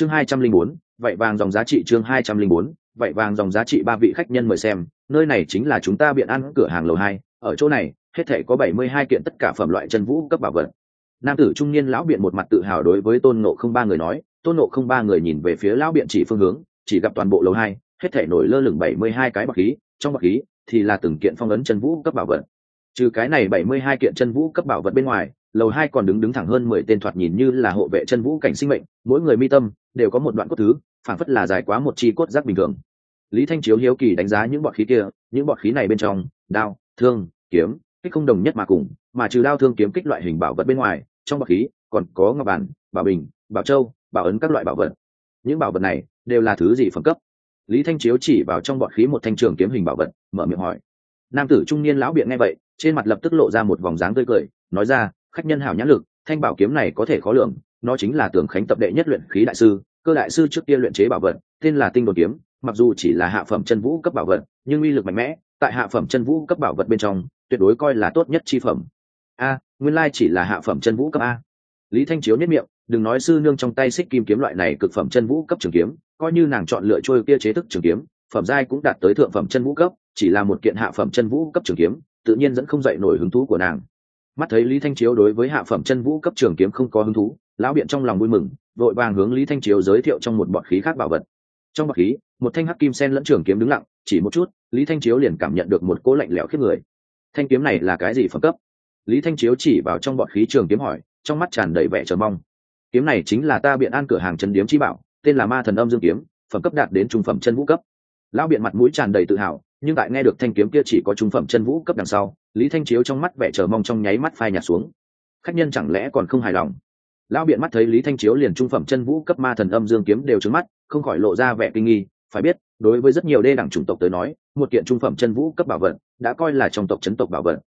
chương hai trăm linh bốn, vậy vàng dòng giá trị chương hai trăm linh bốn, vậy vàng dòng giá trị ba vị khách nhân mời xem, nơi này chính là chúng ta biện ăn cửa hàng lầu hai, ở chỗ này, hết thể có bảy mươi hai kiện tất cả phẩm loại chân vũ cấp bảo vật. Nam tử trung niên lão biện một mặt tự hào đối với tôn nộ không ba người nói, tôn nộ không ba người nhìn về phía lão biện chỉ phương hướng, chỉ gặp toàn bộ lầu hai, hết thể nổi lơ lửng bảy mươi hai cái bọc khí, trong bọc khí thì là từng kiện phong ấn chân vũ cấp bảo vật. Trừ cái này bảy mươi hai kiện chân vũ cấp bảo vật bên ngoài lầu hai còn đứng đứng thẳng hơn mười tên thoạt nhìn như là hộ vệ chân vũ cảnh sinh mệnh, mỗi người mi tâm đều có một đoạn cốt thứ phản phất là dài quá một chi cốt giác bình thường. Lý thanh chiếu hiếu kỳ đánh giá những bọt khí kia, những bọt khí này bên trong, đao, thương, kiếm, kích không đồng nhất mà cùng, mà trừ đao thương kiếm kích loại hình bảo vật bên ngoài, trong bọt khí còn có ngọc bản, bảo bình, bảo châu, bảo ấn các loại bảo vật. Những bảo vật này đều là thứ gì phẩm cấp? Lý thanh chiếu chỉ vào trong bọt khí một thanh trường kiếm hình bảo vật, mở miệng hỏi. Nam tử trung niên lão biện nghe vậy, trên mặt lập tức lộ ra một vòng dáng tươi cười, nói ra khách nhân hảo nhãn lực, thanh bảo kiếm này có thể khó lường, nó chính là tưởng khánh tập đệ nhất luyện khí đại sư, cơ đại sư trước kia luyện chế bảo vật, tên là tinh đồn kiếm, mặc dù chỉ là hạ phẩm chân vũ cấp bảo vật, nhưng uy lực mạnh mẽ, tại hạ phẩm chân vũ cấp bảo vật bên trong, tuyệt đối coi là tốt nhất chi phẩm. A, nguyên lai chỉ là hạ phẩm chân vũ cấp a. Lý thanh chiếu nhất miệng, đừng nói sư nương trong tay xích kim kiếm loại này cực phẩm chân vũ cấp trường kiếm, coi như nàng chọn lựa trôi kia chế thức trường kiếm, phẩm giai cũng đạt tới thượng phẩm chân vũ cấp, chỉ là một kiện hạ phẩm chân vũ cấp trường kiếm, tự nhiên dẫn không dậy nổi hứng thú của nàng mắt thấy lý thanh chiếu đối với hạ phẩm chân vũ cấp trường kiếm không có hứng thú, lão biện trong lòng vui mừng, vội vàng hướng lý thanh chiếu giới thiệu trong một bọt khí khác bảo vật. Trong bọt khí, một thanh hắc kim sen lẫn trường kiếm đứng lặng, chỉ một chút, lý thanh chiếu liền cảm nhận được một cỗ lạnh lẽo khiếp người. Thanh kiếm này là cái gì phẩm cấp? Lý thanh chiếu chỉ vào trong bọt khí trường kiếm hỏi, trong mắt tràn đầy vẻ chờ mong. Kiếm này chính là ta biện an cửa hàng chân điếm chi bảo, tên là ma thần âm dương kiếm, phẩm cấp đạt đến trung phẩm chân vũ cấp. Lão biện mặt mũi tràn đầy tự hào, nhưng tại nghe được thanh kiếm kia chỉ có trung phẩm chân vũ cấp đằng sau lý thanh chiếu trong mắt vẻ chờ mong trong nháy mắt phai nhạt xuống. Khách nhân chẳng lẽ còn không hài lòng? Lão biện mắt thấy lý thanh chiếu liền trung phẩm chân vũ cấp ma thần âm dương kiếm đều trứng mắt, không khỏi lộ ra vẻ kinh nghi. Phải biết, đối với rất nhiều đê đẳng chủng tộc tới nói, một kiện trung phẩm chân vũ cấp bảo vật đã coi là trong tộc chấn tộc bảo vật.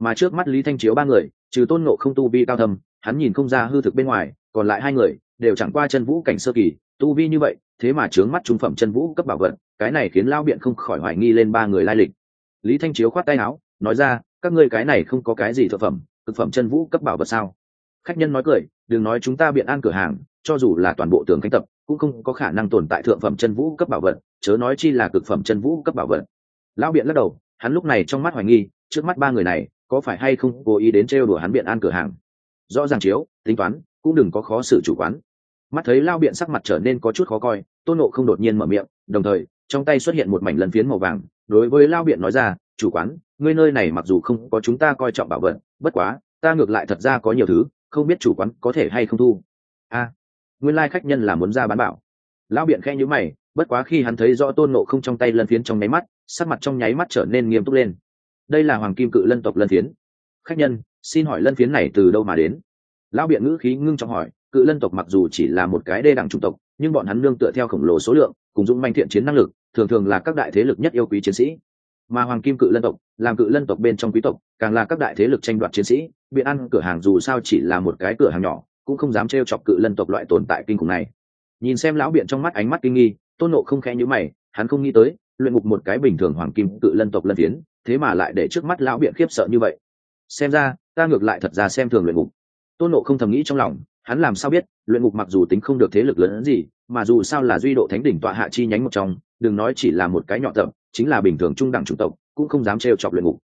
Mà trước mắt lý thanh chiếu ba người, trừ tôn nộ không tu vi cao thâm, hắn nhìn không ra hư thực bên ngoài, còn lại hai người đều chẳng qua chân vũ cảnh sơ kỳ, tu vi như vậy, thế mà trướng mắt trung phẩm chân vũ cấp bảo vật, cái này khiến lao biện không khỏi hoài nghi lên ba người lai lịch. Lý thanh chiếu khoát tay áo, nói ra các ngươi cái này không có cái gì thực phẩm thực phẩm chân vũ cấp bảo vật sao? Khách nhân nói cười, đừng nói chúng ta biện an cửa hàng, cho dù là toàn bộ tường cánh tập, cũng không có khả năng tồn tại thượng phẩm chân vũ cấp bảo vật, chớ nói chi là cực phẩm chân vũ cấp bảo vật. Lão biện lắc đầu, hắn lúc này trong mắt hoài nghi, trước mắt ba người này, có phải hay không cố ý đến trêu đùa hắn biện an cửa hàng? Rõ ràng chiếu, tính toán, cũng đừng có khó xử chủ quán. Mắt thấy lao biện sắc mặt trở nên có chút khó coi, tôn nộ không đột nhiên mở miệng, đồng thời, trong tay xuất hiện một mảnh lân phiến màu vàng, đối với lao biện nói ra, chủ quán ngươi nơi này mặc dù không có chúng ta coi trọng bảo vật, bất quá, ta ngược lại thật ra có nhiều thứ, không biết chủ quán có thể hay không thu. A, nguyên lai khách nhân là muốn ra bán bảo. Lão biện khe nhữ mày, bất quá khi hắn thấy rõ tôn nộ không trong tay lân phiến trong nháy mắt, sắc mặt trong nháy mắt trở nên nghiêm túc lên. Đây là hoàng kim cự lân tộc lân phiến. Khách nhân, xin hỏi lân phiến này từ đâu mà đến? Lão biện ngữ khí ngưng trọng hỏi, cự lân tộc mặc dù chỉ là một cái đê đẳng trung tộc, nhưng bọn hắn nương tựa theo khổng lồ số lượng, cùng dũng manh thiện chiến năng lực, thường thường là các đại thế lực nhất yêu quý chiến sĩ mà hoàng kim cự lân tộc, làm cự lân tộc bên trong quý tộc, càng là các đại thế lực tranh đoạt chiến sĩ, biện ăn cửa hàng dù sao chỉ là một cái cửa hàng nhỏ, cũng không dám trêu chọc cự lân tộc loại tồn tại kinh khủng này. Nhìn xem lão biện trong mắt ánh mắt kinh nghi, tôn nộ không khẽ nhữ mày, hắn không nghĩ tới, luyện ngục một cái bình thường hoàng kim cự lân tộc lân tiến thế mà lại để trước mắt lão biện khiếp sợ như vậy. Xem ra, ta ngược lại thật ra xem thường luyện ngục. Tôn nộ không thầm nghĩ trong lòng, hắn làm sao biết, luyện ngục mặc dù tính không được thế lực lớn hơn gì, mà dù sao là duy độ thánh đỉnh tọa hạ chi nhánh một trong, đừng nói chỉ là một cái nhỏ tập chính là bình thường trung đẳng chủng tộc, cũng không dám trêu chọc luyện ngục.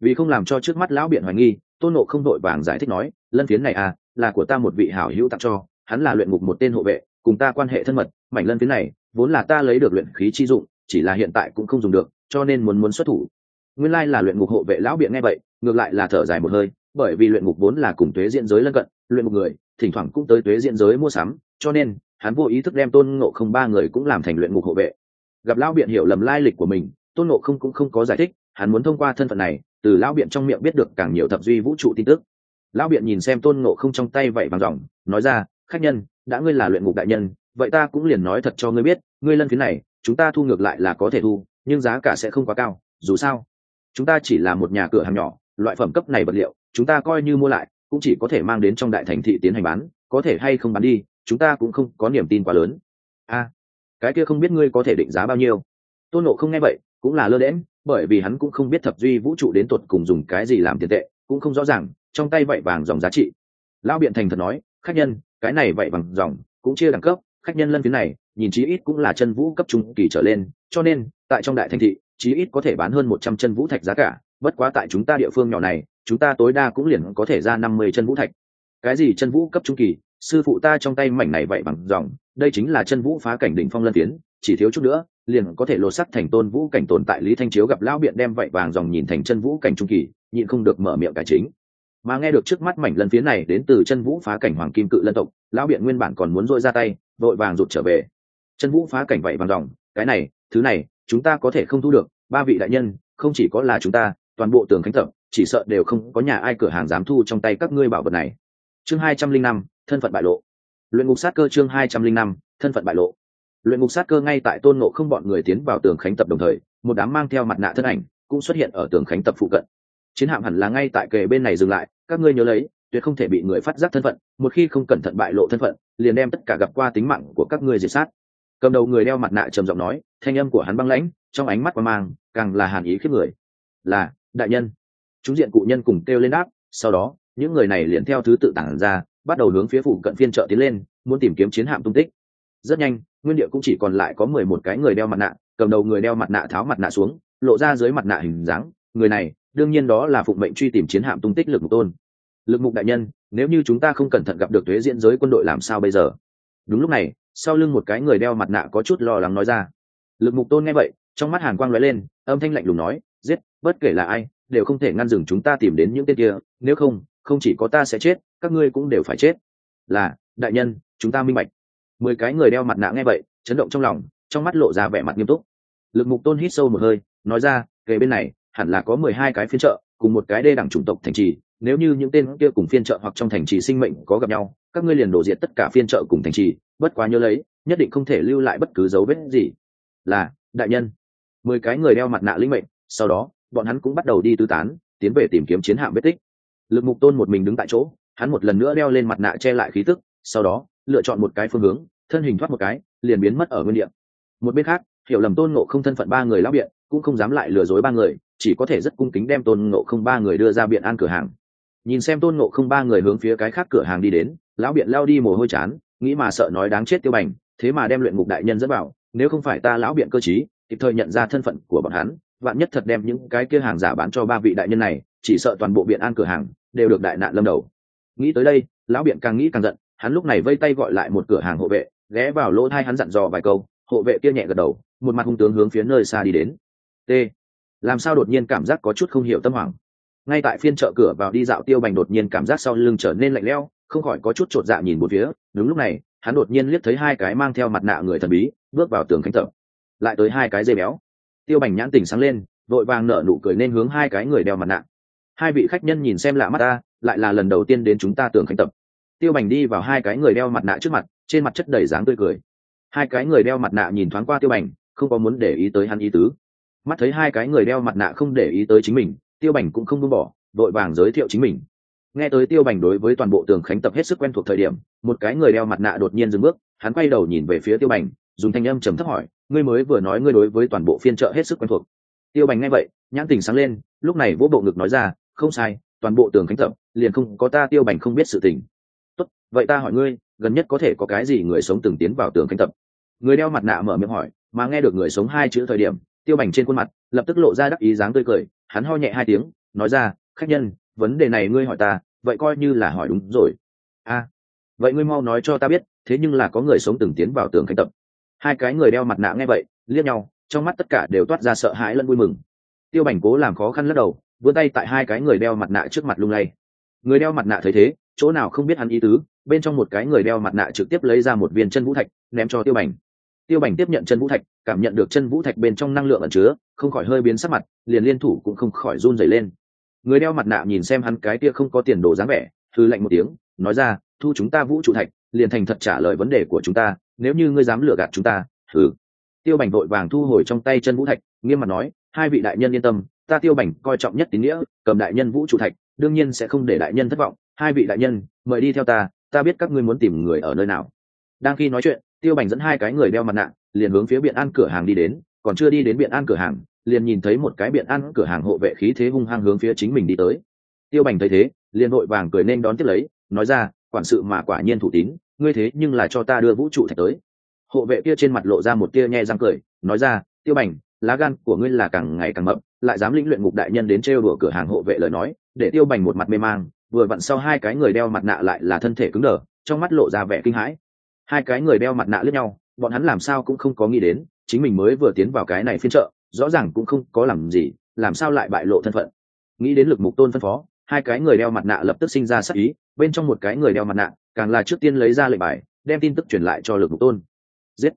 Vì không làm cho trước mắt lão biện hoài nghi, tôn nộ không đội vàng giải thích nói, lân phiến này à là của ta một vị hảo hữu tặng cho, hắn là luyện ngục một tên hộ vệ, cùng ta quan hệ thân mật, mảnh lân phiến này, vốn là ta lấy được luyện khí chi dụng, chỉ là hiện tại cũng không dùng được, cho nên muốn muốn xuất thủ. Nguyên lai là luyện ngục hộ vệ lão biện nghe vậy, ngược lại là thở dài một hơi, bởi vì luyện ngục vốn là cùng tuế diện giới lân cận, luyện ngục người, thỉnh thoảng cũng tới tuế diện giới mua sắm, cho nên hắn vô ý thức đem tôn ngộ không ba người cũng làm thành luyện ngục hộ vệ gặp lão biện hiểu lầm lai lịch của mình, tôn ngộ không cũng không có giải thích, hắn muốn thông qua thân phận này, từ lão biện trong miệng biết được càng nhiều thập duy vũ trụ tin tức. Lão biện nhìn xem tôn ngộ không trong tay vậy vàng dòng nói ra, khách nhân, đã ngươi là luyện ngục đại nhân, vậy ta cũng liền nói thật cho ngươi biết, ngươi lân phiến này, chúng ta thu ngược lại là có thể thu, nhưng giá cả sẽ không quá cao, dù sao, chúng ta chỉ là một nhà cửa hàng nhỏ, loại phẩm cấp này vật liệu, chúng ta coi như mua lại, cũng chỉ có thể mang đến trong đại thành thị tiến hành bán, có thể hay không bán đi, chúng ta cũng không có niềm tin quá lớn. A cái kia không biết ngươi có thể định giá bao nhiêu. Tôn nộ không nghe vậy, cũng là lơ đễm bởi vì hắn cũng không biết thập duy vũ trụ đến tột cùng dùng cái gì làm tiền tệ, cũng không rõ ràng, trong tay vậy vàng dòng giá trị. Lão biện thành thật nói, khách nhân, cái này vậy bằng dòng, cũng chia đẳng cấp, khách nhân lân phiến này, nhìn chí ít cũng là chân vũ cấp trung kỳ trở lên, cho nên, tại trong đại thành thị, chí ít có thể bán hơn một trăm chân vũ thạch giá cả, bất quá tại chúng ta địa phương nhỏ này, chúng ta tối đa cũng liền có thể ra năm mươi chân vũ thạch. Cái gì chân vũ cấp trung kỳ? Sư phụ ta trong tay mảnh này vậy bằng dòng đây chính là chân vũ phá cảnh đỉnh phong lân tiến, chỉ thiếu chút nữa, liền có thể lột sắc thành tôn vũ cảnh tồn tại lý thanh chiếu gặp lão biện đem vậy vàng dòng nhìn thành chân vũ cảnh trung kỳ, nhịn không được mở miệng cải chính. Mà nghe được trước mắt mảnh lân phía này đến từ chân vũ phá cảnh hoàng kim cự lân tộc, lão biện nguyên bản còn muốn dội ra tay, vội vàng rụt trở về. Chân vũ phá cảnh vậy vàng dòng, cái này, thứ này, chúng ta có thể không thu được, ba vị đại nhân, không chỉ có là chúng ta, toàn bộ tường khánh tập chỉ sợ đều không có nhà ai cửa hàng dám thu trong tay các ngươi bảo vật này. Chương hai trăm linh năm, thân phận bại lộ luyện ngục sát cơ chương hai trăm linh năm, thân phận bại lộ. Luyện ngục sát cơ ngay tại tôn nộ không bọn người tiến vào tường khánh tập đồng thời, một đám mang theo mặt nạ thân ảnh cũng xuất hiện ở tường khánh tập phụ cận. Chiến hạm hẳn là ngay tại kề bên này dừng lại, các ngươi nhớ lấy, tuyệt không thể bị người phát giác thân phận, một khi không cẩn thận bại lộ thân phận, liền đem tất cả gặp qua tính mạng của các ngươi diệt sát. Cầm đầu người đeo mặt nạ trầm giọng nói, thanh âm của hắn băng lãnh, trong ánh mắt qua mang, càng là hàn ý khiếp người. Là, đại nhân. Chúng diện cụ nhân cùng kêu lên đáp, sau đó, những người này liền theo thứ tự tản ra bắt đầu hướng phía phụ cận phiên trợ tiến lên, muốn tìm kiếm chiến hạm tung tích. Rất nhanh, nguyên địa cũng chỉ còn lại có mười một cái người đeo mặt nạ, cầm đầu người đeo mặt nạ tháo mặt nạ xuống, lộ ra dưới mặt nạ hình dáng. Người này, đương nhiên đó là phụng mệnh truy tìm chiến hạm tung tích lực mục tôn. Lực mục đại nhân, nếu như chúng ta không cẩn thận gặp được thuế diễn giới quân đội làm sao bây giờ? Đúng lúc này, sau lưng một cái người đeo mặt nạ có chút lo lắng nói ra. Lực mục tôn nghe vậy, trong mắt hàn quang lóe lên, âm thanh lạnh lùng nói, giết, bất kể là ai, đều không thể ngăn dừng chúng ta tìm đến những tên kia, nếu không không chỉ có ta sẽ chết các ngươi cũng đều phải chết. Là, đại nhân, chúng ta minh bạch. Mười cái người đeo mặt nạ nghe vậy, chấn động trong lòng, trong mắt lộ ra vẻ mặt nghiêm túc. Lực mục tôn hít sâu một hơi, nói ra, kề bên này, hẳn là có mười hai cái phiên trợ cùng một cái đê đẳng chủng tộc thành trì. Nếu như những tên kia cùng phiên trợ hoặc trong thành trì sinh mệnh có gặp nhau, các ngươi liền đổ diệt tất cả phiên trợ cùng thành trì, bất quá nhớ lấy, nhất định không thể lưu lại bất cứ dấu vết gì. Là, đại nhân. Mười cái người đeo mặt nạ linh mệnh, sau đó, bọn hắn cũng bắt đầu đi tư tán, tiến về tìm kiếm chiến hạm vết tích. Lực mục tôn một mình đứng tại chỗ hắn một lần nữa đeo lên mặt nạ che lại khí tức, sau đó, lựa chọn một cái phương hướng, thân hình thoát một cái, liền biến mất ở nguyên địa. Một bên khác, hiểu lầm tôn ngộ không thân phận ba người lão biện, cũng không dám lại lừa dối ba người, chỉ có thể rất cung kính đem tôn ngộ không ba người đưa ra biện an cửa hàng. Nhìn xem tôn ngộ không ba người hướng phía cái khác cửa hàng đi đến, lão biện lao đi mồ hôi chán, nghĩ mà sợ nói đáng chết tiêu bành, thế mà đem luyện ngục đại nhân dẫn vào, nếu không phải ta lão biện cơ chí kịp thời nhận ra thân phận của bọn hắn, vạn nhất thật đem những cái kia hàng giả bán cho ba vị đại nhân này, chỉ sợ toàn bộ biện an cửa hàng đều được đại nạn lâm đầu nghĩ tới đây, lão biện càng nghĩ càng giận, hắn lúc này vây tay gọi lại một cửa hàng hộ vệ, ghé vào lỗ thai hắn dặn dò vài câu, hộ vệ kia nhẹ gật đầu, một mặt hung tướng hướng phía nơi xa đi đến. T. Làm sao đột nhiên cảm giác có chút không hiểu tâm hoảng? Ngay tại phiên chợ cửa vào đi dạo tiêu bành đột nhiên cảm giác sau lưng trở nên lạnh lẽo, không khỏi có chút chột dạ nhìn một phía, đúng lúc này, hắn đột nhiên liếc thấy hai cái mang theo mặt nạ người thần bí, bước vào tường khánh tập lại tới hai cái dây béo. Tiêu bành nhãn tình sáng lên, vội vàng nở nụ cười nên hướng hai cái người đeo mặt nạ. Hai vị khách nhân nhìn xem lạ mắt ta lại là lần đầu tiên đến chúng ta tường khánh tập. Tiêu bành đi vào hai cái người đeo mặt nạ trước mặt, trên mặt chất đầy dáng tươi cười. Hai cái người đeo mặt nạ nhìn thoáng qua tiêu bành, không có muốn để ý tới hắn ý tứ. Mắt thấy hai cái người đeo mặt nạ không để ý tới chính mình, tiêu bành cũng không buông bỏ, vội vàng giới thiệu chính mình. Nghe tới tiêu bành đối với toàn bộ tường khánh tập hết sức quen thuộc thời điểm, một cái người đeo mặt nạ đột nhiên dừng bước, hắn quay đầu nhìn về phía tiêu bành, dùng thanh âm trầm thấp hỏi, ngươi mới vừa nói ngươi đối với toàn bộ phiên trợ hết sức quen thuộc. Tiêu bành nghe vậy, nhãn tình sáng lên, lúc này vỗ bộ ngực nói ra, không sai toàn bộ tường khánh tập liền không có ta tiêu bành không biết sự tình. Tốt, vậy ta hỏi ngươi, gần nhất có thể có cái gì người sống từng tiến vào tường khánh tập người đeo mặt nạ mở miệng hỏi, mà nghe được người sống hai chữ thời điểm, tiêu bành trên khuôn mặt lập tức lộ ra đắc ý dáng tươi cười, hắn ho nhẹ hai tiếng, nói ra, khách nhân, vấn đề này ngươi hỏi ta, vậy coi như là hỏi đúng rồi. A, vậy ngươi mau nói cho ta biết, thế nhưng là có người sống từng tiến vào tường khánh tập hai cái người đeo mặt nạ nghe vậy, liếc nhau, trong mắt tất cả đều toát ra sợ hãi lẫn vui mừng. Tiêu bành cố làm khó khăn lắc đầu vươn tay tại hai cái người đeo mặt nạ trước mặt lung lay. Người đeo mặt nạ thấy thế, chỗ nào không biết hắn ý tứ, bên trong một cái người đeo mặt nạ trực tiếp lấy ra một viên chân vũ thạch, ném cho tiêu bành. Tiêu bành tiếp nhận chân vũ thạch, cảm nhận được chân vũ thạch bên trong năng lượng ẩn chứa, không khỏi hơi biến sắc mặt, liền liên thủ cũng không khỏi run dày lên. Người đeo mặt nạ nhìn xem hắn cái kia không có tiền đồ dáng vẻ thư lạnh một tiếng, nói ra, thu chúng ta vũ trụ thạch, liền thành thật trả lời vấn đề của chúng ta, nếu như ngươi dám lừa gạt chúng ta thử tiêu bành vội vàng thu hồi trong tay chân vũ thạch, nghiêm mặt nói hai vị đại nhân yên tâm, ta tiêu bảnh coi trọng nhất tín nghĩa, cầm đại nhân vũ trụ thạch, đương nhiên sẽ không để đại nhân thất vọng. Hai vị đại nhân, mời đi theo ta ta biết các ngươi muốn tìm người ở nơi nào. Đang khi nói chuyện, tiêu bảnh dẫn hai cái người đeo mặt nạ, liền hướng phía biện an cửa hàng đi đến. Còn chưa đi đến biện an cửa hàng, liền nhìn thấy một cái biện an cửa hàng hộ vệ khí thế hung hăng hướng phía chính mình đi tới. Tiêu bảnh thấy thế, liền vội vàng cười nên đón tiếp lấy, nói ra, quản sự mà quả nhiên thủ tín, ngươi thế nhưng là cho ta đưa vũ trụ thạch tới. Hộ vệ kia trên mặt lộ ra một tia nhe răng cười, nói ra, tiêu bảnh lá gan của ngươi là càng ngày càng mập, lại dám lĩnh luyện ngục đại nhân đến trêu đùa cửa hàng hộ vệ lời nói, để tiêu bành một mặt mê mang, vừa vặn sau hai cái người đeo mặt nạ lại là thân thể cứng đờ, trong mắt lộ ra vẻ kinh hãi. Hai cái người đeo mặt nạ lướt nhau, bọn hắn làm sao cũng không có nghĩ đến, chính mình mới vừa tiến vào cái này phiên trợ rõ ràng cũng không có làm gì, làm sao lại bại lộ thân phận. Nghĩ đến lực mục tôn phân phó, hai cái người đeo mặt nạ lập tức sinh ra sắc ý, bên trong một cái người đeo mặt nạ, càng là trước tiên lấy ra lệnh bài, đem tin tức truyền lại cho lực mục tôn. Giết!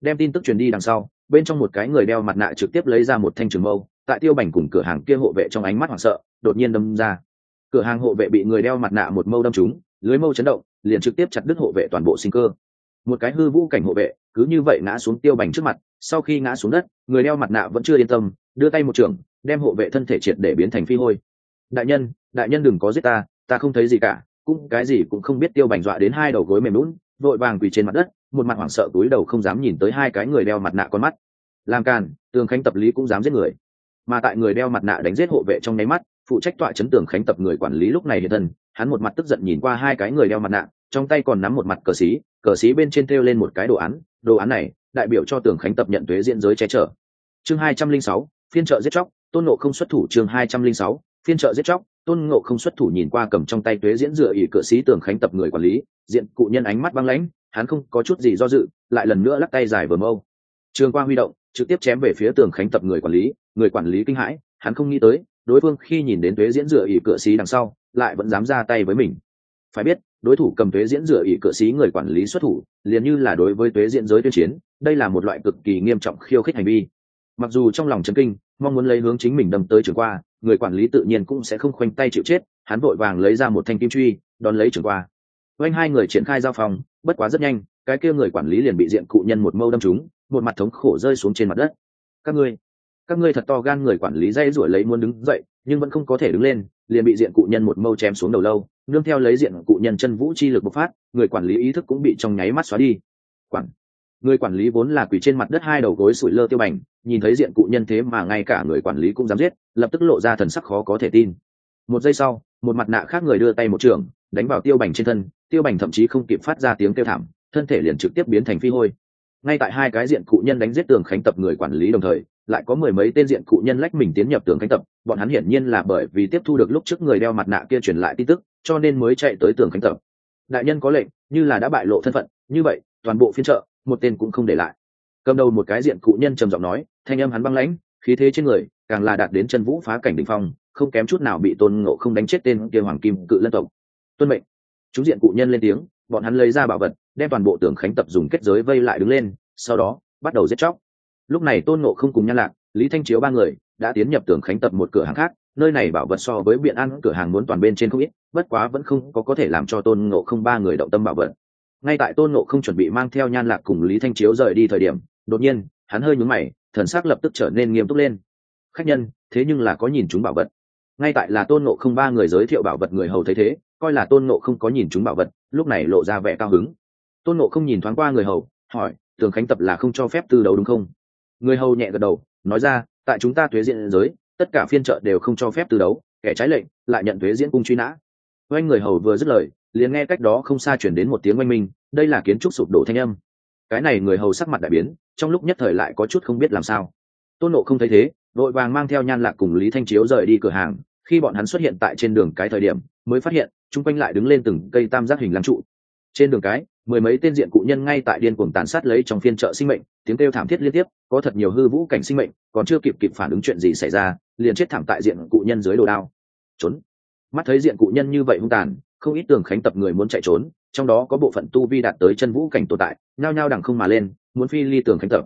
Đem tin tức truyền đi đằng sau bên trong một cái người đeo mặt nạ trực tiếp lấy ra một thanh trường mâu, tại tiêu bành cùng cửa hàng kia hộ vệ trong ánh mắt hoảng sợ, đột nhiên đâm ra. Cửa hàng hộ vệ bị người đeo mặt nạ một mâu đâm trúng, lưới mâu chấn động, liền trực tiếp chặt đứt hộ vệ toàn bộ sinh cơ. Một cái hư vũ cảnh hộ vệ, cứ như vậy ngã xuống tiêu bành trước mặt, sau khi ngã xuống đất, người đeo mặt nạ vẫn chưa yên tâm, đưa tay một trường, đem hộ vệ thân thể triệt để biến thành phi hôi. Đại nhân đại nhân đừng có giết ta ta không thấy gì cả, cũng cái gì cũng không biết. Tiêu bành dọa đến hai đầu gối mềm lún vội vàng quỳ trên mặt đất một mặt hoảng sợ cúi đầu không dám nhìn tới hai cái người đeo mặt nạ con mắt. Làm càn, tường khánh tập lý cũng dám giết người. Mà tại người đeo mặt nạ đánh giết hộ vệ trong nháy mắt, phụ trách tọa chấn tường khánh tập người quản lý lúc này hiện thân, hắn một mặt tức giận nhìn qua hai cái người đeo mặt nạ, trong tay còn nắm một mặt cờ xí cờ xí bên trên thêu lên một cái đồ án đồ án này, đại biểu cho tường khánh tập nhận thuế diễn giới che chở. Chương hai trăm linh sáu, phiên trợ giết chóc, tôn nộ không xuất thủ chương hai trăm linh sáu, phiên trợ giết chóc, tôn ngộ không xuất thủ nhìn qua cầm trong tay thuế diễn dựa ỉ cửa sĩ tường khánh tập người quản lý, diện cụ nhân ánh mắt băng lãnh hắn không có chút gì do dự, lại lần nữa lắc tay dài vờ mâu. Trường quang huy động, trực tiếp chém về phía tường khánh tập người quản lý, người quản lý kinh hãi, hắn không nghĩ tới, đối phương khi nhìn đến thuế diễn dựa ỉ cửa sĩ đằng sau, lại vẫn dám ra tay với mình. Phải biết, đối thủ cầm thuế diễn dựa ỉ cửa sĩ người quản lý xuất thủ, liền như là đối với thuế diễn giới tuyên chiến, đây là một loại cực kỳ nghiêm trọng khiêu khích hành vi. Mặc dù trong lòng chân kinh, mong muốn lấy hướng chính mình đâm tới trường qua, người quản lý tự nhiên cũng sẽ không khoanh tay chịu chết, hắn vội vàng lấy ra một thanh kim truy, đón lấy trường qua oanh hai người triển khai giao phòng, bất quá rất nhanh, cái kia người quản lý liền bị diện cụ nhân một mâu đâm trúng, một mặt thống khổ rơi xuống trên mặt đất. Các ngươi các ngươi thật to gan người quản lý dây rủi lấy muốn đứng dậy, nhưng vẫn không có thể đứng lên, liền bị diện cụ nhân một mâu chém xuống đầu lâu, nương theo lấy diện cụ nhân chân vũ chi lực bộc phát, người quản lý ý thức cũng bị trong nháy mắt xóa đi. Quản, người quản lý vốn là quỷ trên mặt đất hai đầu gối sủi lơ tiêu bành, nhìn thấy diện cụ nhân thế mà ngay cả người quản lý cũng dám giết, lập tức lộ ra thần sắc khó có thể tin. Một giây sau, một mặt nạ khác người đưa tay một trường, đánh vào tiêu bành trên thân tiêu bành thậm chí không kịp phát ra tiếng kêu thảm, thân thể liền trực tiếp biến thành phi hôi. Ngay tại hai cái diện cụ nhân đánh giết tường khánh tập người quản lý đồng thời, lại có mười mấy tên diện cụ nhân lách mình tiến nhập tường khánh tập. Bọn hắn hiển nhiên là bởi vì tiếp thu được lúc trước người đeo mặt nạ kia truyền lại tin tức, cho nên mới chạy tới tường khánh tập. Đại nhân có lệnh, như là đã bại lộ thân phận, như vậy, toàn bộ phiên trợ một tên cũng không để lại. Cầm đầu một cái diện cụ nhân trầm giọng nói, thanh âm hắn băng lãnh, khí thế trên người, càng là đạt đến chân vũ phá cảnh đ ỉ n h phong, không kém chút nào bị tôn ngộ không đánh chết tên kia hoàng kim cự lân tộc. Tuân mệnh chúng diện cụ nhân lên tiếng, bọn hắn lấy ra bảo vật, đem toàn bộ tường khánh tập dùng kết giới vây lại đứng lên, sau đó, bắt đầu giết chóc. Lúc này tôn ngộ không cùng nhan lạc, lý thanh chiếu ba người, đã tiến nhập tường khánh tập một cửa hàng khác, nơi này bảo vật so với biện ăn cửa hàng muốn toàn bên trên không ít, bất quá vẫn không có có thể làm cho tôn ngộ không ba người động tâm bảo vật. Ngay tại tôn ngộ không chuẩn bị mang theo nhan lạc cùng lý thanh chiếu rời đi thời điểm, đột nhiên, hắn hơi nhúng mày, thần s ắ c lập tức trở nên nghiêm túc lên. Khách nhân, thế nhưng là có nhìn chúng bảo vật ngay tại là tôn nộ không ba người giới thiệu bảo vật người hầu thấy thế, coi là tôn nộ không có nhìn chúng bảo vật, lúc này lộ ra vẻ cao hứng. Tôn nộ không nhìn thoáng qua người hầu, hỏi, tường khánh tập là không cho phép tư đấu đúng không? Người hầu nhẹ gật đầu, nói ra, tại chúng ta thuế diện giới, tất cả phiên trợ đều không cho phép tư đấu, kẻ trái lệnh, lại nhận thuế diễn cung truy nã. Oanh người hầu vừa dứt lời, liền nghe cách đó không xa chuyển đến một tiếng oanh minh, đây là kiến trúc sụp đổ thanh âm. Cái này người hầu sắc mặt đại biến, trong lúc nhất thời lại có chút không biết làm sao. Tôn nộ không thấy thế vội vàng mang theo nhan lạc cùng lý thanh chiếu rời đi cửa hàng, khi bọn hắn xuất hiện tại trên đường cái thời điểm, mới phát hiện, chung quanh lại đứng lên từng cây tam giác hình lăng trụ. Trên đường cái, mười mấy tên diện cụ nhân ngay tại điên cuồng tàn sát lấy trong phiên chợ sinh mệnh, tiếng kêu thảm thiết liên tiếp, có thật nhiều hư vũ cảnh sinh mệnh, còn chưa kịp kịp phản ứng chuyện gì xảy ra, liền chết thảm tại diện cụ nhân dưới đồ đao. Trốn. Mắt thấy diện cụ nhân như vậy hung tàn, không ít tường khánh tập người muốn chạy trốn, trong đó có bộ phận tu vi đạt tới chân vũ cảnh tồn tại, nhao nhao đằng không mà lên, muốn phi ly tường khánh tập.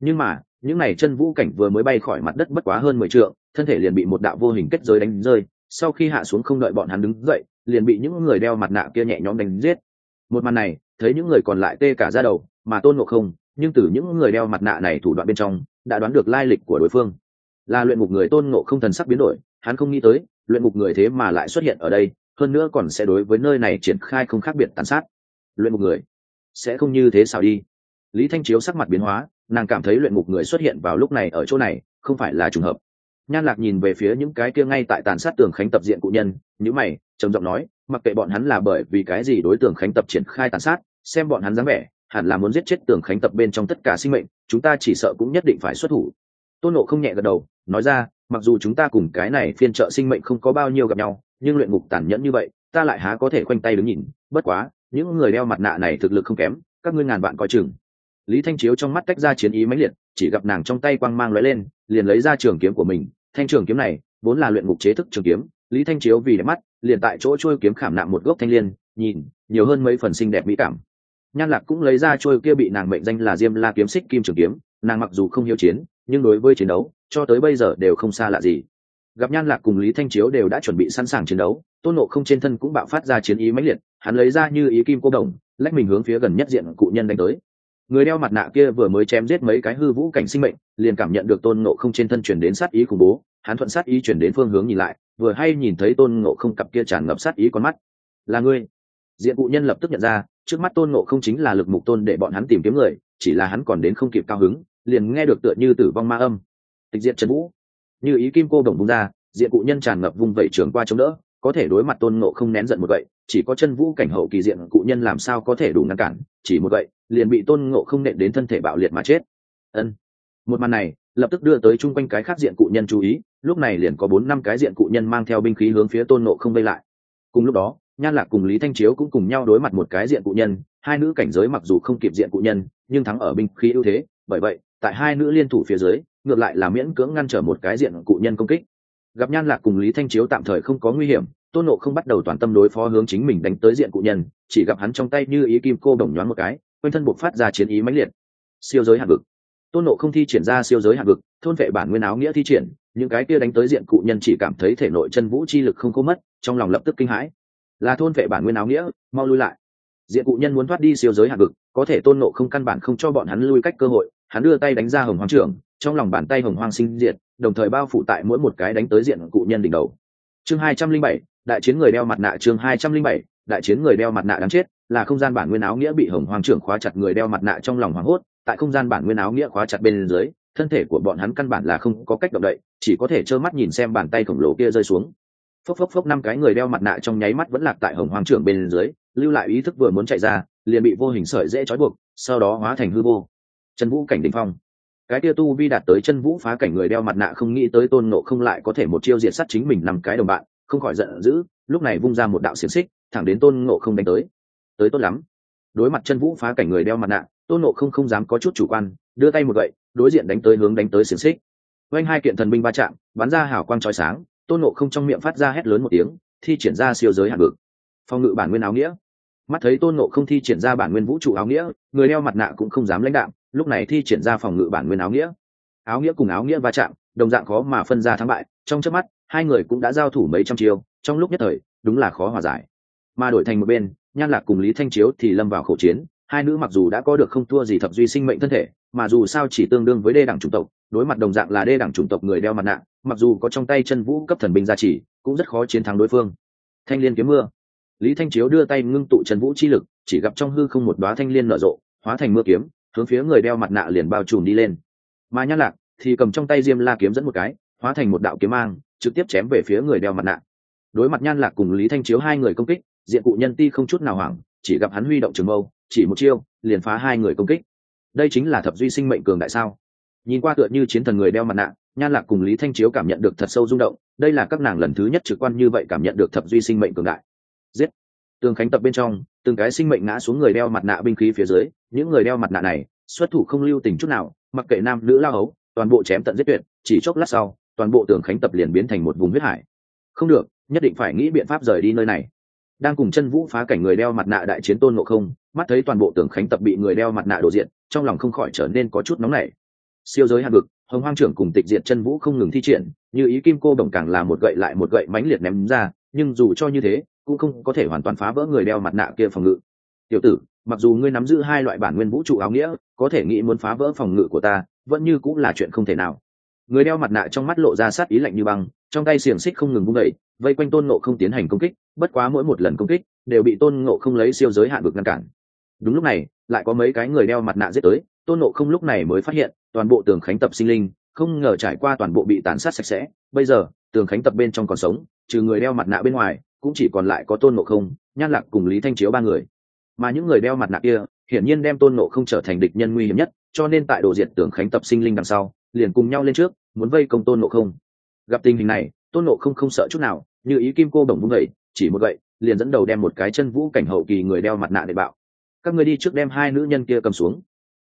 Nhưng mà những n à y chân vũ cảnh vừa mới bay khỏi mặt đất bất quá hơn mười t thân thể liền bị một đạo vô hình kết giới đánh rơi, sau khi hạ xuống không đợi bọn hắn đứng dậy, liền bị những người đeo mặt nạ kia nhẹ nhõm đánh giết. Một màn này, thấy những người còn lại tê cả ra đầu, mà tôn ngộ không, nhưng từ những người đeo mặt nạ này thủ đoạn bên trong, đã đoán được lai lịch của đối phương. Là luyện ngục người tôn ngộ không thần sắc biến đổi, hắn không nghĩ tới, luyện ngục người thế mà lại xuất hiện ở đây, hơn nữa còn sẽ đối với nơi này triển khai không khác biệt tàn sát. Luyện ngục người, sẽ không như thế sao đi? Lý thanh chiếu sắc mặt biến hóa nàng cảm thấy luyện ngục người xuất hiện vào lúc này ở chỗ này không phải là trùng hợp. Nhan lạc nhìn về phía những cái kia ngay tại tàn sát tường khánh tập diện cụ nhân nhữ mày, trầm giọng nói, mặc kệ bọn hắn là bởi vì cái gì đối tượng khánh tập triển khai tàn sát, xem bọn hắn dáng vẻ, hẳn là muốn giết chết tường khánh tập bên trong tất cả sinh mệnh, chúng ta chỉ sợ cũng nhất định phải xuất thủ. Tôn nộ không nhẹ gật đầu, nói ra, mặc dù chúng ta cùng cái này phiên trợ sinh mệnh không có bao nhiêu gặp nhau, nhưng luyện ngục tàn nhẫn như vậy, ta lại há có thể khoanh tay đứng nhìn, bất quá, những người đeo mặt nạ này thực lực không kém, các ngươi ngàn bạn coi chừng lý thanh chiếu trong mắt tách ra chiến ý mãnh liệt, chỉ gặp nàng trong tay quang mang lóe lên, liền lấy ra trường kiếm của mình. Thanh trường kiếm này vốn là luyện ngục chế thức trường kiếm, lý thanh chiếu vì đẹp mắt, liền tại chỗ trôi kiếm khảm nạm một gốc thanh liên, nhìn, nhiều hơn mấy phần xinh đẹp mỹ cảm. Nhan lạc cũng lấy ra trôi kia bị nàng mệnh danh là diêm la kiếm xích kim trường kiếm, nàng mặc dù không hiếu chiến, nhưng đối với chiến đấu, cho tới bây giờ đều không xa lạ gì. Gặp nhan lạc cùng lý thanh chiếu đều đã chuẩn bị sẵn sàng chiến đấu, tôn nộ không trên thân cũng bạo phát ra chiến ý mãnh liệt, hắn lấy ra như ý kim cô đồng, lách mình hướng phía gần nhất diện cụ nhân đánh tới người đeo mặt nạ kia vừa mới chém giết mấy cái hư vũ cảnh sinh mệnh, liền cảm nhận được tôn ngộ không trên thân chuyển đến sát ý khủng bố hắn thuận sát ý chuyển đến phương hướng nhìn lại, vừa hay nhìn thấy tôn ngộ không cặp kia tràn ngập sát ý con mắt. Là ngươi. Diện cụ nhân lập tức nhận ra, trước mắt tôn ngộ không chính là lực mục tôn để bọn hắn tìm kiếm người, chỉ là hắn còn đến không kịp cao hứng, liền nghe được tựa như tử vong ma âm. Tịch diện trần vũ. Như ý kim cô đồng bung ra, diện cụ nhân tràn ngập vung vẩy trường qua chống đỡ, có thể đối mặt tôn ngộ không nén giận một vậy chỉ có chân vũ cảnh hậu kỳ diện cụ nhân làm sao có thể đủ ngăn cản, chỉ một vậy, liền bị tôn ngộ không nện đến thân thể bạo liệt mà chết. Ân. Một màn này, lập tức đưa tới chung quanh cái khác diện cụ nhân chú ý, lúc này liền có bốn năm cái diện cụ nhân mang theo binh khí hướng phía tôn ngộ không vây lại. Cùng lúc đó, nhan lạc cùng lý thanh chiếu cũng cùng nhau đối mặt một cái diện cụ nhân, hai nữ cảnh giới mặc dù không kịp diện cụ nhân, nhưng thắng ở binh khí ưu thế, bởi vậy, tại hai nữ liên thủ phía dưới, ngược lại là miễn cưỡng ngăn trở một cái diện cụ nhân công kích. Gặp nhan lạc cùng lý thanh chiếu tạm thời không có nguy hiểm tôn nộ không bắt đầu toàn tâm đối phó hướng chính mình đánh tới diện cụ nhân, chỉ gặp hắn trong tay như ý kim cô đồng nhoáng một cái, quanh thân buộc phát ra chiến ý mãnh liệt. Siêu giới hạng vực. Tôn nộ không thi triển ra siêu giới hạng vực, thôn vệ bản nguyên áo nghĩa thi triển, những cái kia đánh tới diện cụ nhân chỉ cảm thấy thể nội chân vũ chi lực không có mất, trong lòng lập tức kinh hãi. Là thôn vệ bản nguyên áo nghĩa, mau lui lại. Diện cụ nhân muốn thoát đi siêu giới hạng vực, có thể tôn nộ không căn bản không cho bọn hắn lui cách cơ hội, hắn đưa tay đánh ra hồng hoàng trưởng, trong lòng bàn tay hồng hoàng sinh diệt, đồng thời bao phủ tại mỗi một cái đánh tới diện cụ nhân đỉnh đầu. Chương hai trăm linh bảy đại chiến người đeo mặt nạ chương hai trăm linh bảy, đại chiến người đeo mặt nạ đáng chết, là không gian bản nguyên áo nghĩa bị hồng hoàng trưởng khóa chặt người đeo mặt nạ trong lòng hoảng hốt, tại không gian bản nguyên áo nghĩa khóa chặt bên dưới, thân thể của bọn hắn căn bản là không có cách động đậy, chỉ có thể trơ mắt nhìn xem bàn tay khổng lồ kia rơi xuống. Phốc phốc phốc năm cái người đeo mặt nạ trong nháy mắt vẫn lạc tại hồng hoàng trưởng bên dưới, lưu lại ý thức vừa muốn chạy ra, liền bị vô hình sợi dễ trói buộc, sau đó hóa thành hư vô. Trần vũ cảnh đ phong. Cái tia tu vi đạt tới chân vũ phá cảnh người đeo mặt nạ không nghĩ tới tôn nộ không lại có thể một chiêu diệt sát chính mình nằm cái đồng bạn không khỏi giận dữ, lúc này vung ra một đạo xiềng xích, thẳng đến tôn ngộ không đánh tới. Tới tốt lắm. Đối mặt chân vũ phá cảnh người đeo mặt nạ, tôn ngộ không không dám có chút chủ quan, đưa tay một gậy, đối diện đánh tới hướng đánh tới xiềng xích. Quanh hai kiện thần binh va chạm, bắn ra hào quang trói sáng, tôn ngộ không trong miệng phát ra hét lớn một tiếng, thi triển ra siêu giới hạng ngự. phòng ngự bản nguyên áo nghĩa. Mắt thấy tôn ngộ không thi triển ra bản nguyên vũ trụ áo nghĩa, người đeo mặt nạ cũng không dám lãnh đạm, lúc này thi triển ra phòng ngự bản nguyên áo nghĩa. Áo nghĩa cùng áo nghĩa va chạm, đồng dạng khó mà phân ra thắng bại, trong chớp mắt hai người cũng đã giao thủ mấy trăm chiêu, trong lúc nhất thời, đúng là khó hòa giải. Mà đổi thành một bên, nhan lạc cùng lý thanh chiếu thì lâm vào khẩu chiến, hai nữ mặc dù đã có được không thua gì thập duy sinh mệnh thân thể, mà dù sao chỉ tương đương với đê đẳng chủng tộc, đối mặt đồng dạng là đê đẳng chủng tộc người đeo mặt nạ, mặc dù có trong tay chân vũ cấp thần binh gia trì, cũng rất khó chiến thắng đối phương. Thanh liên kiếm mưa. Lý thanh chiếu đưa tay ngưng tụ chân vũ chi lực, chỉ gặp trong hư không một đoá thanh liên nở rộ, hóa thành mưa kiếm, hướng phía người đeo mặt nạ liền bao trùm đi lên. Mà nhan lạc thì cầm trong tay diêm la kiếm dẫn một cái, hóa thành một đạo kiếm mang trực tiếp chém về phía người đeo mặt nạ. Đối mặt nhan lạc cùng lý thanh chiếu hai người công kích diện cụ nhân ti không chút nào hoảng, chỉ gặp hắn huy động trường mâu, chỉ một chiêu, liền phá hai người công kích. Đây chính là thập duy sinh mệnh cường đại sao? Nhìn qua tựa như chiến thần người đeo mặt nạ, nhan lạc cùng lý thanh chiếu cảm nhận được thật sâu rung động, đây là các nàng lần thứ nhất trực quan như vậy cảm nhận được thập duy sinh mệnh cường đại. Giết! Tường khánh tập bên trong, từng cái sinh mệnh ngã xuống người đeo mặt nạ binh khí phía dưới, những người đeo mặt nạ này, xuất thủ không lưu tình chút nào, mặc kệ nam nữ lao hấu, toàn bộ chém tận giết tuyệt, chỉ chốc lát sau toàn bộ tường khánh tập liền biến thành một vùng huyết hải. Không được, nhất định phải nghĩ biện pháp rời đi nơi này. Đang cùng chân vũ phá cảnh người đeo mặt nạ đại chiến tôn ngộ không, mắt thấy toàn bộ tường khánh tập bị người đeo mặt nạ đổ diện, trong lòng không khỏi trở nên có chút nóng nảy. Siêu giới hạ vực, hồng hoang trưởng cùng tịch diện chân vũ không ngừng thi triển, như ý kim cô đồng càng là một gậy lại một gậy mãnh liệt ném ra, nhưng dù cho như thế, cũng không có thể hoàn toàn phá vỡ người đeo mặt nạ kia phòng ngự. Tiểu tử, mặc dù ngươi nắm giữ hai loại bản nguyên vũ trụ áo nghĩa, có thể nghĩ muốn phá vỡ phòng ngự của ta, vẫn như cũng là chuyện không thể nào người đeo mặt nạ trong mắt lộ ra sát ý lạnh như băng, trong tay xiềng xích không ngừng vung đậy vây quanh tôn ngộ không tiến hành công kích, bất quá mỗi một lần công kích đều bị tôn ngộ không lấy siêu giới hạn vực ngăn cản. Đúng lúc này, lại có mấy cái người đeo mặt nạ giết tới, tôn ngộ không lúc này mới phát hiện, toàn bộ tường khánh tập sinh linh, không ngờ trải qua toàn bộ bị tàn sát sạch sẽ, bây giờ, tường khánh tập bên trong còn sống, trừ người đeo mặt nạ bên ngoài, cũng chỉ còn lại có tôn ngộ không, nhan lạc cùng lý thanh chiếu ba người. Mà những người đeo mặt nạ kia, hiển nhiên đem tôn ngộ không trở thành địch nhân nguy hiểm nhất, cho nên tại đồ diệt tường khánh tập sinh linh đằng sau liền cùng nhau lên trước, muốn vây công tôn nộ không. Gặp tình hình này, tôn nộ không không sợ chút nào, như ý kim cô đồng vung gậy chỉ một gậy, liền dẫn đầu đem một cái chân vũ cảnh hậu kỳ người đeo mặt nạ để bạo. Các người đi trước đem hai nữ nhân kia cầm xuống.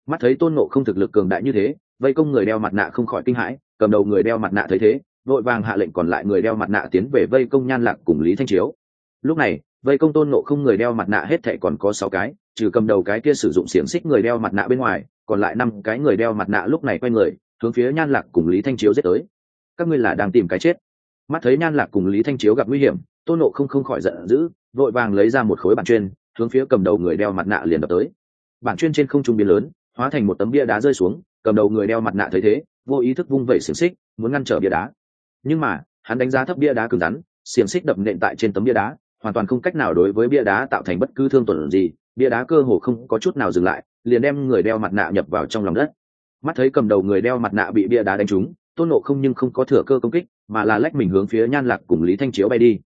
Mắt thấy tôn nộ không thực lực cường đại như thế, vây công người đeo mặt nạ không khỏi kinh hãi, cầm đầu người đeo mặt nạ thấy thế, vội vàng hạ lệnh còn lại người đeo mặt nạ tiến về vây công nhan lạc cùng lý thanh chiếu. Lúc này, vây công tôn nộ không người đeo mặt nạ hết thệ còn có sáu cái, trừ cầm đầu cái kia sử dụng xiềng xích người đeo mặt nạ bên ngoài, còn lại năm cái người đeo mặt nạ lúc này quay người hướng phía nhan lạc cùng lý thanh chiếu giết tới. Các ngươi là đang tìm cái chết. Mắt thấy nhan lạc cùng lý thanh chiếu gặp nguy hiểm, tôn nộ không không khỏi giận dữ, vội vàng lấy ra một khối bản chuyên, hướng phía cầm đầu người đeo mặt nạ liền đập tới. Bản chuyên trên không trung biến lớn, hóa thành một tấm bia đá rơi xuống, cầm đầu người đeo mặt nạ thấy thế, vô ý thức vung vẩy xiềng xích, muốn ngăn trở bia đá. Nhưng mà, hắn đánh giá thấp bia đá cứng rắn, xiềng xích đập nện tại trên tấm bia đá, hoàn toàn không cách nào đối với bia đá tạo thành bất cứ thương tổn gì, bia đá cơ hồ không có chút nào dừng lại, liền đem người đeo mặt nạ nhập vào trong lòng đất mắt thấy cầm đầu người đeo mặt nạ bị bia đá đánh trúng, tôn nộ không nhưng không có thừa cơ công kích, mà là lách mình hướng phía nhan lạc cùng lý thanh chiếu bay đi.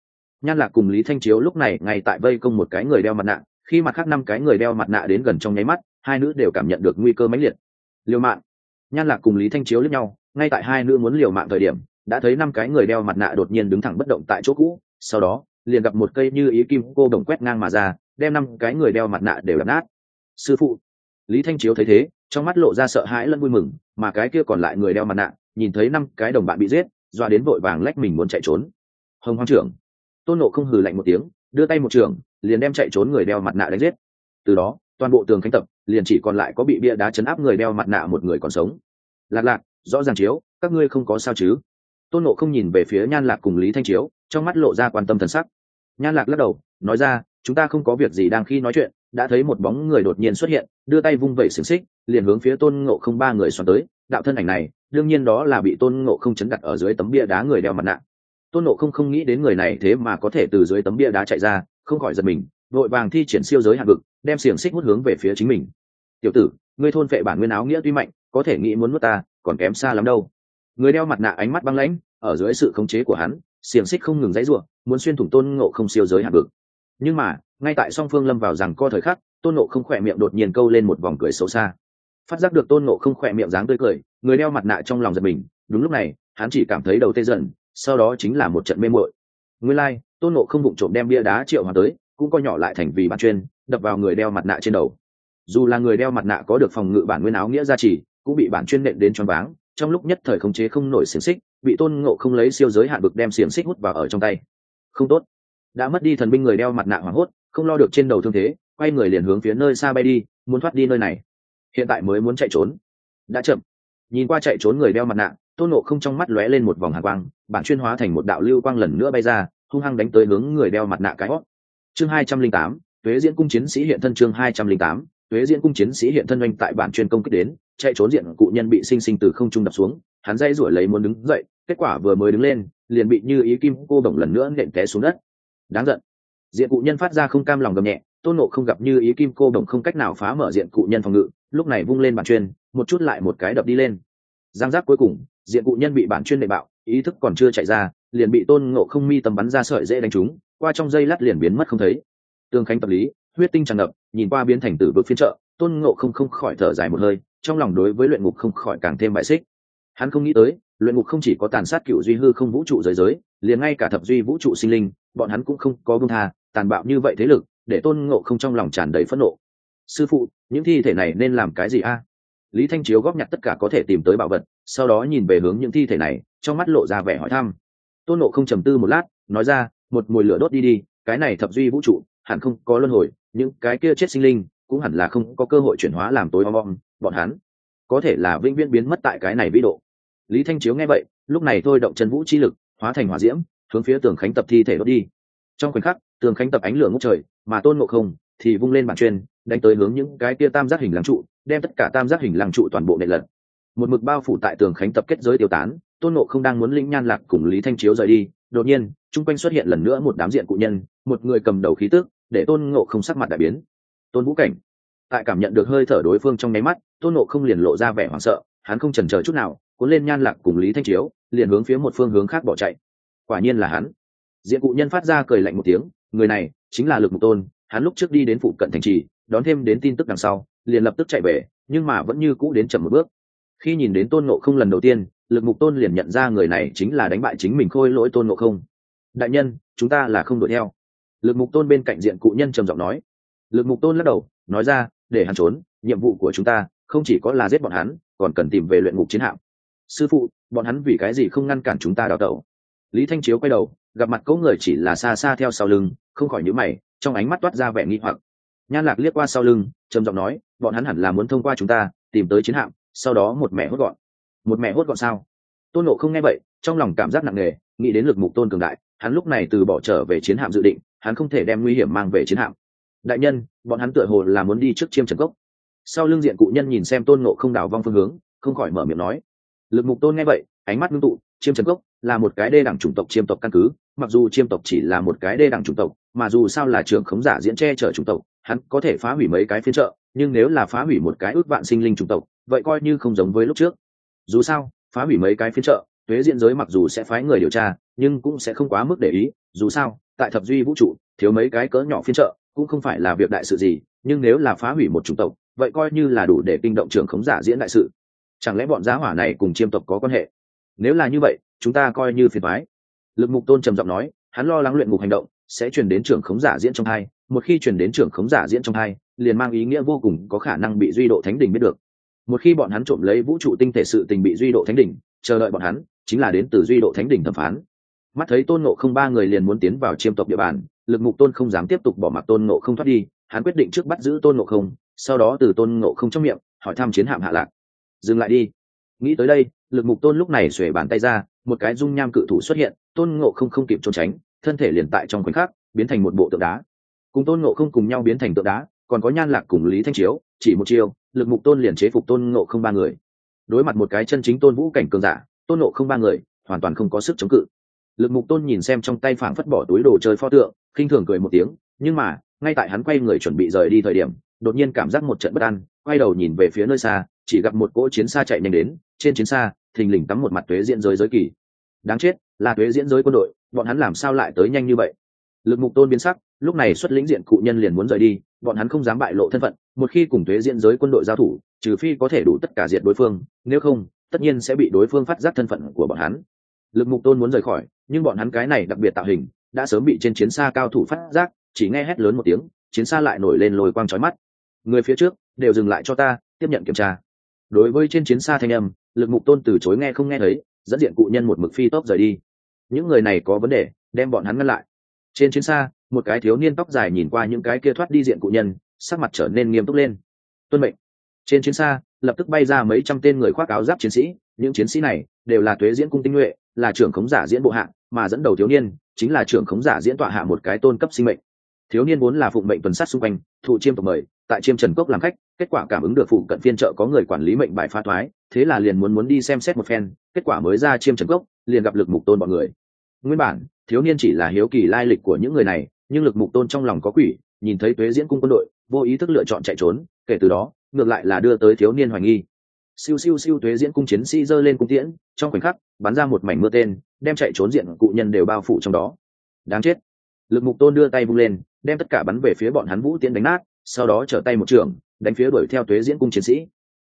Nhan lạc cùng lý thanh chiếu lúc này ngay tại vây công một cái người đeo mặt nạ, khi mặt khác năm cái người đeo mặt nạ đến gần trong nháy mắt, hai nữ đều cảm nhận được nguy cơ mãnh liệt. Liều mạng. Nhan lạc cùng lý thanh chiếu lẫn nhau, ngay tại hai nữ muốn liều mạng thời điểm, đã thấy năm cái người đeo mặt nạ đột nhiên đứng thẳng bất động tại chỗ cũ, sau đó, liền gặp một cây như ý kim cô đồng quét ngang mà ra, đem năm cái người đeo mặt nạ đều đập nát. Sư phụ. Lý thanh chiếu thấy thế trong mắt lộ ra sợ hãi lẫn vui mừng, mà cái kia còn lại người đeo mặt nạ, nhìn thấy năm cái đồng bạn bị giết, doa đến vội vàng lách mình muốn chạy trốn. Hồng hoang trưởng. Tôn nộ không hừ lạnh một tiếng, đưa tay một trường, liền đem chạy trốn người đeo mặt nạ đánh giết. Từ đó, toàn bộ tường khánh tập, liền chỉ còn lại có bị bia đá chấn áp người đeo mặt nạ một người còn sống. Lạc lạc, rõ ràng chiếu, các ngươi không có sao chứ? Tôn nộ không nhìn về phía nhan lạc cùng lý thanh chiếu, trong mắt lộ ra quan tâm thần sắc. Nhan lạc lắc đầu, nói ra chúng ta không có việc gì đang khi nói chuyện, đã thấy một bóng người đột nhiên xuất hiện, đưa tay vung vẩy xiềng xích, liền hướng phía tôn ngộ không ba người xoắn tới. Đạo thân ảnh này, đương nhiên đó là bị tôn ngộ không chấn đặt ở dưới tấm bia đá người đeo mặt nạ. Tôn ngộ không không nghĩ đến người này thế mà có thể từ dưới tấm bia đá chạy ra, không khỏi giật mình, vội vàng thi triển siêu giới hạn vực, đem xiềng xích hút hướng về phía chính mình. Tiểu tử, ngươi thôn vệ bản nguyên áo nghĩa tuy mạnh, có thể nghĩ muốn nuốt ta, còn kém xa lắm đâu. Người đeo mặt nạ ánh mắt băng lãnh, ở dưới sự khống chế của hắn, xiềng xích không ngừng dãy ruộng muốn xuyên thủng tôn ngộ không siêu giới hạn vực nhưng mà ngay tại song phương lâm vào rằng co thời khắc tôn ngộ không khỏe miệng đột nhiên câu lên một vòng cười xấu xa. Phát giác được tôn ngộ không khỏe miệng dáng tươi cười người đeo mặt nạ trong lòng giật mình. Đúng lúc này hắn chỉ cảm thấy đầu tê dần sau đó chính là một trận mê muội. Nguyên lai、like, tôn ngộ không bụng trộm đem bia đá triệu hòa tới cũng co nhỏ lại thành vì bản chuyên đập vào người đeo mặt nạ trên đầu. Dù là người đeo mặt nạ có được phòng ngự bản nguyên áo nghĩa gia trì cũng bị bản chuyên nện đến choáng váng trong lúc nhất thời khống chế không nổi xiềng xích bị tôn ngộ không lấy siêu giới hạn bực đem xiềng xích hút vào ở trong tay. Không tốt đã mất đi thần binh người đeo mặt nạ hoảng hốt, không lo được trên đầu thương thế, quay người liền hướng phía nơi xa bay đi, muốn thoát đi nơi này. Hiện tại mới muốn chạy trốn. Đã chậm. Nhìn qua chạy trốn người đeo mặt nạ, tôn nộ không trong mắt lóe lên một vòng hàng quang, bản chuyên hóa thành một đạo lưu quang lần nữa bay ra, hung hăng đánh tới hướng người đeo mặt nạ cái hót. Chương hai trăm linh tám, tuế diễn cung chiến sĩ hiện thân chương hai trăm linh tám, tuế diễn cung chiến sĩ hiện thân oanh tại bản chuyên công kích đến, chạy trốn diện cụ nhân bị sinh sinh từ không trung đập xuống, hắn dây rủi lấy muốn đứng dậy, kết quả vừa mới đứng lên, liền bị như ý kim cô bổng lần nữa nện té xuống đất đáng giận. Diện cụ nhân phát ra không cam lòng gầm nhẹ, tôn nộ không gặp như ý kim cô đồng không cách nào phá mở diện cụ nhân phòng ngự, lúc này vung lên bản chuyên, một chút lại một cái đập đi lên. Giang giác cuối cùng, diện cụ nhân bị bản chuyên đệ bạo, ý thức còn chưa chạy ra, liền bị tôn ngộ không mi tầm bắn ra sợi dễ đánh trúng, qua trong dây lát liền biến mất không thấy. Tương khánh tập lý, huyết tinh tràn ngập, nhìn qua biến thành tử vực phiên trợ tôn ngộ không không khỏi thở dài một hơi, trong lòng đối với luyện ngục không khỏi càng thêm bại xích. Hắn không nghĩ tới, luyện ngục không chỉ có tàn sát cựu duy hư không vũ trụ giới giới, liền ngay cả thập duy vũ trụ sinh linh bọn hắn cũng không có bông tha, tàn bạo như vậy thế lực, để tôn ngộ không trong lòng tràn đầy phẫn nộ. Sư phụ, những thi thể này nên làm cái gì a? Lý thanh chiếu góp nhặt tất cả có thể tìm tới bảo vật, sau đó nhìn về hướng những thi thể này, trong mắt lộ ra vẻ hỏi thăm. Tôn nộ không trầm tư một lát, nói ra, một mùi lửa đốt đi đi, cái này thập duy vũ trụ, hẳn không có luân hồi, những cái kia chết sinh linh, cũng hẳn là không có cơ hội chuyển hóa làm tối om om, bọn hắn có thể là vĩnh viễn biến mất tại cái này vĩ độ. Lý thanh chiếu nghe vậy, lúc này thôi động chân vũ chi lực, hóa thành hỏa diễm hướng phía tường khánh tập thi thể đốt đi. Trong khoảnh khắc, tường khánh tập ánh lửa ngốc trời, mà tôn ngộ không thì vung lên bản chuyên, đánh tới hướng những cái kia tam giác hình lăng trụ, đem tất cả tam giác hình lăng trụ toàn bộ nệ lật. Một mực bao phủ tại tường khánh tập kết giới tiêu tán, tôn ngộ không đang muốn lĩnh nhan lạc cùng lý thanh chiếu rời đi, đột nhiên, chung quanh xuất hiện lần nữa một đám diện cụ nhân, một người cầm đầu khí tức, để tôn ngộ không sắc mặt đại biến. Tôn vũ cảnh, tại cảm nhận được hơi thở đối phương trong nháy mắt, tôn ngộ không liền lộ ra vẻ hoảng sợ, hắn không chần chờ chút nào, cuốn lên nhan lạc cùng lý thanh chiếu, liền hướng phía một phương hướng khác bỏ chạy quả nhiên là hắn. Diện cụ nhân phát ra cười lạnh một tiếng, người này chính là lực mục tôn, hắn lúc trước đi đến phụ cận thành trì, đón thêm đến tin tức đằng sau, liền lập tức chạy về, nhưng mà vẫn như cũ đến chậm một bước. Khi nhìn đến tôn ngộ không lần đầu tiên, lực mục tôn liền nhận ra người này chính là đánh bại chính mình khôi lỗi tôn ngộ không. Đại nhân, chúng ta là không đuổi theo. Lực mục tôn bên cạnh diện cụ nhân trầm giọng nói. Lực mục tôn lắc đầu, nói ra, để hắn trốn, nhiệm vụ của chúng ta không chỉ có là giết bọn hắn, còn cần tìm về luyện ngục chiến hạm. Sư phụ, bọn hắn vì cái gì không ngăn cản chúng ta đào tẩu? Lý thanh chiếu quay đầu, gặp mặt cỗ người chỉ là xa xa theo sau lưng, không khỏi nhíu mày, trong ánh mắt toát ra vẻ nghi hoặc. Nhan lạc liếc qua sau lưng, trầm giọng nói, bọn hắn hẳn là muốn thông qua chúng ta, tìm tới chiến hạm, sau đó một mẹ hốt gọn. Một mẹ hốt gọn sao? Tôn nộ không nghe vậy, trong lòng cảm giác nặng nề, nghĩ đến lực mục tôn cường đại, hắn lúc này từ bỏ trở về chiến hạm dự định, hắn không thể đem nguy hiểm mang về chiến hạm. Đại nhân, bọn hắn tựa hồ là muốn đi trước chiêm trần cốc. Sau lưng diện cụ nhân nhìn xem tôn nộ không đào vong phương hướng, không khỏi mở miệng nói. Lực mục tôn nghe vậy, ánh mắt ngưng tụ chiêm trần cốc là một cái đê đẳng chủng tộc chiêm tộc căn cứ, mặc dù chiêm tộc chỉ là một cái đê đẳng chủng tộc, mà dù sao là trưởng khống giả diễn che chở chủng tộc, hắn có thể phá hủy mấy cái phiên trợ nhưng nếu là phá hủy một cái ước vạn sinh linh chủng tộc, vậy coi như không giống với lúc trước. Dù sao, phá hủy mấy cái phiên trợ thuế diễn giới mặc dù sẽ phái người điều tra, nhưng cũng sẽ không quá mức để ý, dù sao, tại thập duy vũ trụ, thiếu mấy cái cỡ nhỏ phiên trợ cũng không phải là việc đại sự gì, nhưng nếu là phá hủy một chủng tộc, vậy coi như là đủ để kinh động trưởng khống giả diễn đại sự. Chẳng lẽ bọn giá hỏa này cùng chiêm tộc có quan hệ? Nếu là như vậy chúng ta coi như phiền mái lực mục tôn trầm giọng nói hắn lo lắng luyện ngục hành động sẽ chuyển đến trưởng khống giả diễn trong hai. Một khi chuyển đến trưởng khống giả diễn trong hai liền mang ý nghĩa vô cùng có khả năng bị duy độ thánh Đình biết được. Một khi bọn hắn trộm lấy vũ trụ tinh thể sự tình bị duy độ thánh Đình, chờ đợi bọn hắn chính là đến từ duy độ thánh Đình thẩm phán. Mắt thấy tôn nộ không ba người liền muốn tiến vào chiêm tộc địa bàn lực mục tôn không dám tiếp tục bỏ mặc tôn nộ không thoát đi hắn quyết định trước bắt giữ tôn nộ không sau đó từ tôn nộ không trong miệng hỏi thăm chiến hạm hạ lạc. Dừng lại đi nghĩ tới đây, lực mục tôn lúc này xuể bàn tay ra, một cái dung nham cự thủ xuất hiện, tôn ngộ không không kịp trốn tránh, thân thể liền tại trong khoảnh khắc, biến thành một bộ tượng đá. Cùng tôn ngộ không cùng nhau biến thành tượng đá, còn có nhan lạc cùng lý thanh chiếu, chỉ một chiều lực mục tôn liền chế phục tôn ngộ không ba người. Đối mặt một cái chân chính tôn vũ cảnh cường giả, tôn ngộ không ba người, hoàn toàn không có sức chống cự. Lực mục tôn nhìn xem trong tay phảng phất bỏ túi đồ chơi pho tượng, khinh thường cười một tiếng, nhưng mà, ngay tại hắn quay người chuẩn bị rời đi thời điểm, đột nhiên cảm giác một trận bất an, quay đầu nhìn về phía nơi xa, chỉ gặp một cỗ chiến xa chạy nhanh đến trên chiến xa, thình lình tắm một mặt tuế diễn giới giới kỳ. Đáng chết, là tuế diễn giới quân đội, bọn hắn làm sao lại tới nhanh như vậy? Lực mục tôn biến sắc, lúc này xuất lĩnh diện cụ nhân liền muốn rời đi, bọn hắn không dám bại lộ thân phận, một khi cùng tuế diễn giới quân đội giao thủ, trừ phi có thể đủ tất cả diện đối phương, nếu không, tất nhiên sẽ bị đối phương phát giác thân phận của bọn hắn. Lực mục tôn muốn rời khỏi, nhưng bọn hắn cái này đặc biệt tạo hình, đã sớm bị trên chiến xa cao thủ phát giác, chỉ nghe hét lớn một tiếng, chiến xa lại nổi lên lồi quang trói mắt. Người phía trước, đều dừng lại cho ta, tiếp nhận kiểm tra. Đối với trên chiến xa thanh âm lực mục tôn từ chối nghe không nghe thấy, dẫn diện cụ nhân một mực phi tốc rời đi. Những người này có vấn đề, đem bọn hắn ngăn lại. Trên chiến xa, một cái thiếu niên tóc dài nhìn qua những cái kia thoát đi diện cụ nhân, sắc mặt trở nên nghiêm túc lên. Tuân mệnh. Trên chiến xa, lập tức bay ra mấy trăm tên người khoác áo giáp chiến sĩ, những chiến sĩ này đều là thuế diễn cung tinh nhuệ, là trưởng khống giả diễn bộ hạ, mà dẫn đầu thiếu niên chính là trưởng khống giả diễn tọa hạ một cái tôn cấp sinh mệnh. Thiếu niên vốn là phụng mệnh tuần sát xung quanh, thụ chiêm tộc mời, tại chiêm trần cốc làm khách, kết quả cảm ứng được phụ cận phiên trợ có người quản lý mệnh bài pha thoái thế là liền muốn muốn đi xem xét một phen, kết quả mới ra chiêm trần cốc, liền gặp lực mục tôn bọn người. Nguyên bản, thiếu niên chỉ là hiếu kỳ lai lịch của những người này, nhưng lực mục tôn trong lòng có quỷ, nhìn thấy tuế diễn cung quân đội, vô ý thức lựa chọn chạy trốn, kể từ đó, ngược lại là đưa tới thiếu niên hoài nghi. Siêu siêu siêu tuế diễn cung chiến sĩ giơ lên cung tiễn, trong khoảnh khắc, bắn ra một mảnh mưa tên, đem chạy trốn diện cụ nhân đều bao phủ trong đó. Đáng chết. Lực mục tôn đưa tay vung lên, đem tất cả bắn về phía bọn hắn vũ tiễn đánh nát, sau đó trở tay một trường, đánh phía đuổi theo tuế diễn cung chiến sĩ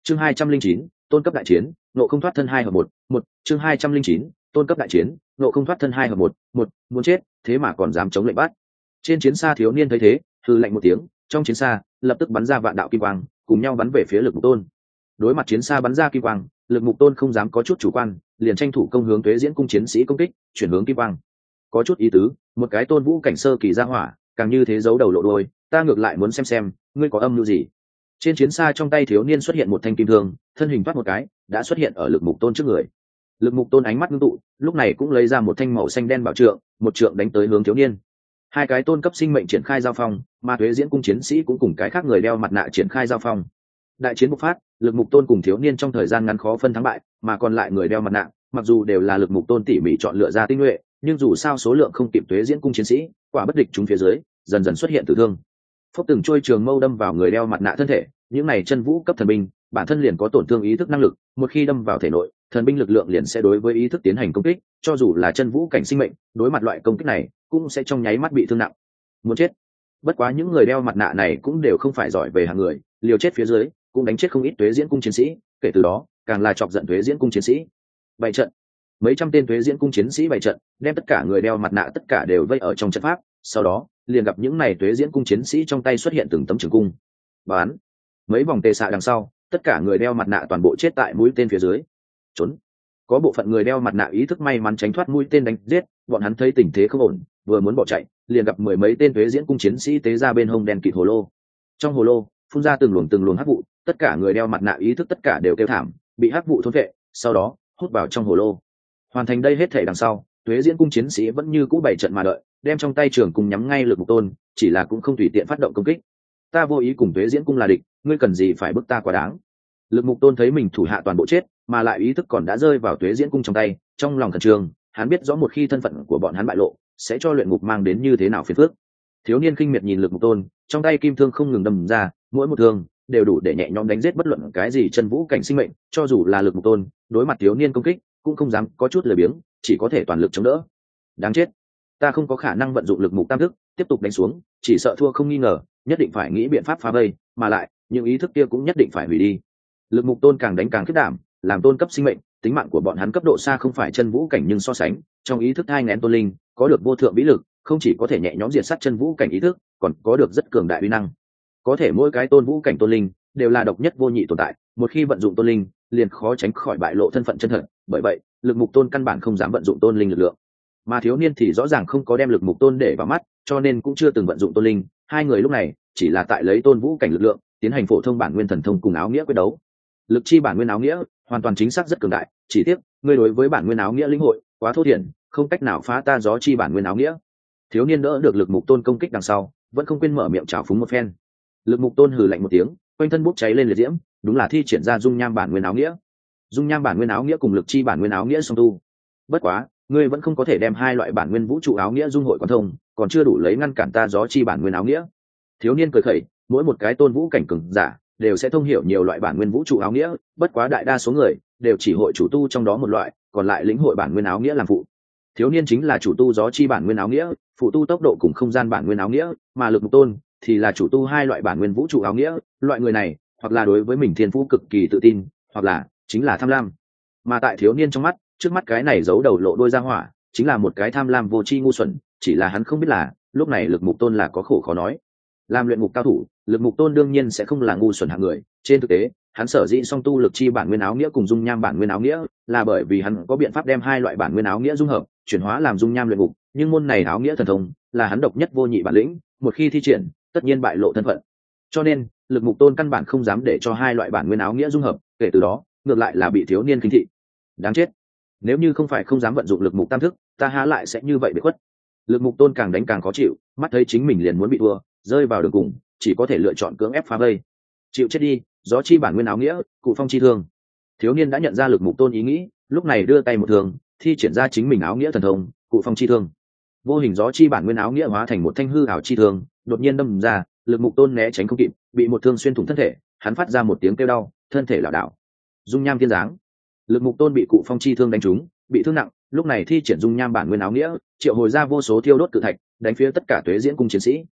chương hai trăm linh chín, tôn cấp đại chiến nộ không thoát thân hai hợp một một, chương hai trăm linh chín, tôn cấp đại chiến nộ không thoát thân hai hợp một một, muốn chết, thế mà còn dám chống lệnh bắt. Trên chiến xa thiếu niên thấy thế thư lạnh một tiếng, trong chiến xa, lập tức bắn ra vạn đạo kim quang, cùng nhau bắn về phía lực mục tôn. Đối mặt chiến xa bắn ra kim quang, lực mục tôn không dám có chút chủ quan, liền tranh thủ công hướng tuế diễn cung chiến sĩ công kích, chuyển hướng kim quang. Có chút ý tứ, một cái tôn vũ cảnh sơ kỳ ra hỏa, càng như thế giấu đầu lộ đôi ta ngược lại muốn xem xem, ngươi có âm mưu gì? Trên chiến xa trong tay thiếu niên xuất hiện một thanh kim thương, thân hình thoát một cái, đã xuất hiện ở lực mục tôn trước người. Lực mục tôn ánh mắt ngưng tụ, lúc này cũng lấy ra một thanh màu xanh đen bảo trượng, một trượng đánh tới hướng thiếu niên. Hai cái tôn cấp sinh mệnh triển khai giao phong mà thuế diễn cung chiến sĩ cũng cùng cái khác người đeo mặt nạ triển khai giao phong. Đại chiến bộc phát, lực mục tôn cùng thiếu niên trong thời gian ngắn khó phân thắng bại, mà còn lại người đeo mặt nạ, mặc dù đều là lực mục tôn tỉ mỉ chọn lựa ra tinh nhuệ, nhưng dù sao số lượng không kịp thuế diễn cung chiến sĩ, quả bất địch chúng phía dưới, dần dần xuất hiện tử thương. Phốc từng trôi trường mâu đâm vào người đeo mặt nạ thân thể những này chân vũ cấp thần binh, bản thân liền có tổn thương ý thức năng lực, một khi đâm vào thể nội, thần binh lực lượng liền sẽ đối với ý thức tiến hành công kích, cho dù là chân vũ cảnh sinh mệnh, đối mặt loại công kích này, cũng sẽ trong nháy mắt bị thương nặng. Muốn chết. Bất quá những người đeo mặt nạ này cũng đều không phải giỏi về hàng người, liều chết phía dưới, cũng đánh chết không ít thuế diễn cung chiến sĩ, kể từ đó, càng là chọc giận thuế diễn cung chiến sĩ. Bày trận. Mấy trăm tên thuế diễn cung chiến sĩ bày trận, đem tất cả người đeo mặt nạ tất cả đều vây ở trong trận pháp, sau đó, liền gặp những này thuế diễn cung chiến sĩ trong tay xuất hiện từng tấm trường cung. Bán mấy vòng tê xạ đằng sau, tất cả người đeo mặt nạ toàn bộ chết tại mũi tên phía dưới. Trốn. Có bộ phận người đeo mặt nạ ý thức may mắn tránh thoát mũi tên đánh giết, bọn hắn thấy tình thế không ổn, vừa muốn bỏ chạy, liền gặp mười mấy tên thuế diễn cung chiến sĩ tế ra bên hông đèn kịt hồ lô. Trong hồ lô, phun ra từng luồng từng luồng hắc vụ, tất cả người đeo mặt nạ ý thức tất cả đều kêu thảm, bị hắc vụ thôn vệ, sau đó, hút vào trong hồ lô. Hoàn thành đây hết thể đằng sau thuế diễn cung chiến sĩ vẫn như cũ bảy trận mà đợi, đem trong tay trường cung nhắm ngay lực mục tôn, chỉ là cũng không tùy tiện phát động công kích. Ta vô ý cùng thuế diễn cung là địch ngươi cần gì phải bức ta quá đáng? Lực mục tôn thấy mình thủ hạ toàn bộ chết, mà lại ý thức còn đã rơi vào tuế diễn cung trong tay, trong lòng thần trường hắn biết rõ một khi thân phận của bọn hắn bại lộ, sẽ cho luyện ngục mang đến như thế nào phiền phước thiếu niên kinh miệt nhìn lực mục tôn, trong tay kim thương không ngừng đâm ra, mỗi một thương đều đủ để nhẹ nhõm đánh giết bất luận cái gì chân vũ cảnh sinh mệnh, cho dù là lực mục tôn, đối mặt thiếu niên công kích, cũng không dám có chút lười biếng, chỉ có thể toàn lực chống đỡ. Đáng chết, ta không có khả năng vận dụng lực mục tam thức, tiếp tục đánh xuống, chỉ sợ thua không nghi ngờ, nhất định phải nghĩ biện pháp phá vây, mà lại những ý thức kia cũng nhất định phải hủy đi. Lực mục tôn càng đánh càng khiết đảm, làm tôn cấp sinh mệnh, tính mạng của bọn hắn cấp độ xa không phải chân vũ cảnh nhưng so sánh, trong ý thức hai ngén tôn linh, có được vô thượng vĩ lực, không chỉ có thể nhẹ nhõm diệt sát chân vũ cảnh ý thức, còn có được rất cường đại uy năng. Có thể mỗi cái tôn vũ cảnh tôn linh đều là độc nhất vô nhị tồn tại, một khi vận dụng tôn linh, liền khó tránh khỏi bại lộ thân phận chân thật, bởi vậy, lực mục tôn căn bản không dám vận dụng tôn linh lực lượng. Mà thiếu niên thì rõ ràng không có đem lực mục tôn để vào mắt, cho nên cũng chưa từng vận dụng tôn linh, hai người lúc này chỉ là tại lấy tôn vũ cảnh lực lượng tiến hành phổ thông bản nguyên thần thông cùng áo nghĩa quyết đấu. Lực chi bản nguyên áo nghĩa, hoàn toàn chính xác rất cường đại, chỉ tiếc, ngươi đối với bản nguyên áo nghĩa lĩnh hội, quá thô thiển, không cách nào phá ta gió chi bản nguyên áo nghĩa. Thiếu niên đỡ được lực mục tôn công kích đằng sau, vẫn không quên mở miệng trào phúng một phen. Lực mục tôn hừ lạnh một tiếng, quanh thân bốc cháy lên liệt diễm, đúng là thi triển ra dung nham bản nguyên áo nghĩa. Dung nham bản nguyên áo nghĩa cùng lực chi bản nguyên áo nghĩa song tu. Bất quá, ngươi vẫn không có thể đem hai loại bản nguyên vũ trụ áo nghĩa dung hội quan thông, còn chưa đủ lấy ngăn cản ta gió chi bản nguyên áo nghĩa. Thiếu niên cười khẩy mỗi một cái tôn vũ cảnh cường giả đều sẽ thông hiểu nhiều loại bản nguyên vũ trụ áo nghĩa, bất quá đại đa số người đều chỉ hội chủ tu trong đó một loại, còn lại lĩnh hội bản nguyên áo nghĩa làm phụ. Thiếu niên chính là chủ tu gió chi bản nguyên áo nghĩa, phụ tu tốc độ cùng không gian bản nguyên áo nghĩa, mà lực mục tôn thì là chủ tu hai loại bản nguyên vũ trụ áo nghĩa, loại người này hoặc là đối với mình thiên phú cực kỳ tự tin, hoặc là chính là tham lam. Mà tại thiếu niên trong mắt, trước mắt cái này giấu đầu lộ đôi ra hỏa, chính là một cái tham lam vô tri ngu xuẩn, chỉ là hắn không biết là, lúc này lực mục tôn là có khổ khó nói. Làm luyện ngục cao thủ lực mục tôn đương nhiên sẽ không là ngu xuẩn hạng người. Trên thực tế, hắn sở dĩ song tu lực chi bản nguyên áo nghĩa cùng dung nham bản nguyên áo nghĩa là bởi vì hắn có biện pháp đem hai loại bản nguyên áo nghĩa dung hợp, chuyển hóa làm dung nham luyện ngục. Nhưng môn này áo nghĩa thần thông là hắn độc nhất vô nhị bản lĩnh, một khi thi triển, tất nhiên bại lộ thân phận. Cho nên, lực mục tôn căn bản không dám để cho hai loại bản nguyên áo nghĩa dung hợp, kể từ đó, ngược lại là bị thiếu niên kinh thị. Đáng chết. Nếu như không phải không dám vận dụng lực mục tam thức, ta há lại sẽ như vậy bị khuất. Lực mục tôn càng đánh càng khó chịu, mắt thấy chính mình liền muốn bị thua, rơi vào đường cùng chỉ có thể lựa chọn cưỡng ép phá vây. Chịu chết đi, gió chi bản nguyên áo nghĩa, cụ phong chi thương. Thiếu niên đã nhận ra lực mục tôn ý nghĩ, lúc này đưa tay một thường thi triển ra chính mình áo nghĩa thần thông, cụ phong chi thương. Vô hình gió chi bản nguyên áo nghĩa hóa thành một thanh hư ảo chi thương, đột nhiên đâm ra, lực mục tôn né tránh không kịp, bị một thương xuyên thủng thân thể, hắn phát ra một tiếng kêu đau, thân thể lảo đảo. Dung nham thiên giáng. Lực mục tôn bị cụ phong chi thương đánh trúng, bị thương nặng, lúc này thi triển dung nham bản nguyên áo nghĩa, triệu hồi ra vô số thiêu đốt cự thạch, đánh phía tất cả tuế diễn cung chiến sĩ.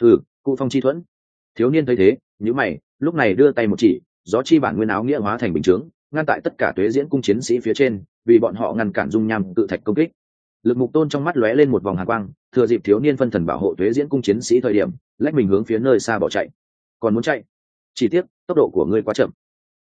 Thử cụ phong chi thuẫn. Thiếu niên thấy thế nhữ mày, lúc này đưa tay một chỉ, gió chi bản nguyên áo nghĩa hóa thành bình chướng, ngăn tại tất cả tuế diễn cung chiến sĩ phía trên, vì bọn họ ngăn cản dung nham cự thạch công kích. Lực mục tôn trong mắt lóe lên một vòng hạ quang, thừa dịp thiếu niên phân thần bảo hộ tuế diễn cung chiến sĩ thời điểm, lách mình hướng phía nơi xa bỏ chạy. Còn muốn chạy? Chỉ tiếc, tốc độ của ngươi quá chậm.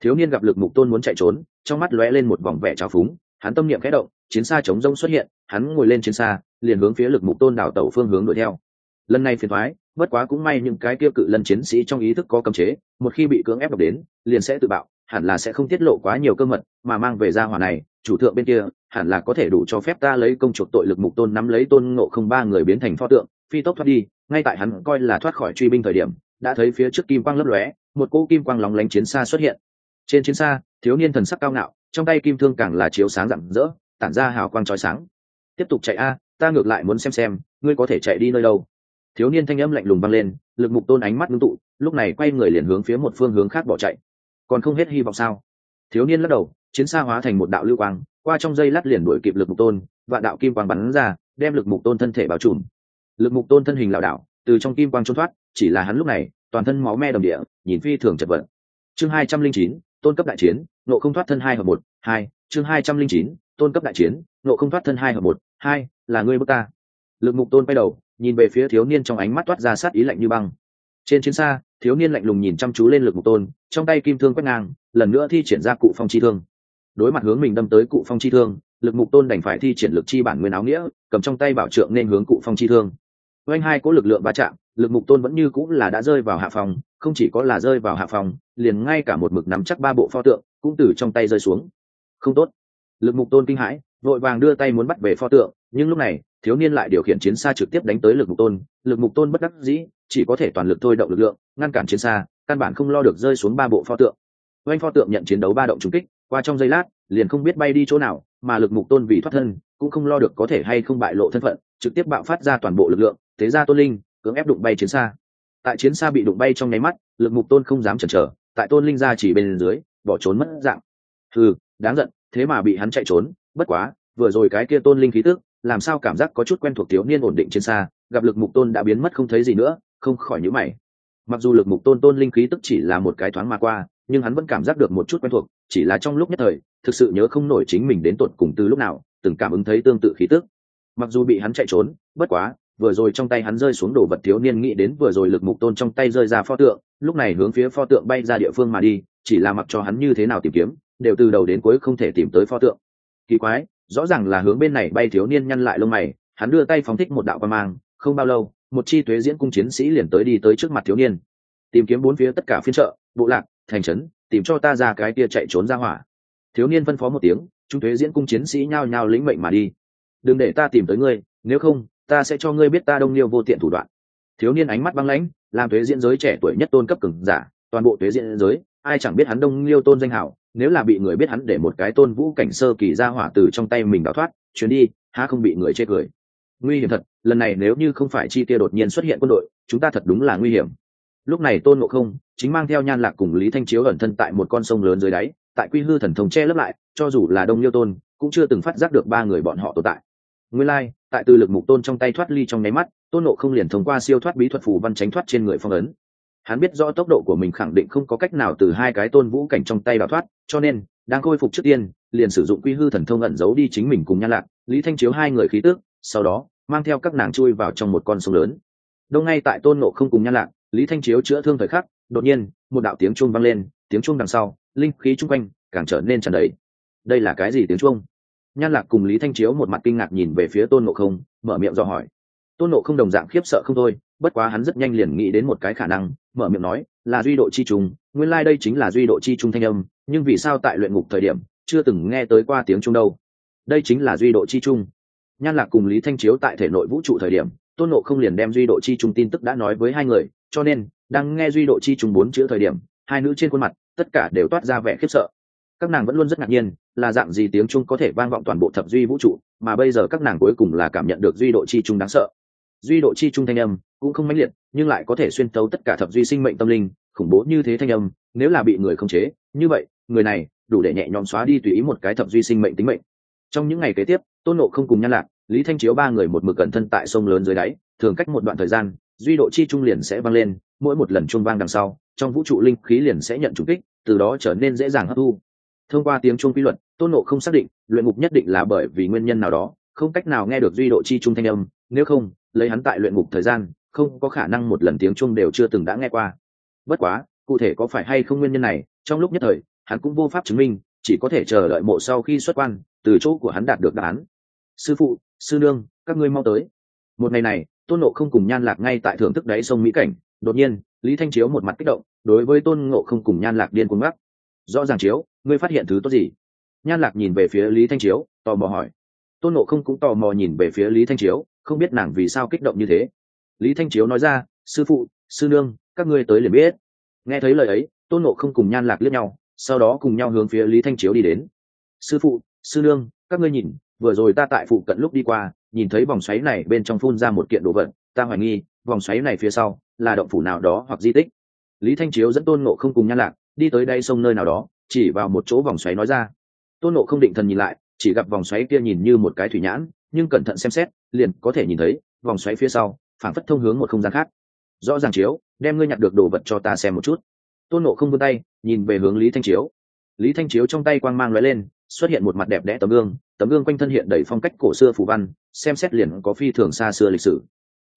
Thiếu niên gặp lực mục tôn muốn chạy trốn, trong mắt lóe lên một vòng vẻ trào phúng, hắn tâm niệm khẽ động, chiến xa chống rông xuất hiện, hắn ngồi lên chiến xa, liền hướng phía lực mục tôn đảo tẩu phương hướng đuổi theo. Lần này phiền thoái bất quá cũng may những cái kia cự lân chiến sĩ trong ý thức có cấm chế, một khi bị cưỡng ép đọc đến, liền sẽ tự bạo, hẳn là sẽ không tiết lộ quá nhiều cơ mật, mà mang về ra hỏa này, chủ thượng bên kia, hẳn là có thể đủ cho phép ta lấy công chuộc tội lực mục tôn nắm lấy tôn ngộ không ba người biến thành pho tượng, phi tốc thoát đi, ngay tại hắn coi là thoát khỏi truy binh thời điểm, đã thấy phía trước kim quang lấp lóe, một cỗ kim quang lóng lánh chiến xa xuất hiện. Trên chiến xa, thiếu niên thần sắc cao ngạo, trong tay kim thương càng là chiếu sáng rạng rỡ, tản ra hào quang trói sáng. Tiếp tục chạy a, ta ngược lại muốn xem xem, ngươi có thể chạy đi nơi đâu? Thiếu niên thanh âm lạnh lùng vang lên, lực mục tôn ánh mắt ngưng tụ, lúc này quay người liền hướng phía một phương hướng khác bỏ chạy. Còn không hết hy vọng sao? Thiếu niên lắc đầu, chiến xa hóa thành một đạo lưu quang, qua trong dây lát liền đuổi kịp lực mục tôn và đạo kim quang bắn ra, đem lực mục tôn thân thể bao trùm. Lực mục tôn thân hình lảo đảo, từ trong kim quang trốn thoát, chỉ là hắn lúc này, toàn thân máu me đồng địa, nhìn phi thường chật vật. Chương hai trăm linh chín, tôn cấp đại chiến nộ không thoát thân hai hợp một, hai, chương hai trăm linh chín, tôn cấp đại chiến nộ không thoát thân hai hợp một, hai, là ngươi bước ta. Lực mục tôn quay đầu nhìn về phía thiếu niên trong ánh mắt toát ra sát ý lạnh như băng. Trên chiến xa, thiếu niên lạnh lùng nhìn chăm chú lên lực mục tôn, trong tay kim thương quét ngang, lần nữa thi triển ra cụ phong chi thương. Đối mặt hướng mình đâm tới cụ phong chi thương, lực mục tôn đành phải thi triển lực chi bản nguyên áo nghĩa, cầm trong tay bảo trượng nên hướng cụ phong chi thương. Oanh hai có lực lượng va chạm, lực mục tôn vẫn như cũng là đã rơi vào hạ phòng, không chỉ có là rơi vào hạ phòng, liền ngay cả một mực nắm chắc ba bộ pho tượng cũng từ trong tay rơi xuống. Không tốt. Lực mục tôn kinh hãi, vội vàng đưa tay muốn bắt về pho tượng, nhưng lúc này thiếu niên lại điều khiển chiến xa trực tiếp đánh tới lực mục tôn, lực mục tôn bất đắc dĩ, chỉ có thể toàn lực thôi động lực lượng, ngăn cản chiến xa, căn bản không lo được rơi xuống ba bộ pho tượng. Oanh pho tượng nhận chiến đấu ba động trúng kích, qua trong giây lát, liền không biết bay đi chỗ nào, mà lực mục tôn vì thoát thân, cũng không lo được có thể hay không bại lộ thân phận, trực tiếp bạo phát ra toàn bộ lực lượng, thế ra tôn linh, cưỡng ép đụng bay chiến xa. Tại chiến xa bị đụng bay trong nháy mắt, lực mục tôn không dám chần chờ, tại tôn linh ra chỉ bên dưới, bỏ trốn mất dạng. Ừ đáng giận, thế mà bị hắn chạy trốn, bất quá, vừa rồi cái kia tôn linh khí tức làm sao cảm giác có chút quen thuộc thiếu niên ổn định trên xa, gặp lực mục tôn đã biến mất không thấy gì nữa, không khỏi nhữ mày. Mặc dù lực mục tôn tôn linh khí tức chỉ là một cái thoáng mà qua, nhưng hắn vẫn cảm giác được một chút quen thuộc, chỉ là trong lúc nhất thời, thực sự nhớ không nổi chính mình đến tột cùng từ lúc nào, từng cảm ứng thấy tương tự khí tức. Mặc dù bị hắn chạy trốn, bất quá, vừa rồi trong tay hắn rơi xuống đồ vật thiếu niên nghĩ đến vừa rồi lực mục tôn trong tay rơi ra pho tượng, lúc này hướng phía pho tượng bay ra địa phương mà đi, chỉ là mặc cho hắn như thế nào tìm kiếm, đều từ đầu đến cuối không thể tìm tới pho tượng. Kỳ quái rõ ràng là hướng bên này bay thiếu niên nhăn lại lông mày, hắn đưa tay phóng thích một đạo quan mang, không bao lâu, một chi tuế diễn cung chiến sĩ liền tới đi tới trước mặt thiếu niên. Tìm kiếm bốn phía tất cả phiên chợ bộ lạc, thành trấn, tìm cho ta ra cái kia chạy trốn ra hỏa. Thiếu niên phân phó một tiếng, chúng tuế diễn cung chiến sĩ nhao nhao lĩnh mệnh mà đi. Đừng để ta tìm tới ngươi, nếu không, ta sẽ cho ngươi biết ta đông liêu vô tiện thủ đoạn. Thiếu niên ánh mắt băng lãnh, làm tuế diễn giới trẻ tuổi nhất tôn cấp cường giả, toàn bộ tuế diễn giới, ai chẳng biết hắn đông liêu tôn danh hảo nếu là bị người biết hắn để một cái tôn vũ cảnh sơ kỳ ra hỏa từ trong tay mình đào thoát chuyến đi há không bị người chê cười. Nguy hiểm thật lần này nếu như không phải chi tiêu đột nhiên xuất hiện quân đội chúng ta thật đúng là nguy hiểm. Lúc này tôn ngộ không chính mang theo nhan lạc cùng lý thanh chiếu ẩn thân tại một con sông lớn dưới đáy tại quy hư thần thông che lấp lại cho dù là đông liêu tôn cũng chưa từng phát giác được ba người bọn họ tồn tại. Nguyên lai、like, tại từ lực mục tôn trong tay thoát ly trong nháy mắt tôn nộ không liền thông qua siêu thoát bí thuật phù văn tránh thoát trên người phong ấn hắn biết rõ tốc độ của mình khẳng định không có cách nào từ hai cái tôn vũ cảnh trong tay đào thoát, cho nên, đang khôi phục trước tiên, liền sử dụng quy hư thần thông ẩn giấu đi chính mình cùng nhan lạc, lý thanh chiếu hai người khí tước sau đó, mang theo các nàng chui vào trong một con sông lớn. Đông ngay tại tôn nộ không cùng nhan lạc, lý thanh chiếu chữa thương thời khắc, đột nhiên, một đạo tiếng chuông vang lên, tiếng chuông đằng sau, linh khí chung quanh, càng trở nên tràn đầy. Đây là cái gì tiếng chuông? Nhan lạc cùng lý thanh chiếu một mặt kinh ngạc nhìn về phía tôn nộ không, mở miệng dò hỏi. Tôn nộ không đồng dạng khiếp sợ không thôi, bất quá hắn rất nhanh liền nghĩ đến một cái khả năng mở miệng nói, là duy độ chi trùng, nguyên lai、like、đây chính là duy độ chi trung thanh âm, nhưng vì sao tại luyện ngục thời điểm, chưa từng nghe tới qua tiếng trung đâu? Đây chính là duy độ chi trung nhan lạc cùng lý thanh chiếu tại thể nội vũ trụ thời điểm, tôn nộ không liền đem duy độ chi trung tin tức đã nói với hai người, cho nên, đang nghe duy độ chi trung bốn chữ thời điểm, hai nữ trên khuôn mặt, tất cả đều toát ra vẻ khiếp sợ. Các nàng vẫn luôn rất ngạc nhiên, là dạng gì tiếng trung có thể vang vọng toàn bộ thập duy vũ trụ, mà bây giờ các nàng cuối cùng là cảm nhận được duy độ chi trung đáng sợ duy độ chi trung thanh âm cũng không mãnh liệt, nhưng lại có thể xuyên tấu tất cả thập duy sinh mệnh tâm linh, khủng bố như thế thanh âm, nếu là bị người không chế, như vậy, người này đủ để nhẹ nhõm xóa đi tùy ý một cái thập duy sinh mệnh tính mệnh. Trong những ngày kế tiếp, tôn nộ không cùng nhan lạc, lý thanh chiếu ba người một mực cẩn thân tại sông lớn dưới đáy, thường cách một đoạn thời gian, duy độ chi trung liền sẽ vang lên, mỗi một lần chuông vang đằng sau, trong vũ trụ linh khí liền sẽ nhận trùng kích, từ đó trở nên dễ dàng hấp thu. Thông qua tiếng chuông quy luật, tôn nộ không xác định, luyện ngục nhất định là bởi vì nguyên nhân nào đó, không cách nào nghe được duy độ chi trung thanh âm, nếu không lấy hắn tại luyện ngục thời gian, không có khả năng một lần tiếng chuông đều chưa từng đã nghe qua. Bất quá, cụ thể có phải hay không nguyên nhân này, trong lúc nhất thời, hắn cũng vô pháp chứng minh, chỉ có thể chờ đợi mộ sau khi xuất quan, từ chỗ của hắn đạt được đáp án. Sư phụ, sư nương, các ngươi mau tới. Một ngày này, tôn nộ không cùng nhan lạc ngay tại thưởng thức đáy sông mỹ cảnh, đột nhiên, lý thanh chiếu một mặt kích động, đối với tôn ngộ không cùng nhan lạc điên cuồng mắt. rõ ràng chiếu, ngươi phát hiện thứ tốt gì? Nhan lạc nhìn về phía lý thanh chiếu, tò mò hỏi. Tôn ngộ không cũng tò mò nhìn về phía lý thanh chiếu không biết nàng vì sao kích động như thế. Lý thanh chiếu nói ra, sư phụ, sư nương, các ngươi tới liền biết. Nghe thấy lời ấy, tôn ngộ không cùng nhan lạc liếc nhau, sau đó cùng nhau hướng phía lý thanh chiếu đi đến. Sư phụ, sư nương, các ngươi nhìn, vừa rồi ta tại phụ cận lúc đi qua, nhìn thấy vòng xoáy này bên trong phun ra một kiện đồ vật, ta hoài nghi, vòng xoáy này phía sau là động phủ nào đó hoặc di tích. Lý thanh chiếu dẫn tôn nộ không cùng nhan lạc đi tới đây sông nơi nào đó, chỉ vào một chỗ vòng xoáy nói ra. Tôn nộ không định thần nhìn lại, chỉ gặp vòng xoáy kia nhìn như một cái thủy nhãn nhưng cẩn thận xem xét, liền có thể nhìn thấy, vòng xoáy phía sau phản phất thông hướng một không gian khác. Rõ ràng chiếu, đem ngươi nhặt được đồ vật cho ta xem một chút. Tôn nộ không vươn tay, nhìn về hướng lý thanh chiếu. Lý thanh chiếu trong tay quang mang lóe lên, xuất hiện một mặt đẹp đẽ tấm gương tấm gương quanh thân hiện đầy phong cách cổ xưa phù văn, xem xét liền có phi thường xa xưa lịch sử.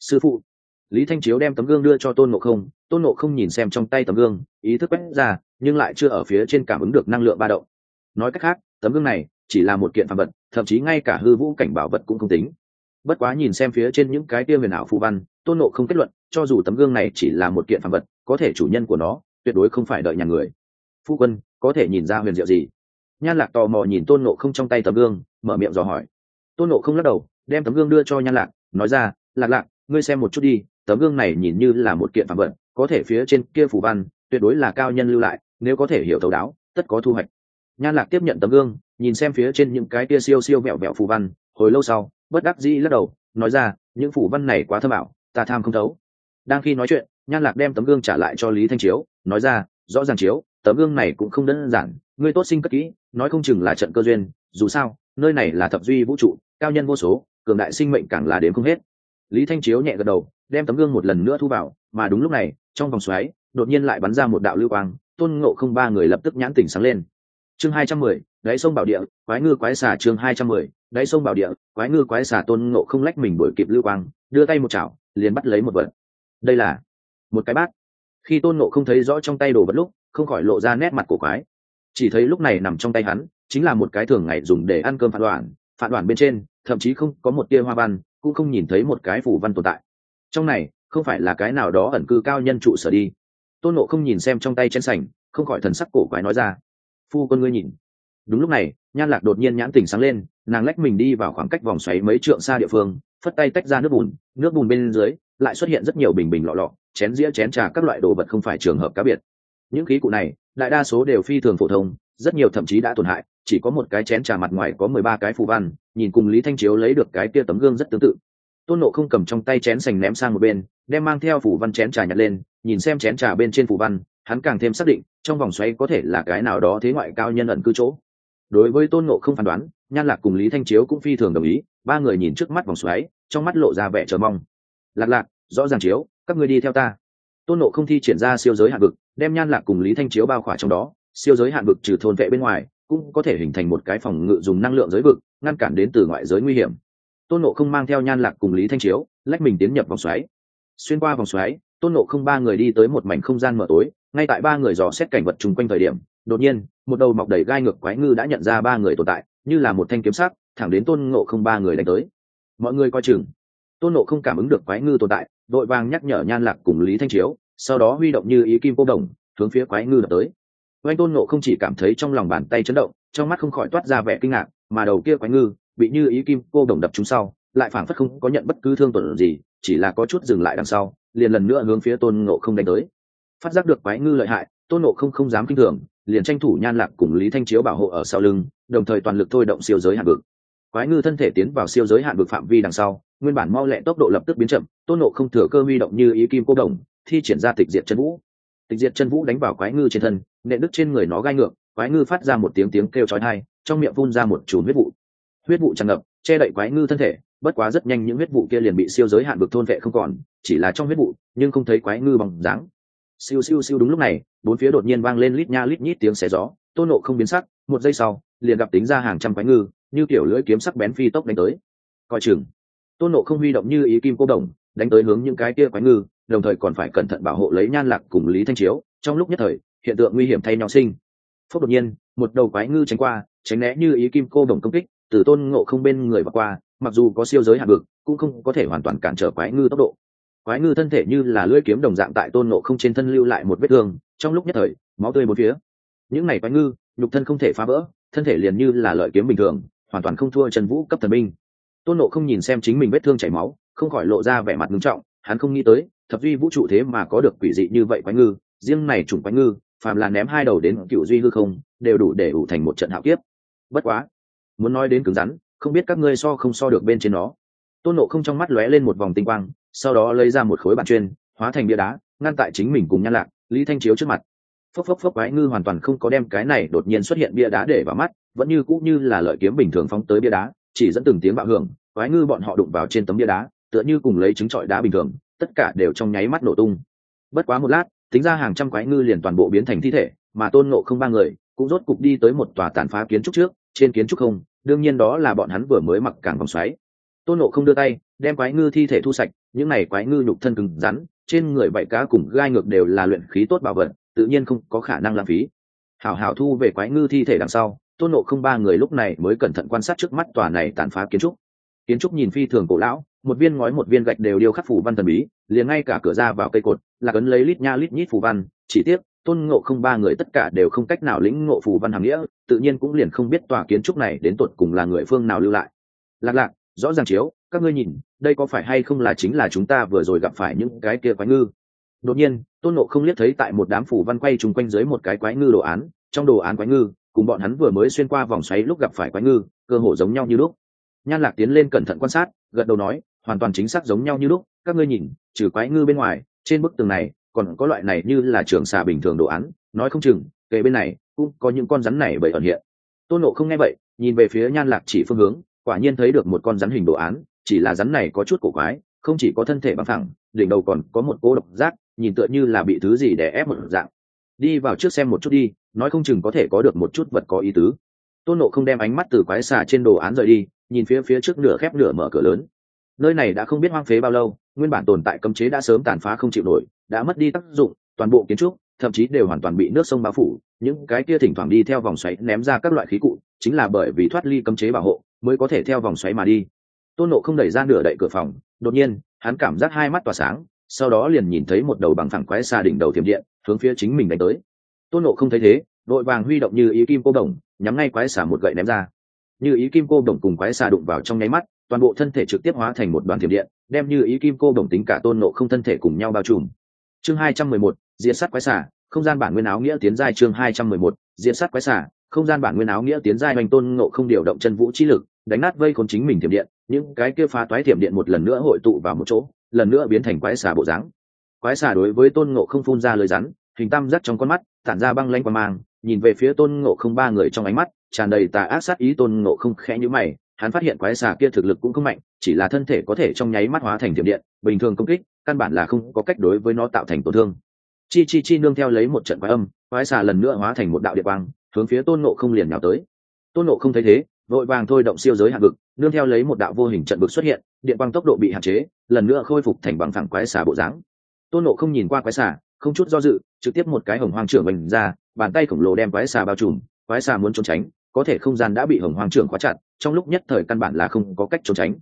Sư phụ. Lý thanh chiếu đem tấm gương đưa cho tôn nộ không, tôn nộ không nhìn xem trong tay tấm gương, ý thức quét ra, nhưng lại chưa ở phía trên cảm ứng được năng lượng ba động. Nói cách khác, tấm gương này chỉ là một kiện phạm vật thậm chí ngay cả hư vũ cảnh bảo vật cũng không tính. Bất quá nhìn xem phía trên những cái tiêu huyền ảo phù văn, tôn nộ không kết luận, cho dù tấm gương này chỉ là một kiện phạm vật, có thể chủ nhân của nó tuyệt đối không phải đợi nhà người. Phu quân, có thể nhìn ra huyền diệu gì? Nhan lạc tò mò nhìn tôn nộ không trong tay tấm gương, mở miệng dò hỏi. Tôn nộ không lắc đầu, đem tấm gương đưa cho nhan lạc, nói ra, lạc lạc, ngươi xem một chút đi, tấm gương này nhìn như là một kiện phạm vật, có thể phía trên kia phủ văn tuyệt đối là cao nhân lưu lại, nếu có thể hiểu thấu đáo, tất có thu hoạch nhan lạc tiếp nhận tấm gương, nhìn xem phía trên những cái tia siêu siêu vẹo vẹo phù văn, hồi lâu sau, bất đắc dĩ lắc đầu, nói ra, những phủ văn này quá thâm ảo, ta tham không thấu. Đang khi nói chuyện, nhan lạc đem tấm gương trả lại cho lý thanh chiếu, nói ra, rõ ràng chiếu, tấm gương này cũng không đơn giản, ngươi tốt sinh cất kỹ, nói không chừng là trận cơ duyên, dù sao, nơi này là thập duy vũ trụ, cao nhân vô số, cường đại sinh mệnh càng là đến không hết. Lý thanh chiếu nhẹ gật đầu, đem tấm gương một lần nữa thu vào, mà đúng lúc này, trong vòng xoáy, đột nhiên lại bắn ra một đạo lưu quang, tôn ngộ không ba người lập tức nhãn tỉnh sáng lên chương hai trăm mười đáy sông bảo địa quái ngư quái xà chương hai trăm mười đáy sông bảo địa quái ngư quái xà tôn ngộ không lách mình bởi kịp lưu quang đưa tay một chảo liền bắt lấy một vật. Đây là một cái bát. Khi tôn ngộ không thấy rõ trong tay đồ vật lúc không khỏi lộ ra nét mặt của quái. Chỉ thấy lúc này nằm trong tay hắn chính là một cái thường ngày dùng để ăn cơm phản đoàn, phản đoàn bên trên thậm chí không có một tia hoa văn cũng không nhìn thấy một cái phủ văn tồn tại. Trong này không phải là cái nào đó ẩn cư cao nhân trụ sở đi. Tôn nộ không nhìn xem trong tay chén sành không khỏi thần sắc cổ quái nói ra phu con ngươi nhìn. Đúng lúc này, nhan lạc đột nhiên nhãn tỉnh sáng lên, nàng lách mình đi vào khoảng cách vòng xoáy mấy trượng xa địa phương, phất tay tách ra nước bùn nước bùn bên dưới lại xuất hiện rất nhiều bình bình lọ lọ, chén dĩa, chén trà, các loại đồ vật không phải trường hợp cá biệt. Những khí cụ này, đại đa số đều phi thường phổ thông, rất nhiều thậm chí đã tổn hại, chỉ có một cái chén trà mặt ngoài có mười ba cái phù văn, nhìn cùng lý thanh chiếu lấy được cái kia tấm gương rất tương tự. Tôn nộ không cầm trong tay chén sành ném sang một bên, đem mang theo phủ văn chén trà nhặt lên, nhìn xem chén trà bên trên phủ văn hắn càng thêm xác định, trong vòng xoáy có thể là cái nào đó thế ngoại cao nhân ẩn cư chỗ. Đối với tôn ngộ không phán đoán, nhan lạc cùng lý thanh chiếu cũng phi thường đồng ý, ba người nhìn trước mắt vòng xoáy, trong mắt lộ ra vẻ chờ mong. Lạc lạc, rõ ràng chiếu, các người đi theo ta. Tôn nộ không thi triển ra siêu giới hạn vực, đem nhan lạc cùng lý thanh chiếu bao khỏa trong đó. Siêu giới hạn vực trừ thôn vệ bên ngoài, cũng có thể hình thành một cái phòng ngự dùng năng lượng giới vực, ngăn cản đến từ ngoại giới nguy hiểm. Tôn nộ không mang theo nhan lạc cùng lý thanh chiếu, lách mình tiến nhập vòng xoáy. Xuyên qua vòng xoáy tôn nộ không ba người đi tới một mảnh không gian mở tối, ngay tại ba người dò xét cảnh vật chung quanh thời điểm, đột nhiên, một đầu mọc đầy gai ngược quái ngư đã nhận ra ba người tồn tại, như là một thanh kiếm sắc, thẳng đến tôn nộ không ba người đánh tới. Mọi người coi chừng. Tôn nộ không cảm ứng được quái ngư tồn tại, đội vàng nhắc nhở nhan lạc cùng lý thanh chiếu, sau đó huy động như ý kim cô đồng, hướng phía quái ngư đập tới. Oanh tôn nộ không chỉ cảm thấy trong lòng bàn tay chấn động, trong mắt không khỏi toát ra vẻ kinh ngạc, mà đầu kia quái ngư, bị như ý kim cô đồng đập chúng sau, lại phảng phất không có nhận bất cứ thương tổn gì, chỉ là có chút dừng lại đằng sau liền lần nữa hướng phía tôn ngộ không đánh tới. Phát giác được quái ngư lợi hại, tôn ngộ không không dám kinh thường, liền tranh thủ nhan lạc cùng lý thanh chiếu bảo hộ ở sau lưng, đồng thời toàn lực thôi động siêu giới hạn vực. Quái ngư thân thể tiến vào siêu giới hạn vực phạm vi đằng sau, nguyên bản mau lẹ tốc độ lập tức biến chậm, tôn nộ không thừa cơ huy động như ý kim cô đồng, thi triển ra tịch diệt chân vũ. Tịch diệt chân vũ đánh vào quái ngư trên thân nệ đức trên người nó gai ngược, quái ngư phát ra một tiếng tiếng kêu chói tai, trong miệng phun ra một chùm huyết vụ. Huyết vụ tràn ngập, che đậy quái ngư thân thể bất quá rất nhanh những huyết vụ kia liền bị siêu giới hạn vực thôn vệ không còn, chỉ là trong huyết vụ, nhưng không thấy quái ngư bằng dáng. Siêu siêu siêu đúng lúc này, bốn phía đột nhiên vang lên lít nha lít nhít tiếng xé gió tôn nộ không biến sắc, một giây sau, liền gặp tính ra hàng trăm quái ngư, như kiểu lưỡi kiếm sắc bén phi tốc đánh tới. Coi chừng tôn nộ không huy động như ý kim cô đồng, đánh tới hướng những cái kia quái ngư, đồng thời còn phải cẩn thận bảo hộ lấy nhan lạc cùng lý thanh chiếu, trong lúc nhất thời, hiện tượng nguy hiểm thay nhau sinh. Phúc đột nhiên, một đầu quái ngư tránh qua, tránh né như ý kim cô đồng công kích, từ tôn ngộ không bên người và qua mặc dù có siêu giới hạn vực, cũng không có thể hoàn toàn cản trở quái ngư tốc độ. Quái ngư thân thể như là lưỡi kiếm đồng dạng tại tôn ngộ không trên thân lưu lại một vết thương, trong lúc nhất thời, máu tươi bốn phía. Những này quái ngư, nhục thân không thể phá vỡ, thân thể liền như là lợi kiếm bình thường, hoàn toàn không thua trần vũ cấp thần binh. Tôn nộ không nhìn xem chính mình vết thương chảy máu, không khỏi lộ ra vẻ mặt ngưng trọng, hắn không nghĩ tới, thập duy vũ trụ thế mà có được quỷ dị như vậy quái ngư, riêng này chủng quái ngư, phàm là ném hai đầu đến cựu duy hư không, đều đủ để ủ thành một trận hạo kiếp. Bất quá, muốn nói đến cứng rắn không biết các ngươi so không so được bên trên nó. Tôn nộ không trong mắt lóe lên một vòng tinh quang, sau đó lấy ra một khối bản chuyên, hóa thành bia đá, ngăn tại chính mình cùng nhan lạc, lý thanh chiếu trước mặt. Phốc phốc phốc quái ngư hoàn toàn không có đem cái này đột nhiên xuất hiện bia đá để vào mắt, vẫn như cũng như là lợi kiếm bình thường phóng tới bia đá, chỉ dẫn từng tiếng bạo hưởng quái ngư bọn họ đụng vào trên tấm bia đá, tựa như cùng lấy trứng trọi đá bình thường, tất cả đều trong nháy mắt nổ tung. Bất quá một lát, tính ra hàng trăm quái ngư liền toàn bộ biến thành thi thể, mà tôn nộ không ba người cũng rốt cục đi tới một tòa tàn phá kiến trúc trước, trên kiến trúc không đương nhiên đó là bọn hắn vừa mới mặc càng vòng xoáy. Tôn nộ không đưa tay, đem quái ngư thi thể thu sạch, những này quái ngư nhục thân cứng rắn, trên người bậy cá cùng gai ngược đều là luyện khí tốt bảo vật, tự nhiên không có khả năng lãng phí. Hảo hảo thu về quái ngư thi thể đằng sau, tôn nộ không ba người lúc này mới cẩn thận quan sát trước mắt tòa này tàn phá kiến trúc. Kiến trúc nhìn phi thường cổ lão, một viên ngói một viên gạch đều điêu khắc phủ văn thần bí, liền ngay cả cửa ra vào cây cột, là cấn lấy lít nha lít nhít phù văn, chỉ tiếc tôn ngộ không ba người tất cả đều không cách nào lĩnh ngộ phù văn hàm nghĩa, tự nhiên cũng liền không biết tòa kiến trúc này đến tột cùng là người phương nào lưu lại. Lạc lạc, rõ ràng chiếu, các ngươi nhìn, đây có phải hay không là chính là chúng ta vừa rồi gặp phải những cái kia quái ngư? Đột nhiên, tôn nộ không liếc thấy tại một đám phủ văn quay chung quanh dưới một cái quái ngư đồ án, trong đồ án quái ngư, cùng bọn hắn vừa mới xuyên qua vòng xoáy lúc gặp phải quái ngư, cơ hồ giống nhau như lúc. Nhan lạc tiến lên cẩn thận quan sát, gật đầu nói, hoàn toàn chính xác giống nhau như lúc, các ngươi nhìn, trừ quái ngư bên ngoài, trên bức tường này còn có loại này như là trường xà bình thường đồ án, nói không chừng kề bên này, cũng có những con rắn này bởi ẩn hiện. Tôn nộ không nghe vậy, nhìn về phía nhan lạc chỉ phương hướng, quả nhiên thấy được một con rắn hình đồ án, chỉ là rắn này có chút cổ quái, không chỉ có thân thể bằng thẳng đỉnh đầu còn có một cô độc giác, nhìn tựa như là bị thứ gì để ép một dạng. Đi vào trước xem một chút đi, nói không chừng có thể có được một chút vật có ý tứ. Tôn nộ không đem ánh mắt từ quái xà trên đồ án rời đi, nhìn phía phía trước nửa khép nửa mở cửa lớn. Nơi này đã không biết hoang phế bao lâu, nguyên bản tồn tại cấm chế đã sớm tàn phá không chịu nổi đã mất đi tác dụng, toàn bộ kiến trúc, thậm chí đều hoàn toàn bị nước sông bao phủ. Những cái kia thỉnh thoảng đi theo vòng xoáy ném ra các loại khí cụ, chính là bởi vì thoát ly cấm chế bảo hộ mới có thể theo vòng xoáy mà đi. Tôn nộ không đẩy ra nửa đậy cửa phòng, đột nhiên, hắn cảm giác hai mắt tỏa sáng, sau đó liền nhìn thấy một đầu bằng phẳng quái xa đỉnh đầu thiểm điện, hướng phía chính mình đánh tới. Tôn nộ không thấy thế, đội vàng huy động như ý kim cô đồng, nhắm ngay quái xà một gậy ném ra. Như ý kim cô đồng cùng quái xà đụng vào trong nháy mắt, toàn bộ thân thể trực tiếp hóa thành một đoàn thiểm điện, đem như ý kim cô đồng tính cả tôn nộ không thân thể cùng nhau bao trùm chương hai trăm mười một, diệt sát quái xà, không gian bản nguyên áo nghĩa tiến giai chương hai trăm mười một, diệt sát quái xà, không gian bản nguyên áo nghĩa tiến giai hoành tôn ngộ không điều động chân vũ chi lực, đánh nát vây khốn chính mình thiểm điện, những cái kia phá toái thiểm điện một lần nữa hội tụ vào một chỗ, lần nữa biến thành quái xà bộ dáng. Quái xà đối với tôn ngộ không phun ra lời rắn, hình tam giác trong con mắt, tản ra băng lanh qua mang, nhìn về phía tôn ngộ không ba người trong ánh mắt, tràn đầy tà ác sát ý tôn ngộ không khẽ nhữ mày, hắn phát hiện quái xà kia thực lực cũng không mạnh, chỉ là thân thể có thể trong nháy mắt hóa thành thiểm điện, bình thường công kích căn bản là không có cách đối với nó tạo thành tổn thương. Chi chi chi nương theo lấy một trận quái âm, quái xà lần nữa hóa thành một đạo địa quang, hướng phía tôn nộ không liền nào tới. Tôn nộ không thấy thế, vội vàng thôi động siêu giới hạn vực, nương theo lấy một đạo vô hình trận vực xuất hiện, điện quang tốc độ bị hạn chế, lần nữa khôi phục thành bằng thẳng quái xà bộ dáng. Tôn nộ không nhìn qua quái xà, không chút do dự, trực tiếp một cái hồng hoang trưởng mình ra, bàn tay khổng lồ đem quái xà bao trùm, quái xà muốn trốn tránh, có thể không gian đã bị hồng hoang trưởng khóa chặt, trong lúc nhất thời căn bản là không có cách trốn tránh.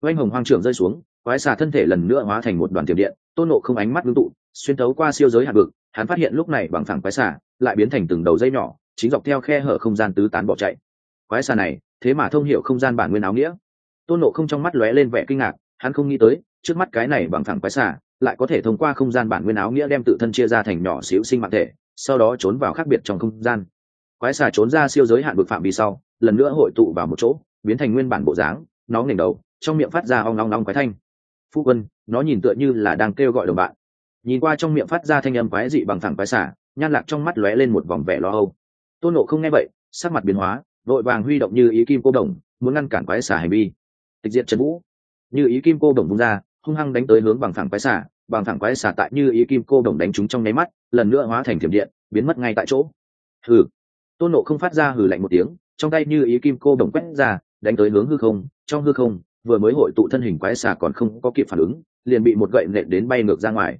Oanh hồng hoang trưởng rơi xuống quái xà thân thể lần nữa hóa thành một đoàn tiềm điện, tôn nộ không ánh mắt ngưng tụ, xuyên tấu qua siêu giới hạt vực, hắn phát hiện lúc này bằng thẳng quái xà lại biến thành từng đầu dây nhỏ, chính dọc theo khe hở không gian tứ tán bỏ chạy. Quái xà này, thế mà thông hiểu không gian bản nguyên áo nghĩa. Tôn nộ không trong mắt lóe lên vẻ kinh ngạc, hắn không nghĩ tới, trước mắt cái này bằng thẳng quái xà lại có thể thông qua không gian bản nguyên áo nghĩa đem tự thân chia ra thành nhỏ xíu sinh mạng thể, sau đó trốn vào khác biệt trong không gian. Quái xà trốn ra siêu giới hạn vực phạm vi sau, lần nữa hội tụ vào một chỗ, biến thành nguyên bản bộ dáng, nó ngẩng đầu, trong miệng phát ra ong ong ong quái thanh phu quân, nó nhìn tựa như là đang kêu gọi đồng bạn. Nhìn qua trong miệng phát ra thanh âm quái dị bằng thẳng quái xả, nhan lạc trong mắt lóe lên một vòng vẻ lo âu. Tôn nộ không nghe vậy, sắc mặt biến hóa, vội vàng huy động như ý kim cô đồng, muốn ngăn cản quái xả hành vi. Tịch diệt trần vũ. Như ý kim cô đồng bung ra, hung hăng đánh tới hướng bằng thẳng quái xả, bằng thẳng quái xả tại như ý kim cô đồng đánh chúng trong nháy mắt, lần nữa hóa thành thiểm điện, biến mất ngay tại chỗ. Hừ. Tôn nộ không phát ra hừ lạnh một tiếng, trong tay như ý kim cô đồng quét ra, đánh tới hướng hư không, trong hư không vừa mới hội tụ thân hình quái xà còn không có kịp phản ứng, liền bị một gậy nện đến bay ngược ra ngoài.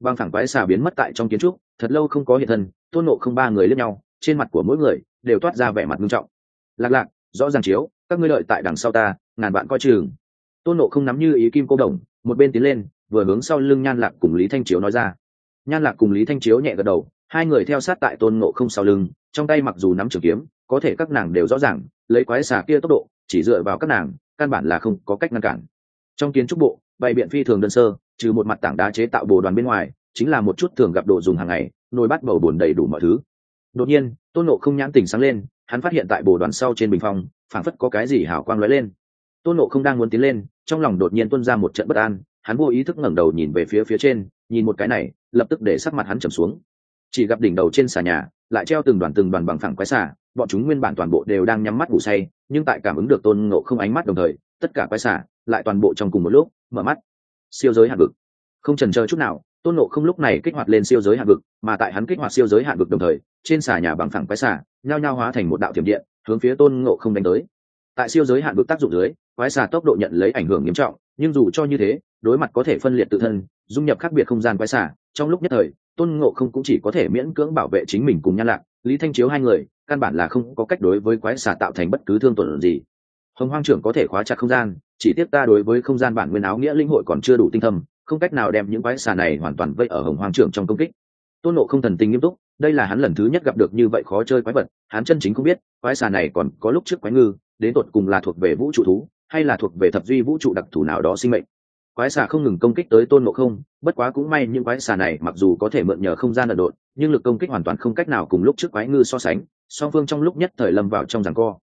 Băng thẳng quái xà biến mất tại trong kiến trúc, thật lâu không có hiện thân, tôn nộ không ba người lướt nhau, trên mặt của mỗi người đều toát ra vẻ mặt nghiêm trọng. Lạc lạc, rõ ràng chiếu, các ngươi lợi tại đằng sau ta, ngàn bạn coi chừng. Tôn nộ không nắm như ý kim cô đồng, một bên tiến lên, vừa hướng sau lưng nhan lạc cùng lý thanh chiếu nói ra. Nhan lạc cùng lý thanh chiếu nhẹ gật đầu, hai người theo sát tại tôn nộ không sau lưng, trong tay mặc dù nắm trường kiếm, có thể các nàng đều rõ ràng, lấy quái xà kia tốc độ, chỉ dựa vào các nàng căn bản là không có cách ngăn cản. Trong kiến trúc bộ, bày biện phi thường đơn sơ, trừ một mặt tảng đá chế tạo bồ đoàn bên ngoài, chính là một chút thường gặp đồ dùng hàng ngày, nồi bát bầu bồn đầy đủ mọi thứ. Đột nhiên, tôn nộ không nhãn tỉnh sáng lên, hắn phát hiện tại bồ đoàn sau trên bình phong, phảng phất có cái gì hào quang lóe lên. Tôn nộ không đang muốn tiến lên, trong lòng đột nhiên tuân ra một trận bất an, hắn vô ý thức ngẩng đầu nhìn về phía phía trên, nhìn một cái này, lập tức để sắc mặt hắn trầm xuống. Chỉ gặp đỉnh đầu trên xà nhà, lại treo từng đoàn từng đoàn bằng phẳng quái xà bọn chúng nguyên bản toàn bộ đều đang nhắm mắt ngủ say, nhưng tại cảm ứng được tôn ngộ không ánh mắt đồng thời, tất cả quái xà lại toàn bộ trong cùng một lúc, mở mắt. Siêu giới hạn vực. Không trần chờ chút nào, tôn ngộ không lúc này kích hoạt lên siêu giới hạn vực, mà tại hắn kích hoạt siêu giới hạn vực đồng thời, trên xà nhà bằng phẳng quái xà nhao nhao hóa thành một đạo thiểm điện, hướng phía tôn ngộ không đánh tới. Tại siêu giới hạn vực tác dụng dưới, quái xà tốc độ nhận lấy ảnh hưởng nghiêm trọng, nhưng dù cho như thế, đối mặt có thể phân liệt tự thân, dung nhập khác biệt không gian quái xà trong lúc nhất thời, tôn ngộ không cũng chỉ có thể miễn cưỡng bảo vệ chính mình cùng nhan lạc, lý thanh chiếu hai người căn bản là không có cách đối với quái xà tạo thành bất cứ thương tổn gì. Hồng hoang trưởng có thể khóa chặt không gian, chỉ tiếp ta đối với không gian bản nguyên áo nghĩa linh hội còn chưa đủ tinh thâm, không cách nào đem những quái xà này hoàn toàn vây ở hồng hoang trưởng trong công kích. Tôn nộ không thần tình nghiêm túc, đây là hắn lần thứ nhất gặp được như vậy khó chơi quái vật, hắn chân chính không biết, quái xà này còn có lúc trước quái ngư, đến tột cùng là thuộc về vũ trụ thú, hay là thuộc về thập duy vũ trụ đặc thù nào đó sinh mệnh quái xà không ngừng công kích tới tôn ngộ không, bất quá cũng may những quái xà này mặc dù có thể mượn nhờ không gian ẩn độn, nhưng lực công kích hoàn toàn không cách nào cùng lúc trước quái ngư so sánh, song phương trong lúc nhất thời lâm vào trong ràng co.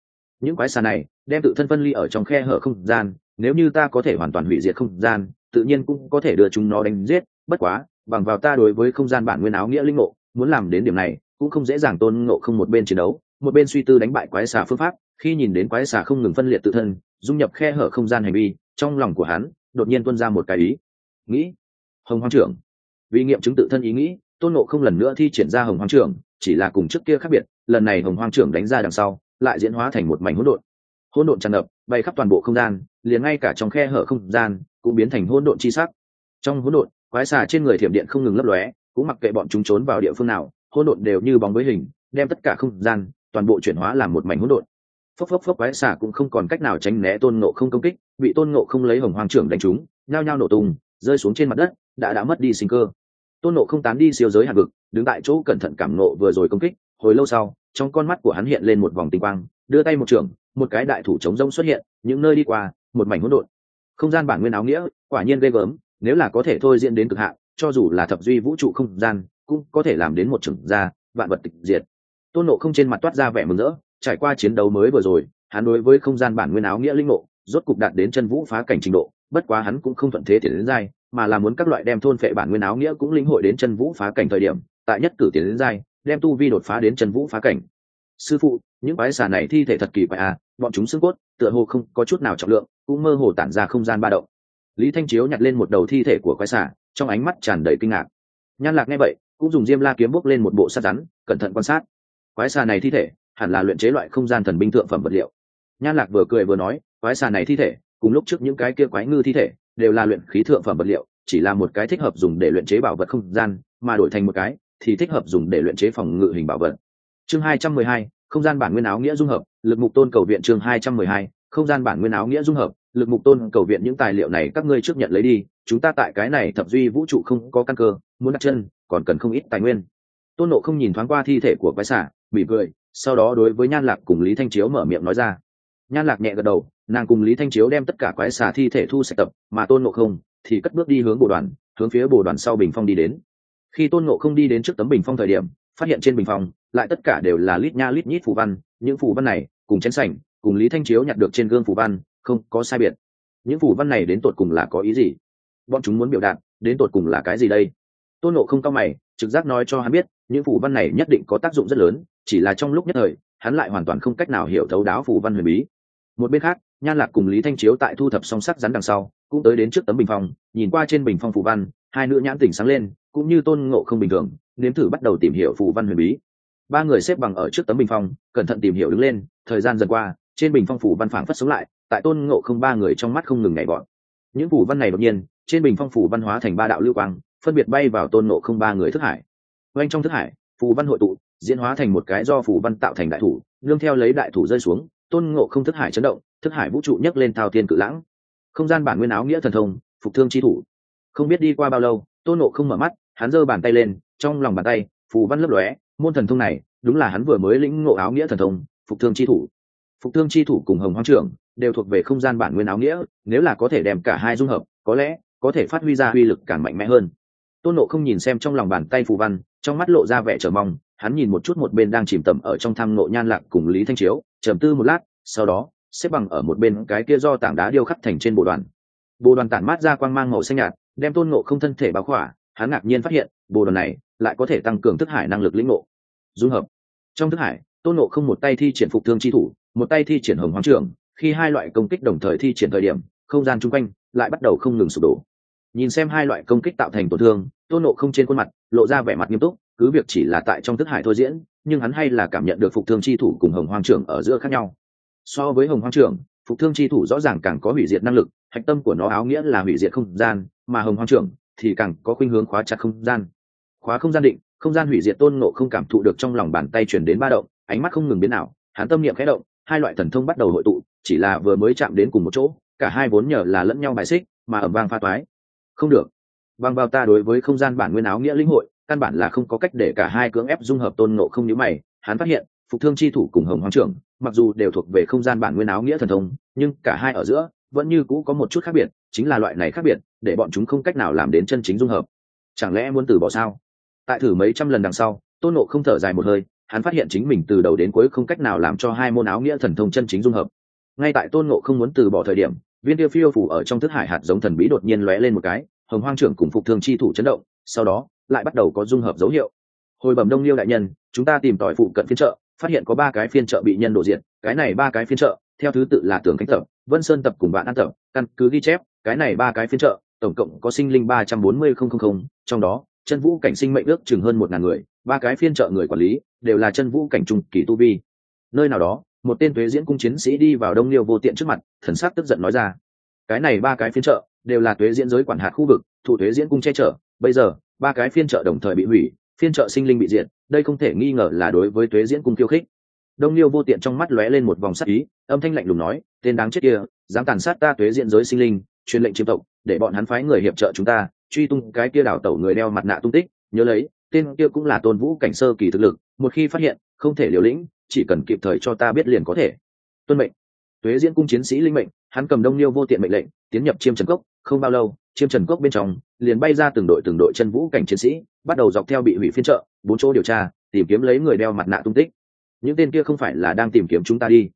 Những quái xà này đem tự thân phân ly ở trong khe hở không gian, nếu như ta có thể hoàn toàn hủy diệt không gian, tự nhiên cũng có thể đưa chúng nó đánh giết, bất quá, bằng vào ta đối với không gian bản nguyên áo nghĩa linh ngộ muốn làm đến điểm này, cũng không dễ dàng tôn ngộ không một bên chiến đấu, một bên suy tư đánh bại quái xà phương pháp, khi nhìn đến quái xà không ngừng phân liệt tự thân, dung nhập khe hở không gian hành vi, trong lòng của hắn đột nhiên tuân ra một cái ý. Nghĩ, hồng hoang trưởng. Vì nghiệm chứng tự thân ý nghĩ, tôn nộ không lần nữa thi triển ra hồng hoang trưởng, chỉ là cùng trước kia khác biệt, lần này hồng hoang trưởng đánh ra đằng sau, lại diễn hóa thành một mảnh hỗn độn. Hỗn độn tràn ngập, bay khắp toàn bộ không gian, liền ngay cả trong khe hở không gian, cũng biến thành hỗn độn chi sắc. Trong hỗn độn, quái xà trên người thiểm điện không ngừng lấp lóe, cũng mặc kệ bọn chúng trốn vào địa phương nào, hỗn độn đều như bóng với hình, đem tất cả không gian, toàn bộ chuyển hóa làm một mảnh hỗn độn phốc phốc phốc quái xà cũng không còn cách nào tránh né tôn ngộ không công kích, bị tôn ngộ không lấy hồng hoàng trưởng đánh trúng, nhao nhao nổ tung, rơi xuống trên mặt đất, đã đã mất đi sinh cơ. Tôn ngộ không tán đi siêu giới hạt vực, đứng tại chỗ cẩn thận cảm nộ vừa rồi công kích, hồi lâu sau, trong con mắt của hắn hiện lên một vòng tinh quang, đưa tay một trường một cái đại thủ chống rông xuất hiện, những nơi đi qua, một mảnh hỗn độn. Không gian bản nguyên áo nghĩa, quả nhiên ghê gớm, nếu là có thể thôi diễn đến cực hạn, cho dù là thập duy vũ trụ không gian, cũng có thể làm đến một trường gia, vạn vật tịch diệt. Tôn nộ không trên mặt toát ra vẻ mừng rỡ trải qua chiến đấu mới vừa rồi, hắn đối với không gian bản nguyên áo nghĩa linh ngộ, rốt cục đạt đến chân vũ phá cảnh trình độ, bất quá hắn cũng không thuận thế tiến đến giai, mà là muốn các loại đem thôn phệ bản nguyên áo nghĩa cũng linh hội đến chân vũ phá cảnh thời điểm, tại nhất cử tiến đến giai, đem tu vi đột phá đến chân vũ phá cảnh. Sư phụ, những quái xà này thi thể thật kỳ quái à bọn chúng xương cốt, tựa hồ không có chút nào trọng lượng, cũng mơ hồ tản ra không gian ba động. Lý thanh chiếu nhặt lên một đầu thi thể của quái xà, trong ánh mắt tràn đầy kinh ngạc. Nhan lạc nghe vậy, cũng dùng diêm la kiếm bốc lên một bộ sát rắn, cẩn thận quan sát. Quái xà này thi thể hẳn là luyện chế loại không gian thần binh thượng phẩm vật liệu. Nhan lạc vừa cười vừa nói, quái xà này thi thể, cùng lúc trước những cái kia quái ngư thi thể, đều là luyện khí thượng phẩm vật liệu, chỉ là một cái thích hợp dùng để luyện chế bảo vật không gian, mà đổi thành một cái, thì thích hợp dùng để luyện chế phòng ngự hình bảo vật. Chương hai trăm mười hai, không gian bản nguyên áo nghĩa dung hợp, lực mục tôn cầu viện chương hai trăm mười hai, không gian bản nguyên áo nghĩa dung hợp, lực mục tôn cầu viện những tài liệu này các ngươi trước nhận lấy đi, chúng ta tại cái này thập duy vũ trụ không có căn cơ, muốn đặt chân, còn cần không ít tài nguyên. Tôn nộ không nhìn thoáng qua thi thể của quái xả mỉm cười sau đó đối với nhan lạc cùng lý thanh chiếu mở miệng nói ra. Nhan lạc nhẹ gật đầu, nàng cùng lý thanh chiếu đem tất cả quái xà thi thể thu sạch tập, mà tôn ngộ không thì cất bước đi hướng bộ đoàn, hướng phía bồ đoàn sau bình phong đi đến. Khi tôn ngộ không đi đến trước tấm bình phong thời điểm, phát hiện trên bình phong, lại tất cả đều là lít nha lít nhít phù văn, những phù văn này cùng chén sảnh, cùng lý thanh chiếu nhặt được trên gương phù văn, không có sai biệt. Những phù văn này đến tột cùng là có ý gì? Bọn chúng muốn biểu đạt, đến tột cùng là cái gì đây? Tôn nộ không cao mày, trực giác nói cho hắn biết, những phù văn này nhất định có tác dụng rất lớn chỉ là trong lúc nhất thời, hắn lại hoàn toàn không cách nào hiểu thấu đáo phù văn huyền bí. Một bên khác, nhan lạc cùng lý thanh chiếu tại thu thập song sắc rắn đằng sau, cũng tới đến trước tấm bình phong nhìn qua trên bình phong phù văn, hai nữ nhãn tỉnh sáng lên, cũng như tôn ngộ không bình thường, nếm thử bắt đầu tìm hiểu phù văn huyền bí. Ba người xếp bằng ở trước tấm bình phong cẩn thận tìm hiểu đứng lên, thời gian dần qua, trên bình phong phủ văn phảng phất sống lại, tại tôn ngộ không ba người trong mắt không ngừng nhảy bọn những phủ văn này đột nhiên, trên bình phong phủ văn hóa thành ba đạo lưu quang, phân biệt bay vào tôn ngộ không ba người thức hải. Oanh trong thức hải, phù văn hội tụ diễn hóa thành một cái do phù văn tạo thành đại thủ, nương theo lấy đại thủ rơi xuống, tôn ngộ không thức hải chấn động, thức hải vũ trụ nhấc lên thao tiên cự lãng. Không gian bản nguyên áo nghĩa thần thông, phục thương chi thủ. Không biết đi qua bao lâu, tôn ngộ không mở mắt, hắn giơ bàn tay lên, trong lòng bàn tay, phù văn lấp lóe, môn thần thông này, đúng là hắn vừa mới lĩnh ngộ áo nghĩa thần thông, phục thương chi thủ. Phục thương chi thủ cùng hồng hoang trưởng, đều thuộc về không gian bản nguyên áo nghĩa, nếu là có thể đem cả hai dung hợp, có lẽ, có thể phát huy ra uy lực càng mạnh mẽ hơn. Tôn nộ không nhìn xem trong lòng bàn tay phù văn, trong mắt lộ ra vẻ chờ mong hắn nhìn một chút một bên đang chìm tầm ở trong thang nộ nhan lạc cùng lý thanh chiếu, trầm tư một lát, sau đó, xếp bằng ở một bên cái kia do tảng đá điêu khắc thành trên bộ đoàn. Bộ đoàn tản mát ra quang mang màu xanh nhạt, đem tôn ngộ không thân thể báo khỏa, hắn ngạc nhiên phát hiện, bộ đoàn này lại có thể tăng cường thức hải năng lực lĩnh ngộ. Dung hợp. Trong thức hải, tôn ngộ không một tay thi triển phục thương chi thủ, một tay thi triển hồng hoàng trường, khi hai loại công kích đồng thời thi triển thời điểm, không gian chung quanh lại bắt đầu không ngừng sụp đổ. Nhìn xem hai loại công kích tạo thành tổn thương, tôn nộ không trên khuôn mặt lộ ra vẻ mặt nghiêm túc cứ việc chỉ là tại trong thức hải thôi diễn, nhưng hắn hay là cảm nhận được phục thương chi thủ cùng hồng hoang trưởng ở giữa khác nhau. So với hồng hoang trưởng, phục thương chi thủ rõ ràng càng có hủy diệt năng lực, hạch tâm của nó áo nghĩa là hủy diệt không gian, mà hồng hoang trưởng thì càng có khuynh hướng khóa chặt không gian. Khóa không gian định, không gian hủy diệt tôn nộ không cảm thụ được trong lòng bàn tay chuyển đến ba động, ánh mắt không ngừng biến nào hắn tâm niệm khẽ động, hai loại thần thông bắt đầu hội tụ, chỉ là vừa mới chạm đến cùng một chỗ, cả hai vốn nhờ là lẫn nhau bài xích, mà ẩm vang pha toái. Không được. Vang vào ta đối với không gian bản nguyên áo nghĩa linh hội căn bản là không có cách để cả hai cưỡng ép dung hợp tôn ngộ không nhíu mày, hắn phát hiện, phục thương chi thủ cùng hồng hoàng trưởng, mặc dù đều thuộc về không gian bản nguyên áo nghĩa thần thông, nhưng cả hai ở giữa, vẫn như cũ có một chút khác biệt, chính là loại này khác biệt, để bọn chúng không cách nào làm đến chân chính dung hợp. Chẳng lẽ muốn từ bỏ sao? Tại thử mấy trăm lần đằng sau, tôn nộ không thở dài một hơi, hắn phát hiện chính mình từ đầu đến cuối không cách nào làm cho hai môn áo nghĩa thần thông chân chính dung hợp. Ngay tại tôn nộ không muốn từ bỏ thời điểm, viên tiêu phiêu phủ ở trong thức hải hạt giống thần bí đột nhiên lóe lên một cái, hồng hoang trưởng cùng phục thương chi thủ chấn động, sau đó lại bắt đầu có dung hợp dấu hiệu. Hồi bẩm đông liêu đại nhân, chúng ta tìm tỏi phụ cận phiên trợ phát hiện có ba cái phiên trợ bị nhân đổ diện cái này ba cái phiên trợ theo thứ tự là tường cánh tập, vân sơn tập cùng bạn an tập, căn cứ ghi chép, cái này ba cái phiên trợ tổng cộng có sinh linh ba trăm bốn mươi không không không, trong đó, chân vũ cảnh sinh mệnh ước chừng hơn một ngàn người, ba cái phiên trợ người quản lý, đều là chân vũ cảnh trung kỳ tu vi. Nơi nào đó, một tên thuế diễn cung chiến sĩ đi vào đông liêu vô tiện trước mặt, thần sắc tức giận nói ra. Cái này ba cái phiên trợ đều là thuế diễn giới quản hạt khu vực, thủ thuế diễn cung che chở, bây giờ ba cái phiên trợ đồng thời bị hủy, phiên trợ sinh linh bị diệt, đây không thể nghi ngờ là đối với thuế diễn cung khiêu khích. Đông liêu vô tiện trong mắt lóe lên một vòng sắc ý, âm thanh lạnh lùng nói, tên đáng chết kia, dám tàn sát ta thuế diễn giới sinh linh, truyền lệnh chiêm tộc, để bọn hắn phái người hiệp trợ chúng ta, truy tung cái kia đảo tẩu người đeo mặt nạ tung tích. Nhớ lấy, tên kia cũng là tôn vũ cảnh sơ kỳ thực lực, một khi phát hiện, không thể liều lĩnh, chỉ cần kịp thời cho ta biết liền có thể. Tuân mệnh tuế diễn cung chiến sĩ linh mệnh, hắn cầm đông liêu vô tiện mệnh lệnh, tiến nhập chiêm trần cốc, không bao lâu, chiêm trần cốc bên trong, liền bay ra từng đội từng đội chân vũ cảnh chiến sĩ, bắt đầu dọc theo bị hủy phiên trợ bốn chỗ điều tra, tìm kiếm lấy người đeo mặt nạ tung tích. Những tên kia không phải là đang tìm kiếm chúng ta đi.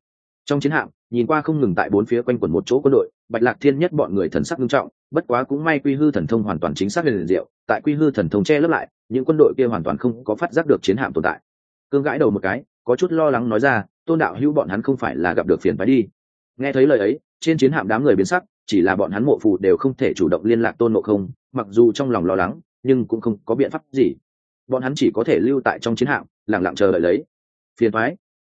Trong chiến hạm, nhìn qua không ngừng tại bốn phía quanh quẩn một chỗ quân đội, bạch lạc thiên nhất bọn người thần sắc nghiêm trọng, bất quá cũng may quy hư thần thông hoàn toàn chính xác liền diệu, tại quy hư thần thông che lấp lại, những quân đội kia hoàn toàn không có phát giác được chiến hạm tồn tại. Cương gãi đầu một cái, có chút lo lắng nói ra, tôn đạo hữu bọn hắn không phải là gặp được phiền phái đi nghe thấy lời ấy, trên chiến hạm đám người biến sắc, chỉ là bọn hắn mộ phù đều không thể chủ động liên lạc tôn ngộ không, mặc dù trong lòng lo lắng, nhưng cũng không có biện pháp gì. Bọn hắn chỉ có thể lưu tại trong chiến hạm lẳng lặng chờ đợi lấy. Phiền thoái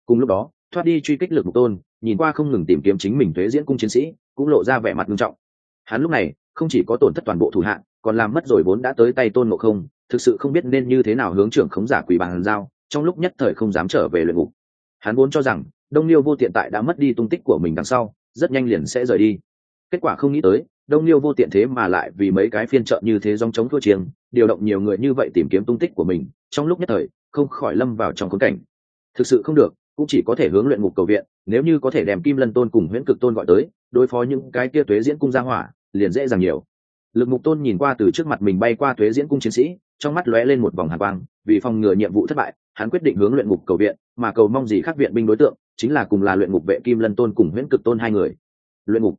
cùng lúc đó, thoát đi truy kích lực mục tôn, nhìn qua không ngừng tìm kiếm chính mình thuế diễn cung chiến sĩ, cũng lộ ra vẻ mặt nghiêm trọng. Hắn lúc này, không chỉ có tổn thất toàn bộ thủ hạng, còn làm mất rồi vốn đã tới tay tôn ngộ không, thực sự không biết nên như thế nào hướng trưởng khống giả quỷ bàn giao, trong lúc nhất thời không dám trở về luyện ngục. Hắn vốn cho rằng đông liêu vô tiện tại đã mất đi tung tích của mình đằng sau, rất nhanh liền sẽ rời đi. Kết quả không nghĩ tới, đông liêu vô tiện thế mà lại vì mấy cái phiên trợ như thế dòng chống thua chiêng, điều động nhiều người như vậy tìm kiếm tung tích của mình, trong lúc nhất thời, không khỏi lâm vào trong khốn cảnh. Thực sự không được, cũng chỉ có thể hướng luyện ngục cầu viện, nếu như có thể đem kim lân tôn cùng huyễn cực tôn gọi tới, đối phó những cái kia tuế diễn cung Ra hỏa, liền dễ dàng nhiều. Lực mục tôn nhìn qua từ trước mặt mình bay qua tuế diễn cung chiến sĩ, trong mắt lóe lên một vòng hàn quang, vì phòng ngừa nhiệm vụ thất bại, hắn quyết định hướng luyện ngục cầu viện, mà cầu mong gì khác viện binh đối tượng chính là cùng là luyện ngục vệ kim lân tôn cùng huyễn cực tôn hai người. Luyện ngục.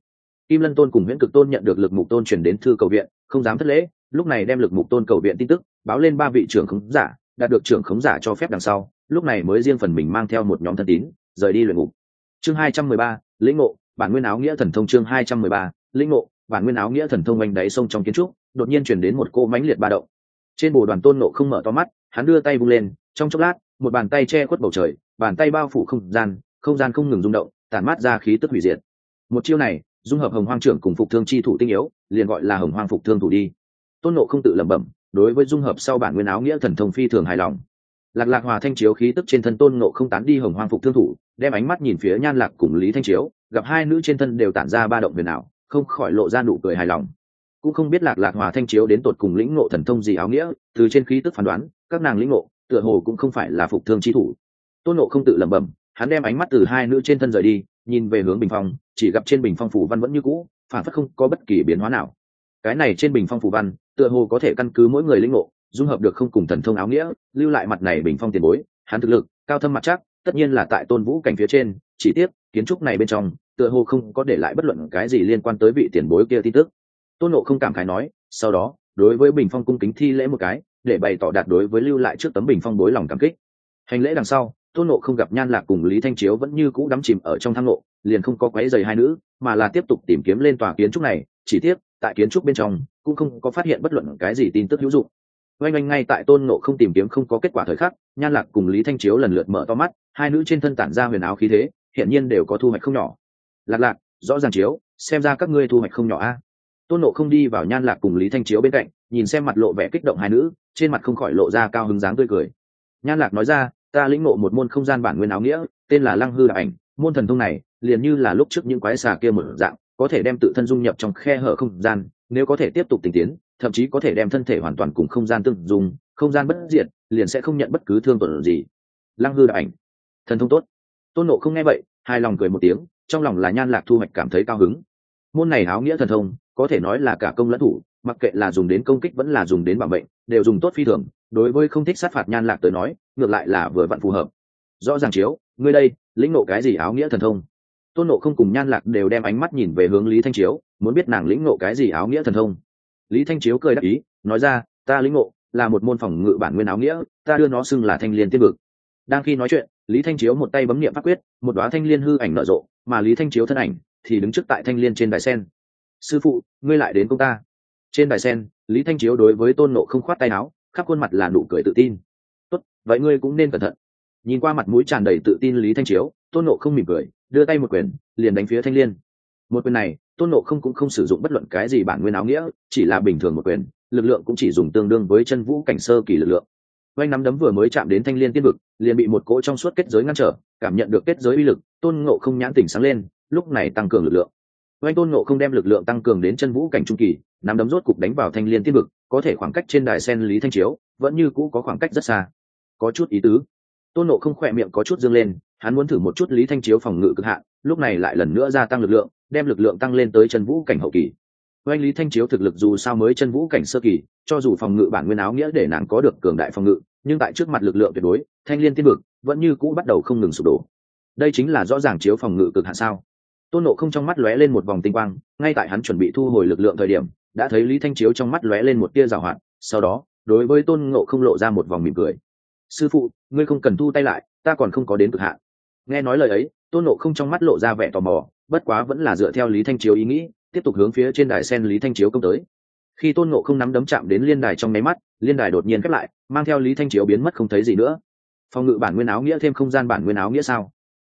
Kim lân tôn cùng huyễn cực tôn nhận được lực mục tôn chuyển đến thư cầu viện, không dám thất lễ, lúc này đem lực mục tôn cầu viện tin tức báo lên ba vị trưởng khống giả, đạt được trưởng khống giả cho phép đằng sau, lúc này mới riêng phần mình mang theo một nhóm thân tín, rời đi luyện ngục. Chương hai trăm mười ba, lĩnh ngộ, bản nguyên áo nghĩa thần thông chương hai trăm mười ba, lĩnh ngộ, bản nguyên áo nghĩa thần thông oanh đáy sông trong kiến trúc, đột nhiên chuyển đến một cô mãnh liệt ba động. Trên bồ đoàn tôn nộ không mở to mắt, hắn đưa tay vung lên, trong chốc lát, một bàn tay che khuất bầu trời, bàn tay bao phủ không gian không gian không ngừng rung động, tản mát ra khí tức hủy diệt. Một chiêu này, dung hợp hồng hoang trưởng cùng phục thương chi thủ tinh yếu, liền gọi là hồng hoang phục thương thủ đi. Tôn nộ không tự lẩm bẩm, đối với dung hợp sau bản nguyên áo nghĩa thần thông phi thường hài lòng. Lạc lạc hòa thanh chiếu khí tức trên thân tôn nộ không tán đi hồng hoang phục thương thủ, đem ánh mắt nhìn phía nhan lạc cùng lý thanh chiếu, gặp hai nữ trên thân đều tản ra ba động huyền ảo, không khỏi lộ ra nụ cười hài lòng. Cũng không biết lạc lạc hòa thanh chiếu đến tột cùng lĩnh ngộ thần thông gì áo nghĩa, từ trên khí tức phán đoán, các nàng lĩnh ngộ, tựa hồ cũng không phải là phục thương chi thủ. Tôn nộ không tự lẩm bẩm hắn đem ánh mắt từ hai nữ trên thân rời đi, nhìn về hướng bình phong, chỉ gặp trên bình phong phủ văn vẫn như cũ phản phất không có bất kỳ biến hóa nào. Cái này trên bình phong phủ văn, tựa hồ có thể căn cứ mỗi người lĩnh ngộ, dung hợp được không cùng thần thông áo nghĩa, lưu lại mặt này bình phong tiền bối, hắn thực lực, cao thâm mặt chắc, tất nhiên là tại tôn vũ cảnh phía trên, chỉ tiếc, kiến trúc này bên trong, tựa hồ không có để lại bất luận cái gì liên quan tới vị tiền bối kia tin tức. Tôn nộ không cảm khái nói, sau đó, đối với bình phong cung kính thi lễ một cái, để bày tỏ đạt đối với lưu lại trước tấm bình phong bối lòng cảm kích. Hành lễ đằng sau tôn nộ không gặp nhan lạc cùng lý thanh chiếu vẫn như cũ đắm chìm ở trong thang nộ liền không có quấy dày hai nữ, mà là tiếp tục tìm kiếm lên tòa kiến trúc này, chỉ tiếc, tại kiến trúc bên trong, cũng không có phát hiện bất luận cái gì tin tức hữu dụng. Oanh oanh ngay tại tôn nộ không tìm kiếm không có kết quả thời khắc, nhan lạc cùng lý thanh chiếu lần lượt mở to mắt, hai nữ trên thân tản ra huyền áo khí thế hiện nhiên đều có thu hoạch không nhỏ. Lạc lạc, rõ ràng chiếu, xem ra các ngươi thu hoạch không nhỏ a. Tôn nộ không đi vào nhan lạc cùng lý thanh chiếu bên cạnh, nhìn xem mặt lộ vẻ kích động hai nữ, trên mặt không khỏi lộ ra cao hứng dáng tươi cười. Nhan lạc nói ra ta lĩnh ngộ một môn không gian bản nguyên áo nghĩa, tên là lăng hư đạo ảnh, môn thần thông này, liền như là lúc trước những quái xà kia một dạng, có thể đem tự thân dung nhập trong khe hở không gian, nếu có thể tiếp tục tình tiến, thậm chí có thể đem thân thể hoàn toàn cùng không gian tương dùng không gian bất diệt, liền sẽ không nhận bất cứ thương tổn gì. Lăng hư đạo ảnh, thần thông tốt. Tôn nộ không nghe vậy hai lòng cười một tiếng, trong lòng là nhan lạc thu hoạch cảm thấy cao hứng. Môn này áo nghĩa thần thông, có thể nói là cả công lẫn thủ, mặc kệ là dùng đến công kích vẫn là dùng đến bảo mệnh, đều dùng tốt phi thường đối với không thích sát phạt nhan lạc tới nói, ngược lại là vừa vặn phù hợp. Rõ ràng chiếu, ngươi đây, lĩnh nộ cái gì áo nghĩa thần thông? Tôn nộ không cùng nhan lạc đều đem ánh mắt nhìn về hướng lý thanh chiếu, muốn biết nàng lĩnh nộ cái gì áo nghĩa thần thông. Lý thanh chiếu cười đáp ý, nói ra, ta lĩnh nộ là một môn phòng ngự bản nguyên áo nghĩa, ta đưa nó xưng là thanh liên tiên vực. Đang khi nói chuyện, lý thanh chiếu một tay bấm niệm pháp quyết, một đoá thanh liên hư ảnh nở rộ, mà lý thanh chiếu thân ảnh thì đứng trước tại thanh liên trên đài sen. Sư phụ, ngươi lại đến công ta. Trên đài sen, lý thanh chiếu đối với tôn nộ không khoát tay áo khắp khuôn mặt là nụ cười tự tin. Tốt, vậy ngươi cũng nên cẩn thận. Nhìn qua mặt mũi tràn đầy tự tin lý thanh chiếu, tôn nộ không mỉm cười, đưa tay một quyền, liền đánh phía thanh liên. Một quyền này, tôn nộ không cũng không sử dụng bất luận cái gì bản nguyên áo nghĩa, chỉ là bình thường một quyền, lực lượng cũng chỉ dùng tương đương với chân vũ cảnh sơ kỳ lực lượng. Oanh nắm đấm vừa mới chạm đến thanh liên tiên vực, liền bị một cỗ trong suốt kết giới ngăn trở, cảm nhận được kết giới uy lực, tôn ngộ không nhãn tỉnh sáng lên, lúc này tăng cường lực lượng. Oanh tôn ngộ không đem lực lượng tăng cường đến chân vũ cảnh trung kỳ, nắm đấm rốt cục đánh vào thanh liên tiên vực có thể khoảng cách trên đài sen lý thanh chiếu, vẫn như cũ có khoảng cách rất xa. Có chút ý tứ. Tôn nộ không khỏe miệng có chút dương lên, hắn muốn thử một chút lý thanh chiếu phòng ngự cực hạn, lúc này lại lần nữa gia tăng lực lượng, đem lực lượng tăng lên tới chân vũ cảnh hậu kỳ. Oanh lý thanh chiếu thực lực dù sao mới chân vũ cảnh sơ kỳ, cho dù phòng ngự bản nguyên áo nghĩa để nàng có được cường đại phòng ngự, nhưng tại trước mặt lực lượng tuyệt đối, thanh liên tiên vực, vẫn như cũ bắt đầu không ngừng sụp đổ. Đây chính là rõ ràng chiếu phòng ngự cực hạn sao? Tôn nộ không trong mắt lóe lên một vòng tinh quang, ngay tại hắn chuẩn bị thu hồi lực lượng thời điểm đã thấy lý thanh chiếu trong mắt lóe lên một tia rào hoạt, sau đó, đối với tôn ngộ không lộ ra một vòng mỉm cười. Sư phụ, ngươi không cần thu tay lại, ta còn không có đến cực hạn. Nghe nói lời ấy, tôn ngộ không trong mắt lộ ra vẻ tò mò, bất quá vẫn là dựa theo lý thanh chiếu ý nghĩ, tiếp tục hướng phía trên đài sen lý thanh chiếu công tới. Khi tôn ngộ không nắm đấm chạm đến liên đài trong nháy mắt, liên đài đột nhiên khép lại, mang theo lý thanh chiếu biến mất không thấy gì nữa. Phòng ngự bản nguyên áo nghĩa thêm không gian bản nguyên áo nghĩa sao?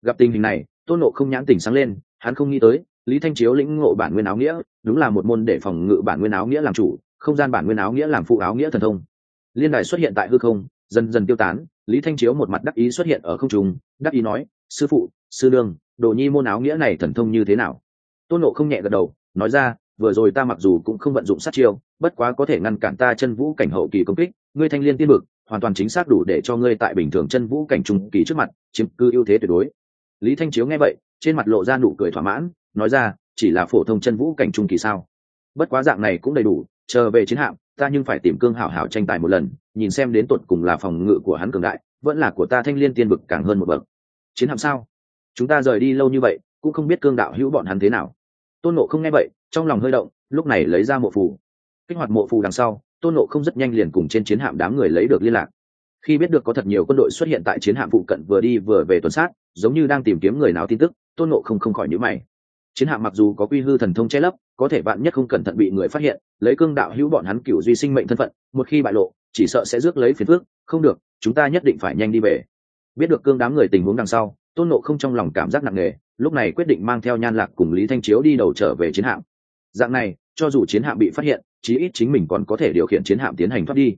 Gặp tình hình này, tôn ngộ không nhãn tỉnh sáng lên, hắn không nghĩ tới, lý thanh chiếu lĩnh ngộ bản nguyên áo nghĩa đúng là một môn để phòng ngự bản nguyên áo nghĩa làm chủ, không gian bản nguyên áo nghĩa làm phụ áo nghĩa thần thông. Liên đài xuất hiện tại hư không, dần dần tiêu tán, lý thanh chiếu một mặt đắc ý xuất hiện ở không trung, đắc ý nói, sư phụ, sư đương đồ nhi môn áo nghĩa này thần thông như thế nào? Tôn nộ không nhẹ gật đầu, nói ra, vừa rồi ta mặc dù cũng không vận dụng sát chiêu, bất quá có thể ngăn cản ta chân vũ cảnh hậu kỳ công kích, ngươi thanh liên tiên bực hoàn toàn chính xác đủ để cho ngươi tại bình thường chân vũ cảnh trung kỳ trước mặt, chiếm cư ưu thế tuyệt đối. Lý thanh chiếu nghe vậy, trên mặt lộ ra nụ cười thỏa mãn, nói ra chỉ là phổ thông chân vũ cảnh trung kỳ sao? Bất quá dạng này cũng đầy đủ, chờ về chiến hạm, ta nhưng phải tìm cương hảo hảo tranh tài một lần, nhìn xem đến tột cùng là phòng ngự của hắn cường đại, vẫn là của ta thanh liên tiên bực càng hơn một bậc. Chiến hạm sao? Chúng ta rời đi lâu như vậy, cũng không biết cương đạo hữu bọn hắn thế nào. Tôn nộ không nghe vậy, trong lòng hơi động, lúc này lấy ra mộ phù. Kích hoạt mộ phù đằng sau, tôn nộ không rất nhanh liền cùng trên chiến hạm đám người lấy được liên lạc. Khi biết được có thật nhiều quân đội xuất hiện tại chiến hạm phụ cận vừa đi vừa về tuần sát, giống như đang tìm kiếm người nào tin tức, tôn nộ không không khỏi nhữ mày chiến hạm mặc dù có quy hư thần thông che lấp, có thể bạn nhất không cẩn thận bị người phát hiện, lấy cương đạo hữu bọn hắn cựu duy sinh mệnh thân phận, một khi bại lộ, chỉ sợ sẽ rước lấy phiền phước không được, chúng ta nhất định phải nhanh đi về. Biết được cương đám người tình huống đằng sau, tôn nộ không trong lòng cảm giác nặng nề, lúc này quyết định mang theo nhan lạc cùng lý thanh chiếu đi đầu trở về chiến hạm. Dạng này, cho dù chiến hạm bị phát hiện, chí ít chính mình còn có thể điều khiển chiến hạm tiến hành thoát đi.